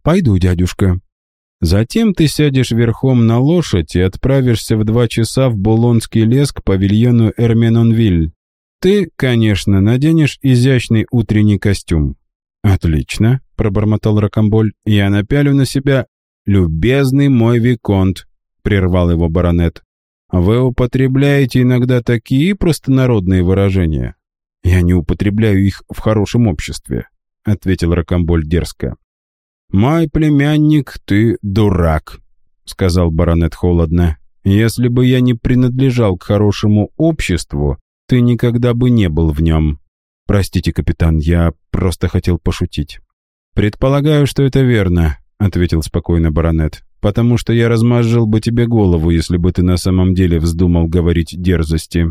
«Пойду, дядюшка», Затем ты сядешь верхом на лошадь и отправишься в два часа в Булонский лес к павильону Эрменонвиль. Ты, конечно, наденешь изящный утренний костюм. «Отлично», — пробормотал Рокомболь. «Я напялю на себя любезный мой Виконт», — прервал его баронет. «Вы употребляете иногда такие простонародные выражения?» «Я не употребляю их в хорошем обществе», — ответил Рокомболь дерзко. «Мой племянник, ты дурак», — сказал баронет холодно. «Если бы я не принадлежал к хорошему обществу, ты никогда бы не был в нем». «Простите, капитан, я просто хотел пошутить». «Предполагаю, что это верно», — ответил спокойно баронет, «потому что я размозжил бы тебе голову, если бы ты на самом деле вздумал говорить дерзости».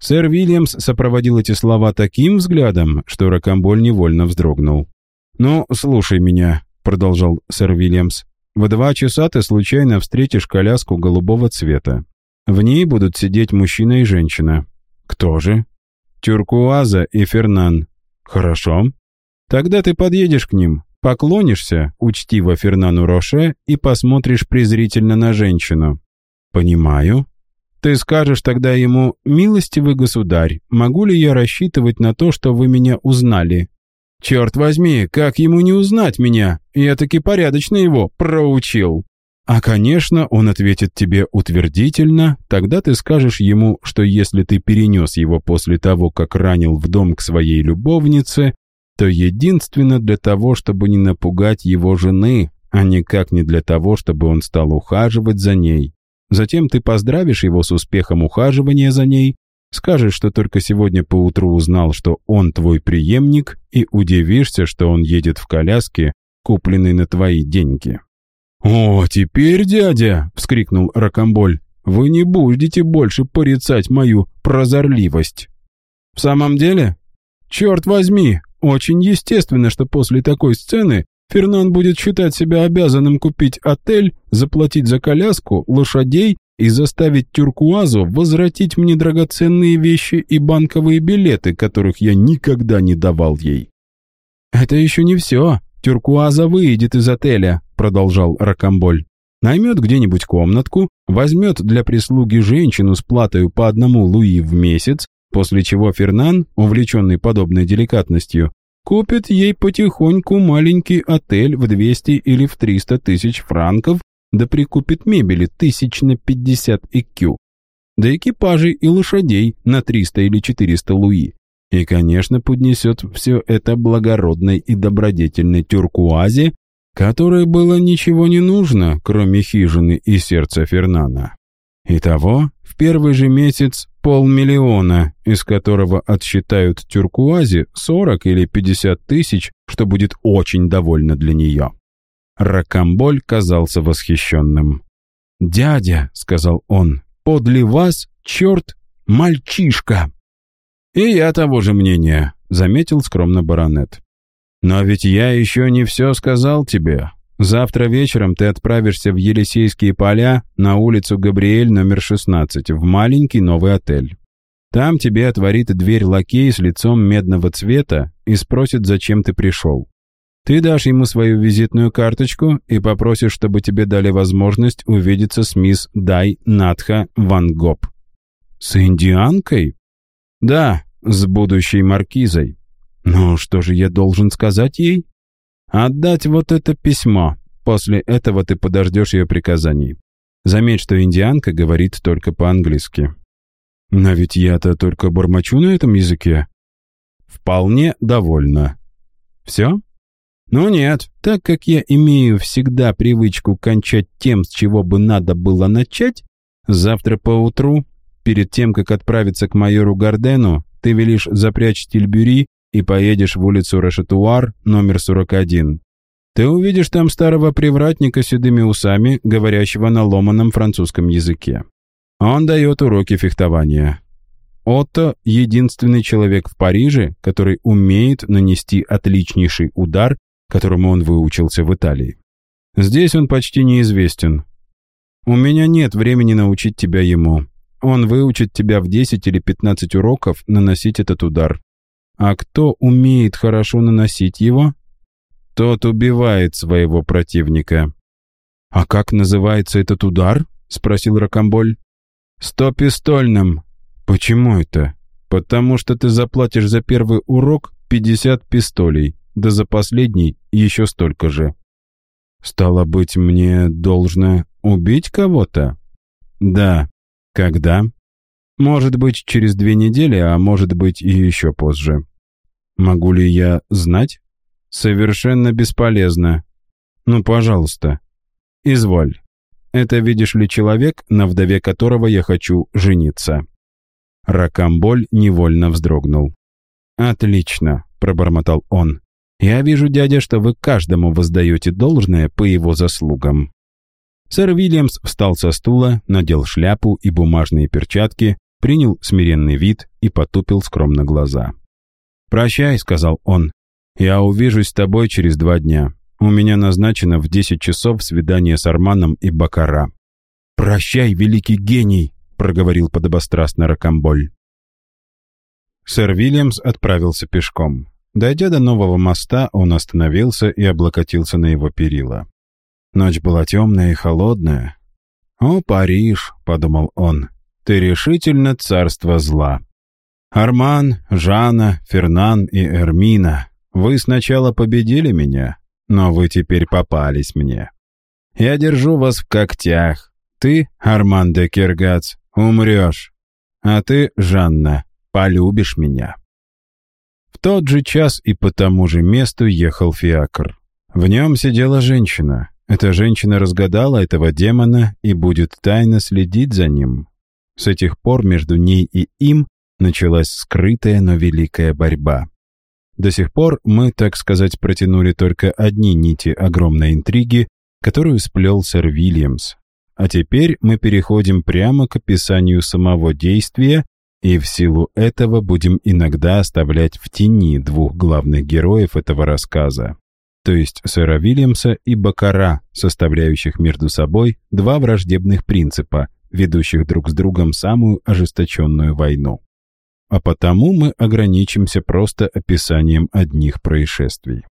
Сэр Вильямс сопроводил эти слова таким взглядом, что Рокомболь невольно вздрогнул. «Ну, слушай меня», — продолжал сэр Вильямс. «В два часа ты случайно встретишь коляску голубого цвета. В ней будут сидеть мужчина и женщина. Кто же?» «Тюркуаза и Фернан». «Хорошо. Тогда ты подъедешь к ним, поклонишься учтиво Фернану Роше и посмотришь презрительно на женщину». «Понимаю», ты скажешь тогда ему, «Милостивый государь, могу ли я рассчитывать на то, что вы меня узнали?» «Черт возьми, как ему не узнать меня? Я таки порядочно его проучил». А, конечно, он ответит тебе утвердительно, тогда ты скажешь ему, что если ты перенес его после того, как ранил в дом к своей любовнице, то единственно для того, чтобы не напугать его жены, а никак не для того, чтобы он стал ухаживать за ней. Затем ты поздравишь его с успехом ухаживания за ней, скажешь, что только сегодня поутру узнал, что он твой преемник, и удивишься, что он едет в коляске, купленной на твои деньги. «О, теперь, дядя!» — вскрикнул Ракомболь. «Вы не будете больше порицать мою прозорливость». «В самом деле? Черт возьми! Очень естественно, что после такой сцены Фернан будет считать себя обязанным купить отель, заплатить за коляску, лошадей и заставить Тюркуазу возвратить мне драгоценные вещи и банковые билеты, которых я никогда не давал ей. «Это еще не все. Тюркуаза выйдет из отеля», — продолжал Ракамболь. «Наймет где-нибудь комнатку, возьмет для прислуги женщину с платой по одному луи в месяц, после чего Фернан, увлеченный подобной деликатностью, купит ей потихоньку маленький отель в 200 или в 300 тысяч франков, да прикупит мебели тысяч на 50 ЭКЮ, да экипажей и лошадей на 300 или 400 луи. И, конечно, поднесет все это благородной и добродетельной тюркуазе, которой было ничего не нужно, кроме хижины и сердца Фернана. Итого, в первый же месяц полмиллиона, из которого отсчитают тюркуазе 40 или 50 тысяч, что будет очень довольно для нее. Ракамболь казался восхищенным. «Дядя», — сказал он, — «подле вас, черт, мальчишка». «И я того же мнения», — заметил скромно баронет. «Но ведь я еще не все сказал тебе. Завтра вечером ты отправишься в Елисейские поля на улицу Габриэль номер 16 в маленький новый отель. Там тебе отворит дверь лакей с лицом медного цвета и спросит, зачем ты пришел. Ты дашь ему свою визитную карточку и попросишь, чтобы тебе дали возможность увидеться с мисс Дай Натха Ван Гоп. С индианкой? Да, с будущей маркизой. Ну, что же я должен сказать ей? Отдать вот это письмо. После этого ты подождешь ее приказаний. Заметь, что индианка говорит только по-английски. Но ведь я-то только бормочу на этом языке. Вполне довольна. Все? Ну нет, так как я имею всегда привычку кончать тем, с чего бы надо было начать, завтра поутру, перед тем, как отправиться к майору Гардену, ты велишь запрячь тильбюри и поедешь в улицу Рашатуар, номер 41. Ты увидишь там старого привратника с седыми усами, говорящего на ломаном французском языке. Он дает уроки фехтования. Отто — единственный человек в Париже, который умеет нанести отличнейший удар, которому он выучился в Италии. Здесь он почти неизвестен. У меня нет времени научить тебя ему. Он выучит тебя в 10 или 15 уроков наносить этот удар. А кто умеет хорошо наносить его? Тот убивает своего противника. «А как называется этот удар?» — спросил Рокомболь. «Стопистольным». «Почему это?» «Потому что ты заплатишь за первый урок 50 пистолей, да за последний еще столько же». «Стало быть, мне должно убить кого-то?» «Да. Когда?» «Может быть, через две недели, а может быть и еще позже». «Могу ли я знать?» «Совершенно бесполезно. Ну, пожалуйста. Изволь. Это, видишь ли, человек, на вдове которого я хочу жениться». Ракамболь невольно вздрогнул. «Отлично», — пробормотал он. «Я вижу, дядя, что вы каждому воздаете должное по его заслугам». Сэр Вильямс встал со стула, надел шляпу и бумажные перчатки, принял смиренный вид и потупил скромно глаза. «Прощай», — сказал он. «Я увижусь с тобой через два дня. У меня назначено в десять часов свидание с Арманом и Бакара». «Прощай, великий гений», — проговорил подобострастно Ракамболь. Сэр Вильямс отправился пешком. Дойдя до нового моста, он остановился и облокотился на его перила. Ночь была темная и холодная. «О, Париж!» — подумал он. «Ты решительно царство зла. Арман, Жанна, Фернан и Эрмина, вы сначала победили меня, но вы теперь попались мне. Я держу вас в когтях. Ты, Арман де Киргац, умрешь. А ты, Жанна, полюбишь меня». В тот же час и по тому же месту ехал фиакр. В нем сидела женщина. Эта женщина разгадала этого демона и будет тайно следить за ним. С этих пор между ней и им началась скрытая, но великая борьба. До сих пор мы, так сказать, протянули только одни нити огромной интриги, которую сплел сэр Вильямс. А теперь мы переходим прямо к описанию самого действия и в силу этого будем иногда оставлять в тени двух главных героев этого рассказа то есть сэра Вильямса и Бакара, составляющих между собой два враждебных принципа, ведущих друг с другом самую ожесточенную войну. А потому мы ограничимся просто описанием одних происшествий.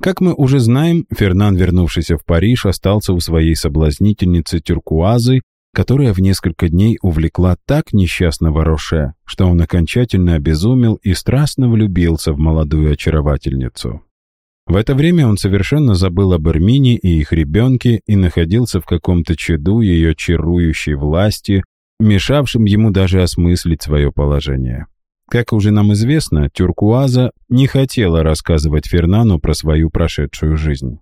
Как мы уже знаем, Фернан, вернувшийся в Париж, остался у своей соблазнительницы Тюркуазы, которая в несколько дней увлекла так несчастного Роше, что он окончательно обезумел и страстно влюбился в молодую очаровательницу. В это время он совершенно забыл об Эрмине и их ребенке и находился в каком-то чаду ее чарующей власти, мешавшим ему даже осмыслить свое положение. Как уже нам известно, Тюркуаза не хотела рассказывать Фернану про свою прошедшую жизнь.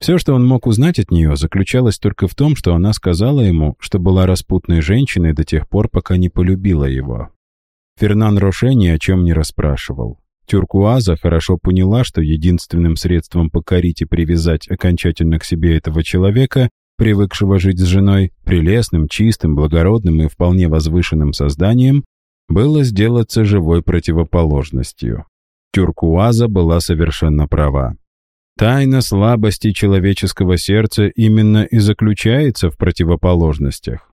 Все, что он мог узнать от нее, заключалось только в том, что она сказала ему, что была распутной женщиной до тех пор, пока не полюбила его. Фернан Роше ни о чем не расспрашивал. Тюркуаза хорошо поняла, что единственным средством покорить и привязать окончательно к себе этого человека, привыкшего жить с женой, прелестным, чистым, благородным и вполне возвышенным созданием, было сделаться живой противоположностью. Тюркуаза была совершенно права. Тайна слабости человеческого сердца именно и заключается в противоположностях.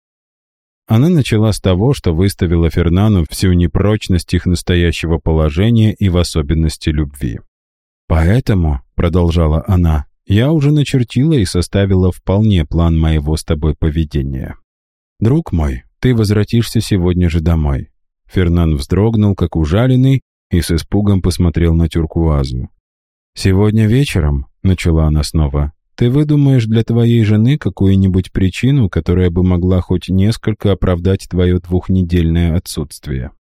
Она начала с того, что выставила Фернану всю непрочность их настоящего положения и в особенности любви. «Поэтому», — продолжала она, — «я уже начертила и составила вполне план моего с тобой поведения. Друг мой, ты возвратишься сегодня же домой». Фернан вздрогнул, как ужаленный, и с испугом посмотрел на Тюркуазу. «Сегодня вечером», — начала она снова, ты выдумаешь для твоей жены какую-нибудь причину, которая бы могла хоть несколько оправдать твое двухнедельное отсутствие.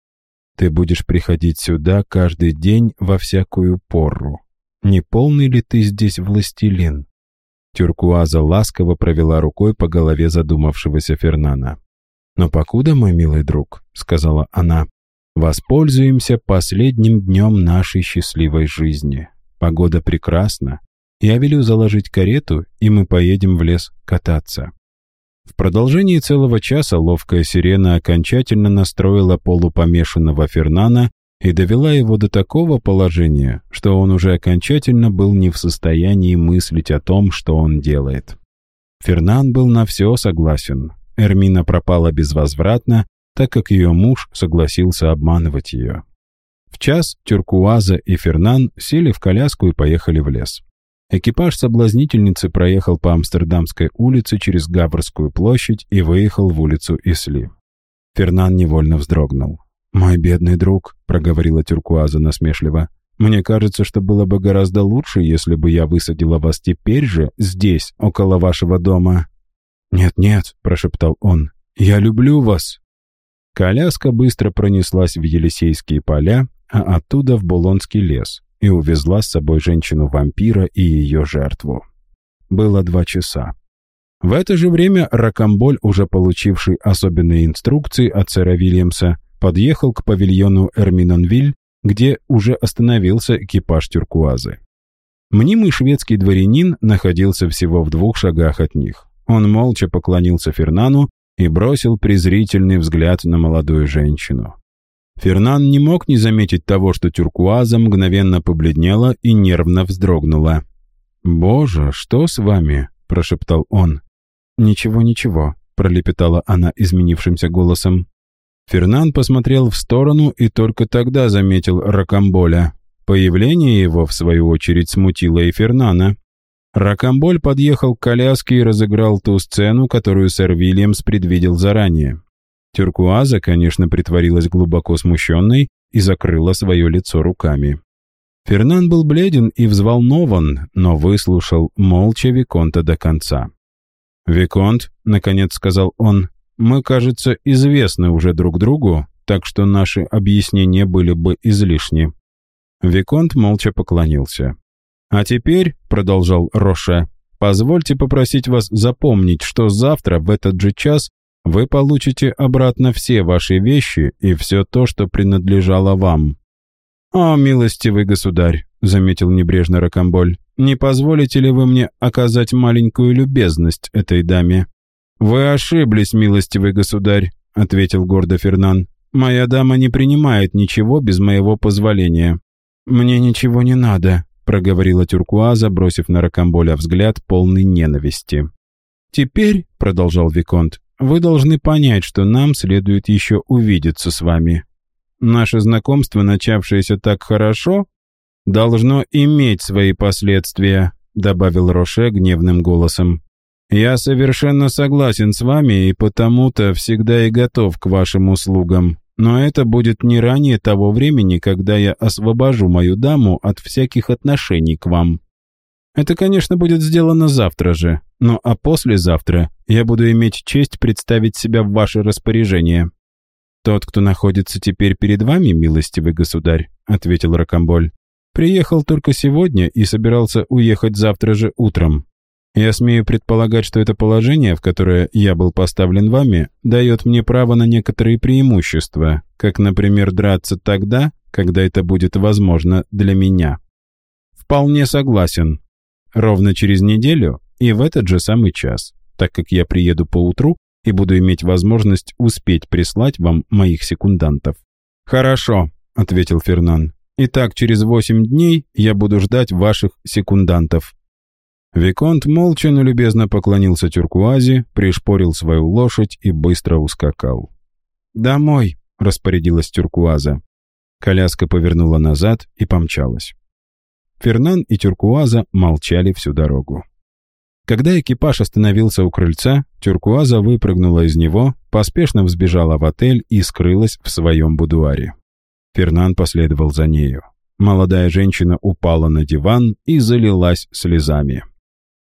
Ты будешь приходить сюда каждый день во всякую пору. Не полный ли ты здесь властелин?» Тюркуаза ласково провела рукой по голове задумавшегося Фернана. «Но покуда, мой милый друг», — сказала она, — «воспользуемся последним днем нашей счастливой жизни. Погода прекрасна, я велю заложить карету, и мы поедем в лес кататься. В продолжении целого часа ловкая сирена окончательно настроила полупомешанного Фернана и довела его до такого положения, что он уже окончательно был не в состоянии мыслить о том, что он делает. Фернан был на все согласен. Эрмина пропала безвозвратно, так как ее муж согласился обманывать ее. В час Тюркуаза и Фернан сели в коляску и поехали в лес. Экипаж соблазнительницы проехал по Амстердамской улице через Гаврскую площадь и выехал в улицу Исли. Фернан невольно вздрогнул. «Мой бедный друг», — проговорила Тюркуаза насмешливо, Мне кажется, что было бы гораздо лучше, если бы я высадила вас теперь же, здесь, около вашего дома». «Нет-нет», — прошептал он, — «я люблю вас». Коляска быстро пронеслась в Елисейские поля, а оттуда в Булонский лес, и увезла с собой женщину-вампира и ее жертву. Было два часа. В это же время Ракамболь, уже получивший особенные инструкции от сэра Вильямса, подъехал к павильону Эрминонвиль, где уже остановился экипаж тюркуазы. Мнимый шведский дворянин находился всего в двух шагах от них. Он молча поклонился Фернану и бросил презрительный взгляд на молодую женщину. Фернан не мог не заметить того, что тюркуаза мгновенно побледнела и нервно вздрогнула. «Боже, что с вами?» – прошептал он. «Ничего, ничего», – пролепетала она изменившимся голосом. Фернан посмотрел в сторону и только тогда заметил Ракамболя. Появление его, в свою очередь, смутило и Фернана. Ракамболь подъехал к коляске и разыграл ту сцену, которую сэр Вильямс предвидел заранее. Тюркуаза, конечно, притворилась глубоко смущенной и закрыла свое лицо руками. Фернан был бледен и взволнован, но выслушал молча Виконта до конца. «Виконт», — наконец сказал он, — «мы, кажется, известны уже друг другу, так что наши объяснения были бы излишни». Виконт молча поклонился. «А теперь», — продолжал Роше, — «позвольте попросить вас запомнить, что завтра в этот же час вы получите обратно все ваши вещи и все то, что принадлежало вам». «О, милостивый государь», — заметил небрежно Рокомболь, «не позволите ли вы мне оказать маленькую любезность этой даме?» «Вы ошиблись, милостивый государь», — ответил гордо Фернан. «Моя дама не принимает ничего без моего позволения». «Мне ничего не надо», — проговорила Тюркуаза, бросив на Рокомболя взгляд полный ненависти. «Теперь», — продолжал Виконт, — «вы должны понять, что нам следует еще увидеться с вами. Наше знакомство, начавшееся так хорошо, должно иметь свои последствия», — добавил Роше гневным голосом. «Я совершенно согласен с вами и потому-то всегда и готов к вашим услугам. Но это будет не ранее того времени, когда я освобожу мою даму от всяких отношений к вам. Это, конечно, будет сделано завтра же, но а послезавтра я буду иметь честь представить себя в ваше распоряжение». «Тот, кто находится теперь перед вами, милостивый государь», — ответил Рокомболь, «приехал только сегодня и собирался уехать завтра же утром. Я смею предполагать, что это положение, в которое я был поставлен вами, дает мне право на некоторые преимущества, как, например, драться тогда, когда это будет возможно для меня. Вполне согласен. Ровно через неделю и в этот же самый час, так как я приеду поутру и буду иметь возможность успеть прислать вам моих секундантов. «Хорошо», — ответил Фернан. «Итак, через восемь дней я буду ждать ваших секундантов. Виконт молча, но любезно поклонился Тюркуазе, пришпорил свою лошадь и быстро ускакал. «Домой!» — распорядилась Тюркуаза. Коляска повернула назад и помчалась. Фернан и Тюркуаза молчали всю дорогу. Когда экипаж остановился у крыльца, Тюркуаза выпрыгнула из него, поспешно взбежала в отель и скрылась в своем будуаре. Фернан последовал за нею. Молодая женщина упала на диван и залилась слезами.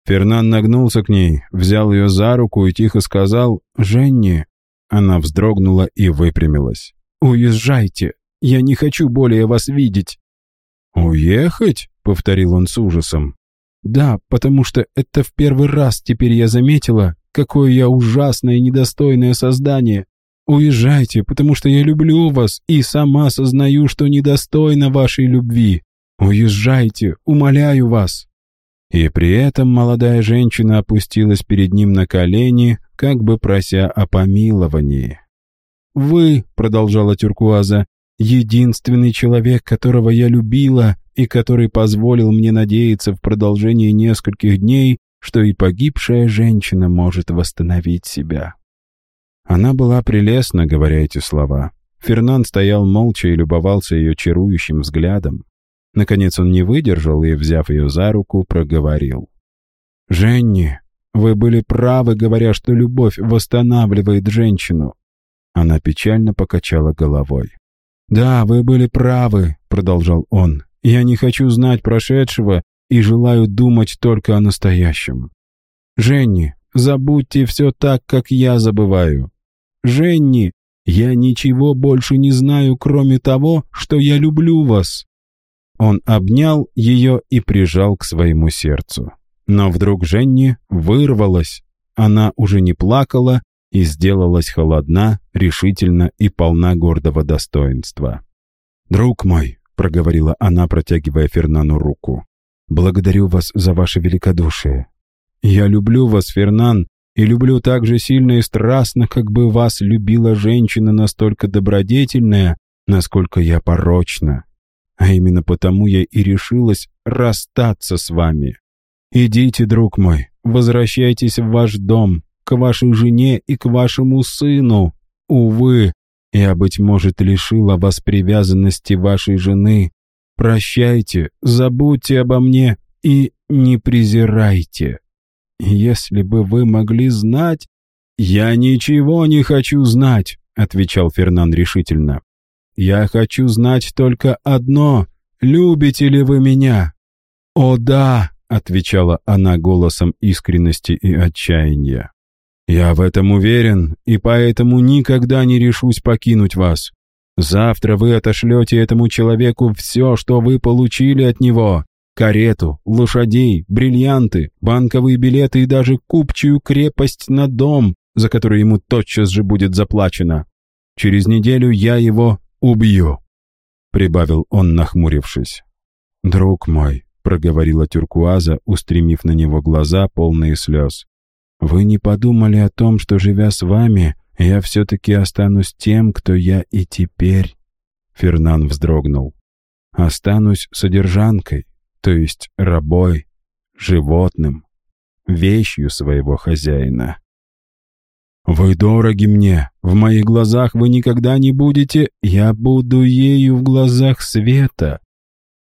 Фернан нагнулся к ней, взял ее за руку и тихо сказал «Женни». Она вздрогнула и выпрямилась. «Уезжайте! Я не хочу более вас видеть!» «Уехать?» — повторил он с ужасом. «Да, потому что это в первый раз теперь я заметила, какое я ужасное недостойное создание. Уезжайте, потому что я люблю вас и сама сознаю, что недостойна вашей любви. Уезжайте, умоляю вас!» И при этом молодая женщина опустилась перед ним на колени, как бы прося о помиловании. «Вы», — продолжала Тюркуаза, — «единственный человек, которого я любила и который позволил мне надеяться в продолжении нескольких дней, что и погибшая женщина может восстановить себя». Она была прелестна, говоря эти слова. Фернан стоял молча и любовался ее чарующим взглядом. Наконец он не выдержал и, взяв ее за руку, проговорил. «Женни, вы были правы, говоря, что любовь восстанавливает женщину». Она печально покачала головой. «Да, вы были правы», — продолжал он. Я не хочу знать прошедшего и желаю думать только о настоящем. Женни, забудьте все так, как я забываю. Женни, я ничего больше не знаю, кроме того, что я люблю вас». Он обнял ее и прижал к своему сердцу. Но вдруг Женни вырвалась. Она уже не плакала и сделалась холодна, решительна и полна гордого достоинства. «Друг мой», — проговорила она, протягивая Фернану руку, — «благодарю вас за ваше великодушие. Я люблю вас, Фернан, и люблю так же сильно и страстно, как бы вас любила женщина настолько добродетельная, насколько я порочна. А именно потому я и решилась расстаться с вами. Идите, друг мой, возвращайтесь в ваш дом, к вашей жене и к вашему сыну. Увы, я, быть может, лишила вас привязанности вашей жены. Прощайте, забудьте обо мне и не презирайте. Если бы вы могли знать... «Я ничего не хочу знать», — отвечал Фернан решительно. «Я хочу знать только одно. Любите ли вы меня?» «О да», — отвечала она голосом искренности и отчаяния. «Я в этом уверен, и поэтому никогда не решусь покинуть вас. Завтра вы отошлете этому человеку все, что вы получили от него, карету, лошадей, бриллианты, банковые билеты и даже купчую крепость на дом, за который ему тотчас же будет заплачено. Через неделю я его убью», — прибавил он, нахмурившись. «Друг мой», — проговорила Тюркуаза, устремив на него глаза, полные слез, «вы не подумали о том, что, живя с вами, я все-таки останусь тем, кто я и теперь?» Фернан вздрогнул. «Останусь содержанкой, то есть рабой, животным, вещью своего хозяина. «Вы дороги мне, в моих глазах вы никогда не будете, я буду ею в глазах света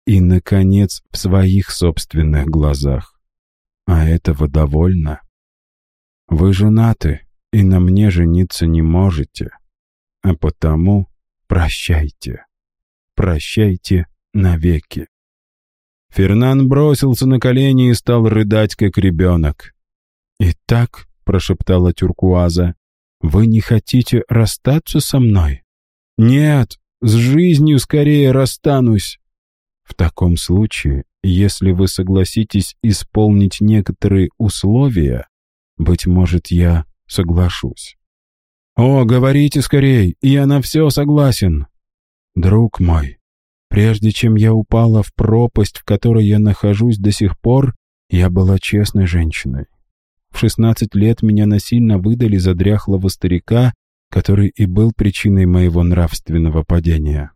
и, наконец, в своих собственных глазах. А этого довольно. Вы женаты, и на мне жениться не можете, а потому прощайте, прощайте навеки. Фернан бросился на колени и стал рыдать, как ребенок. «Итак», — прошептала Тюркуаза, — «вы не хотите расстаться со мной?» «Нет, с жизнью скорее расстанусь». «В таком случае, если вы согласитесь исполнить некоторые условия, быть может, я соглашусь». «О, говорите скорей, я на все согласен». «Друг мой, Прежде чем я упала в пропасть, в которой я нахожусь до сих пор, я была честной женщиной. В 16 лет меня насильно выдали за дряхлого старика, который и был причиной моего нравственного падения.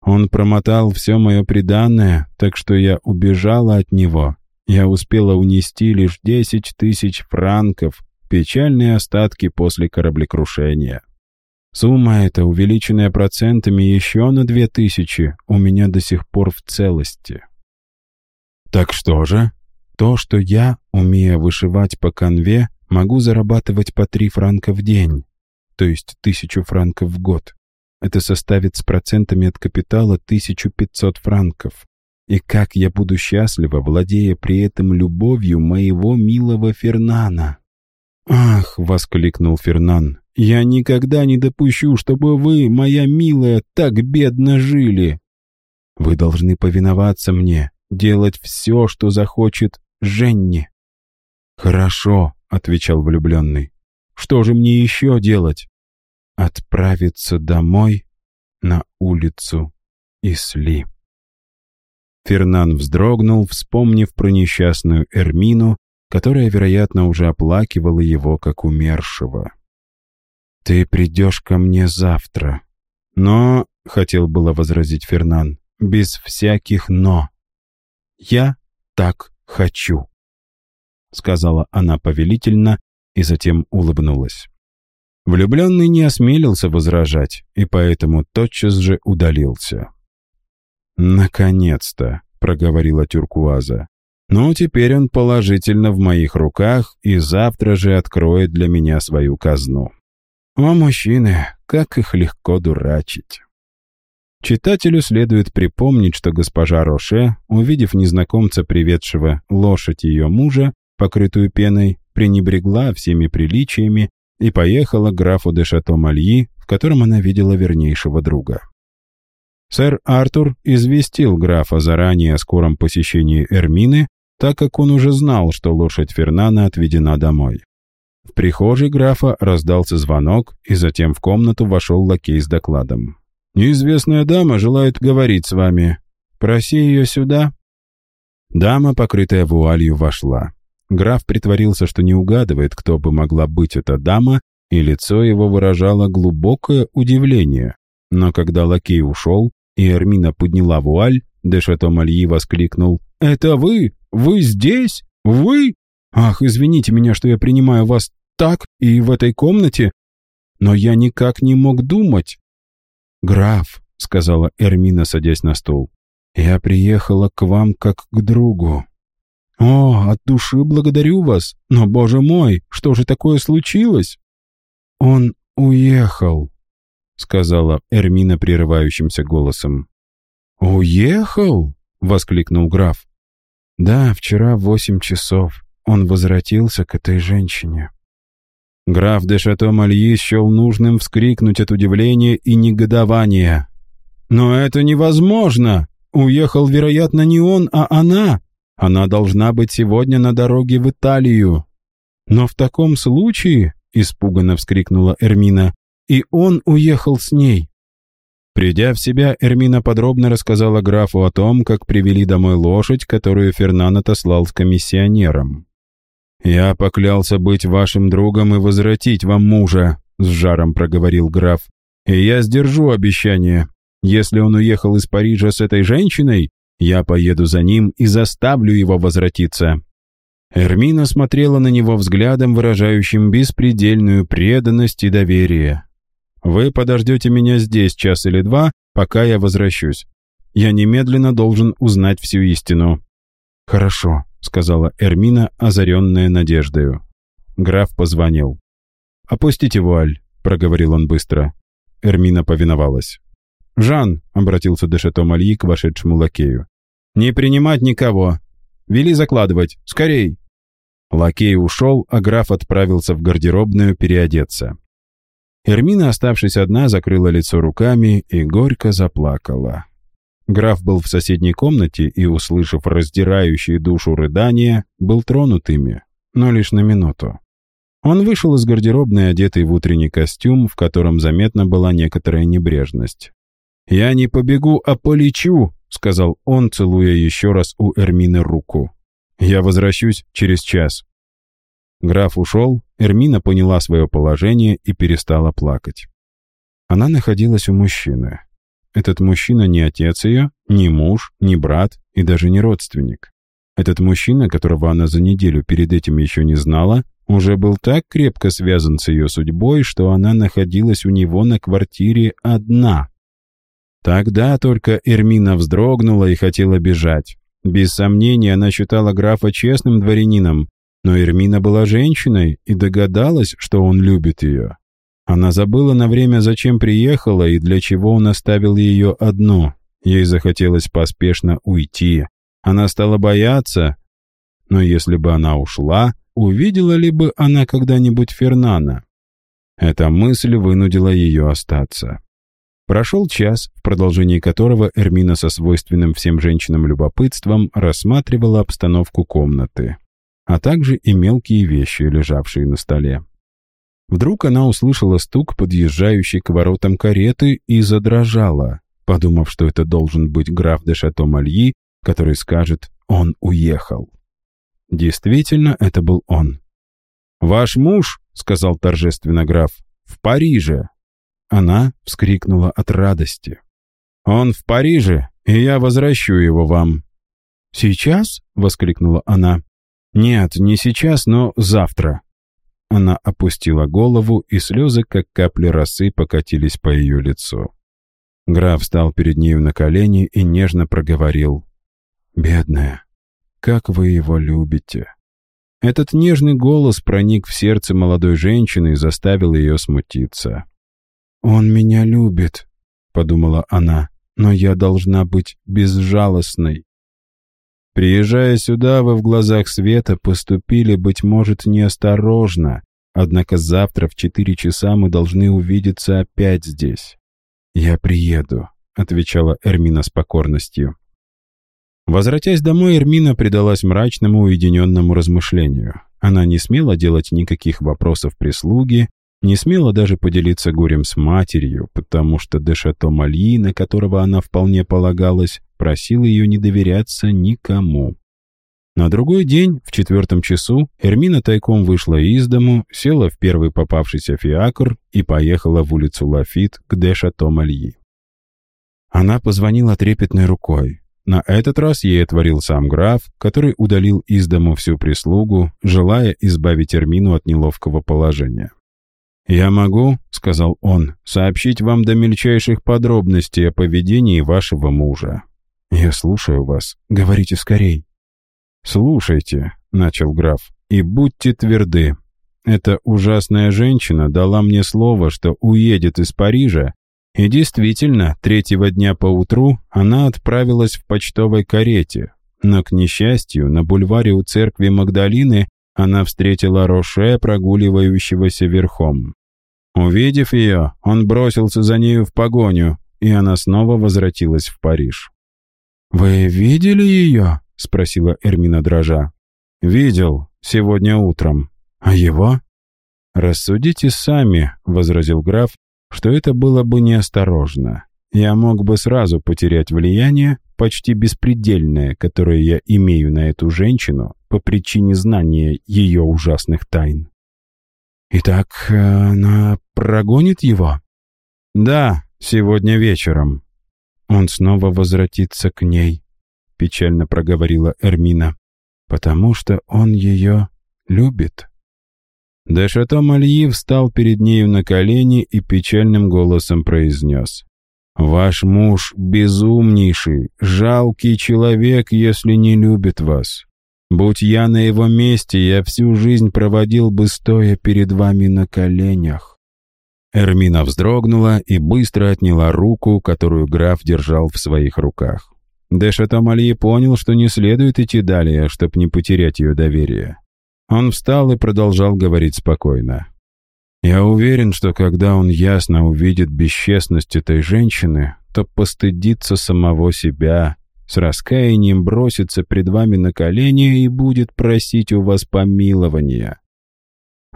Он промотал все мое преданное, так что я убежала от него. Я успела унести лишь 10 тысяч франков, печальные остатки после кораблекрушения. Сумма эта, увеличенная процентами еще на две тысячи, у меня до сих пор в целости. Так что же? То, что я, умея вышивать по конве, могу зарабатывать по три франка в день, то есть тысячу франков в год. Это составит с процентами от капитала 1500 франков. И как я буду счастлива, владея при этом любовью моего милого Фернана. «Ах!» — воскликнул Фернан. Я никогда не допущу, чтобы вы, моя милая, так бедно жили. Вы должны повиноваться мне, делать все, что захочет Женни. Хорошо, отвечал влюбленный. Что же мне еще делать? Отправиться домой на улицу Исли. Фернан вздрогнул, вспомнив про несчастную Эрмину, которая, вероятно, уже оплакивала его как умершего. «Ты придешь ко мне завтра». «Но», — хотел было возразить Фернан, — «без всяких «но». Я так хочу», — сказала она повелительно и затем улыбнулась. Влюбленный не осмелился возражать и поэтому тотчас же удалился. «Наконец-то», — проговорила Тюркуаза. «Ну, теперь он положительно в моих руках и завтра же откроет для меня свою казну». О, мужчины, как их легко дурачить. Читателю следует припомнить, что госпожа Роше, увидев незнакомца, приведшего лошадь ее мужа, покрытую пеной, пренебрегла всеми приличиями и поехала к графу де Шато-Мальи, в котором она видела вернейшего друга. Сэр Артур известил графа заранее о скором посещении Эрмины, так как он уже знал, что лошадь Фернана отведена домой. В прихожей графа раздался звонок, и затем в комнату вошел лакей с докладом. «Неизвестная дама желает говорить с вами. Проси ее сюда». Дама, покрытая вуалью, вошла. Граф притворился, что не угадывает, кто бы могла быть эта дама, и лицо его выражало глубокое удивление. Но когда лакей ушел, и Эрмина подняла вуаль, де Шато-Мальи воскликнул «Это вы? Вы здесь? Вы? Ах, извините меня, что я принимаю вас так и в этой комнате, но я никак не мог думать». «Граф», — сказала Эрмина, садясь на стул, — «я приехала к вам как к другу». «О, от души благодарю вас, но, боже мой, что же такое случилось?» «Он уехал», — сказала Эрмина прерывающимся голосом. «Уехал?» — воскликнул граф. «Да, вчера в восемь часов он возвратился к этой женщине». Граф де Шато-Мальи счел нужным вскрикнуть от удивления и негодования. «Но это невозможно! Уехал, вероятно, не он, а она! Она должна быть сегодня на дороге в Италию!» «Но в таком случае», — испуганно вскрикнула Эрмина, «и он уехал с ней!» Придя в себя, Эрмина подробно рассказала графу о том, как привели домой лошадь, которую Фернан отослал с комиссионером. «Я поклялся быть вашим другом и возвратить вам мужа», — с жаром проговорил граф. «И я сдержу обещание. Если он уехал из Парижа с этой женщиной, я поеду за ним и заставлю его возвратиться». Эрмина смотрела на него взглядом, выражающим беспредельную преданность и доверие. «Вы подождете меня здесь час или два, пока я возвращусь. Я немедленно должен узнать всю истину». «Хорошо», сказала Эрмина, озаренная надеждою. Граф позвонил. «Опустите вуаль», — проговорил он быстро. Эрмина повиновалась. «Жан», — обратился Дешето Мальи к вошедшему лакею, — «не принимать никого. Вели закладывать. Скорей!» Лакей ушел, а граф отправился в гардеробную переодеться. Эрмина, оставшись одна, закрыла лицо руками и горько заплакала. Граф был в соседней комнате и, услышав раздирающие душу рыдания, был тронут ими, но лишь на минуту. Он вышел из гардеробной, одетый в утренний костюм, в котором заметна была некоторая небрежность. «Я не побегу, а полечу», — сказал он, целуя еще раз у Эрмины руку. «Я возвращусь через час». Граф ушел, Эрмина поняла свое положение и перестала плакать. Она находилась у мужчины. Этот мужчина не отец ее, не муж, не брат и даже не родственник. Этот мужчина, которого она за неделю перед этим еще не знала, уже был так крепко связан с ее судьбой, что она находилась у него на квартире одна. Тогда только Эрмина вздрогнула и хотела бежать. Без сомнения, она считала графа честным дворянином, но Эрмина была женщиной и догадалась, что он любит ее. Она забыла на время, зачем приехала и для чего он оставил ее одну. Ей захотелось поспешно уйти. Она стала бояться. Но если бы она ушла, увидела ли бы она когда-нибудь Фернана? Эта мысль вынудила ее остаться. Прошел час, в продолжении которого Эрмина со свойственным всем женщинам любопытством рассматривала обстановку комнаты, а также и мелкие вещи, лежавшие на столе. Вдруг она услышала стук подъезжающей к воротам кареты и задрожала, подумав, что это должен быть граф де Шато-Мальи, который скажет «он уехал». Действительно, это был он. «Ваш муж», — сказал торжественно граф, — «в Париже». Она вскрикнула от радости. «Он в Париже, и я возвращу его вам». «Сейчас?» — воскликнула она. «Нет, не сейчас, но завтра». Она опустила голову, и слезы, как капли росы, покатились по ее лицу. Граф встал перед нею на колени и нежно проговорил. «Бедная, как вы его любите!» Этот нежный голос проник в сердце молодой женщины и заставил ее смутиться. «Он меня любит», — подумала она, но я должна быть безжалостной. Приезжая сюда, вы в глазах света поступили, быть может, неосторожно, однако завтра в четыре часа мы должны увидеться опять здесь. «Я приеду», — отвечала Эрмина с покорностью. Возвратясь домой, Эрмина предалась мрачному уединенному размышлению. Она не смела делать никаких вопросов прислуги, не смела даже поделиться горем с матерью, потому что Дешато Мальи, на которого она вполне полагалась, просил ее не доверяться никому. На другой день, в четвертом часу, Эрмина тайком вышла из дому, села в первый попавшийся фиакр и поехала в улицу Лафит к Дешато Мальи. Она позвонила трепетной рукой. На этот раз ей отворил сам граф, который удалил из дому всю прислугу, желая избавить Эрмину от неловкого положения. «Я могу, — сказал он, — сообщить вам до мельчайших подробностей о поведении вашего мужа. Я слушаю вас. Говорите скорей». «Слушайте», — начал граф, — «и будьте тверды. Эта ужасная женщина дала мне слово, что уедет из Парижа, и действительно, третьего дня поутру она отправилась в почтовой карете, но, к несчастью, на бульваре у церкви Магдалины она встретила Роше, прогуливающегося верхом. Увидев ее, он бросился за нею в погоню, и она снова возвратилась в Париж. «Вы видели ее?» — спросила Эрмина дрожа. «Видел, сегодня утром. А его?» «Рассудите сами», — возразил граф, что это было бы неосторожно. Я мог бы сразу потерять влияние, почти беспредельное, которое я имею на эту женщину по причине знания ее ужасных тайн. «Итак, она прогонит его?» «Да, сегодня вечером». «Он снова возвратится к ней», — печально проговорила Эрмина, «потому что он ее любит». Дешато Мальи встал перед нею на колени и печальным голосом произнес. «Ваш муж безумнейший, жалкий человек, если не любит вас. Будь я на его месте, я всю жизнь проводил бы, стоя перед вами на коленях». Эрмина вздрогнула и быстро отняла руку, которую граф держал в своих руках. Дешато Мальи понял, что не следует идти далее, чтобы не потерять ее доверие. Он встал и продолжал говорить спокойно. «Я уверен, что когда он ясно увидит бесчестность этой женщины, то постыдится самого себя, с раскаянием бросится пред вами на колени и будет просить у вас помилования».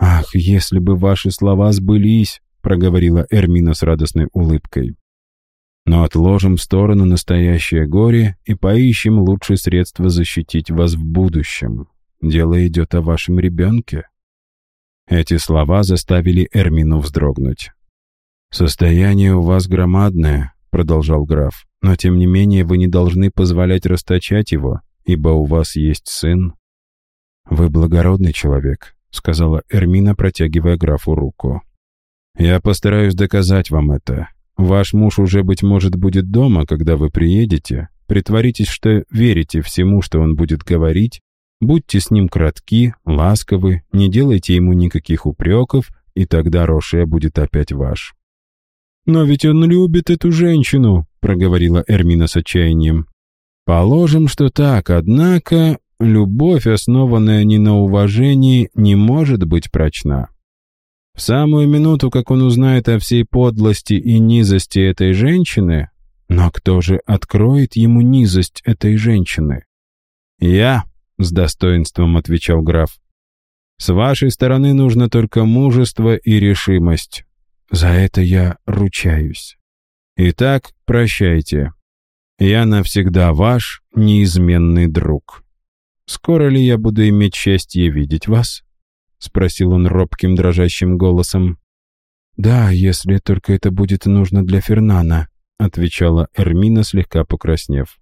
«Ах, если бы ваши слова сбылись!» — проговорила Эрмина с радостной улыбкой. «Но отложим в сторону настоящее горе и поищем лучшее средство защитить вас в будущем. Дело идет о вашем ребенке». Эти слова заставили Эрмину вздрогнуть. «Состояние у вас громадное», — продолжал граф, «но тем не менее вы не должны позволять расточать его, ибо у вас есть сын». «Вы благородный человек», — сказала Эрмина, протягивая графу руку. «Я постараюсь доказать вам это. Ваш муж уже, быть может, будет дома, когда вы приедете. Притворитесь, что верите всему, что он будет говорить, Будьте с ним кратки, ласковы, не делайте ему никаких упреков, и тогда Роше будет опять ваш». «Но ведь он любит эту женщину», — проговорила Эрмина с отчаянием. «Положим, что так, однако любовь, основанная не на уважении, не может быть прочна. В самую минуту, как он узнает о всей подлости и низости этой женщины, но кто же откроет ему низость этой женщины? Я, — с достоинством отвечал граф. «С вашей стороны нужно только мужество и решимость. За это я ручаюсь. Итак, прощайте. Я навсегда ваш неизменный друг. Скоро ли я буду иметь счастье видеть вас?» — спросил он робким дрожащим голосом. «Да, если только это будет нужно для Фернана», — отвечала Эрмина, слегка покраснев.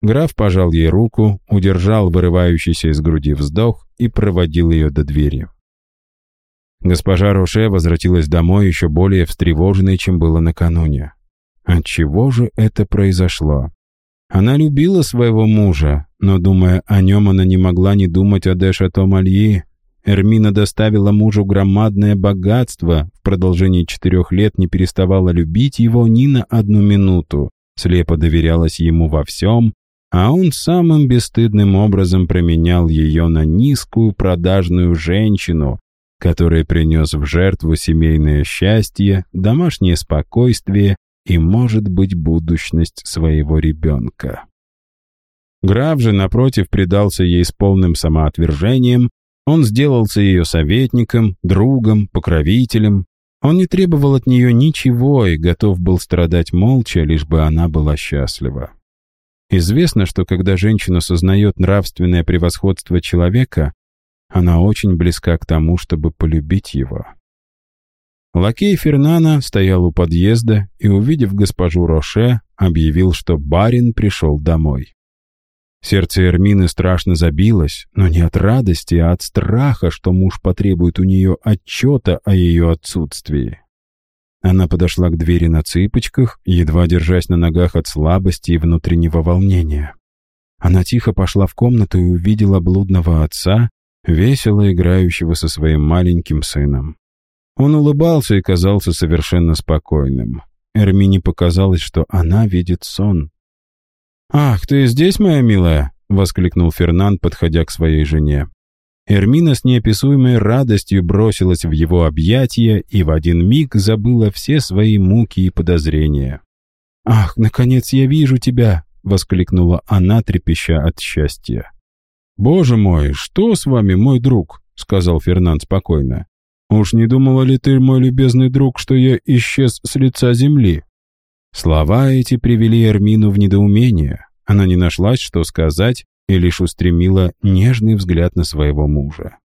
Граф пожал ей руку, удержал вырывающийся из груди вздох и проводил ее до двери. Госпожа Роше возвратилась домой еще более встревоженной, чем было накануне. Отчего же это произошло? Она любила своего мужа, но, думая о нем, она не могла не думать о Дэшато Мальи. Эрмина доставила мужу громадное богатство, в продолжении четырех лет не переставала любить его ни на одну минуту, слепо доверялась ему во всем, а он самым бесстыдным образом променял ее на низкую продажную женщину, который принес в жертву семейное счастье, домашнее спокойствие и, может быть, будущность своего ребенка. Граф же, напротив, предался ей с полным самоотвержением, он сделался ее советником, другом, покровителем. Он не требовал от нее ничего и готов был страдать молча, лишь бы она была счастлива. Известно, что когда женщина сознает нравственное превосходство человека, она очень близка к тому, чтобы полюбить его. Лакей Фернана стоял у подъезда и, увидев госпожу Роше, объявил, что барин пришел домой. Сердце Эрмины страшно забилось, но не от радости, а от страха, что муж потребует у нее отчета о ее отсутствии. Она подошла к двери на цыпочках, едва держась на ногах от слабости и внутреннего волнения. Она тихо пошла в комнату и увидела блудного отца, весело играющего со своим маленьким сыном. Он улыбался и казался совершенно спокойным. Эрмине показалось, что она видит сон. «Ах, ты здесь, моя милая?» — воскликнул Фернанд, подходя к своей жене. Эрмина с неописуемой радостью бросилась в его объятия и в один миг забыла все свои муки и подозрения. «Ах, наконец я вижу тебя!» — воскликнула она, трепеща от счастья. «Боже мой, что с вами, мой друг?» — сказал Фернанд спокойно. «Уж не думала ли ты, мой любезный друг, что я исчез с лица земли?» Слова эти привели Эрмину в недоумение. Она не нашлась, что сказать, и лишь устремила нежный взгляд на своего мужа.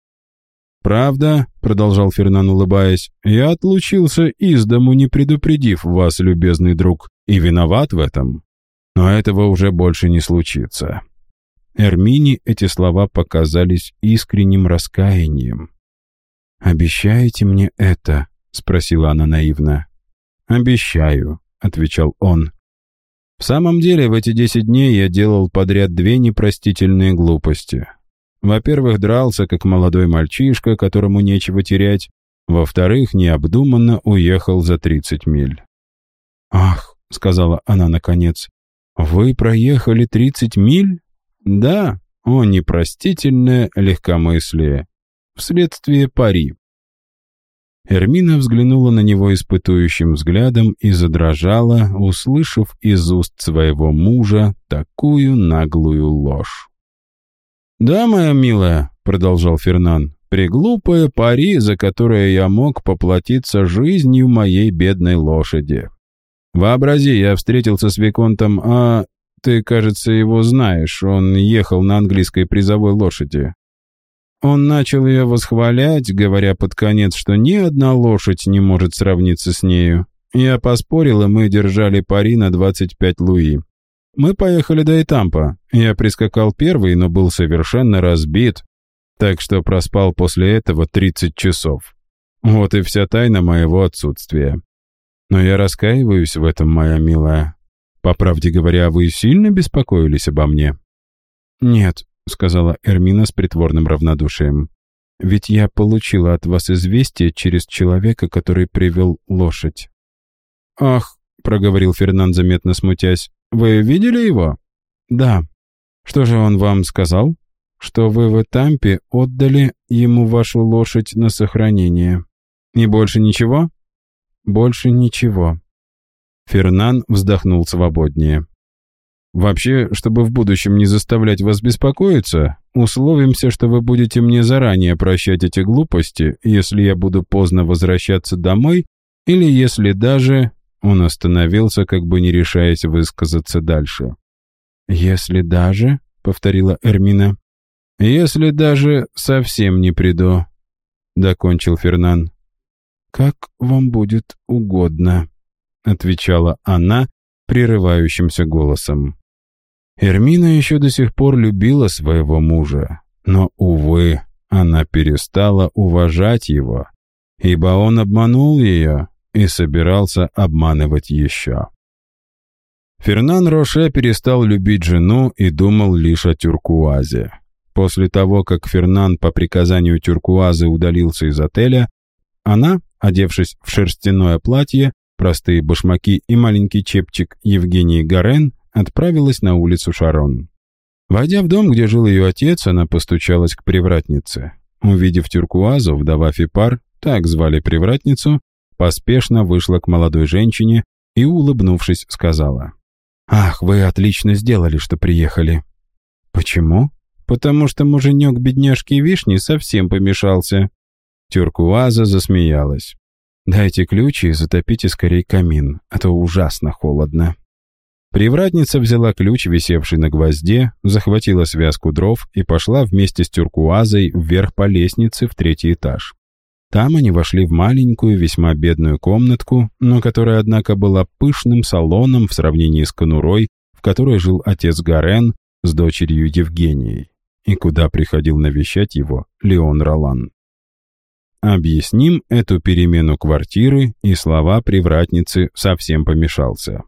«Правда», — продолжал Фернан, улыбаясь, — «я отлучился из дому, не предупредив вас, любезный друг, и виноват в этом. Но этого уже больше не случится». Эрмине эти слова показались искренним раскаянием. «Обещаете мне это?» — спросила она наивно. «Обещаю», — отвечал он. В самом деле, в эти десять дней я делал подряд две непростительные глупости. Во-первых, дрался, как молодой мальчишка, которому нечего терять. Во-вторых, необдуманно уехал за тридцать миль. «Ах», — сказала она наконец, — «вы проехали тридцать миль?» «Да, о непростительное легкомыслие. Вследствие пари. Эрмина взглянула на него испытующим взглядом и задрожала, услышав из уст своего мужа такую наглую ложь. «Да, моя милая», — продолжал Фернан, — «преглупое пари, за которое я мог поплатиться жизнью моей бедной лошади. Вообрази, я встретился с Виконтом, а ты, кажется, его знаешь, он ехал на английской призовой лошади. Он начал ее восхвалять, говоря под конец, что ни одна лошадь не может сравниться с нею. Я поспорил, и мы держали пари на 25 луи. Мы поехали до Этампа. Я прискакал первый, но был совершенно разбит, так что проспал после этого 30 часов. Вот и вся тайна моего отсутствия. Но я раскаиваюсь в этом, моя милая. По правде говоря, вы сильно беспокоились обо мне? Нет, — сказала Эрмина с притворным равнодушием. «Ведь я получила от вас известие через человека, который привел лошадь». «Ах», — проговорил Фернанд, заметно смутясь, — «вы видели его?» «Да». «Что же он вам сказал?» «Что вы в Этампе отдали ему вашу лошадь на сохранение». «И больше ничего?» «Больше ничего». Фернан вздохнул свободнее. Вообще, чтобы в будущем не заставлять вас беспокоиться, условимся, что вы будете мне заранее прощать эти глупости, если я буду поздно возвращаться домой, или если даже...» Он остановился, как бы не решаясь высказаться дальше. «Если даже...» — повторила Эрмина. «Если даже совсем не приду», — докончил Фернан. «Как вам будет угодно», — отвечала она, прерывающимся голосом. Эрмина еще до сих пор любила своего мужа, но, увы, она перестала уважать его, ибо он обманул ее и собирался обманывать еще. Фернан Роше перестал любить жену и думал лишь о Тюркуазе. После того, как Фернан по приказанию Тюркуазы удалился из отеля, она, одевшись в шерстяное платье, простые башмаки и маленький чепчик Евгении Гарен отправилась на улицу Шарон. Войдя в дом, где жил ее отец, она постучалась к привратнице. Увидев тюркуазу, вдова Фипар, так звали привратницу, поспешно вышла к молодой женщине и, улыбнувшись, сказала. «Ах, вы отлично сделали, что приехали». «Почему?» «Потому что муженек бедняжки Вишни совсем помешался». Тюркуаза засмеялась. «Дайте ключи и затопите скорее камин, а то ужасно холодно». Привратница взяла ключ, висевший на гвозде, захватила связку дров и пошла вместе с тюркуазой вверх по лестнице в третий этаж. Там они вошли в маленькую, весьма бедную комнатку, но которая, однако, была пышным салоном в сравнении с конурой, в которой жил отец Гарен с дочерью Евгенией, и куда приходил навещать его Леон Ролан. Объясним эту перемену квартиры, и слова привратницы совсем помешался.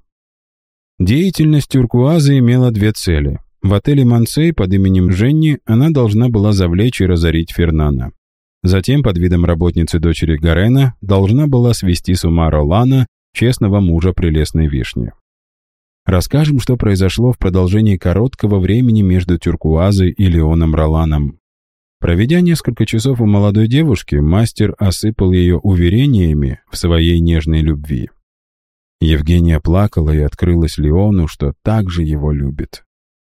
Деятельность Тюркуазы имела две цели. В отеле Мансей под именем Женни она должна была завлечь и разорить Фернана. Затем, под видом работницы дочери Гарена, должна была свести с ума Ролана, честного мужа прелестной вишни. Расскажем, что произошло в продолжении короткого времени между Тюркуазой и Леоном Роланом. Проведя несколько часов у молодой девушки, мастер осыпал ее уверениями в своей нежной любви. Евгения плакала и открылась Леону, что также его любит.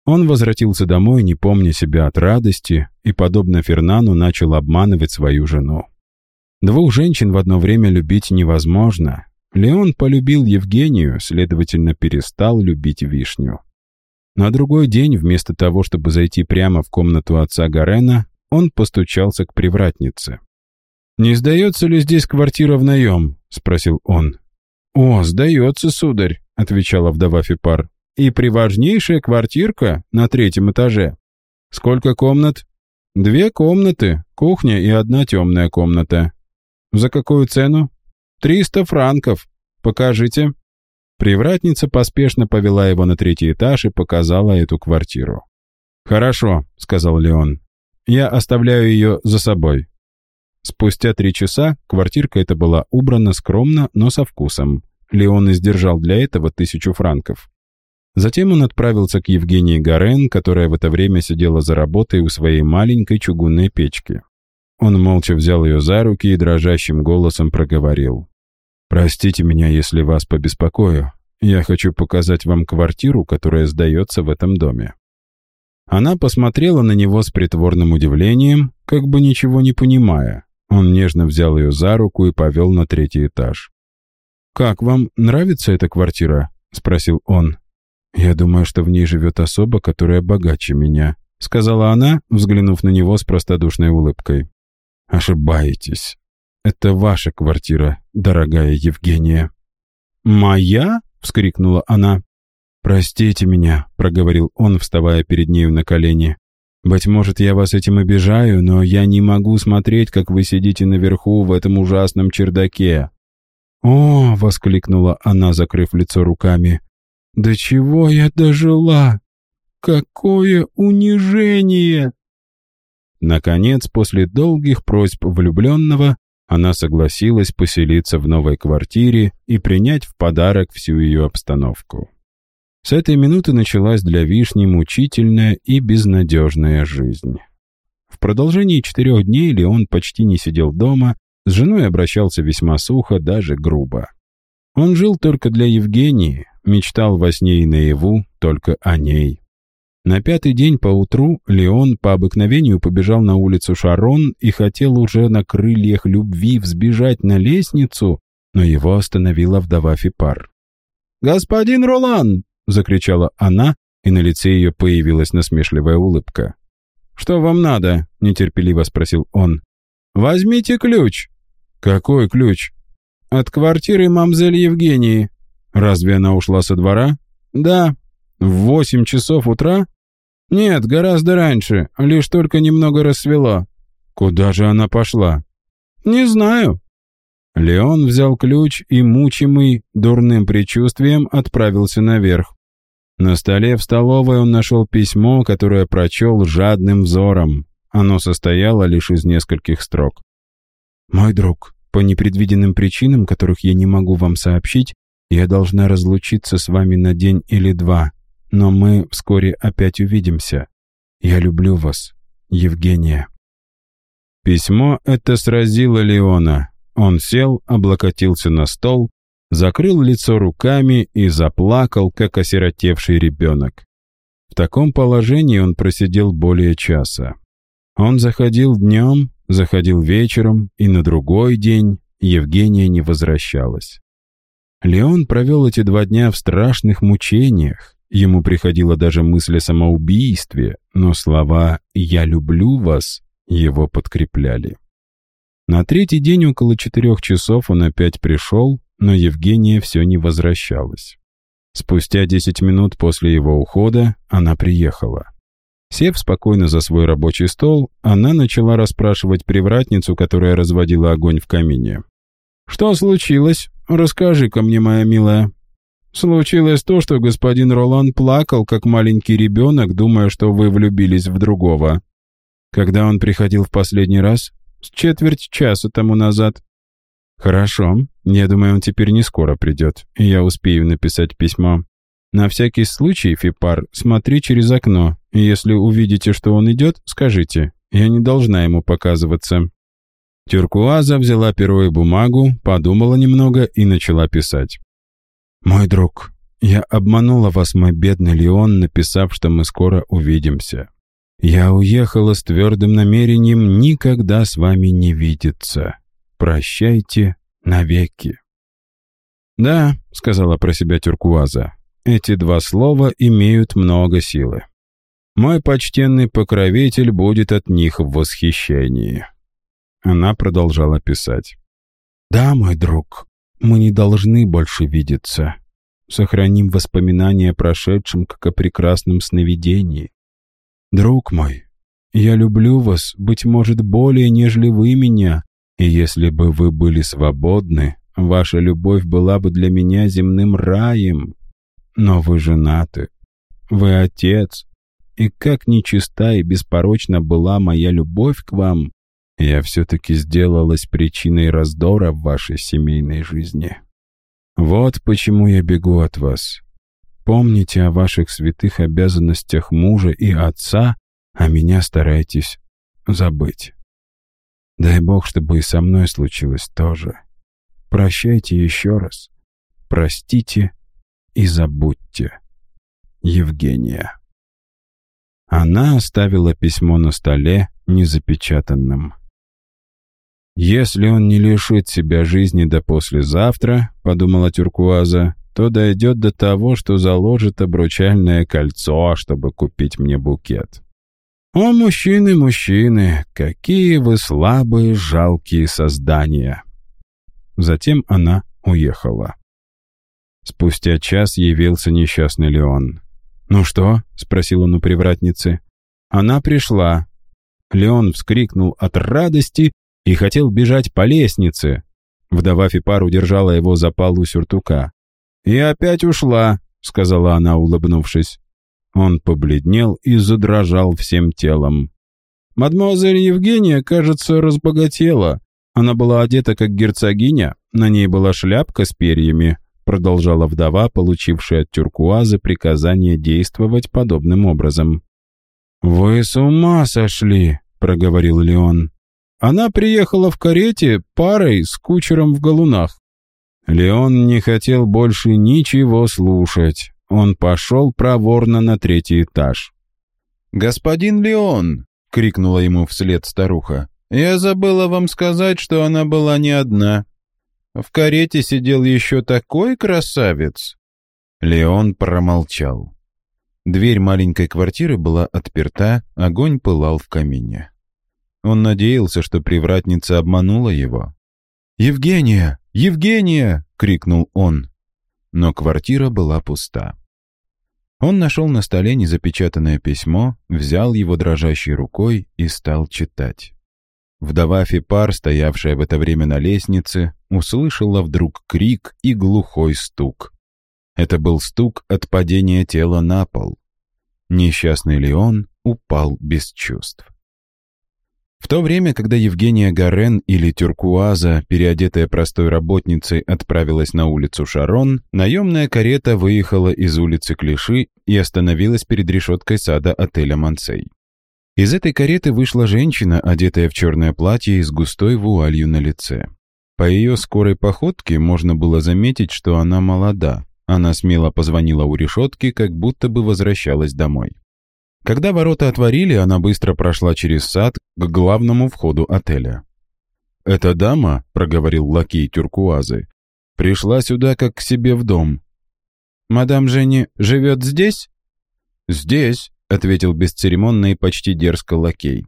Он возвратился домой, не помня себя от радости, и, подобно Фернану, начал обманывать свою жену. Двух женщин в одно время любить невозможно. Леон полюбил Евгению, следовательно, перестал любить вишню. На другой день, вместо того, чтобы зайти прямо в комнату отца Гарена, он постучался к привратнице. «Не сдается ли здесь квартира в наем?» — спросил он. «О, сдается, сударь», — отвечала вдова Фипар и приважнейшая квартирка на третьем этаже. Сколько комнат? Две комнаты, кухня и одна темная комната. За какую цену? Триста франков. Покажите. Привратница поспешно повела его на третий этаж и показала эту квартиру. «Хорошо», — сказал Леон. «Я оставляю ее за собой». Спустя три часа квартирка эта была убрана скромно, но со вкусом. Леон издержал для этого тысячу франков. Затем он отправился к Евгении Гарен, которая в это время сидела за работой у своей маленькой чугунной печки. Он молча взял ее за руки и дрожащим голосом проговорил. «Простите меня, если вас побеспокою. Я хочу показать вам квартиру, которая сдается в этом доме». Она посмотрела на него с притворным удивлением, как бы ничего не понимая. Он нежно взял ее за руку и повел на третий этаж. «Как вам нравится эта квартира?» — спросил он. «Я думаю, что в ней живет особа, которая богаче меня», — сказала она, взглянув на него с простодушной улыбкой. «Ошибаетесь. Это ваша квартира, дорогая Евгения». «Моя?» — вскрикнула она. «Простите меня», — проговорил он, вставая перед нею на колени. «Быть может, я вас этим обижаю, но я не могу смотреть, как вы сидите наверху в этом ужасном чердаке». «О!» — воскликнула она, закрыв лицо руками. До чего я дожила? Какое унижение!» Наконец, после долгих просьб влюбленного, она согласилась поселиться в новой квартире и принять в подарок всю ее обстановку. С этой минуты началась для Вишни мучительная и безнадежная жизнь. В продолжении четырех дней Леон почти не сидел дома, с женой обращался весьма сухо, даже грубо. Он жил только для Евгении, мечтал во сне и наяву только о ней. На пятый день поутру Леон по обыкновению побежал на улицу Шарон и хотел уже на крыльях любви взбежать на лестницу, но его остановила вдова Фипар. «Господин Ролан!» — закричала она, и на лице ее появилась насмешливая улыбка. «Что вам надо?» — нетерпеливо спросил он. «Возьмите ключ». «Какой ключ?» «От квартиры мамзель Евгении». Разве она ушла со двора? Да. В восемь часов утра? Нет, гораздо раньше, лишь только немного рассвело. Куда же она пошла? Не знаю. Леон взял ключ и, мучимый дурным предчувствием, отправился наверх. На столе в столовой он нашел письмо, которое прочел жадным взором. Оно состояло лишь из нескольких строк. «Мой друг, По непредвиденным причинам, которых я не могу вам сообщить, я должна разлучиться с вами на день или два, но мы вскоре опять увидимся. Я люблю вас, Евгения». Письмо это сразило Леона. Он сел, облокотился на стол, закрыл лицо руками и заплакал, как осиротевший ребенок. В таком положении он просидел более часа. Он заходил днем, заходил вечером, и на другой день Евгения не возвращалась. Леон провел эти два дня в страшных мучениях. Ему приходила даже мысль о самоубийстве, но слова «я люблю вас» его подкрепляли. На третий день около четырех часов он опять пришел, но Евгения все не возвращалась. Спустя десять минут после его ухода она приехала. Сев спокойно за свой рабочий стол, она начала расспрашивать привратницу, которая разводила огонь в камине. «Что случилось? Расскажи-ка мне, моя милая». «Случилось то, что господин Ролан плакал, как маленький ребенок, думая, что вы влюбились в другого. Когда он приходил в последний раз? С четверть часа тому назад. Хорошо, я думаю, он теперь не скоро придет, и я успею написать письмо. На всякий случай, Фипар, смотри через окно, и если увидите, что он идет, скажите. Я не должна ему показываться». Тюркуаза взяла перо и бумагу, подумала немного и начала писать. «Мой друг, я обманула вас, мой бедный Леон, написав, что мы скоро увидимся. Я уехала с твердым намерением никогда с вами не видеться. Прощайте навеки». «Да», — сказала про себя Тюркуаза, — «эти два слова имеют много силы. Мой почтенный покровитель будет от них в восхищении». Она продолжала писать. «Да, мой друг, мы не должны больше видеться. Сохраним воспоминания о прошедшем, как о прекрасном сновидении. Друг мой, я люблю вас, быть может, более, нежели вы меня, и если бы вы были свободны, ваша любовь была бы для меня земным раем. Но вы женаты, вы отец, и как нечиста и беспорочна была моя любовь к вам, я все-таки сделалась причиной раздора в вашей семейной жизни. Вот почему я бегу от вас. Помните о ваших святых обязанностях мужа и отца, а меня старайтесь забыть. Дай Бог, чтобы и со мной случилось то же. Прощайте еще раз. Простите и забудьте. Евгения. Она оставила письмо на столе незапечатанным. «Если он не лишит себя жизни до послезавтра, — подумала Тюркуаза, — то дойдет до того, что заложит обручальное кольцо, чтобы купить мне букет. О, мужчины, мужчины, какие вы слабые, жалкие создания!» Затем она уехала. Спустя час явился несчастный Леон. «Ну что?» — спросил он у привратницы. Она пришла. Леон вскрикнул от радости и хотел бежать по лестнице. Вдова Фипар удержала его за полу сюртука. «И опять ушла», — сказала она, улыбнувшись. Он побледнел и задрожал всем телом. «Мадемуазель Евгения, кажется, разбогатела. Она была одета как герцогиня, на ней была шляпка с перьями», продолжала вдова, получившая от Тюркуазы приказание действовать подобным образом. «Вы с ума сошли», — проговорил Леон. Она приехала в карете парой с кучером в галунах. Леон не хотел больше ничего слушать. Он пошел проворно на третий этаж. «Господин Леон!» — крикнула ему вслед старуха. «Я забыла вам сказать, что она была не одна. В карете сидел еще такой красавец!» Леон промолчал. Дверь маленькой квартиры была отперта, огонь пылал в камине. Он надеялся, что привратница обманула его. «Евгения! Евгения!» — крикнул он. Но квартира была пуста. Он нашел на столе незапечатанное письмо, взял его дрожащей рукой и стал читать. Вдова Фипар, стоявшая в это время на лестнице, услышала вдруг крик и глухой стук. Это был стук от падения тела на пол. Несчастный Леон упал без чувств. В то время, когда Евгения Гарен или Тюркуаза, переодетая простой работницей, отправилась на улицу Шарон, наемная карета выехала из улицы Клиши и остановилась перед решеткой сада отеля «Мансей». Из этой кареты вышла женщина, одетая в черное платье и с густой вуалью на лице. По ее скорой походке можно было заметить, что она молода. Она смело позвонила у решетки, как будто бы возвращалась домой. Когда ворота отворили, она быстро прошла через сад к главному входу отеля. «Эта дама», — проговорил лакей тюркуазы, — «пришла сюда как к себе в дом». «Мадам Женни живет здесь?» «Здесь», — ответил бесцеремонно и почти дерзко лакей.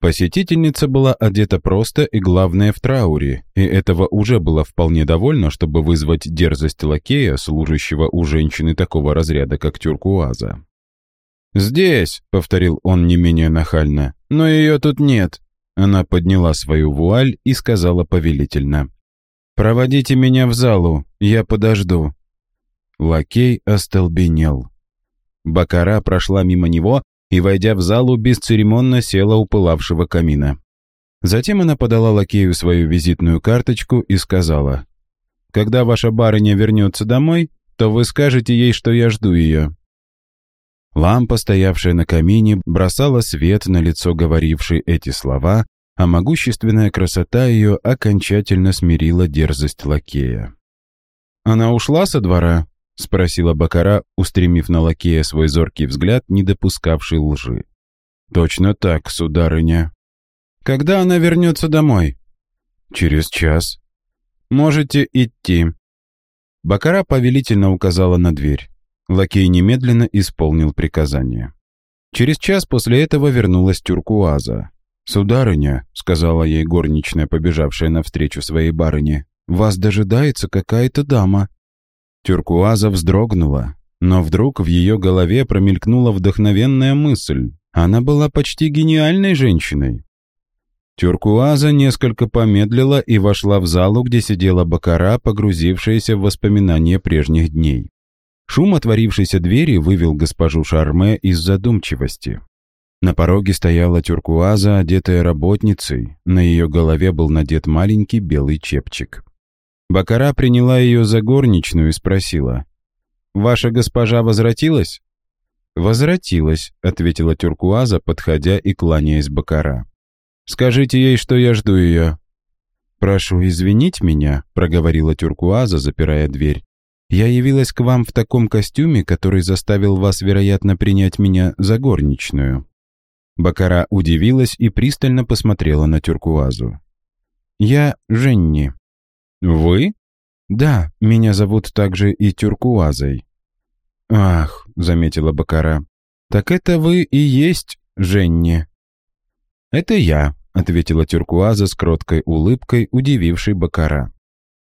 Посетительница была одета просто и, главное, в трауре, и этого уже было вполне довольно, чтобы вызвать дерзость лакея, служащего у женщины такого разряда, как тюркуаза. «Здесь», — повторил он не менее нахально, — «но ее тут нет». Она подняла свою вуаль и сказала повелительно. «Проводите меня в залу, я подожду». Лакей остолбенел. Бакара прошла мимо него и, войдя в залу, бесцеремонно села у пылавшего камина. Затем она подала лакею свою визитную карточку и сказала, «Когда ваша барыня вернется домой, то вы скажете ей, что я жду ее». Лампа, стоявшая на камине, бросала свет на лицо говорившей эти слова, а могущественная красота ее окончательно смирила дерзость лакея. «Она ушла со двора?» — спросила Бакара, устремив на лакея свой зоркий взгляд, не допускавший лжи. «Точно так, сударыня». «Когда она вернется домой?» «Через час». «Можете идти». Бакара повелительно указала на дверь. Лакей немедленно исполнил приказание. Через час после этого вернулась Тюркуаза. «Сударыня», — сказала ей горничная, побежавшая навстречу своей барыне, «вас дожидается какая-то дама». Тюркуаза вздрогнула, но вдруг в ее голове промелькнула вдохновенная мысль. Она была почти гениальной женщиной. Тюркуаза несколько помедлила и вошла в залу, где сидела Бакара, погрузившаяся в воспоминания прежних дней. Шум отворившейся двери вывел госпожу Шарме из задумчивости. На пороге стояла тюркуаза, одетая работницей, на ее голове был надет маленький белый чепчик. Бакара приняла ее за горничную и спросила, «Ваша госпожа возвратилась?» «Возвратилась», — ответила тюркуаза, подходя и кланяясь Бакара. «Скажите ей, что я жду ее». «Прошу извинить меня», — проговорила тюркуаза, запирая дверь. Я явилась к вам в таком костюме, который заставил вас, вероятно, принять меня за горничную». Бакара удивилась и пристально посмотрела на Тюркуазу. «Я Женни». «Вы?» «Да, меня зовут также и Тюркуазой». «Ах», — заметила Бакара, — «так это вы и есть Женни». «Это я», — ответила Тюркуаза с кроткой улыбкой, удивившей Бакара.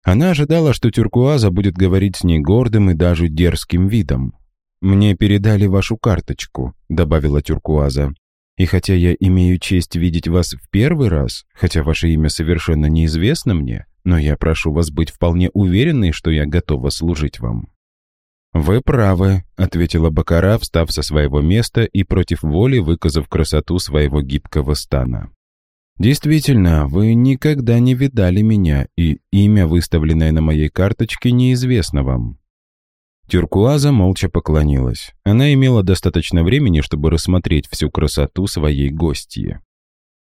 Она ожидала, что Тюркуаза будет говорить с ней гордым и даже дерзким видом. «Мне передали вашу карточку», — добавила Тюркуаза. «И хотя я имею честь видеть вас в первый раз, хотя ваше имя совершенно неизвестно мне, но я прошу вас быть вполне уверенной, что я готова служить вам». «Вы правы», — ответила Бакара, встав со своего места и против воли выказав красоту своего гибкого стана. Действительно, вы никогда не видали меня, и имя, выставленное на моей карточке, неизвестно вам. Тюркуаза молча поклонилась. Она имела достаточно времени, чтобы рассмотреть всю красоту своей гостьи.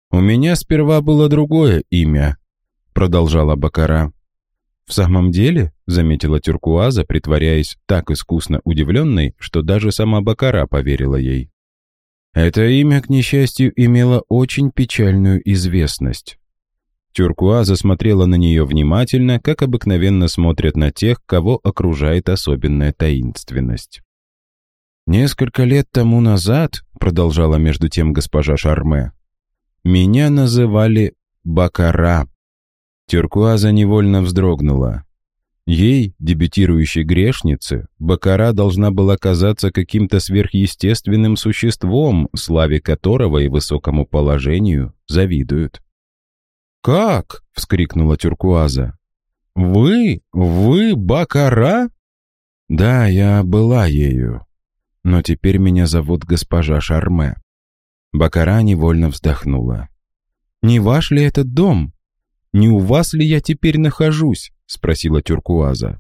«У меня сперва было другое имя», — продолжала Бакара. «В самом деле», — заметила Тюркуаза, притворяясь так искусно удивленной, что даже сама Бакара поверила ей. Это имя, к несчастью, имело очень печальную известность. Тюркуа засмотрела на нее внимательно, как обыкновенно смотрят на тех, кого окружает особенная таинственность. «Несколько лет тому назад», — продолжала между тем госпожа Шарме, «меня называли Бакара». Тюркуаза невольно вздрогнула. Ей, дебютирующей грешнице, Бакара должна была казаться каким-то сверхъестественным существом, славе которого и высокому положению завидуют. «Как?» — вскрикнула Тюркуаза. «Вы? Вы Бакара?» «Да, я была ею. Но теперь меня зовут госпожа Шарме». Бакара невольно вздохнула. Не ваш ли этот дом? Не у вас ли я теперь нахожусь?» — спросила Тюркуаза.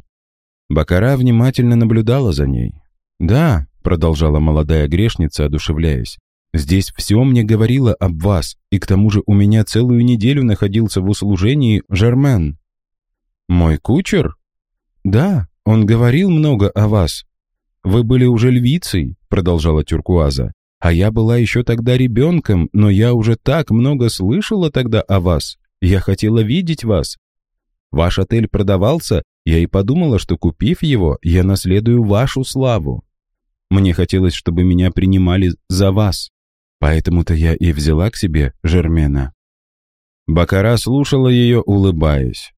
Бакара внимательно наблюдала за ней. «Да», — продолжала молодая грешница, одушевляясь, «здесь все мне говорило об вас, и к тому же у меня целую неделю находился в услужении Жермен». «Мой кучер?» «Да, он говорил много о вас. Вы были уже львицей», — продолжала Тюркуаза. «А я была еще тогда ребенком, но я уже так много слышала тогда о вас. Я хотела видеть вас. Ваш отель продавался, я и подумала, что, купив его, я наследую вашу славу. Мне хотелось, чтобы меня принимали за вас. Поэтому-то я и взяла к себе Жермена». Бакара слушала ее, улыбаясь.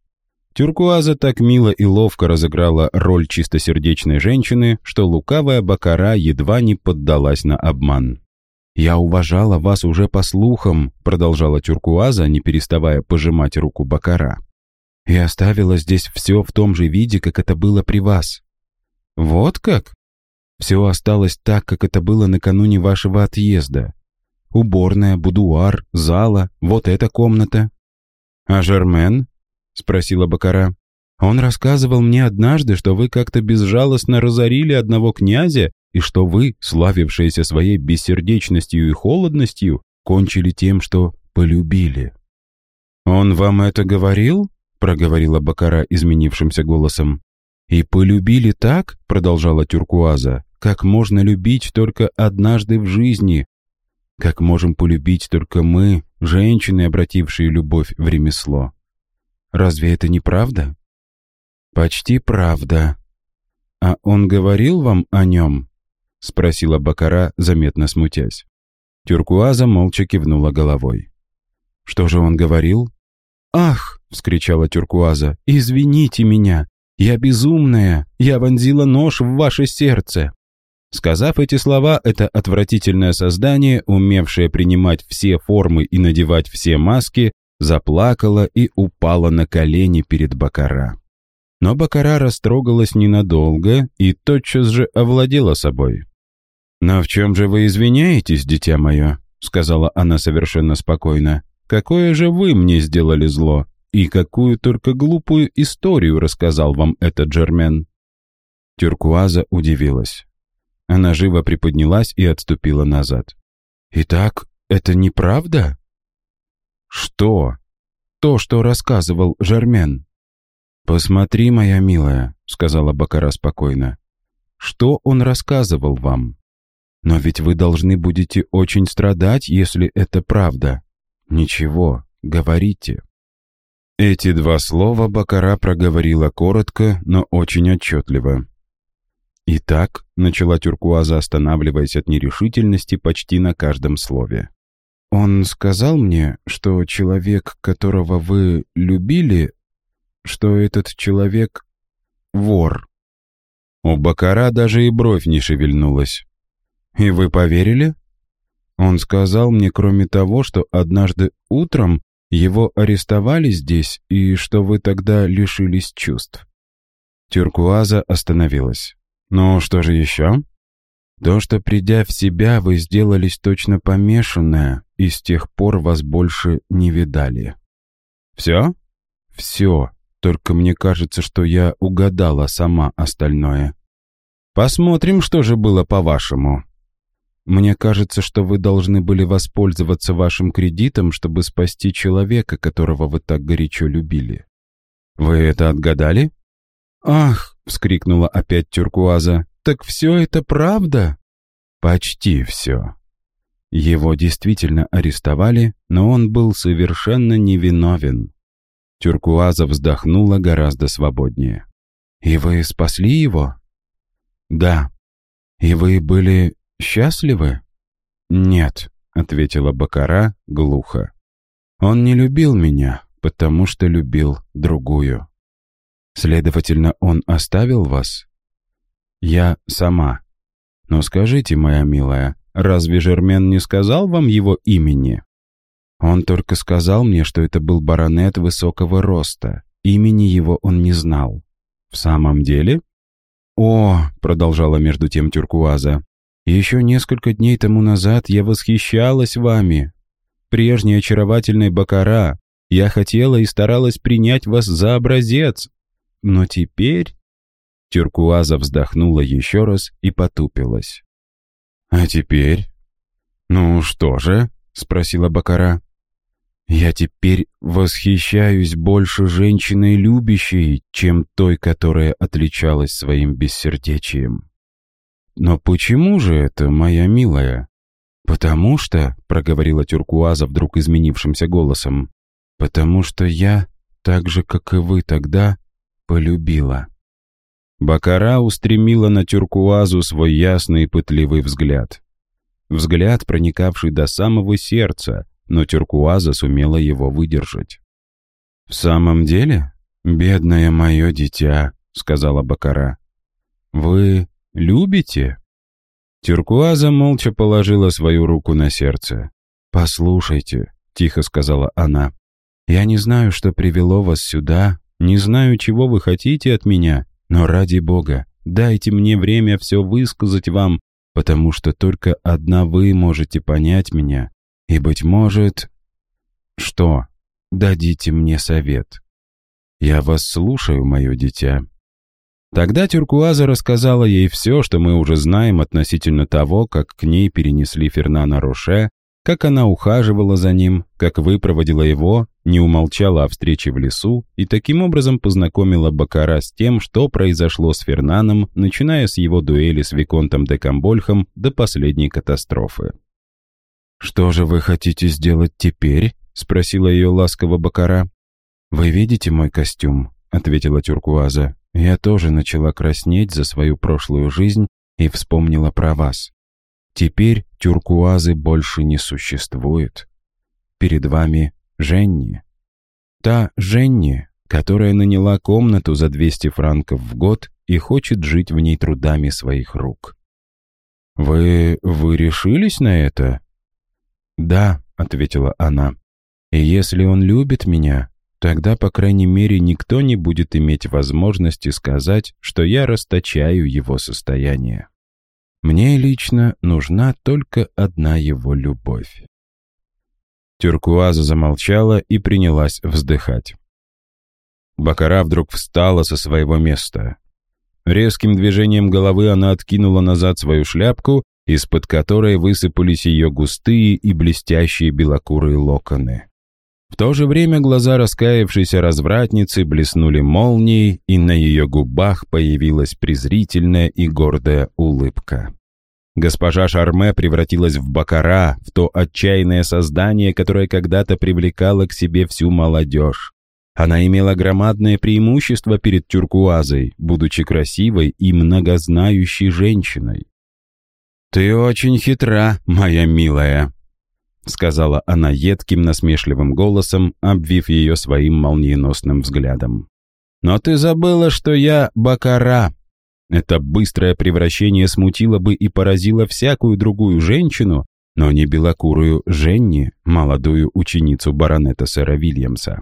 Тюркуаза так мило и ловко разыграла роль чистосердечной женщины, что лукавая Бакара едва не поддалась на обман. «Я уважала вас уже по слухам», — продолжала Тюркуаза, не переставая пожимать руку Бакара и оставила здесь все в том же виде, как это было при вас. Вот как? Все осталось так, как это было накануне вашего отъезда. Уборная, будуар, зала, вот эта комната. А Жермен? Спросила Бакара. Он рассказывал мне однажды, что вы как-то безжалостно разорили одного князя и что вы, славившиеся своей бессердечностью и холодностью, кончили тем, что полюбили. «Он вам это говорил?» Проговорила Бакара изменившимся голосом. «И полюбили так, — продолжала Тюркуаза, — как можно любить только однажды в жизни, как можем полюбить только мы, женщины, обратившие любовь в ремесло. Разве это не правда?» «Почти правда. А он говорил вам о нем?» — спросила Бакара, заметно смутясь. Тюркуаза молча кивнула головой. «Что же он говорил?» «Ах!» — вскричала Тюркуаза. «Извините меня! Я безумная! Я вонзила нож в ваше сердце!» Сказав эти слова, это отвратительное создание, умевшее принимать все формы и надевать все маски, заплакала и упала на колени перед Бакара. Но Бакара растрогалась ненадолго и тотчас же овладела собой. «Но в чем же вы извиняетесь, дитя мое?» — сказала она совершенно спокойно. Какое же вы мне сделали зло? И какую только глупую историю рассказал вам этот Джермен?» Тюркуаза удивилась. Она живо приподнялась и отступила назад. «Итак, это неправда?» «Что?» «То, что рассказывал Жермен». «Посмотри, моя милая», — сказала Бакара спокойно. «Что он рассказывал вам? Но ведь вы должны будете очень страдать, если это правда». «Ничего, говорите». Эти два слова Бакара проговорила коротко, но очень отчетливо. «Итак», — начала Тюркуаза, останавливаясь от нерешительности почти на каждом слове. «Он сказал мне, что человек, которого вы любили, что этот человек — вор». У Бакара даже и бровь не шевельнулась. «И вы поверили?» Он сказал мне, кроме того, что однажды утром его арестовали здесь и что вы тогда лишились чувств. Тюркуаза остановилась. «Ну, что же еще?» «То, что, придя в себя, вы сделались точно помешанная, и с тех пор вас больше не видали». «Все?» «Все. Только мне кажется, что я угадала сама остальное». «Посмотрим, что же было по-вашему», мне кажется, что вы должны были воспользоваться вашим кредитом, чтобы спасти человека, которого вы так горячо любили. Вы это отгадали? Ах, вскрикнула опять Тюркуаза. Так все это правда? Почти все. Его действительно арестовали, но он был совершенно невиновен. Тюркуаза вздохнула гораздо свободнее. «И вы спасли его?» «Да. И вы были счастливы?» «Нет», — ответила Бакара глухо. «Он не любил меня, потому что любил другую. Следовательно, он оставил вас?» «Я сама. Но скажите, моя милая, разве Жермен не сказал вам его имени?» «Он только сказал мне, что это был баронет высокого роста. Имени его он не знал». «В самом деле?» «О», — продолжала между тем Тюркуаза, еще несколько дней тому назад я восхищалась вами. прежней очаровательной Бакара. Я хотела и старалась принять вас за образец. Но теперь...» Тюркуаза вздохнула еще раз и потупилась. «А теперь?» «Ну что же?» — спросила Бакара. «Я теперь восхищаюсь больше женщиной любящей, чем той, которая отличалась своим бессердечием». «Но почему же это, моя милая?» «Потому что», — проговорила Тюркуаза вдруг изменившимся голосом, «потому что я, так же, как и вы тогда, полюбила». Бакара устремила на Тюркуазу свой ясный и пытливый взгляд. Взгляд, проникавший до самого сердца, но Тюркуаза сумела его выдержать. «В самом деле, бедное мое дитя», — сказала Бакара, — «вы любите?» Тюркуаза молча положила свою руку на сердце. «Послушайте», — тихо сказала она, — «я не знаю, что привело вас сюда, не знаю, чего вы хотите от меня, но ради Бога, дайте мне время все высказать вам, потому что только одна вы можете понять меня, и, быть может... Что? Дадите мне совет. Я вас слушаю, мое дитя». Тогда Тюркуаза рассказала ей все, что мы уже знаем относительно того, как к ней перенесли Фернана Роше, как она ухаживала за ним, как выпроводила его, не умолчала о встрече в лесу и таким образом познакомила Бакара с тем, что произошло с Фернаном, начиная с его дуэли с Виконтом де Камбольхом до последней катастрофы. «Что же вы хотите сделать теперь?» — спросила ее ласково Бакара. «Вы видите мой костюм?» — ответила Тюркуаза. Я тоже начала краснеть за свою прошлую жизнь и вспомнила про вас. Теперь тюркуазы больше не существует. Перед вами Женни. Та Женни, которая наняла комнату за 200 франков в год и хочет жить в ней трудами своих рук. «Вы... вы решились на это?» «Да», — ответила она. «И если он любит меня, Тогда, по крайней мере, никто не будет иметь возможности сказать, что я расточаю его состояние. Мне лично нужна только одна его любовь. Тюркуаза замолчала и принялась вздыхать. Бакара вдруг встала со своего места. Резким движением головы она откинула назад свою шляпку, из-под которой высыпались ее густые и блестящие белокурые локоны. В то же время глаза раскаявшейся развратницы блеснули молнией, и на ее губах появилась презрительная и гордая улыбка. Госпожа Шарме превратилась в бакара, в то отчаянное создание, которое когда-то привлекало к себе всю молодежь. Она имела громадное преимущество перед тюркуазой, будучи красивой и многознающей женщиной. «Ты очень хитра, моя милая», — сказала она едким насмешливым голосом, обвив ее своим молниеносным взглядом. «Но ты забыла, что я Бакара». Это быстрое превращение смутило бы и поразило всякую другую женщину, но не белокурую Женни, молодую ученицу баронета сэра Вильямса.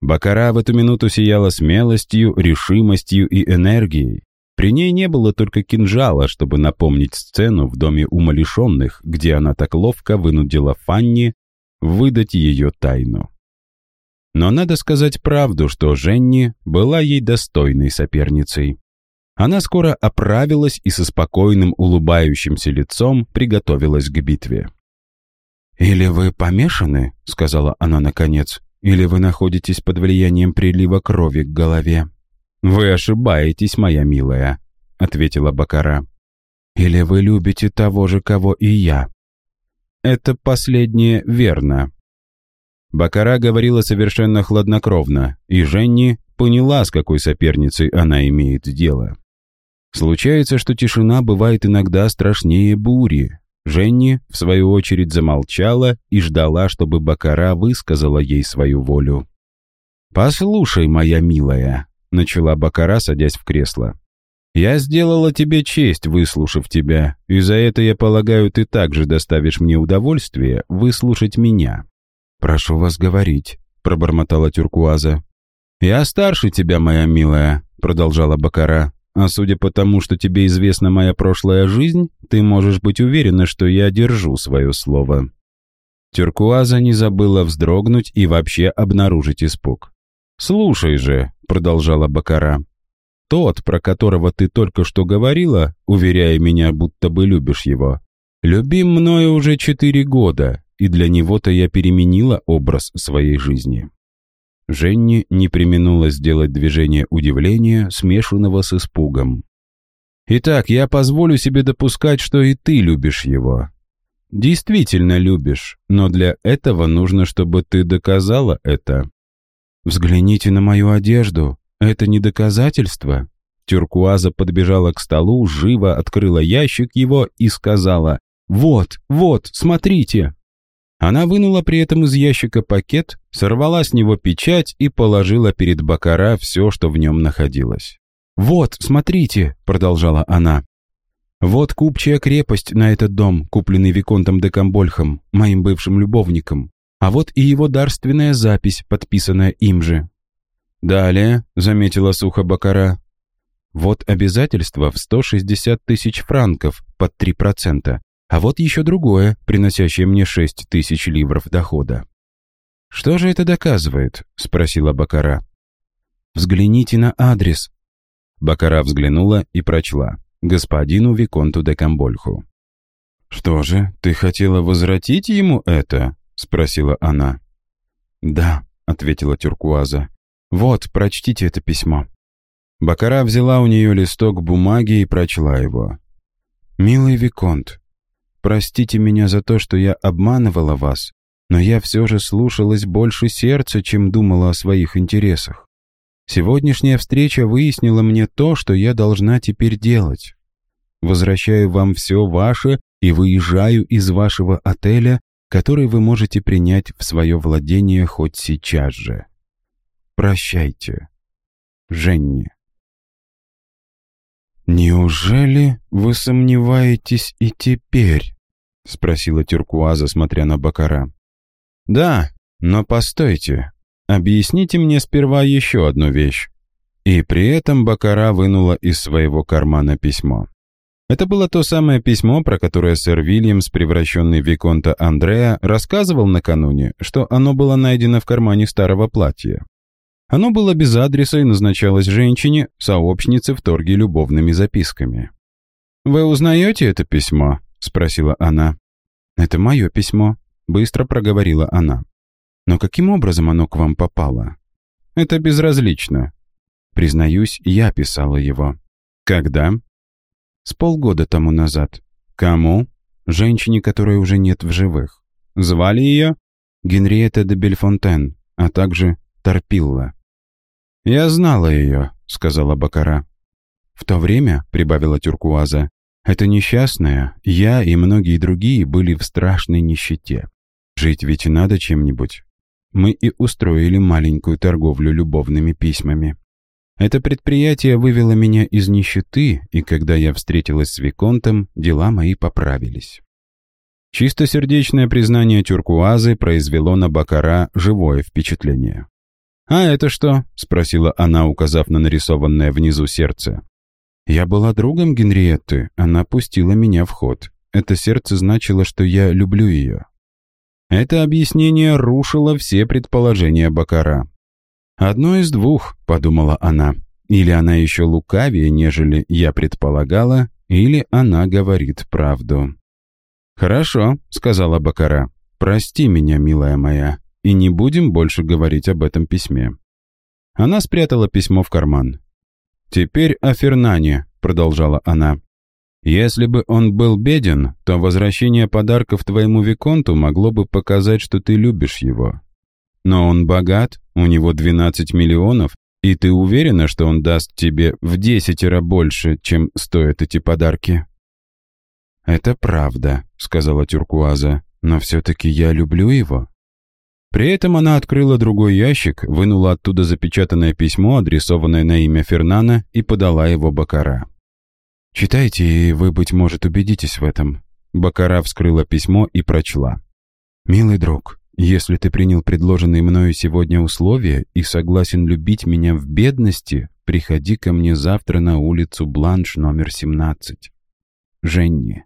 Бакара в эту минуту сияла смелостью, решимостью и энергией. При ней не было только кинжала, чтобы напомнить сцену в доме умалишенных, где она так ловко вынудила Фанни выдать ее тайну. Но надо сказать правду, что Женни была ей достойной соперницей. Она скоро оправилась и со спокойным улыбающимся лицом приготовилась к битве. «Или вы помешаны?» — сказала она наконец. «Или вы находитесь под влиянием прилива крови к голове?» «Вы ошибаетесь, моя милая», — ответила Бакара. «Или вы любите того же, кого и я?» «Это последнее верно». Бакара говорила совершенно хладнокровно, и Женни поняла, с какой соперницей она имеет дело. Случается, что тишина бывает иногда страшнее бури. Женни, в свою очередь, замолчала и ждала, чтобы Бакара высказала ей свою волю. «Послушай, моя милая», — начала Бакара, садясь в кресло. «Я сделала тебе честь, выслушав тебя, и за это, я полагаю, ты также доставишь мне удовольствие выслушать меня». «Прошу вас говорить», — пробормотала Тюркуаза. «Я старше тебя, моя милая», — продолжала Бакара. «А судя по тому, что тебе известна моя прошлая жизнь, ты можешь быть уверена, что я держу свое слово». Тюркуаза не забыла вздрогнуть и вообще обнаружить испуг. «Слушай же», — продолжала Бакара, — «тот, про которого ты только что говорила, уверяя меня, будто бы любишь его, любим мною уже четыре года, и для него-то я переменила образ своей жизни». Женни не применула сделать движение удивления, смешанного с испугом. «Итак, я позволю себе допускать, что и ты любишь его. Действительно любишь, но для этого нужно, чтобы ты доказала это». «Взгляните на мою одежду. Это не доказательство?» Тюркуаза подбежала к столу, живо открыла ящик его и сказала «Вот, вот, смотрите!» Она вынула при этом из ящика пакет, сорвала с него печать и положила перед Бакара все, что в нем находилось. «Вот, смотрите», — продолжала она. «Вот купчая крепость на этот дом, купленный Виконтом де Камбольхом, моим бывшим любовником. А вот и его дарственная запись, подписанная им же». «Далее», — заметила сухо Бакара, «вот обязательство в 160 тысяч франков под 3%, а вот еще другое, приносящее мне 6 тысяч ливров дохода». «Что же это доказывает?» — спросила Бакара. «Взгляните на адрес». Бакара взглянула и прочла. «Господину Виконту де Камбольху». «Что же, ты хотела возвратить ему это?» — спросила она. «Да», — ответила Тюркуаза. «Вот, прочтите это письмо». Бакара взяла у нее листок бумаги и прочла его. «Милый Виконт, простите меня за то, что я обманывала вас, но я все же слушалась больше сердца, чем думала о своих интересах. Сегодняшняя встреча выяснила мне то, что я должна теперь делать. Возвращаю вам все ваше и выезжаю из вашего отеля, который вы можете принять в свое владение хоть сейчас же. Прощайте. Женни. «Неужели вы сомневаетесь и теперь?» — спросила Тюркуаза, смотря на Бакара. «Да, но постойте. Объясните мне сперва еще одну вещь». И при этом Бакара вынула из своего кармана письмо. Это было то самое письмо, про которое сэр Вильямс, превращенный в Виконта Андреа, рассказывал накануне, что оно было найдено в кармане старого платья. Оно было без адреса и назначалось женщине, сообщнице в торге любовными записками. «Вы узнаете это письмо?» — спросила она. «Это мое письмо», Быстро проговорила она. «Но каким образом оно к вам попало?» «Это безразлично». «Признаюсь, я писала его». «Когда?» «С полгода тому назад». «Кому?» «Женщине, которой уже нет в живых». «Звали ее?» «Генриетта де Бельфонтен, а также Торпилла». «Я знала ее», — сказала Бакара. «В то время», — прибавила Тюркуаза, — «это несчастная, я и многие другие были в страшной нищете. Жить ведь надо чем-нибудь. Мы и устроили маленькую торговлю любовными письмами. Это предприятие вывело меня из нищеты, и когда я встретилась с Виконтом, дела мои поправились. Чистосердечное признание Тюркуазы произвело на Бакара живое впечатление. «А это что?» — спросила она, указав на нарисованное внизу сердце. «Я была другом Генриетты, она пустила меня в ход. Это сердце значило, что я люблю ее. Это объяснение рушило все предположения Бакара. «Одно из двух», — подумала она. «Или она еще лукавее, нежели я предполагала, или она говорит правду». «Хорошо», — сказала Бакара. «Прости меня, милая моя, и не будем больше говорить об этом письме». Она спрятала письмо в карман. «Теперь о Фернане», — продолжала она. Если бы он был беден, то возвращение подарков твоему Виконту могло бы показать, что ты любишь его. Но он богат, у него 12 миллионов, и ты уверена, что он даст тебе в десятеро больше, чем стоят эти подарки?» «Это правда», — сказала Тюркуаза, «но все-таки я люблю его». При этом она открыла другой ящик, вынула оттуда запечатанное письмо, адресованное на имя Фернана, и подала его Бакара. «Читайте, и вы, быть может, убедитесь в этом». Бакара вскрыла письмо и прочла. «Милый друг, если ты принял предложенные мною сегодня условия и согласен любить меня в бедности, приходи ко мне завтра на улицу Бланш номер 17. Женни».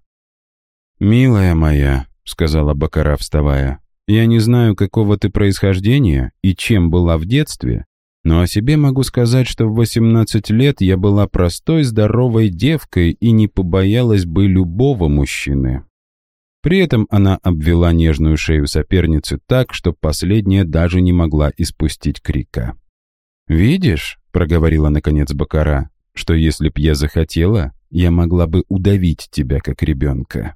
«Милая моя», — сказала Бакара, вставая, Я не знаю, какого ты происхождения и чем была в детстве, но о себе могу сказать, что в 18 лет я была простой, здоровой девкой и не побоялась бы любого мужчины. При этом она обвела нежную шею соперницы так, что последняя даже не могла испустить крика. «Видишь», — проговорила наконец Бакара, «что если б я захотела, я могла бы удавить тебя как ребенка».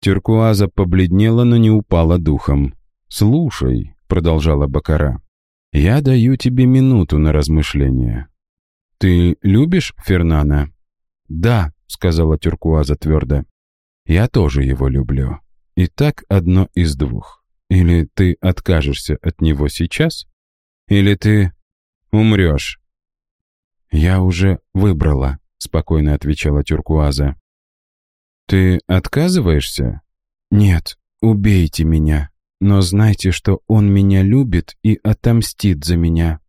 Тюркуаза побледнела, но не упала духом. «Слушай», — продолжала Бакара, я даю тебе минуту на размышление. Ты любишь Фернана? Да, сказала Тюркуаза твердо. Я тоже его люблю. И так одно из двух. Или ты откажешься от него сейчас, или ты умрешь. Я уже выбрала, спокойно отвечала Тюркуаза. Ты отказываешься? Нет, убейте меня но знайте, что он меня любит и отомстит за меня».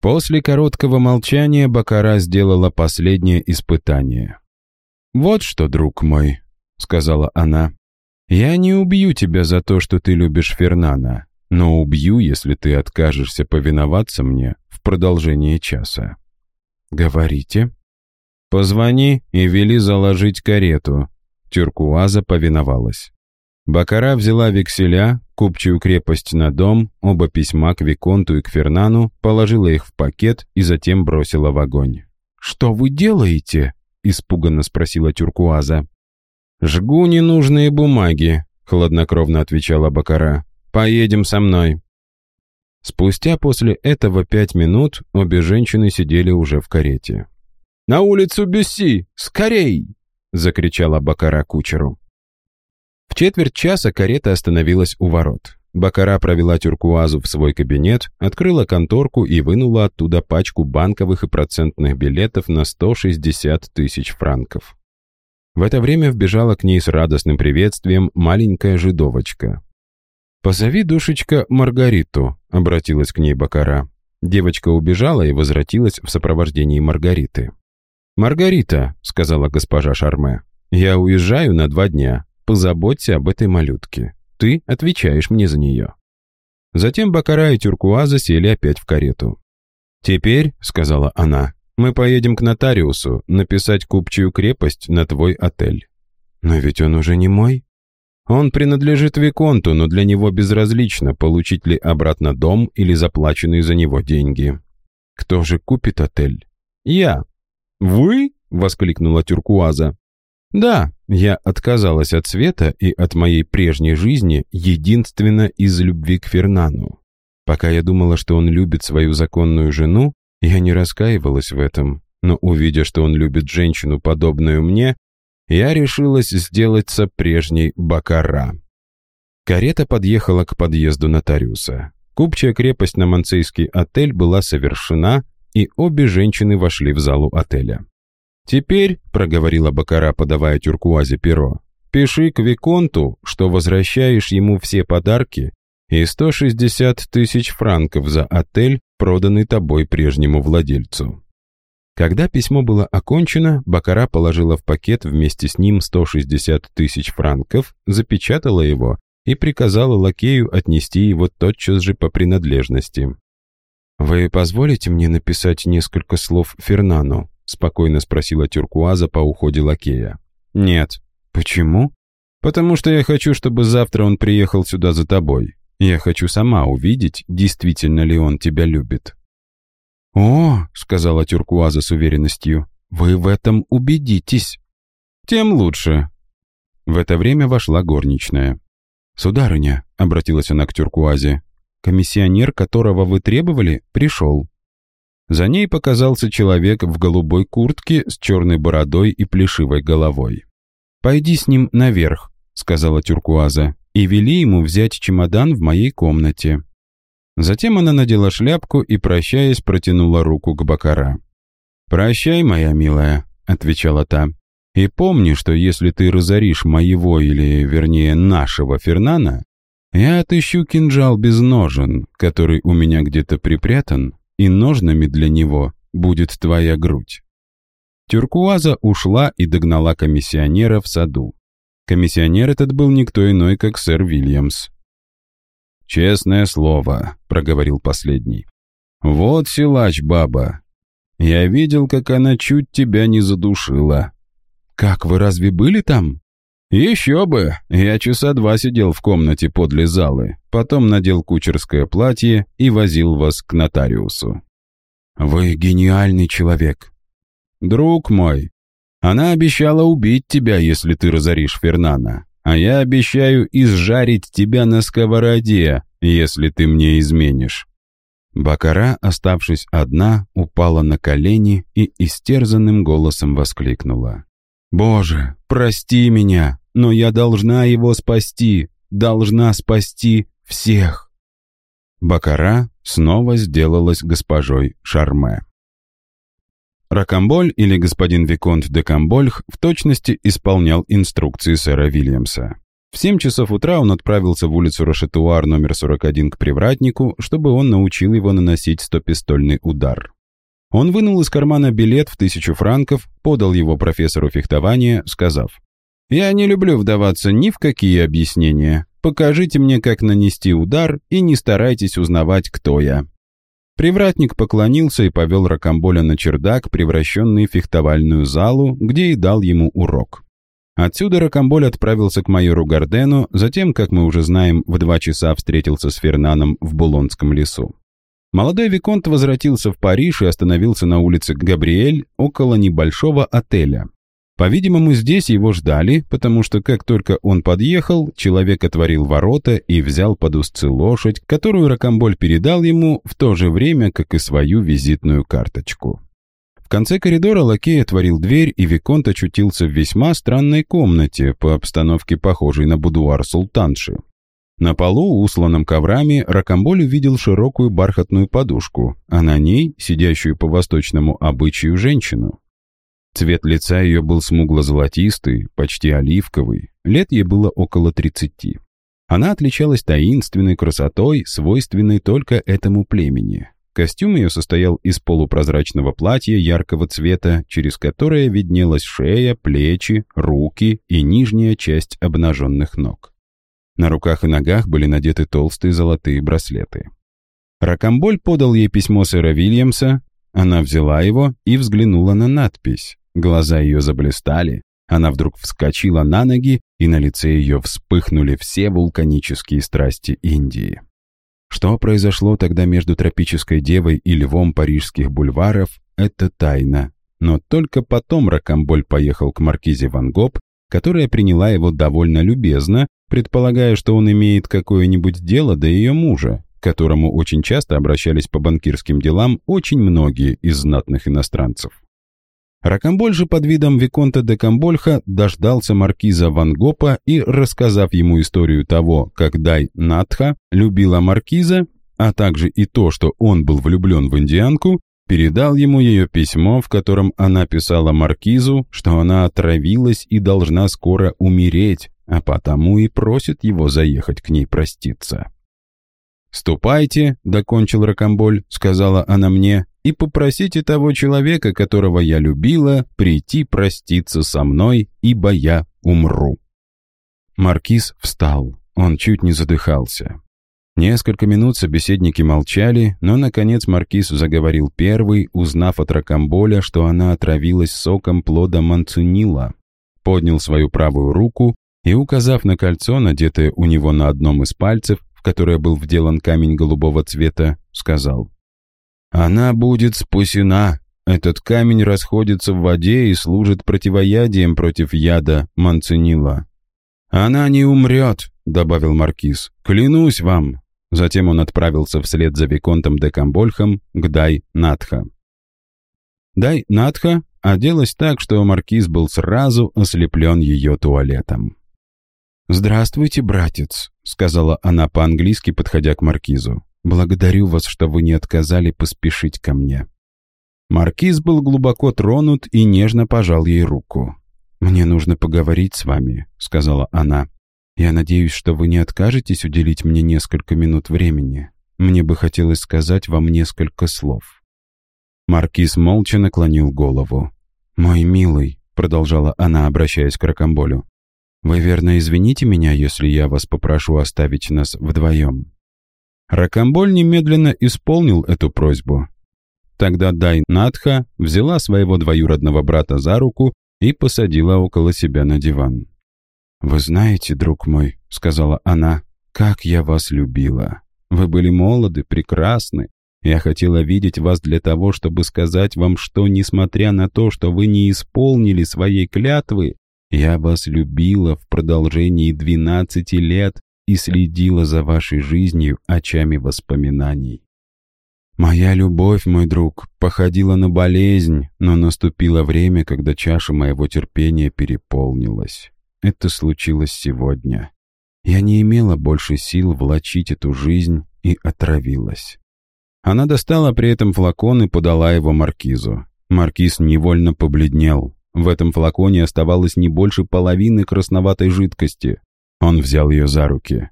После короткого молчания Бакара сделала последнее испытание. «Вот что, друг мой», — сказала она, — «я не убью тебя за то, что ты любишь Фернана, но убью, если ты откажешься повиноваться мне в продолжение часа». «Говорите». «Позвони и вели заложить карету». Тюркуаза повиновалась. Бакара взяла векселя, купчую крепость на дом, оба письма к Виконту и к Фернану, положила их в пакет и затем бросила в огонь. «Что вы делаете?» — испуганно спросила Тюркуаза. «Жгу ненужные бумаги», — хладнокровно отвечала Бакара. «Поедем со мной». Спустя после этого пять минут обе женщины сидели уже в карете. «На улицу Бюсси! Скорей!» — закричала Бакара кучеру. В четверть часа карета остановилась у ворот. Бакара провела Тюркуазу в свой кабинет, открыла конторку и вынула оттуда пачку банковых и процентных билетов на 160 тысяч франков. В это время вбежала к ней с радостным приветствием маленькая жидовочка. «Позови, душечка, Маргариту», — обратилась к ней Бакара. Девочка убежала и возвратилась в сопровождении Маргариты. «Маргарита», — сказала госпожа Шарме, — «я уезжаю на два дня. Позаботься об этой малютке. Ты отвечаешь мне за нее». Затем Бакара и Тюркуаза сели опять в карету. «Теперь», — сказала она, — «мы поедем к нотариусу написать купчую крепость на твой отель». «Но ведь он уже не мой». «Он принадлежит Виконту, но для него безразлично, получить ли обратно дом или заплаченные за него деньги». «Кто же купит отель?» «Я». «Вы?» — воскликнула Тюркуаза. Да, я отказалась от света и от моей прежней жизни единственно из любви к Фернану. Пока я думала, что он любит свою законную жену, я не раскаивалась в этом, но увидя, что он любит женщину, подобную мне, я решилась сделаться прежней Бакара. Карета подъехала к подъезду нотариуса. Купчая крепость на Манцейский отель была совершена, и обе женщины вошли в залу отеля. «Теперь», — проговорила Бакара, подавая тюркуазе перо, «пиши к Виконту, что возвращаешь ему все подарки и 160 тысяч франков за отель, проданный тобой прежнему владельцу». Когда письмо было окончено, Бакара положила в пакет вместе с ним 160 тысяч франков, запечатала его и приказала лакею отнести его тотчас же по принадлежности. «Вы позволите мне написать несколько слов Фернану?» Спокойно спросила Тюркуаза по уходе лакея. «Нет». «Почему?» «Потому что я хочу, чтобы завтра он приехал сюда за тобой. Я хочу сама увидеть, действительно ли он тебя любит». «О», — сказала Тюркуаза с уверенностью, — «вы в этом убедитесь». «Тем лучше». В это время вошла горничная. «Сударыня», — обратилась она к Тюркуазе, — «комиссионер, которого вы требовали, пришел». За ней показался человек в голубой куртке с черной бородой и плешивой головой. «Пойди с ним наверх», — сказала Тюркуаза, «и вели ему взять чемодан в моей комнате». Затем она надела шляпку и, прощаясь, протянула руку к Бакара. «Прощай, моя милая», — отвечала та. «И помни, что если ты разоришь моего или, вернее, нашего Фернана, я отыщу кинжал без ножен, который у меня где-то припрятан, и ножнами для него будет твоя грудь». Тюркуаза ушла и догнала комиссионера в саду. Комиссионер этот был никто иной, как сэр Вильямс. честное слово», — проговорил последний. «Вот силач баба. Я видел, как она чуть тебя не задушила». «Как, вы разве были там?» «Еще бы! Я часа два сидел в комнате подле залы, потом надел кучерское платье и возил вас к нотариусу». «Вы гениальный человек». «Друг мой, она обещала убить тебя, если ты разоришь Фернана, а я обещаю изжарить тебя на сковороде, если ты мне изменишь». Бакара, оставшись одна, упала на колени и истерзанным голосом воскликнула. «Боже, прости меня, но я должна его спасти, должна спасти всех». Бакара снова сделалась госпожой Шарме. Ракамболь или господин Виконт де Камбольх в точности исполнял инструкции сэра Вильямса. В 7 часов утра он отправился в улицу Рошетуар номер 41 к привратнику, чтобы он научил его наносить стопистольный удар. Он вынул из кармана билет в тысячу франков, подал его профессору фехтования, сказав, «Я не люблю вдаваться ни в какие объяснения. Покажите мне, как нанести удар, и не старайтесь узнавать, кто я». Привратник поклонился и повел Рокамболя на чердак, превращенный в фехтовальную залу, где и дал ему урок. Отсюда Рокамболь отправился к майору Гардену, затем, как мы уже знаем, в два часа встретился с Фернаном в Булонском лесу. Молодой Виконт возвратился в Париж и остановился на улице Габриэль около небольшого отеля. По-видимому, здесь его ждали, потому что как только он подъехал, человек отворил ворота и взял под узцы лошадь, которую Рокамболь передал ему в то же время, как и свою визитную карточку. В конце коридора лакей отворил дверь, и Виконт очутился в весьма странной комнате, по обстановке похожей на будуар султанши. На полу, усланном коврами, Рокамболь увидел широкую бархатную подушку, а на ней сидящую по восточному обычаю женщину. Цвет лица ее был смугло-золотистый, почти оливковый, лет ей было около тридцати. Она отличалась таинственной красотой, свойственной только этому племени. Костюм ее состоял из полупрозрачного платья яркого цвета, через которое виднелась шея, плечи, руки и нижняя часть обнаженных ног. На руках и ногах были надеты толстые золотые браслеты. Ракамболь подал ей письмо сэра Вильямса, она взяла его и взглянула на надпись. Глаза ее заблистали, она вдруг вскочила на ноги, и на лице ее вспыхнули все вулканические страсти Индии. Что произошло тогда между тропической девой и львом парижских бульваров, это тайна. Но только потом Ракамболь поехал к маркизе Ван Гоп, которая приняла его довольно любезно, предполагая, что он имеет какое-нибудь дело до ее мужа, к которому очень часто обращались по банкирским делам очень многие из знатных иностранцев. Ракамболь же под видом Виконта де Камбольха дождался маркиза Ван Гопа и, рассказав ему историю того, как Дай Натха любила маркиза, а также и то, что он был влюблен в индианку, передал ему ее письмо, в котором она писала маркизу, что она отравилась и должна скоро умереть, а потому и просит его заехать к ней проститься. «Ступайте», — докончил Ракамболь, — сказала она мне, «и попросите того человека, которого я любила, прийти проститься со мной, ибо я умру». Маркиз встал, он чуть не задыхался. Несколько минут собеседники молчали, но, наконец, Маркиз заговорил первый, узнав от Ракамболя, что она отравилась соком плода манцунила. Поднял свою правую руку и, указав на кольцо, надетое у него на одном из пальцев, в которое был вделан камень голубого цвета, сказал. «Она будет спасена. Этот камень расходится в воде и служит противоядием против яда манцинила». «Она не умрет», — добавил Маркиз. «Клянусь вам». Затем он отправился вслед за Виконтом де Камбольхом к Дай Натха. Дай Натха оделась так, что Маркиз был сразу ослеплен ее туалетом. «Здравствуйте, братец», — сказала она по-английски, подходя к маркизу. «Благодарю вас, что вы не отказали поспешить ко мне». Маркиз был глубоко тронут и нежно пожал ей руку. «Мне нужно поговорить с вами», — сказала она. «Я надеюсь, что вы не откажетесь уделить мне несколько минут времени. Мне бы хотелось сказать вам несколько слов». Маркиз молча наклонил голову. «Мой милый», — продолжала она, обращаясь к Рокомболю, вы верно извините меня, если я вас попрошу оставить нас вдвоем. Ракамболь немедленно исполнил эту просьбу. Тогда Дай Надха взяла своего двоюродного брата за руку и посадила около себя на диван. «Вы знаете, друг мой», — сказала она, — «как я вас любила. Вы были молоды, прекрасны. Я хотела видеть вас для того, чтобы сказать вам, что, несмотря на то, что вы не исполнили своей клятвы, я вас любила в продолжении двенадцати лет и следила за вашей жизнью очами воспоминаний. Моя любовь, мой друг, походила на болезнь, но наступило время, когда чаша моего терпения переполнилась. Это случилось сегодня. Я не имела больше сил влачить эту жизнь и отравилась. Она достала при этом флакон и подала его маркизу. Маркиз невольно побледнел. В этом флаконе оставалось не больше половины красноватой жидкости. Он взял ее за руки.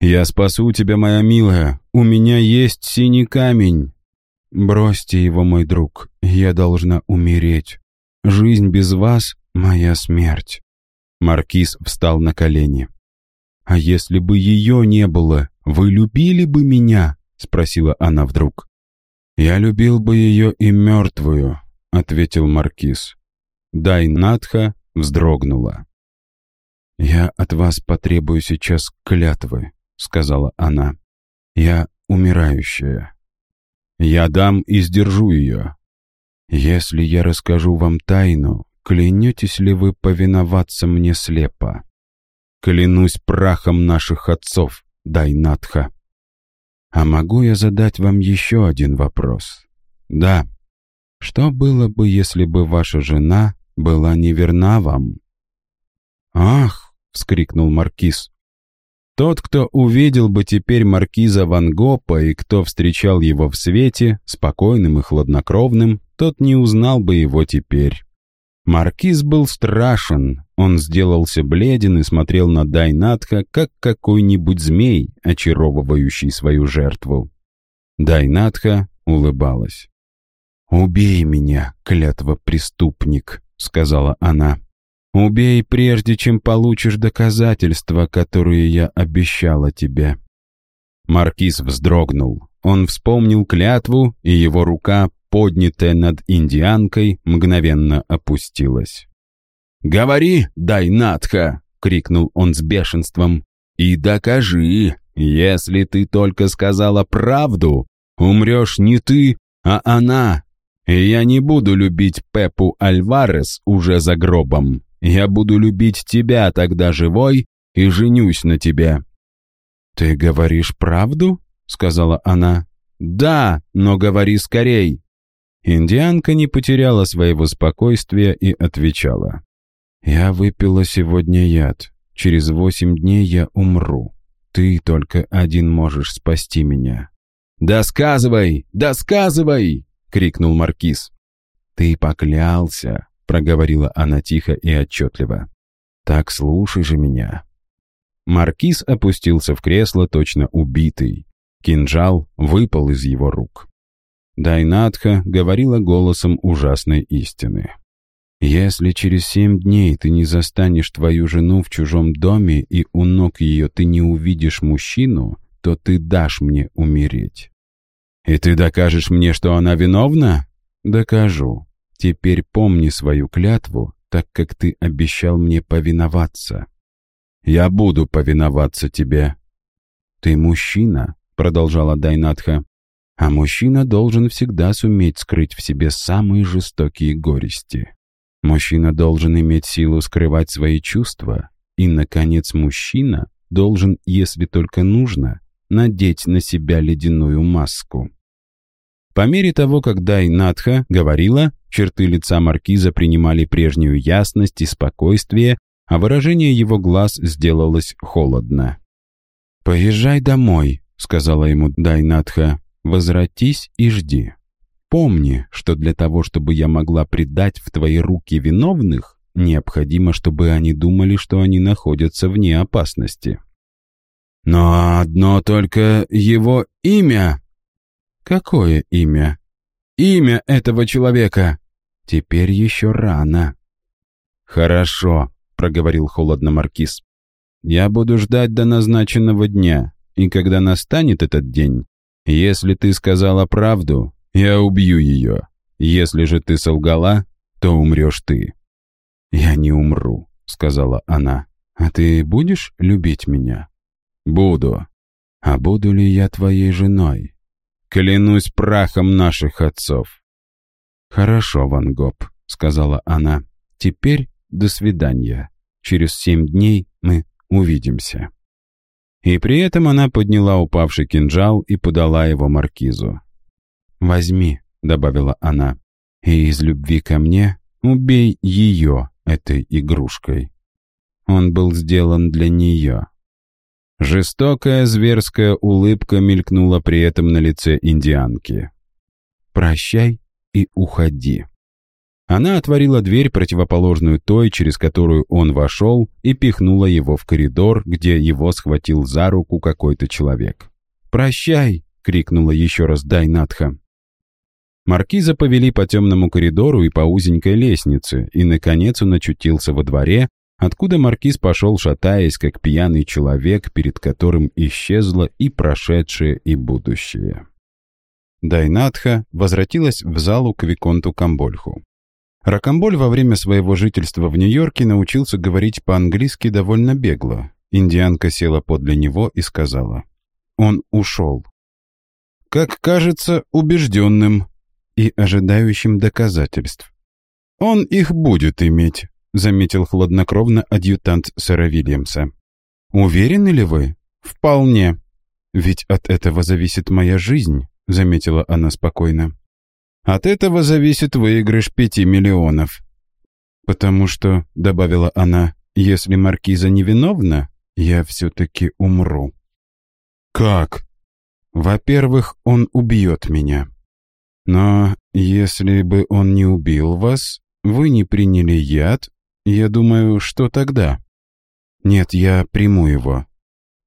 «Я спасу тебя, моя милая. У меня есть синий камень». «Бросьте его, мой друг. Я должна умереть. Жизнь без вас — моя смерть». Маркиз встал на колени. «А если бы ее не было, вы любили бы меня?» — спросила она вдруг. «Я любил бы ее и мертвую», — ответил Маркиз. Дайнатха вздрогнула. «Я от вас потребую сейчас клятвы», — сказала она. «Я умирающая. Я дам и сдержу ее. Если я расскажу вам тайну, клянетесь ли вы повиноваться мне слепо? Клянусь прахом наших отцов, Дайнатха. А могу я задать вам еще один вопрос? Да. Что было бы, если бы ваша жена была неверна вам?» «Ах!» — вскрикнул Маркиз. Тот, кто увидел бы теперь маркиза Ван Гопа и кто встречал его в свете, спокойным и хладнокровным, тот не узнал бы его теперь. Маркиз был страшен, он сделался бледен и смотрел на Дайнатха, как какой-нибудь змей, очаровывающий свою жертву. Дайнатха улыбалась. «Убей меня, клятва преступник», — сказала она. Убей, прежде чем получишь доказательства, которые я обещала тебе». Маркиз вздрогнул. Он вспомнил клятву, и его рука, поднятая над индианкой, мгновенно опустилась. «Говори, Дайнатха!» — крикнул он с бешенством. «И докажи, если ты только сказала правду, умрешь не ты, а она. И я не буду любить Пепу Альварес уже за гробом. Я буду любить тебя тогда живой и женюсь на тебе». «Ты говоришь правду?» — сказала она. «Да, но говори скорей». Индианка не потеряла своего спокойствия и отвечала. «Я выпила сегодня яд. Через восемь дней я умру. Ты только один можешь спасти меня». «Досказывай! Досказывай!» — крикнул Маркиз. «Ты поклялся, проговорила она тихо и отчетливо. «Так слушай же меня». Маркиз опустился в кресло, точно убитый. Кинжал выпал из его рук. Дайнатха говорила голосом ужасной истины. «Если через семь дней ты не застанешь твою жену в чужом доме и у ног ее ты не увидишь мужчину, то ты дашь мне умереть». «И ты докажешь мне, что она виновна?» «Докажу. Теперь помни свою клятву, так как ты обещал мне повиноваться. Я буду повиноваться тебе. Ты мужчина, продолжала Дайнатха, а мужчина должен всегда суметь скрыть в себе самые жестокие горести. Мужчина должен иметь силу скрывать свои чувства, и, наконец, мужчина должен, если только нужно, надеть на себя ледяную маску. По мере того, как Дайнатха говорила, Черты лица маркиза принимали прежнюю ясность и спокойствие, а выражение его глаз сделалось холодно. «Поезжай домой», — сказала ему Дайнатха. «Возвратись и жди. Помни, что для того, чтобы я могла предать в твои руки виновных, необходимо, чтобы они думали, что они находятся вне опасности». «Но одно только его имя...» «Какое имя?» «Имя этого человека!» Теперь еще рано. «Хорошо», — проговорил холодно Маркиз. «Я буду ждать до назначенного дня. и когда настанет этот день, если ты сказала правду, я убью ее. Если же ты солгала, то умрешь ты». «Я не умру», — сказала она. «А ты будешь любить меня?» «Буду». «А буду ли я твоей женой?» «Клянусь прахом наших отцов». «Хорошо, Ван Гоп», — сказала она. «Теперь до свидания. Через семь дней мы увидимся». И при этом она подняла упавший кинжал и подала его маркизу. «Возьми», — добавила она, — «и из любви ко мне убей ее этой игрушкой». Он был сделан для нее. Жестокая зверская улыбка мелькнула при этом на лице индианки. «Прощай и уходи». Она отворила дверь, противоположную той, через которую он вошел, и пихнула его в коридор, где его схватил за руку какой-то человек. «Прощай!» — крикнула еще раз Дайнатха. Маркиза повели по темному коридору и по узенькой лестнице, и, наконец, он очутился во дворе, откуда маркиз пошел, шатаясь, как пьяный человек, перед которым исчезло и прошедшее, и будущее. Дайнатха возвратилась в залу к Виконту Камбольху. Ракамболь во время своего жительства в Нью-Йорке научился говорить по-английски довольно бегло. Индианка села подле него и сказала. Он ушел. Как кажется, убежденным и ожидающим доказательств. Он их будет иметь, заметил хладнокровно адъютант сэра Вильямса. Уверены ли вы? Вполне. Ведь от этого зависит моя жизнь, заметила она спокойно. От этого зависит выигрыш пяти миллионов. Потому что, — добавила она, — если маркиза невиновна, я все-таки умру. Как? Во-первых, он убьет меня. Но если бы он не убил вас, вы не приняли яд, я думаю, что тогда? Нет, я приму его.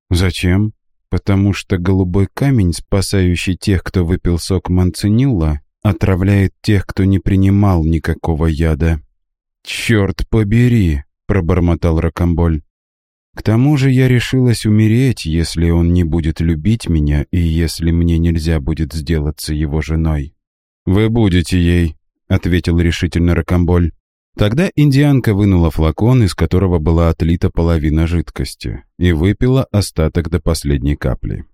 Зачем? Потому что голубой камень, спасающий тех, кто выпил сок манцинилла, отравляет тех, кто не принимал никакого яда. «Черт побери!» — пробормотал Рокомболь. «К тому же я решилась умереть, если он не будет любить меня и если мне нельзя будет сделаться его женой». «Вы будете ей», — ответил решительно Рокомболь. Тогда индианка вынула флакон, из которого была отлита половина жидкости, и выпила остаток до последней капли.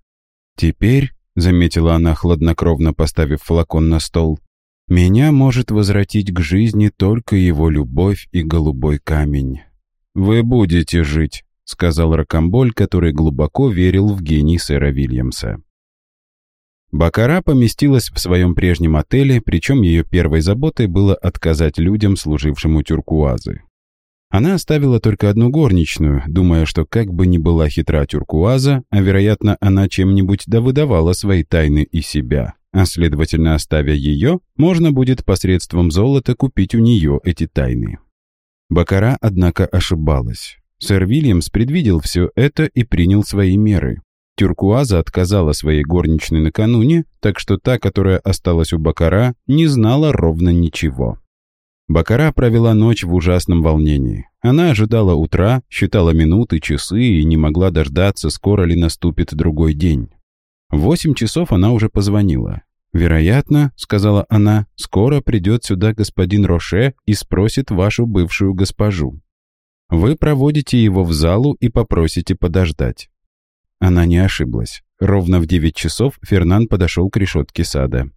Теперь — заметила она, хладнокровно поставив флакон на стол. «Меня может возвратить к жизни только его любовь и голубой камень». «Вы будете жить», — сказал Рокомболь, который глубоко верил в гений сэра Вильямса. Бакара поместилась в своем прежнем отеле, причем ее первой заботой было отказать людям, служившим у тюркуазы. Она оставила только одну горничную, думая, что как бы ни была хитра тюркуаза, а, вероятно, она чем-нибудь да выдавала свои тайны и себя. А следовательно, оставя ее, можно будет посредством золота купить у нее эти тайны. Бакара, однако, ошибалась. Сэр Вильямс предвидел все это и принял свои меры. Тюркуаза отказала своей горничной накануне, так что та, которая осталась у Бакара, не знала ровно ничего. Бакара провела ночь в ужасном волнении. Она ожидала утра, считала минуты, часы и не могла дождаться, скоро ли наступит другой день. В восемь часов она уже позвонила. «Вероятно, — сказала она, — скоро придет сюда господин Роше и спросит вашу бывшую госпожу. Вы проводите его в залу и попросите подождать». Она не ошиблась. Ровно в девять часов Фернан подошел к решетке сада.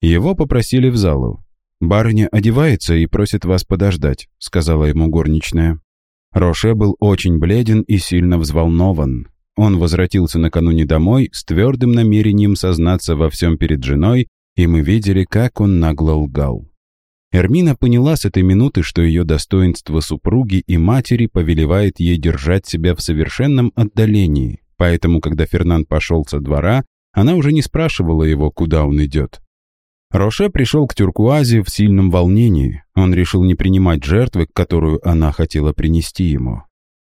Его попросили в залу. «Барыня одевается и просит вас подождать», — сказала ему горничная. Роше был очень бледен и сильно взволнован. Он возвратился накануне домой с твердым намерением сознаться во всем перед женой, и мы видели, как он нагло лгал. Эрмина поняла с этой минуты, что ее достоинство супруги и матери повелевает ей держать себя в совершенном отдалении, поэтому, когда Фернанд пошел со двора, она уже не спрашивала его, куда он идет. Роше пришел к Тюркуазе в сильном волнении. Он решил не принимать жертвы, которую она хотела принести ему.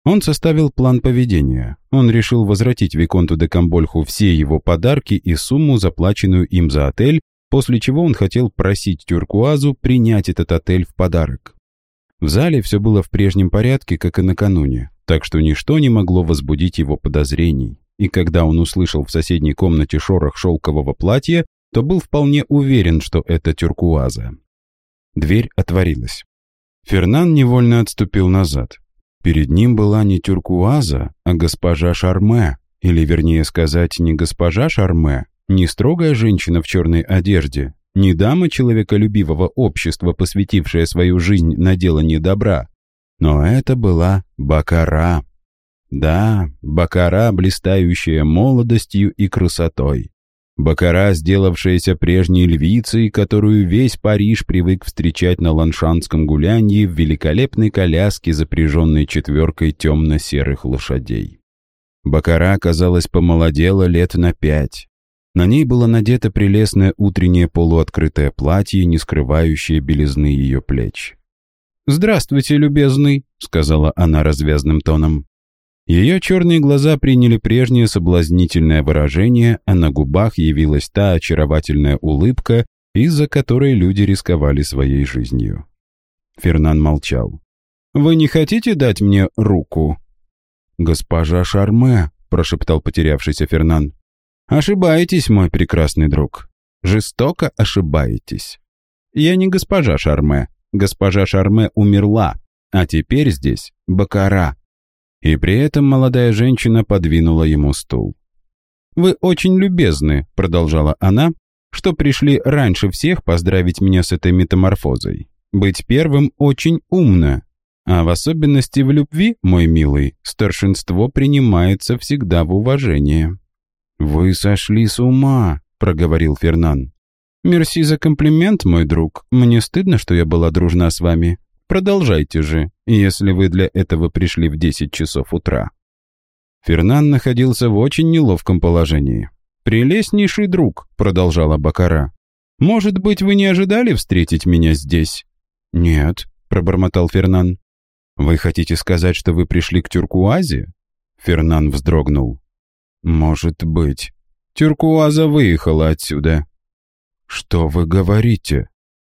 Он составил план поведения. Он решил возвратить Виконту де Камбольху все его подарки и сумму, заплаченную им за отель, после чего он хотел просить Тюркуазу принять этот отель в подарок. В зале все было в прежнем порядке, как и накануне, так что ничто не могло возбудить его подозрений. и когда он услышал в соседней комнате шорох шелкового платья, то был вполне уверен, что это тюркуаза. Дверь отворилась. Фернан невольно отступил назад. Перед ним была не тюркуаза, а госпожа Шарме, или, вернее сказать, не госпожа Шарме, не строгая женщина в черной одежде, не дама человеколюбивого общества, посвятившая свою жизнь на делание добра, но это была Бакара. Да, Бакара, блистающая молодостью и красотой. Бакара, сделавшаяся прежней львицей, которую весь Париж привык встречать на ланшанском гулянье в великолепной коляске, запряженной четверкой темно-серых лошадей. Бакара, казалось, помолодела лет на пять. На ней было надето прелестное утреннее полуоткрытое платье, не скрывающее белизны ее плеч. «Здравствуйте, любезный», — сказала она развязным тоном. Ее черные глаза приняли прежнее соблазнительное выражение, а на губах явилась та очаровательная улыбка, из-за которой люди рисковали своей жизнью. Фернан молчал. «Вы не хотите дать мне руку?» «Госпожа Шарме», — прошептал потерявшийся Фернан. «Ошибаетесь, мой прекрасный друг. Жестоко ошибаетесь. Я не госпожа Шарме. Госпожа Шарме умерла, а теперь здесь Бакара, и при этом молодая женщина подвинула ему стул. «Вы очень любезны», — продолжала она, «что пришли раньше всех поздравить меня с этой метаморфозой. Быть первым очень умно, а в особенности в любви, мой милый, старшинство принимается всегда в уважение». «Вы сошли с ума», — проговорил Фернан. «Мерси за комплимент, мой друг. Мне стыдно, что я была дружна с вами. Продолжайте же, если вы для этого пришли в 10 часов утра». Фернан находился в очень неловком положении. «Прелестнейший друг», — продолжала Бакара. «Может быть, вы не ожидали встретить меня здесь?» «Нет», — пробормотал Фернан. «Вы хотите сказать, что вы пришли к Тюркуазе?» Фернан вздрогнул. «Может быть. Тюркуаза выехала отсюда». «Что вы говорите?»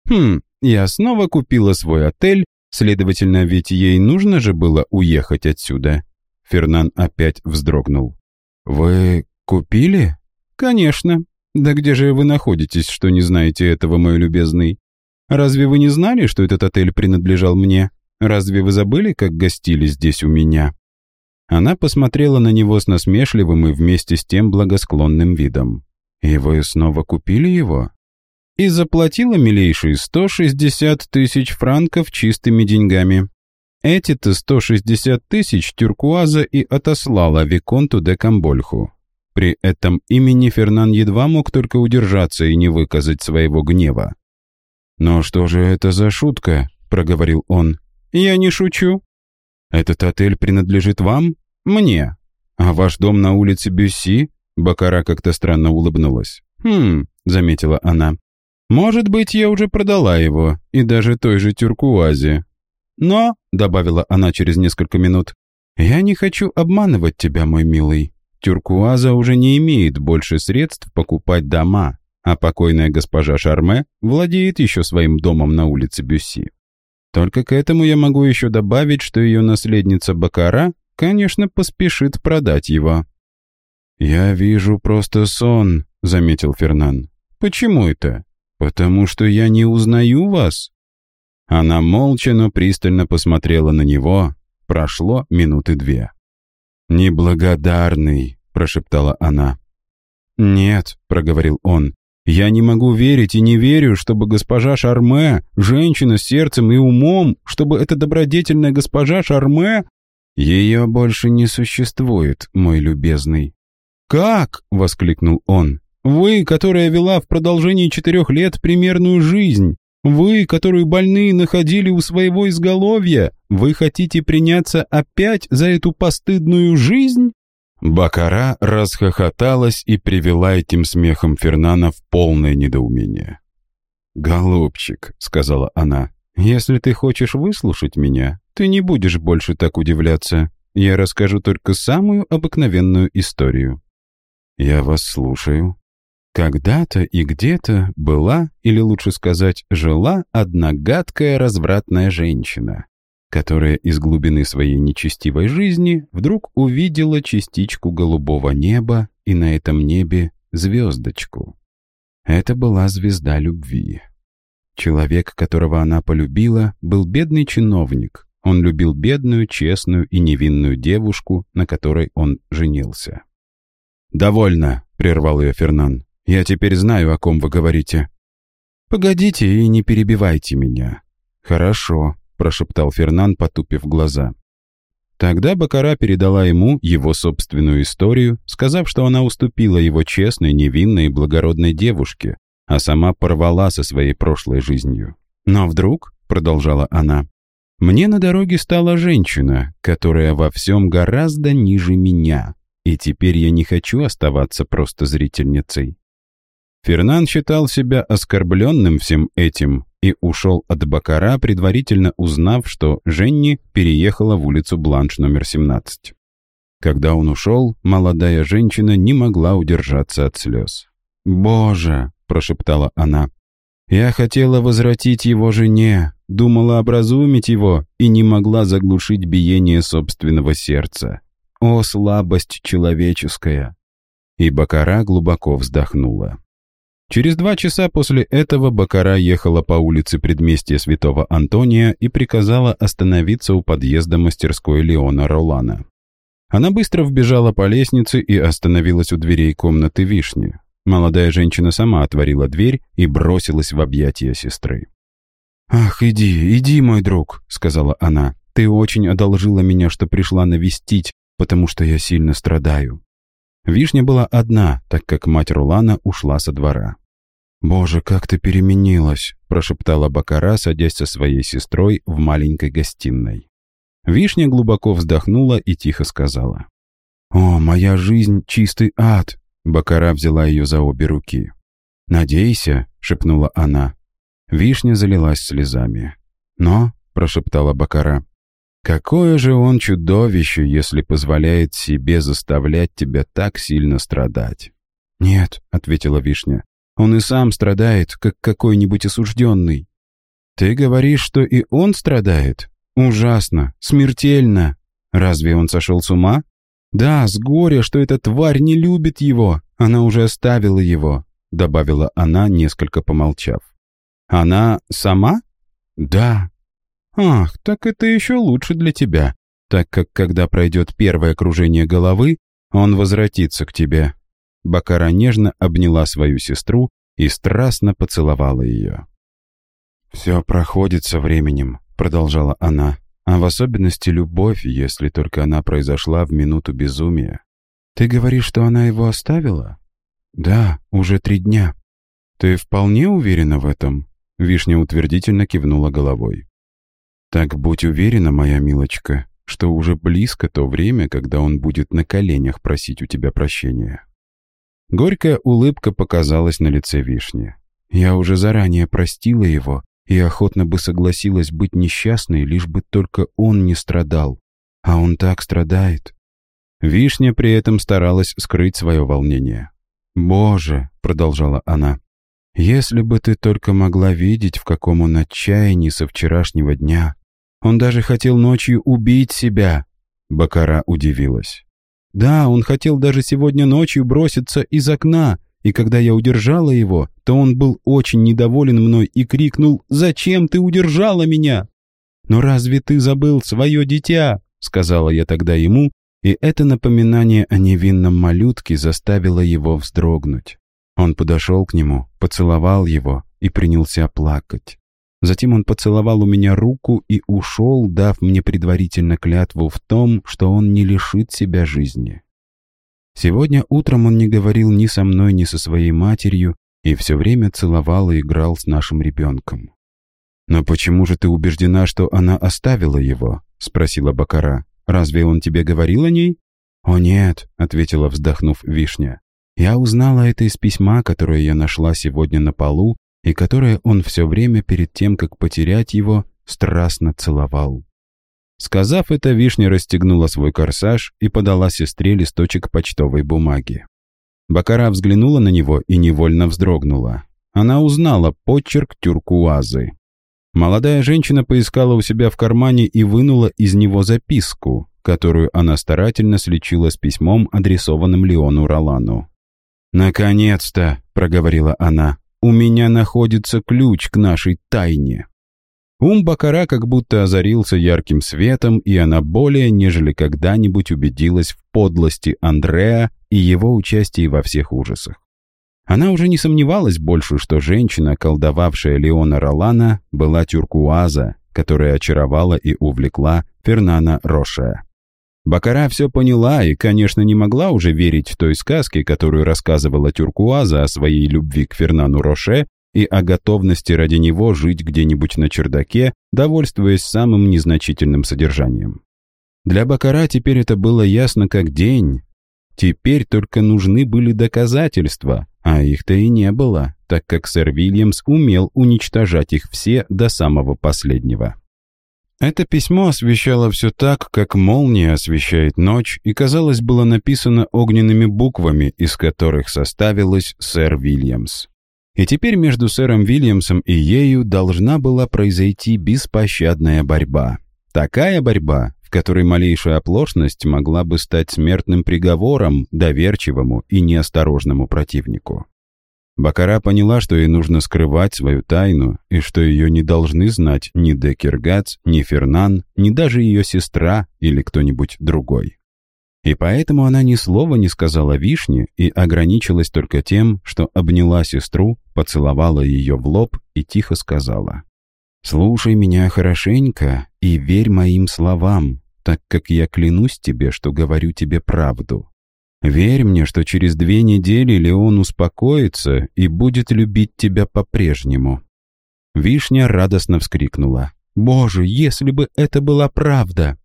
«Хм, я снова купила свой отель, следовательно, ведь ей нужно же было уехать отсюда. Фернан опять вздрогнул. «Вы купили?» «Конечно. Да где же вы находитесь, что не знаете этого, мой любезный? Разве вы не знали, что этот отель принадлежал мне? Разве вы забыли, как гостили здесь у меня?» Она посмотрела на него с насмешливым и вместе с тем благосклонным видом. «И вы снова купили его?» и заплатила милейшие 160 тысяч франков чистыми деньгами. Эти-то 160 тысяч Тюркуаза и отослала Виконту де Камбольху. При этом имени Фернан едва мог только удержаться и не выказать своего гнева. «Но что же это за шутка?» — проговорил он. «Я не шучу. Этот отель принадлежит вам? Мне. А ваш дом на улице Бюсси?» Бакара как-то странно улыбнулась. «Хм», — заметила она. Может быть, я уже продала его, и даже той же тюркуазе. Но, — добавила она через несколько минут, — я не хочу обманывать тебя, мой милый. Тюркуаза уже не имеет больше средств покупать дома, а покойная госпожа Шарме владеет еще своим домом на улице Бюсси. Только к этому я могу еще добавить, что ее наследница Бакара, конечно, поспешит продать его. «Я вижу просто сон», — заметил Фернан. «Почему это?» «Потому что я не узнаю вас». Она молча, но пристально посмотрела на него. Прошло минуты две. «Неблагодарный», — прошептала она. «Нет», — проговорил он, — «я не могу верить и не верю, чтобы госпожа Шарме, женщина с сердцем и умом, чтобы эта добродетельная госпожа Шарме...» «Ее больше не существует, мой любезный». «Как?» — воскликнул он. Вы, которая вела в продолжении четырех лет примерную жизнь, вы, которую больные находили у своего изголовья, вы хотите приняться опять за эту постыдную жизнь?» Бакара расхохоталась и привела этим смехом Фернана в полное недоумение. «Голубчик», — сказала она, — «если ты хочешь выслушать меня, ты не будешь больше так удивляться. Я расскажу только самую обыкновенную историю». «Я вас слушаю», когда-то и где-то была, или лучше сказать, жила одна гадкая развратная женщина, которая из глубины своей нечестивой жизни вдруг увидела частичку голубого неба и на этом небе звездочку. Это была звезда любви. Человек, которого она полюбила, был бедный чиновник. Он любил бедную, честную и невинную девушку, на которой он женился. «Довольно», — прервал ее Фернан. «Я теперь знаю, о ком вы говорите». «Погодите и не перебивайте меня». «Хорошо», — прошептал Фернан, потупив глаза. Тогда Бакара передала ему его собственную историю, сказав, что она уступила его честной, невинной и благородной девушке, а сама порвала со своей прошлой жизнью. «Но вдруг», — продолжала она, — «мне на дороге стала женщина, которая во всем гораздо ниже меня, и теперь я не хочу оставаться просто зрительницей». Фернан считал себя оскорбленным всем этим и ушел от Бакара, предварительно узнав, что Женни переехала в улицу Бланш номер 17. Когда он ушел, молодая женщина не могла удержаться от слез. «Боже!» — прошептала она. «Я хотела возвратить его жене, думала образумить его и не могла заглушить биение собственного сердца. О, слабость человеческая!» И Бакара глубоко вздохнула. Через два часа после этого Бакара ехала по улице предместья Святого Антония и приказала остановиться у подъезда мастерской Леона Ролана. Она быстро вбежала по лестнице и остановилась у дверей комнаты Вишни. Молодая женщина сама отворила дверь и бросилась в объятия сестры. «Ах, иди, иди, мой друг», — сказала она. «Ты очень одолжила меня, что пришла навестить, потому что я сильно страдаю». Вишня была одна, так как мать Рулана ушла со двора. «Боже, как ты переменилась!» – прошептала Бакара, садясь со своей сестрой в маленькой гостиной. Вишня глубоко вздохнула и тихо сказала. «О, моя жизнь — чистый ад!» Бакара взяла ее за обе руки. «Надейся!» — шепнула она. Вишня залилась слезами. «Но», — прошептала Бакара, Какое же он чудовище, если позволяет себе заставлять тебя так сильно страдать? Нет, ответила Вишня. Он и сам страдает, как какой-нибудь осужденный. Ты говоришь, что и он страдает? Ужасно, смертельно. Разве он сошел с ума? Да, с горя, что эта тварь не любит его. Она уже оставила его, добавила она, несколько помолчав. Она сама? Да, «Ах, так это еще лучше для тебя, так как когда пройдет первое кружение головы, он возвратится к тебе». Бакара нежно обняла свою сестру и страстно поцеловала ее. «Все проходит со временем», — продолжала она, «а в особенности любовь, если только она произошла в минуту безумия. Ты говоришь, что она его оставила?» «Да, уже три дня». «Ты вполне уверена в этом?» Вишня утвердительно кивнула головой. Так будь уверена, моя милочка, что уже близко то время, когда он будет на коленях просить у тебя прощения. Горькая улыбка показалась на лице вишни. Я уже заранее простила его и охотно бы согласилась быть несчастной, лишь бы только он не страдал. А он так страдает. Вишня при этом старалась скрыть свое волнение. «Боже!» — продолжала она. «Если бы ты только могла видеть, в каком он отчаянии со вчерашнего дня. Он даже хотел ночью убить себя. Бакара удивилась. Да, он хотел даже сегодня ночью броситься из окна, и когда я удержала его, то он был очень недоволен мной и крикнул «Зачем ты удержала меня?» «Но разве ты забыл свое дитя?» — сказала я тогда ему, и это напоминание о невинном малютке заставило его вздрогнуть. Он подошел к нему, поцеловал его и принялся плакать. Затем он поцеловал у меня руку и ушел, дав мне предварительно клятву в том, что он не лишит себя жизни. Сегодня утром он не говорил ни со мной, ни со своей матерью и все время целовал и играл с нашим ребенком. «Но почему же ты убеждена, что она оставила его?» — спросила Бакара. «Разве он тебе говорил о ней?» «О нет», — ответила, вздохнув Вишня. «Я узнала это из письма, которое я нашла сегодня на полу и которое он все время перед тем, как потерять его, страстно целовал. Сказав это, Вишня расстегнула свой корсаж и подала сестре листочек почтовой бумаги. Бакара взглянула на него и невольно вздрогнула. Она узнала почерк тюркуазы. Молодая женщина поискала у себя в кармане и вынула из него записку, которую она старательно сличила с письмом, адресованным Леону Ролану. «Наконец-то», — проговорила она, — «у меня находится ключ к нашей тайне». Ум Бакара как будто озарился ярким светом, и она более, нежели когда-нибудь убедилась в подлости Андреа и его участии во всех ужасах. Она уже не сомневалась больше, что женщина, колдовавшая Леона Ролана, была тюркуаза, которая очаровала и увлекла Фернана Роше. Бакара все поняла и, конечно, не могла уже верить в той сказке, которую рассказывала Тюркуаза о своей любви к Фернану Роше и о готовности ради него жить где-нибудь на чердаке, довольствуясь самым незначительным содержанием. Для Бакара теперь это было ясно как день. Теперь только нужны были доказательства, а их-то и не было, так как сэр Вильямс умел уничтожать их все до самого последнего. Это письмо освещало все так, как молния освещает ночь, и, казалось, было написано огненными буквами, из которых составилась сэр Вильямс. И теперь между сэром Вильямсом и ею должна была произойти беспощадная борьба. Такая борьба, в которой малейшая оплошность могла бы стать смертным приговором доверчивому и неосторожному противнику. Бакара поняла, что ей нужно скрывать свою тайну, и что ее не должны знать ни Декергац, ни Фернан, ни даже ее сестра или кто-нибудь другой. И поэтому она ни слова не сказала Вишне и ограничилась только тем, что обняла сестру, поцеловала ее в лоб и тихо сказала. Слушай меня хорошенько и верь моим словам, так как я клянусь тебе, что говорю тебе правду. Верь мне, что через две недели Леон успокоится и будет любить тебя по-прежнему». Вишня радостно вскрикнула. «Боже, если бы это была правда!»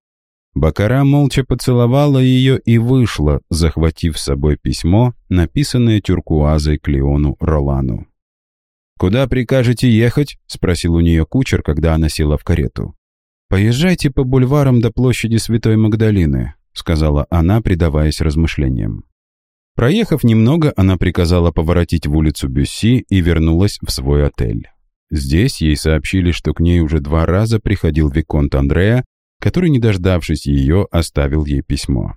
Бакара молча поцеловала ее и вышла, захватив с собой письмо, написанное тюркуазой к Леону Ролану. «Куда прикажете ехать?» — спросил у нее кучер, когда она села в карету. «Поезжайте по бульварам до площади Святой Магдалины», — сказала она, предаваясь размышлениям. Проехав немного, она приказала поворотить в улицу Бюсси и вернулась в свой отель. Здесь ей сообщили, что к ней уже два раза приходил Виконт Андреа, который, не дождавшись ее, оставил ей письмо.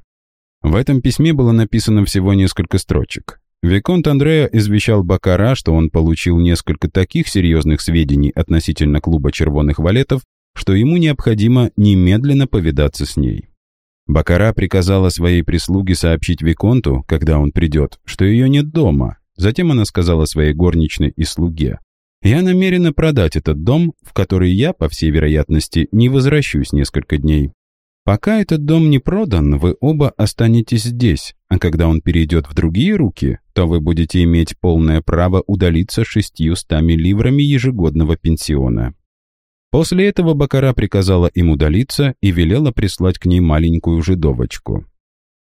В этом письме было написано всего несколько строчек. Виконт Андреа извещал Бакара, что он получил несколько таких серьезных сведений относительно клуба червоных валетов, что ему необходимо немедленно повидаться с ней. Бакара приказала своей прислуге сообщить Виконту, когда он придет, что ее нет дома. Затем она сказала своей горничной и слуге, «Я намерена продать этот дом, в который я, по всей вероятности, не возвращусь несколько дней. Пока этот дом не продан, вы оба останетесь здесь, а когда он перейдет в другие руки, то вы будете иметь полное право удалиться шестьюстами ливрами ежегодного пенсиона. После этого Бакара приказала им удалиться и велела прислать к ней маленькую жидовочку.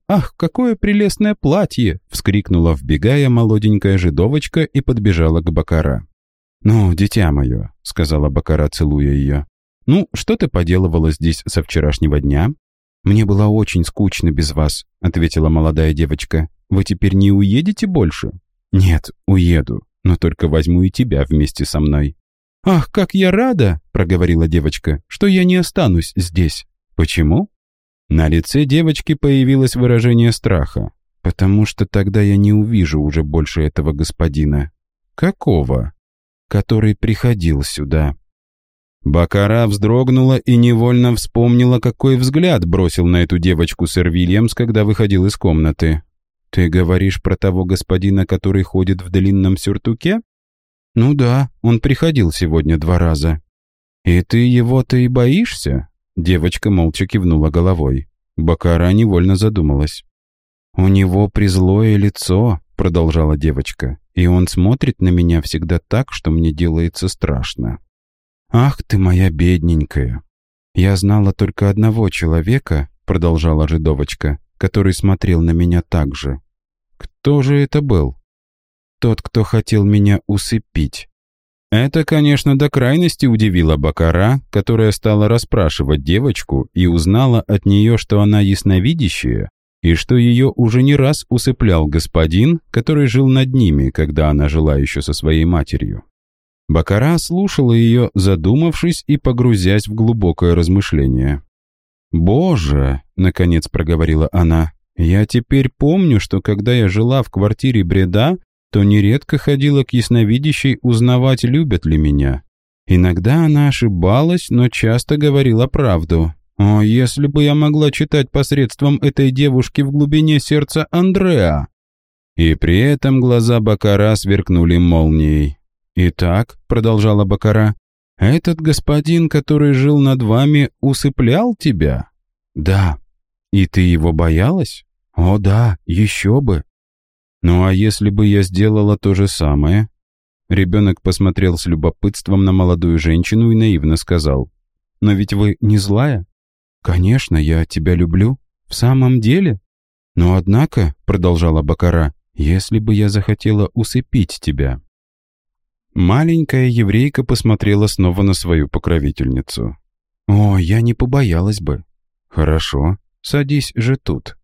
«Ах, какое прелестное платье!» — вскрикнула, вбегая молоденькая жидовочка и подбежала к Бакара. «Ну, дитя мое», — сказала Бакара, целуя ее, «Ну, что ты поделывала здесь со вчерашнего дня?» «Мне было очень скучно без вас», — ответила молодая девочка. «Вы теперь не уедете больше?» «Нет, уеду, но только возьму и тебя вместе со мной». «Ах, как я рада!» — проговорила девочка, «что я не останусь здесь». «Почему?» На лице девочки появилось выражение страха. «Потому что тогда я не увижу уже больше этого господина». «Какого?» «Который приходил сюда». Бакара вздрогнула и невольно вспомнила, какой взгляд бросил на эту девочку сэр Вильямс, когда выходил из комнаты. «Ты говоришь про того господина, который ходит в длинном сюртуке?» «Ну да, он приходил сегодня два раза». «И ты его-то и боишься?» Девочка молча кивнула головой. Бакара невольно задумалась. «У него призлое лицо», — продолжала девочка, «и он смотрит на меня всегда так, что мне делается страшно». «Ах ты моя бедненькая! Я знала только одного человека, — продолжала жидовочка, — который смотрел на меня так же. Кто же это был? Тот, кто хотел меня усыпить. Это, конечно, до крайности удивило Бакара, которая стала расспрашивать девочку и узнала от нее, что она ясновидящая, и что ее уже не раз усыплял господин, который жил над ними, когда она жила еще со своей матерью. Бакара слушала ее, задумавшись и погрузясь в глубокое размышление. «Боже!» — наконец проговорила она. «Я теперь помню, что когда я жила в квартире Бреда, то нередко ходила к ясновидящей узнавать, любят ли меня. Иногда она ошибалась, но часто говорила правду. О, если бы я могла читать посредством этой девушки в глубине сердца Андреа!» И при этом глаза Бакара сверкнули молнией. «Итак», — продолжала Бакара, — «этот господин, который жил над вами, усыплял тебя?» «Да». «И ты его боялась?» «О да, еще бы». «Ну а если бы я сделала то же самое?» Ребенок посмотрел с любопытством на молодую женщину и наивно сказал. «Но ведь вы не злая?» «Конечно, я тебя люблю. В самом деле?» «Но однако», — продолжала Бакара, — «если бы я захотела усыпить тебя». Маленькая еврейка посмотрела снова на свою покровительницу. «О, я не побоялась бы». «Хорошо, садись же тут».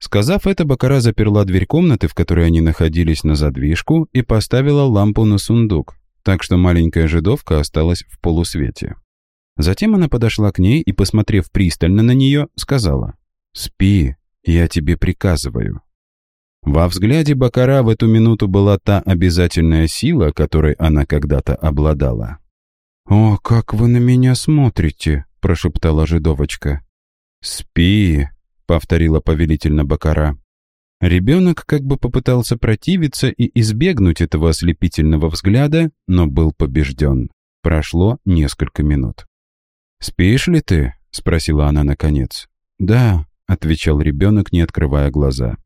Сказав это, Бакара заперла дверь комнаты, в которой они находились, на задвижку и поставила лампу на сундук, так что маленькая жидовка осталась в полусвете. Затем она подошла к ней и, посмотрев пристально на нее, сказала «Спи, я тебе приказываю». Во взгляде Бакара в эту минуту была та обязательная сила, которой она когда-то обладала. «О, как вы на меня смотрите!» — прошептала жидовочка. «Спи!» — повторила повелительно Бакара. Ребенок как бы попытался противиться и избегнуть этого ослепительного взгляда, но был побежден. Прошло несколько минут. «Спишь ли ты?» — спросила она наконец. «Да», — отвечал ребенок, не открывая глаза.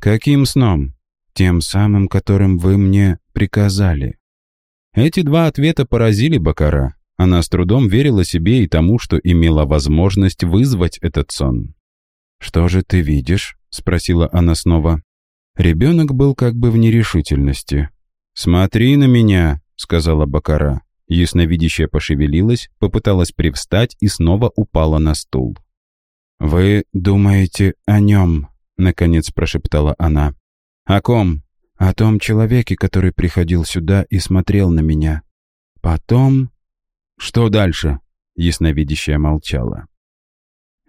«Каким сном?» «Тем самым, которым вы мне приказали». Эти два ответа поразили Бакара. Она с трудом верила себе и тому, что имела возможность вызвать этот сон. «Что же ты видишь?» — спросила она снова. Ребенок был как бы в нерешительности. «Смотри на меня», — сказала Бакара. Ясновидящая пошевелилась, попыталась привстать и снова упала на стул. «Вы думаете о нем?» наконец прошептала она. «О ком?» «О том человеке, который приходил сюда и смотрел на меня. Потом...» «Что дальше?» Ясновидящая молчала.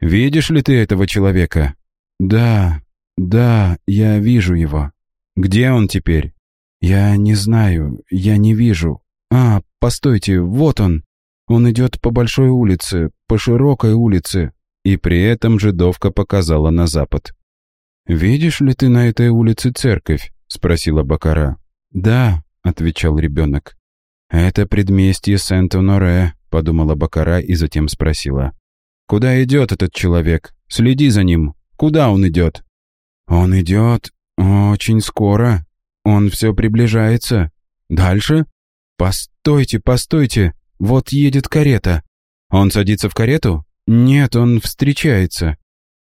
«Видишь ли ты этого человека?» «Да, да, я вижу его». «Где он теперь?» «Я не знаю, я не вижу. А, постойте, вот он. Он идет по большой улице, по широкой улице». И при этом жидовка показала на запад. «Видишь ли ты на этой улице церковь?» — спросила Бакара. «Да», — отвечал ребенок. «Это предместье Сент-Оноре», — подумала Бакара и затем спросила. «Куда идет этот человек? Следи за ним. Куда он идет?» «Он идет очень скоро. Он все приближается. Дальше?» «Постойте, постойте. Вот едет карета. Он садится в карету?» «Нет, он встречается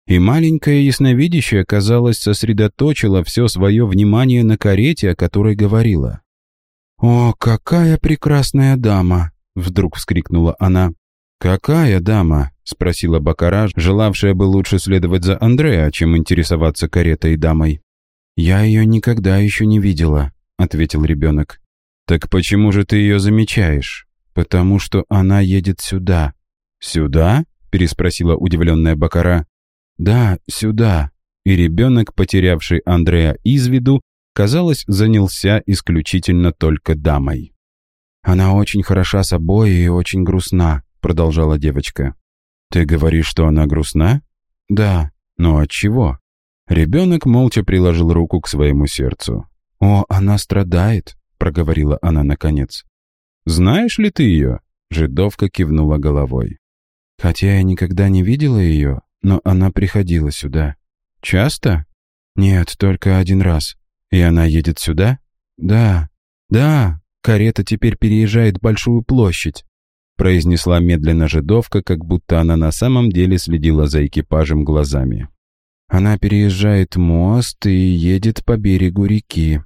и маленькая ясновидящая, казалось, сосредоточила все свое внимание на карете, о которой говорила. «О, какая прекрасная дама!» — вдруг вскрикнула она. «Какая дама?» — спросила Бакара, желавшая бы лучше следовать за Андреа, чем интересоваться каретой и дамой. «Я ее никогда еще не видела», — ответил ребенок. «Так почему же ты ее замечаешь?» «Потому что она едет сюда». «Сюда?» — переспросила удивленная Бакара. «Да, сюда». И ребенок, потерявший Андрея из виду, казалось, занялся исключительно только дамой. «Она очень хороша собой и очень грустна», — продолжала девочка. «Ты говоришь, что она грустна?» «Да. Но от чего?» Ребенок молча приложил руку к своему сердцу. «О, она страдает», — проговорила она наконец. «Знаешь ли ты ее?» — жидовка кивнула головой. «Хотя я никогда не видела ее, но она приходила сюда. Часто? Нет, только один раз. И она едет сюда? Да, да, карета теперь переезжает большую площадь, произнесла медленно жидовка, как будто она на самом деле следила за экипажем глазами. Она переезжает мост и едет по берегу реки.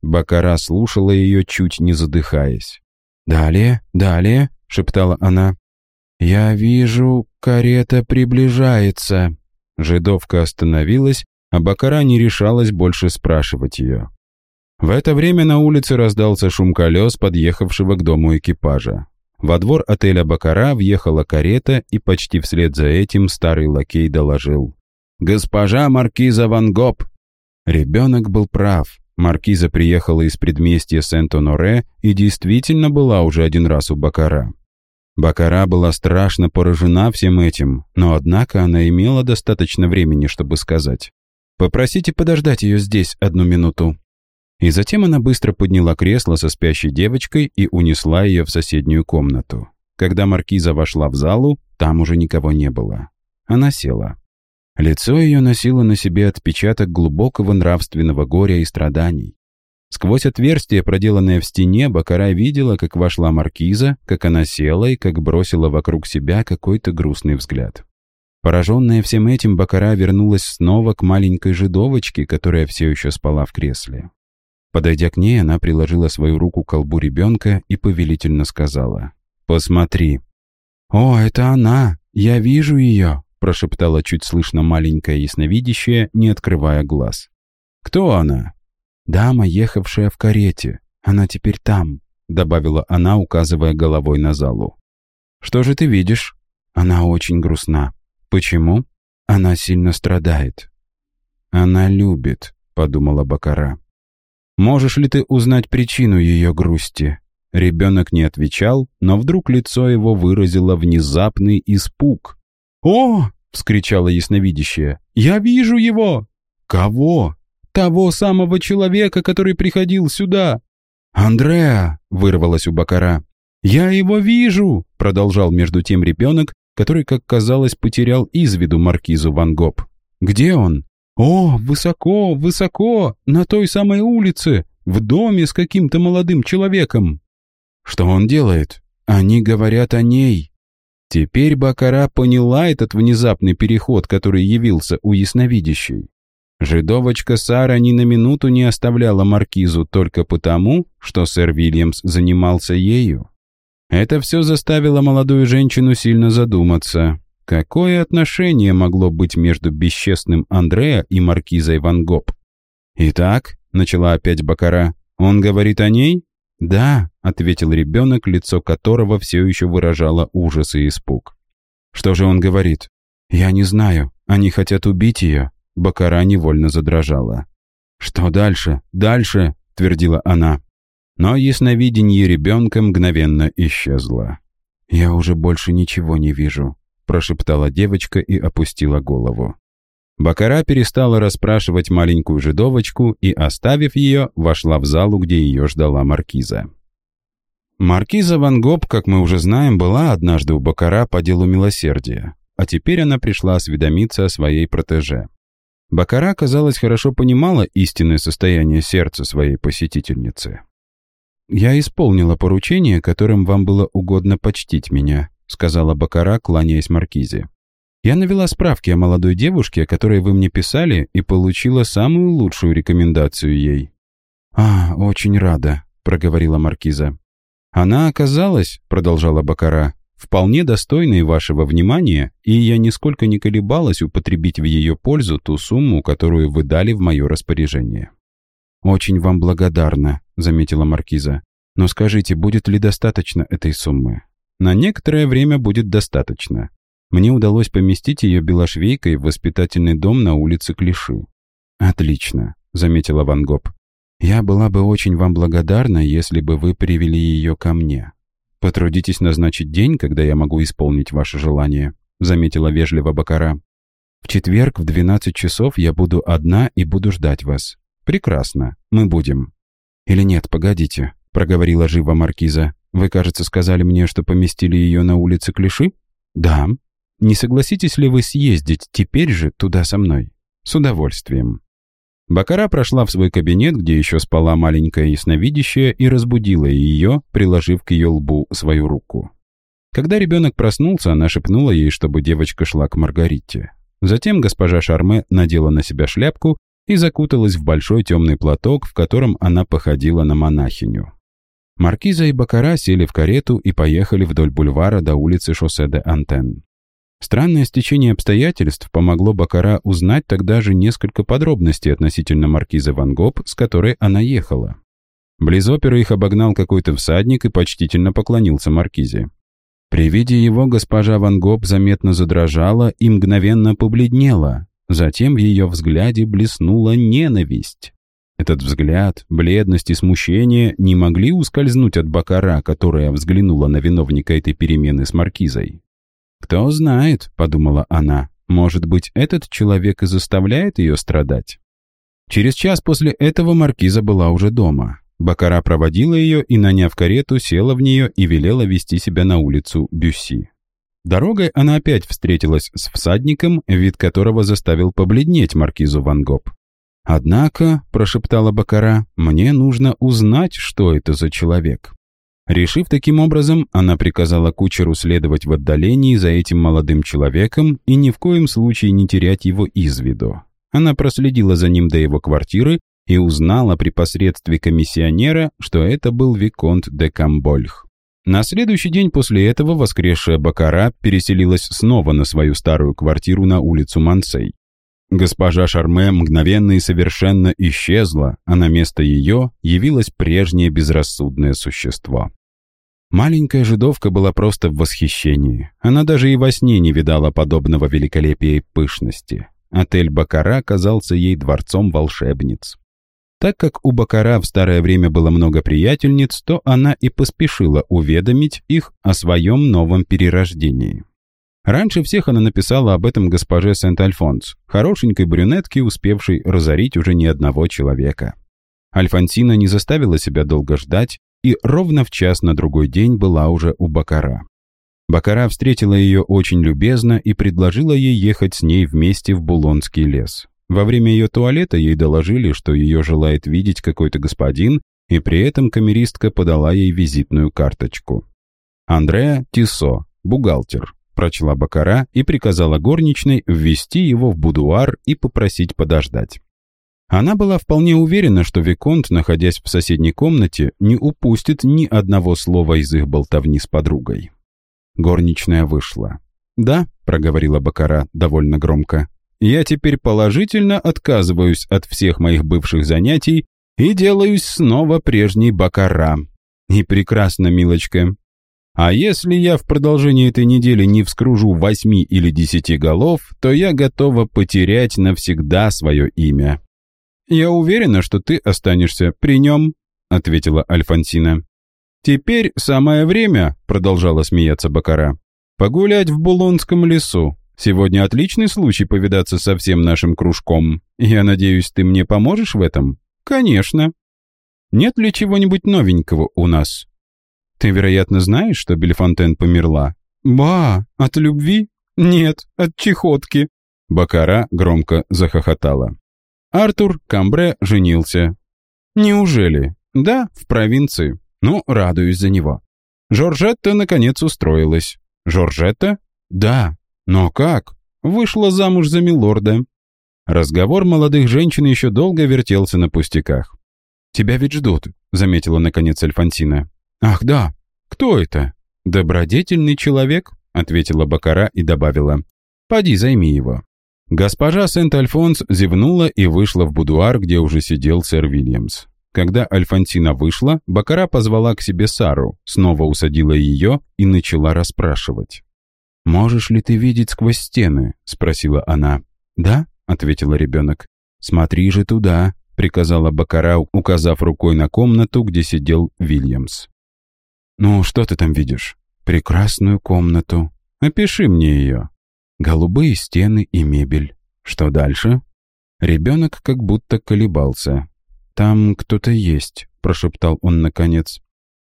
Бакара слушала ее, чуть не задыхаясь. «Далее, далее», — шептала она. «Я вижу, карета приближается». Жидовка остановилась, а Бакара не решалась больше спрашивать ее. В это время на улице раздался шум колес подъехавшего к дому экипажа. Во двор отеля «Бакара» въехала карета, и почти вслед за этим старый лакей доложил. «Госпожа Маркиза Ван Гоп!» Ребенок был прав. Маркиза приехала из предместья Сент-Оноре и действительно была уже один раз у Бакара. Бакара была страшно поражена всем этим, но однако она имела достаточно времени, чтобы сказать. «Попросите подождать ее здесь одну минуту». И затем она быстро подняла кресло со спящей девочкой и унесла ее в соседнюю комнату. Когда маркиза вошла в залу, там уже никого не было. Она села. Лицо ее носило на себе отпечаток глубокого нравственного горя и страданий. Сквозь отверстие, проделанное в стене, Бакара видела, как вошла маркиза, как она села и как бросила вокруг себя какой-то грустный взгляд. Пораженная всем этим, Бакара вернулась снова к маленькой жидовочке, которая все еще спала в кресле. Подойдя к ней, она приложила свою руку к колбу ребенка и повелительно сказала «Посмотри». «О, это она! Я вижу ее!» прошептала чуть слышно маленькая ясновидящая, не открывая глаз. «Кто она?» «Дама, ехавшая в карете. Она теперь там», добавила она, указывая головой на залу. «Что же ты видишь?» «Она очень грустна». «Почему?» «Она сильно страдает». «Она любит», — подумала Бакара. Можешь ли ты узнать причину ее грусти?» Ребенок не отвечал, но вдруг лицо его выразило внезапный испуг. «О!» — вскричала ясновидящая. «Я вижу его!» «Кого?» «Того самого человека, который приходил сюда!» «Андреа!» — вырвалось у Бакара. «Я его вижу!» — продолжал между тем ребенок, который, как казалось, потерял из виду маркизу Ван Гоп. «Где он?» «О, высоко, высоко, на той самой улице, в доме с каким-то молодым человеком». «Что он делает? Они говорят о ней». Теперь Бакара поняла этот внезапный переход, который явился у ясновидящей. Жидовочка Сара ни на минуту не оставляла маркизу только потому, что сэр Вильямс занимался ею. Это все заставило молодую женщину сильно задуматься. Какое отношение могло быть между бесчестным Андреа и маркизой Ван Гоп? «Итак», — начала опять Бакара, — «он говорит о ней?» «Да», — ответил ребенок, лицо которого все еще выражало ужас и испуг. «Что же он говорит?» «Я не знаю. Они хотят убить ее». Бакара невольно задрожала. «Что дальше? Дальше?» — твердила она. Но ясновидение ребенка мгновенно исчезло. «Я уже больше ничего не вижу», прошептала девочка и опустила голову. Бакара перестала расспрашивать маленькую жидовочку и, оставив ее, вошла в залу, где ее ждала маркиза. Маркиза Ван Гоп, как мы уже знаем, была однажды у Бакара по делу милосердия, а теперь она пришла осведомиться о своей протеже. Бакара, казалось, хорошо понимала истинное состояние сердца своей посетительницы. «Я исполнила поручение, которым вам было угодно почтить меня», — сказала Бакара, кланяясь Маркизе. «Я навела справки о молодой девушке, о которой вы мне писали, и получила самую лучшую рекомендацию ей». «А, очень рада», — проговорила Маркиза. «Она оказалась», — продолжала Бакара, «вполне достойной вашего внимания, и я нисколько не колебалась употребить в ее пользу ту сумму, которую вы дали в мое распоряжение». «Очень вам благодарна», — заметила Маркиза. «Но скажите, будет ли достаточно этой суммы? На некоторое время будет достаточно. Мне удалось поместить ее белошвейкой в воспитательный дом на улице Клиши. «Отлично», — заметила Ван Гоп. «Я была бы очень вам благодарна, если бы вы привели ее ко мне. Потрудитесь назначить день, когда я могу исполнить ваше желание», — заметила вежливо Бакара. «В четверг в 12 часов я буду одна и буду ждать вас. Прекрасно, мы будем». «Или нет, погодите», — проговорила живо Маркиза. Вы, кажется, сказали мне, что поместили ее на улице Клиши? Да. Не согласитесь ли вы съездить теперь же туда со мной? С удовольствием. Бакара прошла в свой кабинет, где еще спала маленькая ясновидящая, и разбудила ее, приложив к ее лбу свою руку. Когда ребенок проснулся, она шепнула ей, чтобы девочка шла к Маргарите. Затем госпожа Шарме надела на себя шляпку и закуталась в большой темный платок, в котором она походила на монахиню. Маркиза и Бакара сели в карету и поехали вдоль бульвара до улицы шоссе де Антен. Странное стечение обстоятельств помогло Бакара узнать тогда же несколько подробностей относительно маркизы Ван Гоп, с которой она ехала. Близ оперы их обогнал какой-то всадник и почтительно поклонился маркизе. При виде его госпожа Ван Гоп заметно задрожала и мгновенно побледнела. Затем в ее взгляде блеснула ненависть. Этот взгляд, бледность и смущение не могли ускользнуть от Бакара, которая взглянула на виновника этой перемены с маркизой. «Кто знает», — подумала она, — «может быть, этот человек и заставляет ее страдать?» Через час после этого маркиза была уже дома. Бакара проводила ее и, наняв карету, села в нее и велела вести себя на улицу Бюсси. Дорогой она опять встретилась с всадником, вид которого заставил побледнеть маркизу Ван Гоп. «Однако», — прошептала Бакара, — «мне нужно узнать, что это за человек». Решив таким образом, она приказала кучеру следовать в отдалении за этим молодым человеком и ни в коем случае не терять его из виду. Она проследила за ним до его квартиры и узнала при посредстве комиссионера, что это был Виконт де Камбольх. На следующий день после этого воскресшая Бакара переселилась снова на свою старую квартиру на улицу Мансей. Госпожа Шарме мгновенно и совершенно исчезла, а на место ее явилось прежнее безрассудное существо. Маленькая жидовка была просто в восхищении. Она даже и во сне не видала подобного великолепия и пышности. Отель Бакара казался ей дворцом волшебниц. Так как у Бакара в старое время было много приятельниц, то она и поспешила уведомить их о своем новом перерождении. Раньше всех она написала об этом госпоже Сент-Альфонс, хорошенькой брюнетке, успевшей разорить уже не одного человека. Альфонсина не заставила себя долго ждать и ровно в час на другой день была уже у Бакара. Бакара встретила ее очень любезно и предложила ей ехать с ней вместе в Булонский лес. Во время ее туалета ей доложили, что ее желает видеть какой-то господин, и при этом камеристка подала ей визитную карточку. Андреа Тисо, бухгалтер, прочла Бакара и приказала горничной ввести его в будуар и попросить подождать. Она была вполне уверена, что Виконт, находясь в соседней комнате, не упустит ни одного слова из их болтовни с подругой. Горничная вышла. «Да», — проговорила Бакара довольно громко, я теперь положительно отказываюсь от всех моих бывших занятий и делаюсь снова прежней бакара. И прекрасно, милочка. А если я в продолжении этой недели не вскружу восьми или десяти голов, то я готова потерять навсегда свое имя. Я уверена, что ты останешься при нем, ответила Альфонсина. Теперь самое время, продолжала смеяться Бакара, погулять в Булонском лесу. Сегодня отличный случай повидаться со всем нашим кружком. Я надеюсь, ты мне поможешь в этом? Конечно. Нет ли чего-нибудь новенького у нас? Ты, вероятно, знаешь, что Бельфонтен померла? Ба, от любви? Нет, от чехотки. Бакара громко захохотала. Артур Камбре женился. Неужели? Да, в провинции. Ну, радуюсь за него. Жоржетта, наконец, устроилась. Жоржетта? Да, но как? Вышла замуж за милорда. Разговор молодых женщин еще долго вертелся на пустяках. «Тебя ведь ждут», — заметила наконец Альфонсина. «Ах, да. Кто это?» «Добродетельный человек», — ответила Бакара и добавила. «Поди, займи его». Госпожа Сент-Альфонс зевнула и вышла в будуар, где уже сидел сэр Вильямс. Когда Альфонсина вышла, Бакара позвала к себе Сару, снова усадила ее и начала расспрашивать. «Можешь ли ты видеть сквозь стены?» — спросила она. «Да», — ответила ребенок. «Смотри же туда», — приказала Бакара, указав рукой на комнату, где сидел Вильямс. «Ну, что ты там видишь?» «Прекрасную комнату. Опиши мне ее. Голубые стены и мебель. Что дальше?» Ребенок как будто колебался. «Там кто-то есть», — прошептал он наконец.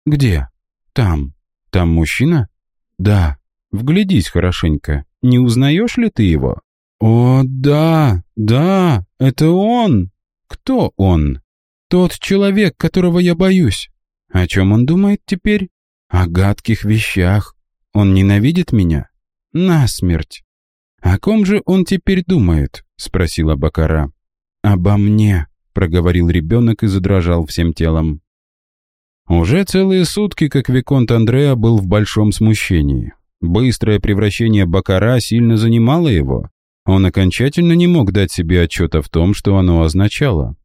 «Где?» «Там. Там мужчина?» «Да», Вглядись хорошенько. Не узнаешь ли ты его? О, да, да, это он. Кто он? Тот человек, которого я боюсь. О чем он думает теперь? О гадких вещах. Он ненавидит меня? Насмерть. О ком же он теперь думает? Спросила Бакара. Обо мне, проговорил ребенок и задрожал всем телом. Уже целые сутки, как Виконт Андреа был в большом смущении. Быстрое превращение Бакара сильно занимало его. Он окончательно не мог дать себе отчета в том, что оно означало.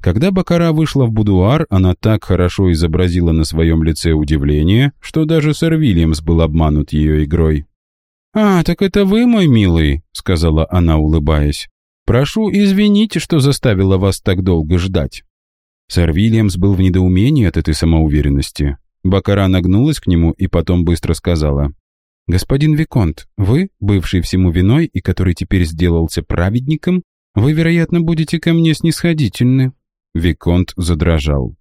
Когда Бакара вышла в будуар, она так хорошо изобразила на своем лице удивление, что даже сэр Вильямс был обманут ее игрой. «А, так это вы, мой милый», — сказала она, улыбаясь. «Прошу, извините, что заставила вас так долго ждать». Сэр Вильямс был в недоумении от этой самоуверенности. Бакара нагнулась к нему и потом быстро сказала. «Господин Виконт, вы, бывший всему виной и который теперь сделался праведником, вы, вероятно, будете ко мне снисходительны». Виконт задрожал.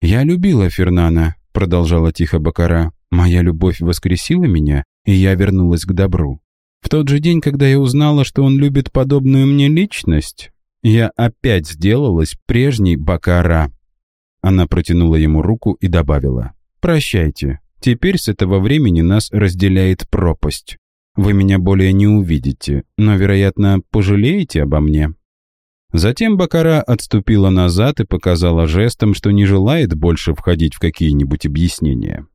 «Я любила Фернана», — продолжала тихо Бакара. «Моя любовь воскресила меня, и я вернулась к добру. В тот же день, когда я узнала, что он любит подобную мне личность, я опять сделалась прежней Бакара». Она протянула ему руку и добавила. «Прощайте. Теперь с этого времени нас разделяет пропасть. Вы меня более не увидите, но, вероятно, пожалеете обо мне». Затем Бакара отступила назад и показала жестом, что не желает больше входить в какие-нибудь объяснения.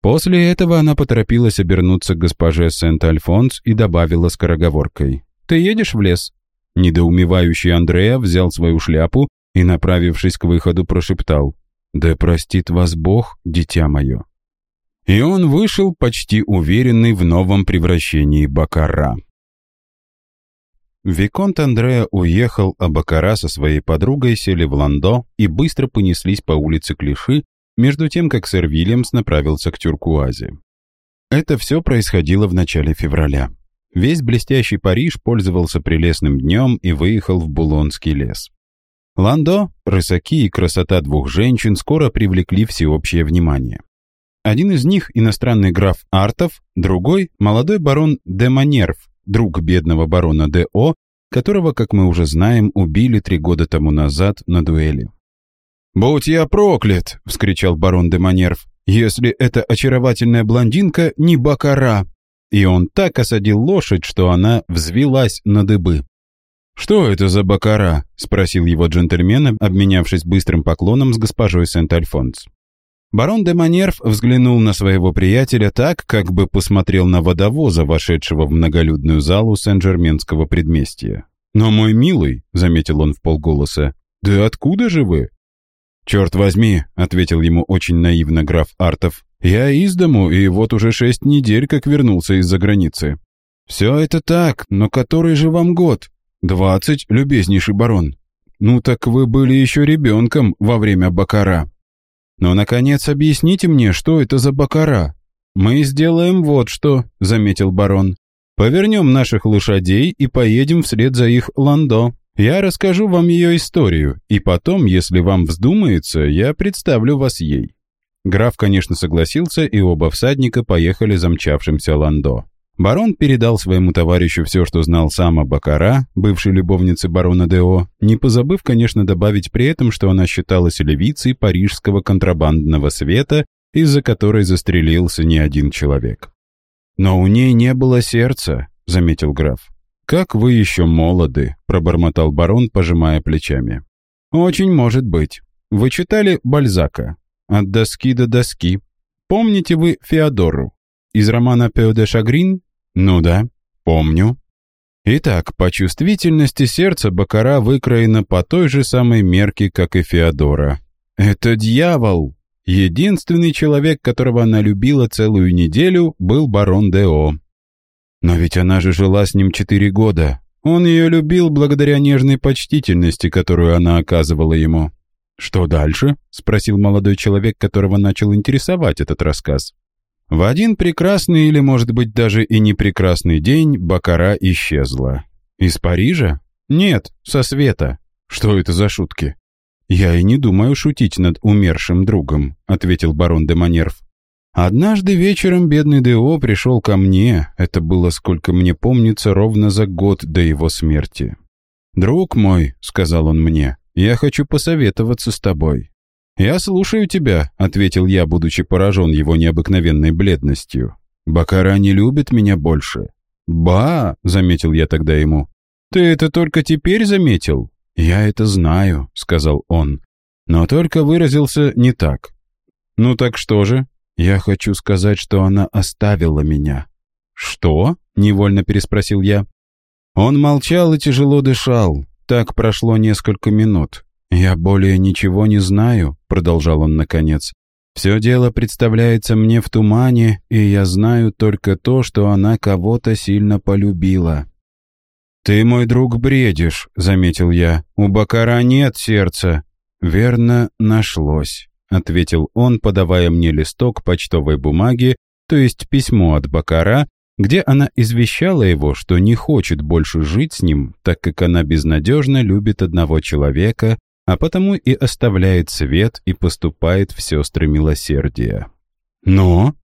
После этого она поторопилась обернуться к госпоже Сент-Альфонс и добавила скороговоркой. «Ты едешь в лес?» Недоумевающий Андреа взял свою шляпу и, направившись к выходу, прошептал. «Да простит вас Бог, дитя мое». И он вышел почти уверенный в новом превращении Бакара. Виконт Андреа уехал, а Бакара со своей подругой сели в ландо и быстро понеслись по улице Клиши, между тем, как сэр Вильямс направился к Тюркуазе. Это все происходило в начале февраля. Весь блестящий Париж пользовался прелестным днем и выехал в Булонский лес. Ландо, рысаки и красота двух женщин скоро привлекли всеобщее внимание. Один из них – иностранный граф Артов, другой – молодой барон де Манерв, друг бедного барона Д.О., которого, как мы уже знаем, убили три года тому назад на дуэли. «Будь я проклят!» — вскричал барон де Манерв. «Если эта очаровательная блондинка не бакара!» И он так осадил лошадь, что она взвилась на дыбы. «Что это за бакара?» — спросил его джентльмен, обменявшись быстрым поклоном с госпожой Сент-Альфонс. Барон де Манерв взглянул на своего приятеля так, как бы посмотрел на водовоза, вошедшего в многолюдную залу Сен-Жерменского предместья. «Но мой милый», — заметил он в полголоса, — «да откуда же вы?» «Черт возьми», — ответил ему очень наивно граф Артов, «я из дому, и вот уже шесть недель как вернулся из-за границы». «Все это так, но который же вам год?» «Двадцать, любезнейший барон». «Ну так вы были еще ребенком во время Бакара». Но, наконец, объясните мне, что это за бакара?» «Мы сделаем вот что», — заметил барон. «Повернем наших лошадей и поедем вслед за их ландо. Я расскажу вам ее историю, и потом, если вам вздумается, я представлю вас ей». Граф, конечно, согласился, и оба всадника поехали за мчавшимся ландо. Барон передал своему товарищу все, что знал сам о Бакара, бывшей любовнице барона Део, не позабыв, конечно, добавить при этом, что она считалась левицей парижского контрабандного света, из-за которой застрелился не один человек. «Но у ней не было сердца», — заметил граф. «Как вы еще молоды», — пробормотал барон, пожимая плечами. «Очень может быть. Вы читали Бальзака? От доски до доски. Помните вы Феодору? Из романа «Пео де Шагрин» «Ну да, помню». Итак, по чувствительности сердца Бакара выкроена по той же самой мерке, как и Феодора. «Это дьявол!» Единственный человек, которого она любила целую неделю, был барон Део. Но ведь она же жила с ним четыре года. Он ее любил благодаря нежной почтительности, которую она оказывала ему. «Что дальше?» — спросил молодой человек, которого начал интересовать этот рассказ. В один прекрасный или, может быть, даже и не прекрасный день Бакара исчезла. Из Парижа? Нет, со света. Что это за шутки? «Я и не думаю шутить над умершим другом», — ответил барон де Манерв. «Однажды вечером бедный Део пришел ко мне, это было, сколько мне помнится, ровно за год до его смерти. «Друг мой», — сказал он мне, — «я хочу посоветоваться с тобой. «Я слушаю тебя», — ответил я, будучи поражен его необыкновенной бледностью. «Бакара не любит меня больше». «Ба», — заметил я тогда ему. «Ты это только теперь заметил?» «Я это знаю», — сказал он. «Но только выразился не так». «Ну так что же?» «Я хочу сказать, что она оставила меня». «Что?» — невольно переспросил я. Он молчал и тяжело дышал. Так прошло несколько минут. «Я более ничего не знаю», — продолжал он наконец. «Все дело представляется мне в тумане, и я знаю только то, что она кого-то сильно полюбила». «Ты, мой друг, бредишь», — заметил я. «У Бакара нет сердца». «Верно, нашлось», — ответил он, подавая мне листок почтовой бумаги, то есть письмо от Бакара, где она извещала его, что не хочет больше жить с ним, так как она безнадежно любит одного человека, а потому и оставляет свет и поступает в сестры милосердия. Но?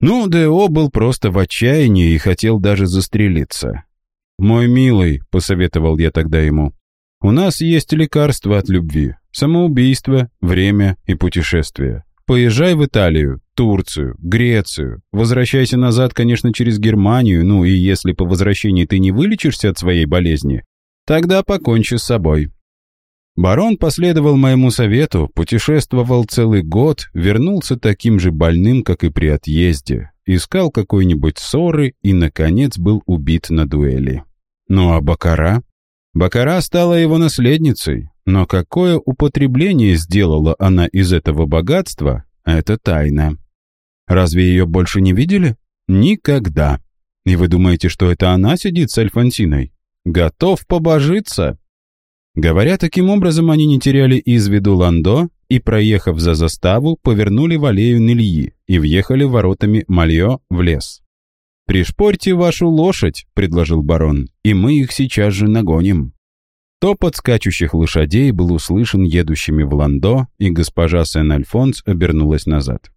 Ну, Део был просто в отчаянии и хотел даже застрелиться. «Мой милый», — посоветовал я тогда ему, — «у нас есть лекарство от любви, самоубийство, время и путешествие. Поезжай в Италию, Турцию, Грецию. Возвращайся назад, конечно, через Германию, ну и если по возвращении ты не вылечишься от своей болезни, тогда покончи с собой. Барон последовал моему совету, путешествовал целый год, вернулся таким же больным, как и при отъезде, искал какой-нибудь ссоры и, наконец, был убит на дуэли. Ну а Бакара? Бакара стала его наследницей, но какое употребление сделала она из этого богатства, это тайна. Разве ее больше не видели? Никогда. И вы думаете, что это она сидит с Альфонсиной? Готов побожиться? Говоря таким образом, они не теряли из виду Ландо и, проехав за заставу, повернули в аллею Нильи и въехали воротами Мальо в лес. «Пришпорьте вашу лошадь», — предложил барон, — «и мы их сейчас же нагоним». Топот скачущих лошадей был услышан едущими в Ландо, и госпожа Сен-Альфонс обернулась назад.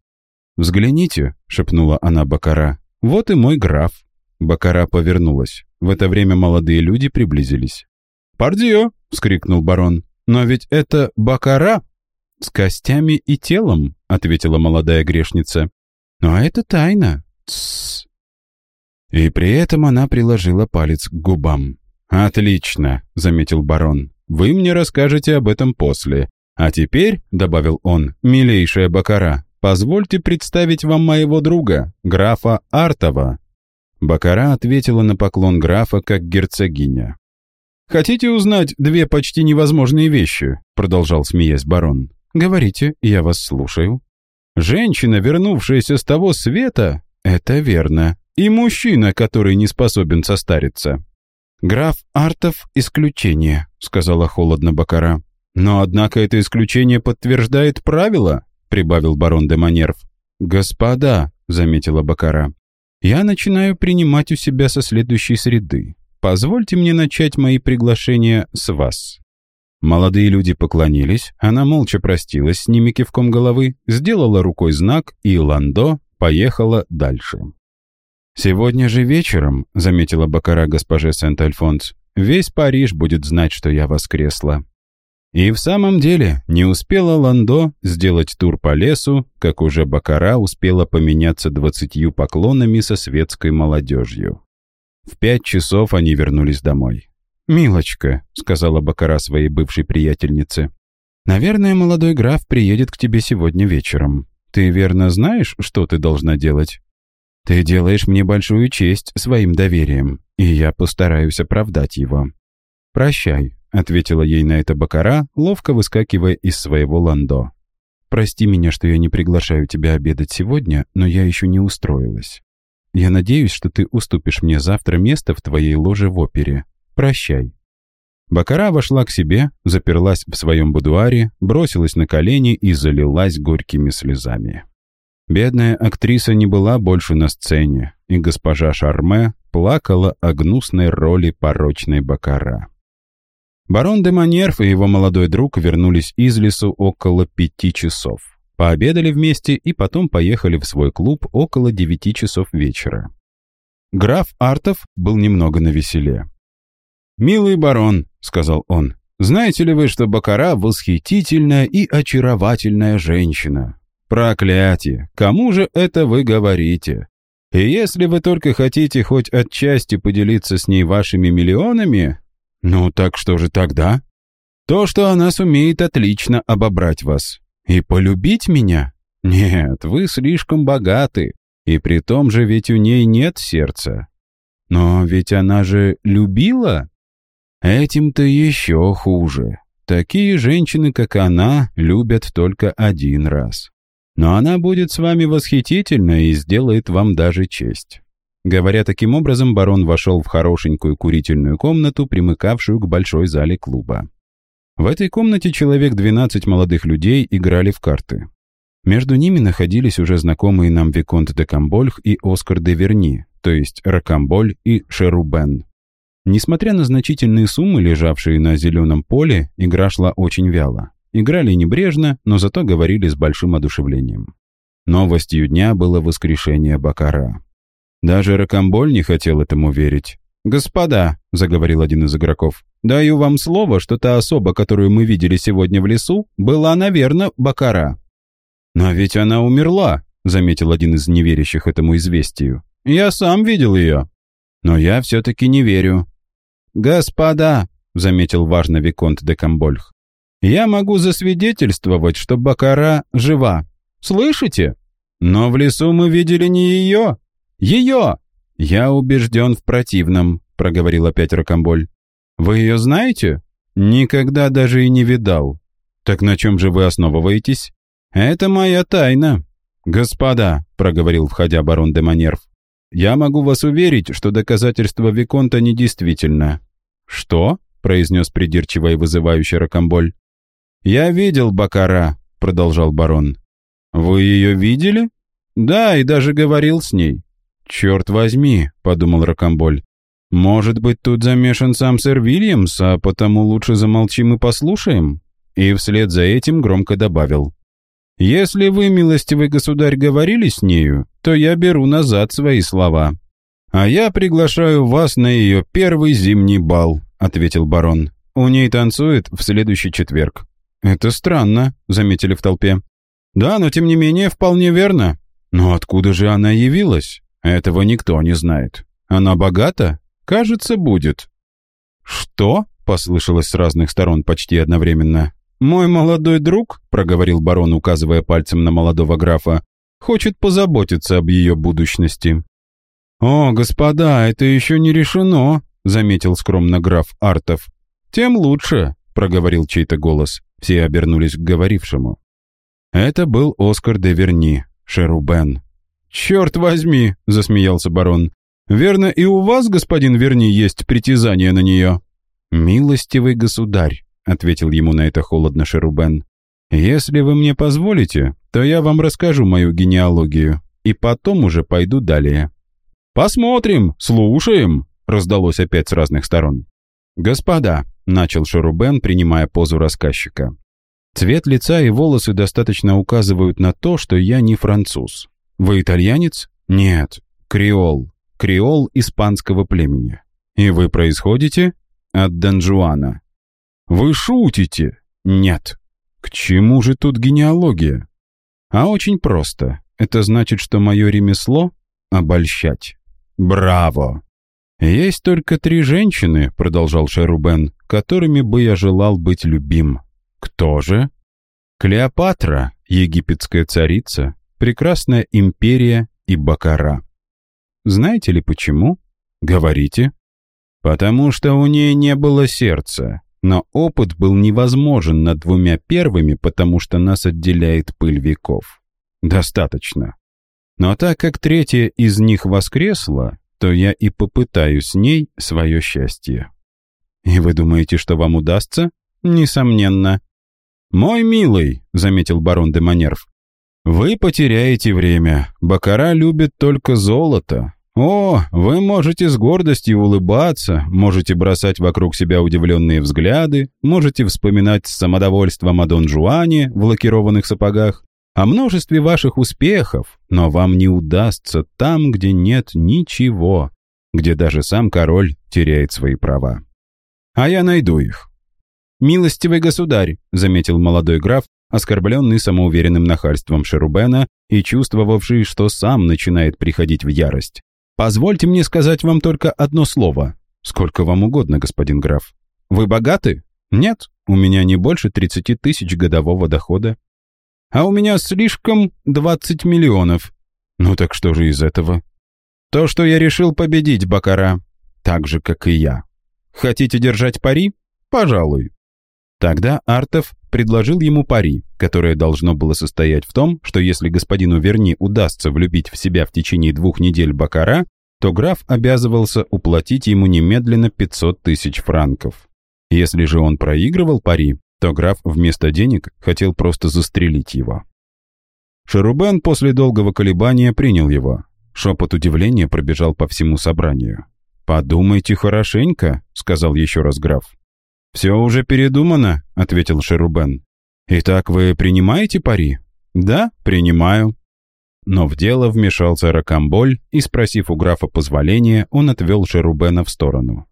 «Взгляните», — шепнула она Бакара. «Вот и мой граф». Бакара повернулась. В это время молодые люди приблизились. «Пардио!» — вскрикнул барон. «Но ведь это Бакара!» «С костями и телом», — ответила молодая грешница. «Но это тайна». Тссс. И при этом она приложила палец к губам. «Отлично», — заметил барон. «Вы мне расскажете об этом после. А теперь», — добавил он, — «милейшая Бакара, Позвольте представить вам моего друга, графа Артова». Бакара ответила на поклон графа как герцогиня. «Хотите узнать две почти невозможные вещи?» продолжал смеясь барон. «Говорите, я вас слушаю». «Женщина, вернувшаяся с того света, это верно, и мужчина, который не способен состариться». «Граф Артов — исключение», — сказала холодно Бакара. «Но, однако, это исключение подтверждает правило прибавил барон де Манерв. «Господа», — заметила Бакара, — «я начинаю принимать у себя со следующей среды. Позвольте мне начать мои приглашения с вас». Молодые люди поклонились, она молча простилась с ними кивком головы, сделала рукой знак, и Ландо поехала дальше. «Сегодня же вечером», — заметила Бакара госпоже Сент-Альфонс, «весь Париж будет знать, что я воскресла. И в самом деле, не успела Ландо сделать тур по лесу, как уже Бакара успела поменяться двадцатью поклонами со светской молодежью. В пять часов они вернулись домой. «Милочка», — сказала Бакара своей бывшей приятельнице, «наверное, молодой граф приедет к тебе сегодня вечером. Ты верно знаешь, что ты должна делать? Ты делаешь мне большую честь своим доверием, и я постараюсь оправдать его. Прощай, ответила ей на это Бакара, ловко выскакивая из своего ландо. «Прости меня, что я не приглашаю тебя обедать сегодня, но я еще не устроилась. Я надеюсь, что ты уступишь мне завтра место в твоей ложе в опере. Прощай». Бакара вошла к себе, заперлась в своем будуаре, бросилась на колени и залилась горькими слезами. Бедная актриса не была больше на сцене, и госпожа Шарме плакала о гнусной роли порочной Бакара. Барон де Маньерф и его молодой друг вернулись из лесу около пяти часов. Пообедали вместе и потом поехали в свой клуб около девяти часов вечера. Граф Артов был немного навеселе. «Милый барон», — сказал он, — «знаете ли вы, что Бакара — восхитительная и очаровательная женщина? Проклятие! Кому же это вы говорите? И если вы только хотите хоть отчасти поделиться с ней вашими миллионами, «Ну так что же тогда?» «То, что она сумеет отлично обобрать вас. И полюбить меня? Нет, вы слишком богаты. И при том же ведь у ней нет сердца. Но ведь она же любила? Этим-то еще хуже. Такие женщины, как она, любят только один раз. Но она будет с вами восхитительна и сделает вам даже честь. Говоря таким образом, барон вошел в хорошенькую курительную комнату, примыкавшую к большой зале клуба. В этой комнате человек 12 молодых людей играли в карты. Между ними находились уже знакомые нам Виконт де Камбольх и Оскар де Верни, то есть Ракамболь и Шерубен. Несмотря на значительные суммы, лежавшие на зеленом поле, игра шла очень вяло. Играли небрежно, но зато говорили с большим одушевлением. Новостью дня было воскрешение Бакара. Даже Ракамболь не хотел этому верить. «Господа», — заговорил один из игроков, — «даю вам слово, что та особа, которую мы видели сегодня в лесу, была, наверное, Бакара». «Но ведь она умерла», — заметил один из неверящих этому известию. «Я сам видел ее». «Но я все-таки не верю». «Господа», — заметил важно Виконт де Камбольх, «я могу засвидетельствовать, что Бакара жива. Слышите? Но в лесу мы видели не ее. Ее!» «Я убежден в противном», — проговорил опять Рокомболь. «Вы ее знаете?» «Никогда даже и не видал». «Так на чем же вы основываетесь?» «Это моя тайна». «Господа», — проговорил, входя барон де Манерв, «я могу вас уверить, что доказательство Виконта недействительно». «Что?» — произнес придирчиво и вызывающий Рокомболь. «Я видел Бакара», — продолжал барон. «Вы ее видели?» «Да, и даже говорил с ней». «Черт возьми», — подумал Рокомболь. «Может быть, тут замешан сам сэр Вильямс, а потому лучше замолчим и послушаем?» И вслед за этим громко добавил. «Если вы, милостивый государь, говорили с нею, то я беру назад свои слова. А я приглашаю вас на ее первый зимний бал», — ответил барон. «У ней танцует в следующий четверг». «Это странно», — заметили в толпе. «Да, но тем не менее вполне верно. Но откуда же она явилась?» Этого никто не знает. Она богата? Кажется, будет. Что? Послышалось с разных сторон почти одновременно. «Мой молодой друг», — проговорил барон, указывая пальцем на молодого графа, «хочет позаботиться об ее будущности». «О, господа, это еще не решено», — заметил скромно граф Артов. «Тем лучше», — проговорил чей-то голос. Все обернулись к говорившему. Это был Оскар де Верни, Шерубен. «Черт возьми!» — засмеялся барон. «Верно, и у вас, господин Верни, есть притязание на нее?» «Милостивый государь», — ответил ему на это холодно Шерубен. «Если вы мне позволите, то я вам расскажу мою генеалогию, и потом уже пойду далее». «Посмотрим, слушаем», — раздалось опять с разных сторон. «Господа», — начал Шерубен, принимая позу рассказчика, «цвет лица и волосы достаточно указывают на то, что я не француз. Вы итальянец? Нет. Креол. Креол испанского племени. И вы происходите от Донжуана. Вы шутите? Нет. К чему же тут генеалогия? А очень просто. Это значит, что мое ремесло — обольщать. Браво! Есть только три женщины, продолжал Шерубен, которыми бы я желал быть любим. Кто же? Клеопатра, египетская царица, прекрасная империя и Бакара. Знаете ли почему? Говорите. Потому что у нее не было сердца, но опыт был невозможен над двумя первыми, потому что нас отделяет пыль веков. Достаточно. Но так как третья из них воскресла, то я и попытаю с ней свое счастье. И вы думаете, что вам удастся? Несомненно. «Мой милый», — заметил барон де Манерв, вы потеряете время. Бакара любит только золото. О, вы можете с гордостью улыбаться, можете бросать вокруг себя удивленные взгляды, можете вспоминать с самодовольством о Дон Жуане в лакированных сапогах, о множестве ваших успехов, но вам не удастся там, где нет ничего, где даже сам король теряет свои права. А я найду их. «Милостивый государь», — заметил молодой граф, оскорбленный самоуверенным нахальством Шерубена и чувствовавший, что сам начинает приходить в ярость. «Позвольте мне сказать вам только одно слово. Сколько вам угодно, господин граф. Вы богаты? Нет, у меня не больше 30 тысяч годового дохода. А у меня слишком 20 миллионов. «Ну так что же из этого?» «То, что я решил победить Бакара, так же, как и я. Хотите держать пари? Пожалуй». Тогда Артов предложил ему пари, которое должно было состоять в том, что если господину Верни удастся влюбить в себя в течение двух недель Бакара, то граф обязывался уплатить ему немедленно 500 тысяч франков. Если же он проигрывал пари, то граф вместо денег хотел просто застрелить его. Шерубен после долгого колебания принял его. Шепот удивления пробежал по всему собранию. «Подумайте хорошенько», — сказал еще раз граф. «Все уже передумано», — ответил Шерубен. «Итак, вы принимаете пари?» «Да, принимаю». Но в дело вмешался Ракамболь, и, спросив у графа позволения, он отвел Шерубена в сторону.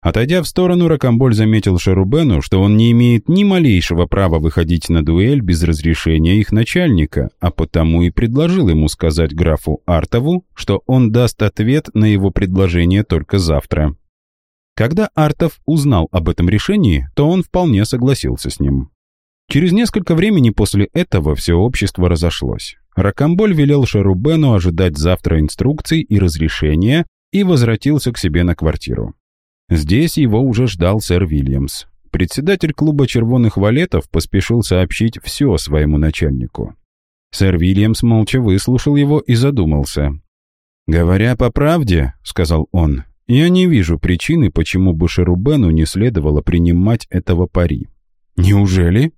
Отойдя в сторону, Ракамболь заметил Шерубену, что он не имеет ни малейшего права выходить на дуэль без разрешения их начальника, а потому и предложил ему сказать графу Артову, что он даст ответ на его предложение только завтра. Когда Артов узнал об этом решении, то он вполне согласился с ним. Через несколько времени после этого все общество разошлось. Ракамболь велел Шерубену ожидать завтра инструкций и разрешения и возвратился к себе на квартиру. Здесь его уже ждал сэр Вильямс. Председатель клуба червоных валетов поспешил сообщить все своему начальнику. Сэр Вильямс молча выслушал его и задумался. «Говоря по правде», — сказал он, — «я не вижу причины, почему бы Шерубену не следовало принимать этого пари». «Неужели?»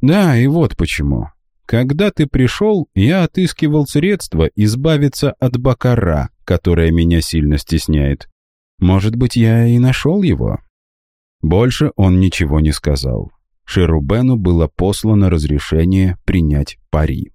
«Да, и вот почему. Когда ты пришел, я отыскивал средства избавиться от бакара, которая меня сильно стесняет. Может быть, я и нашел его?» Больше он ничего не сказал. Шерубену было послано разрешение принять пари.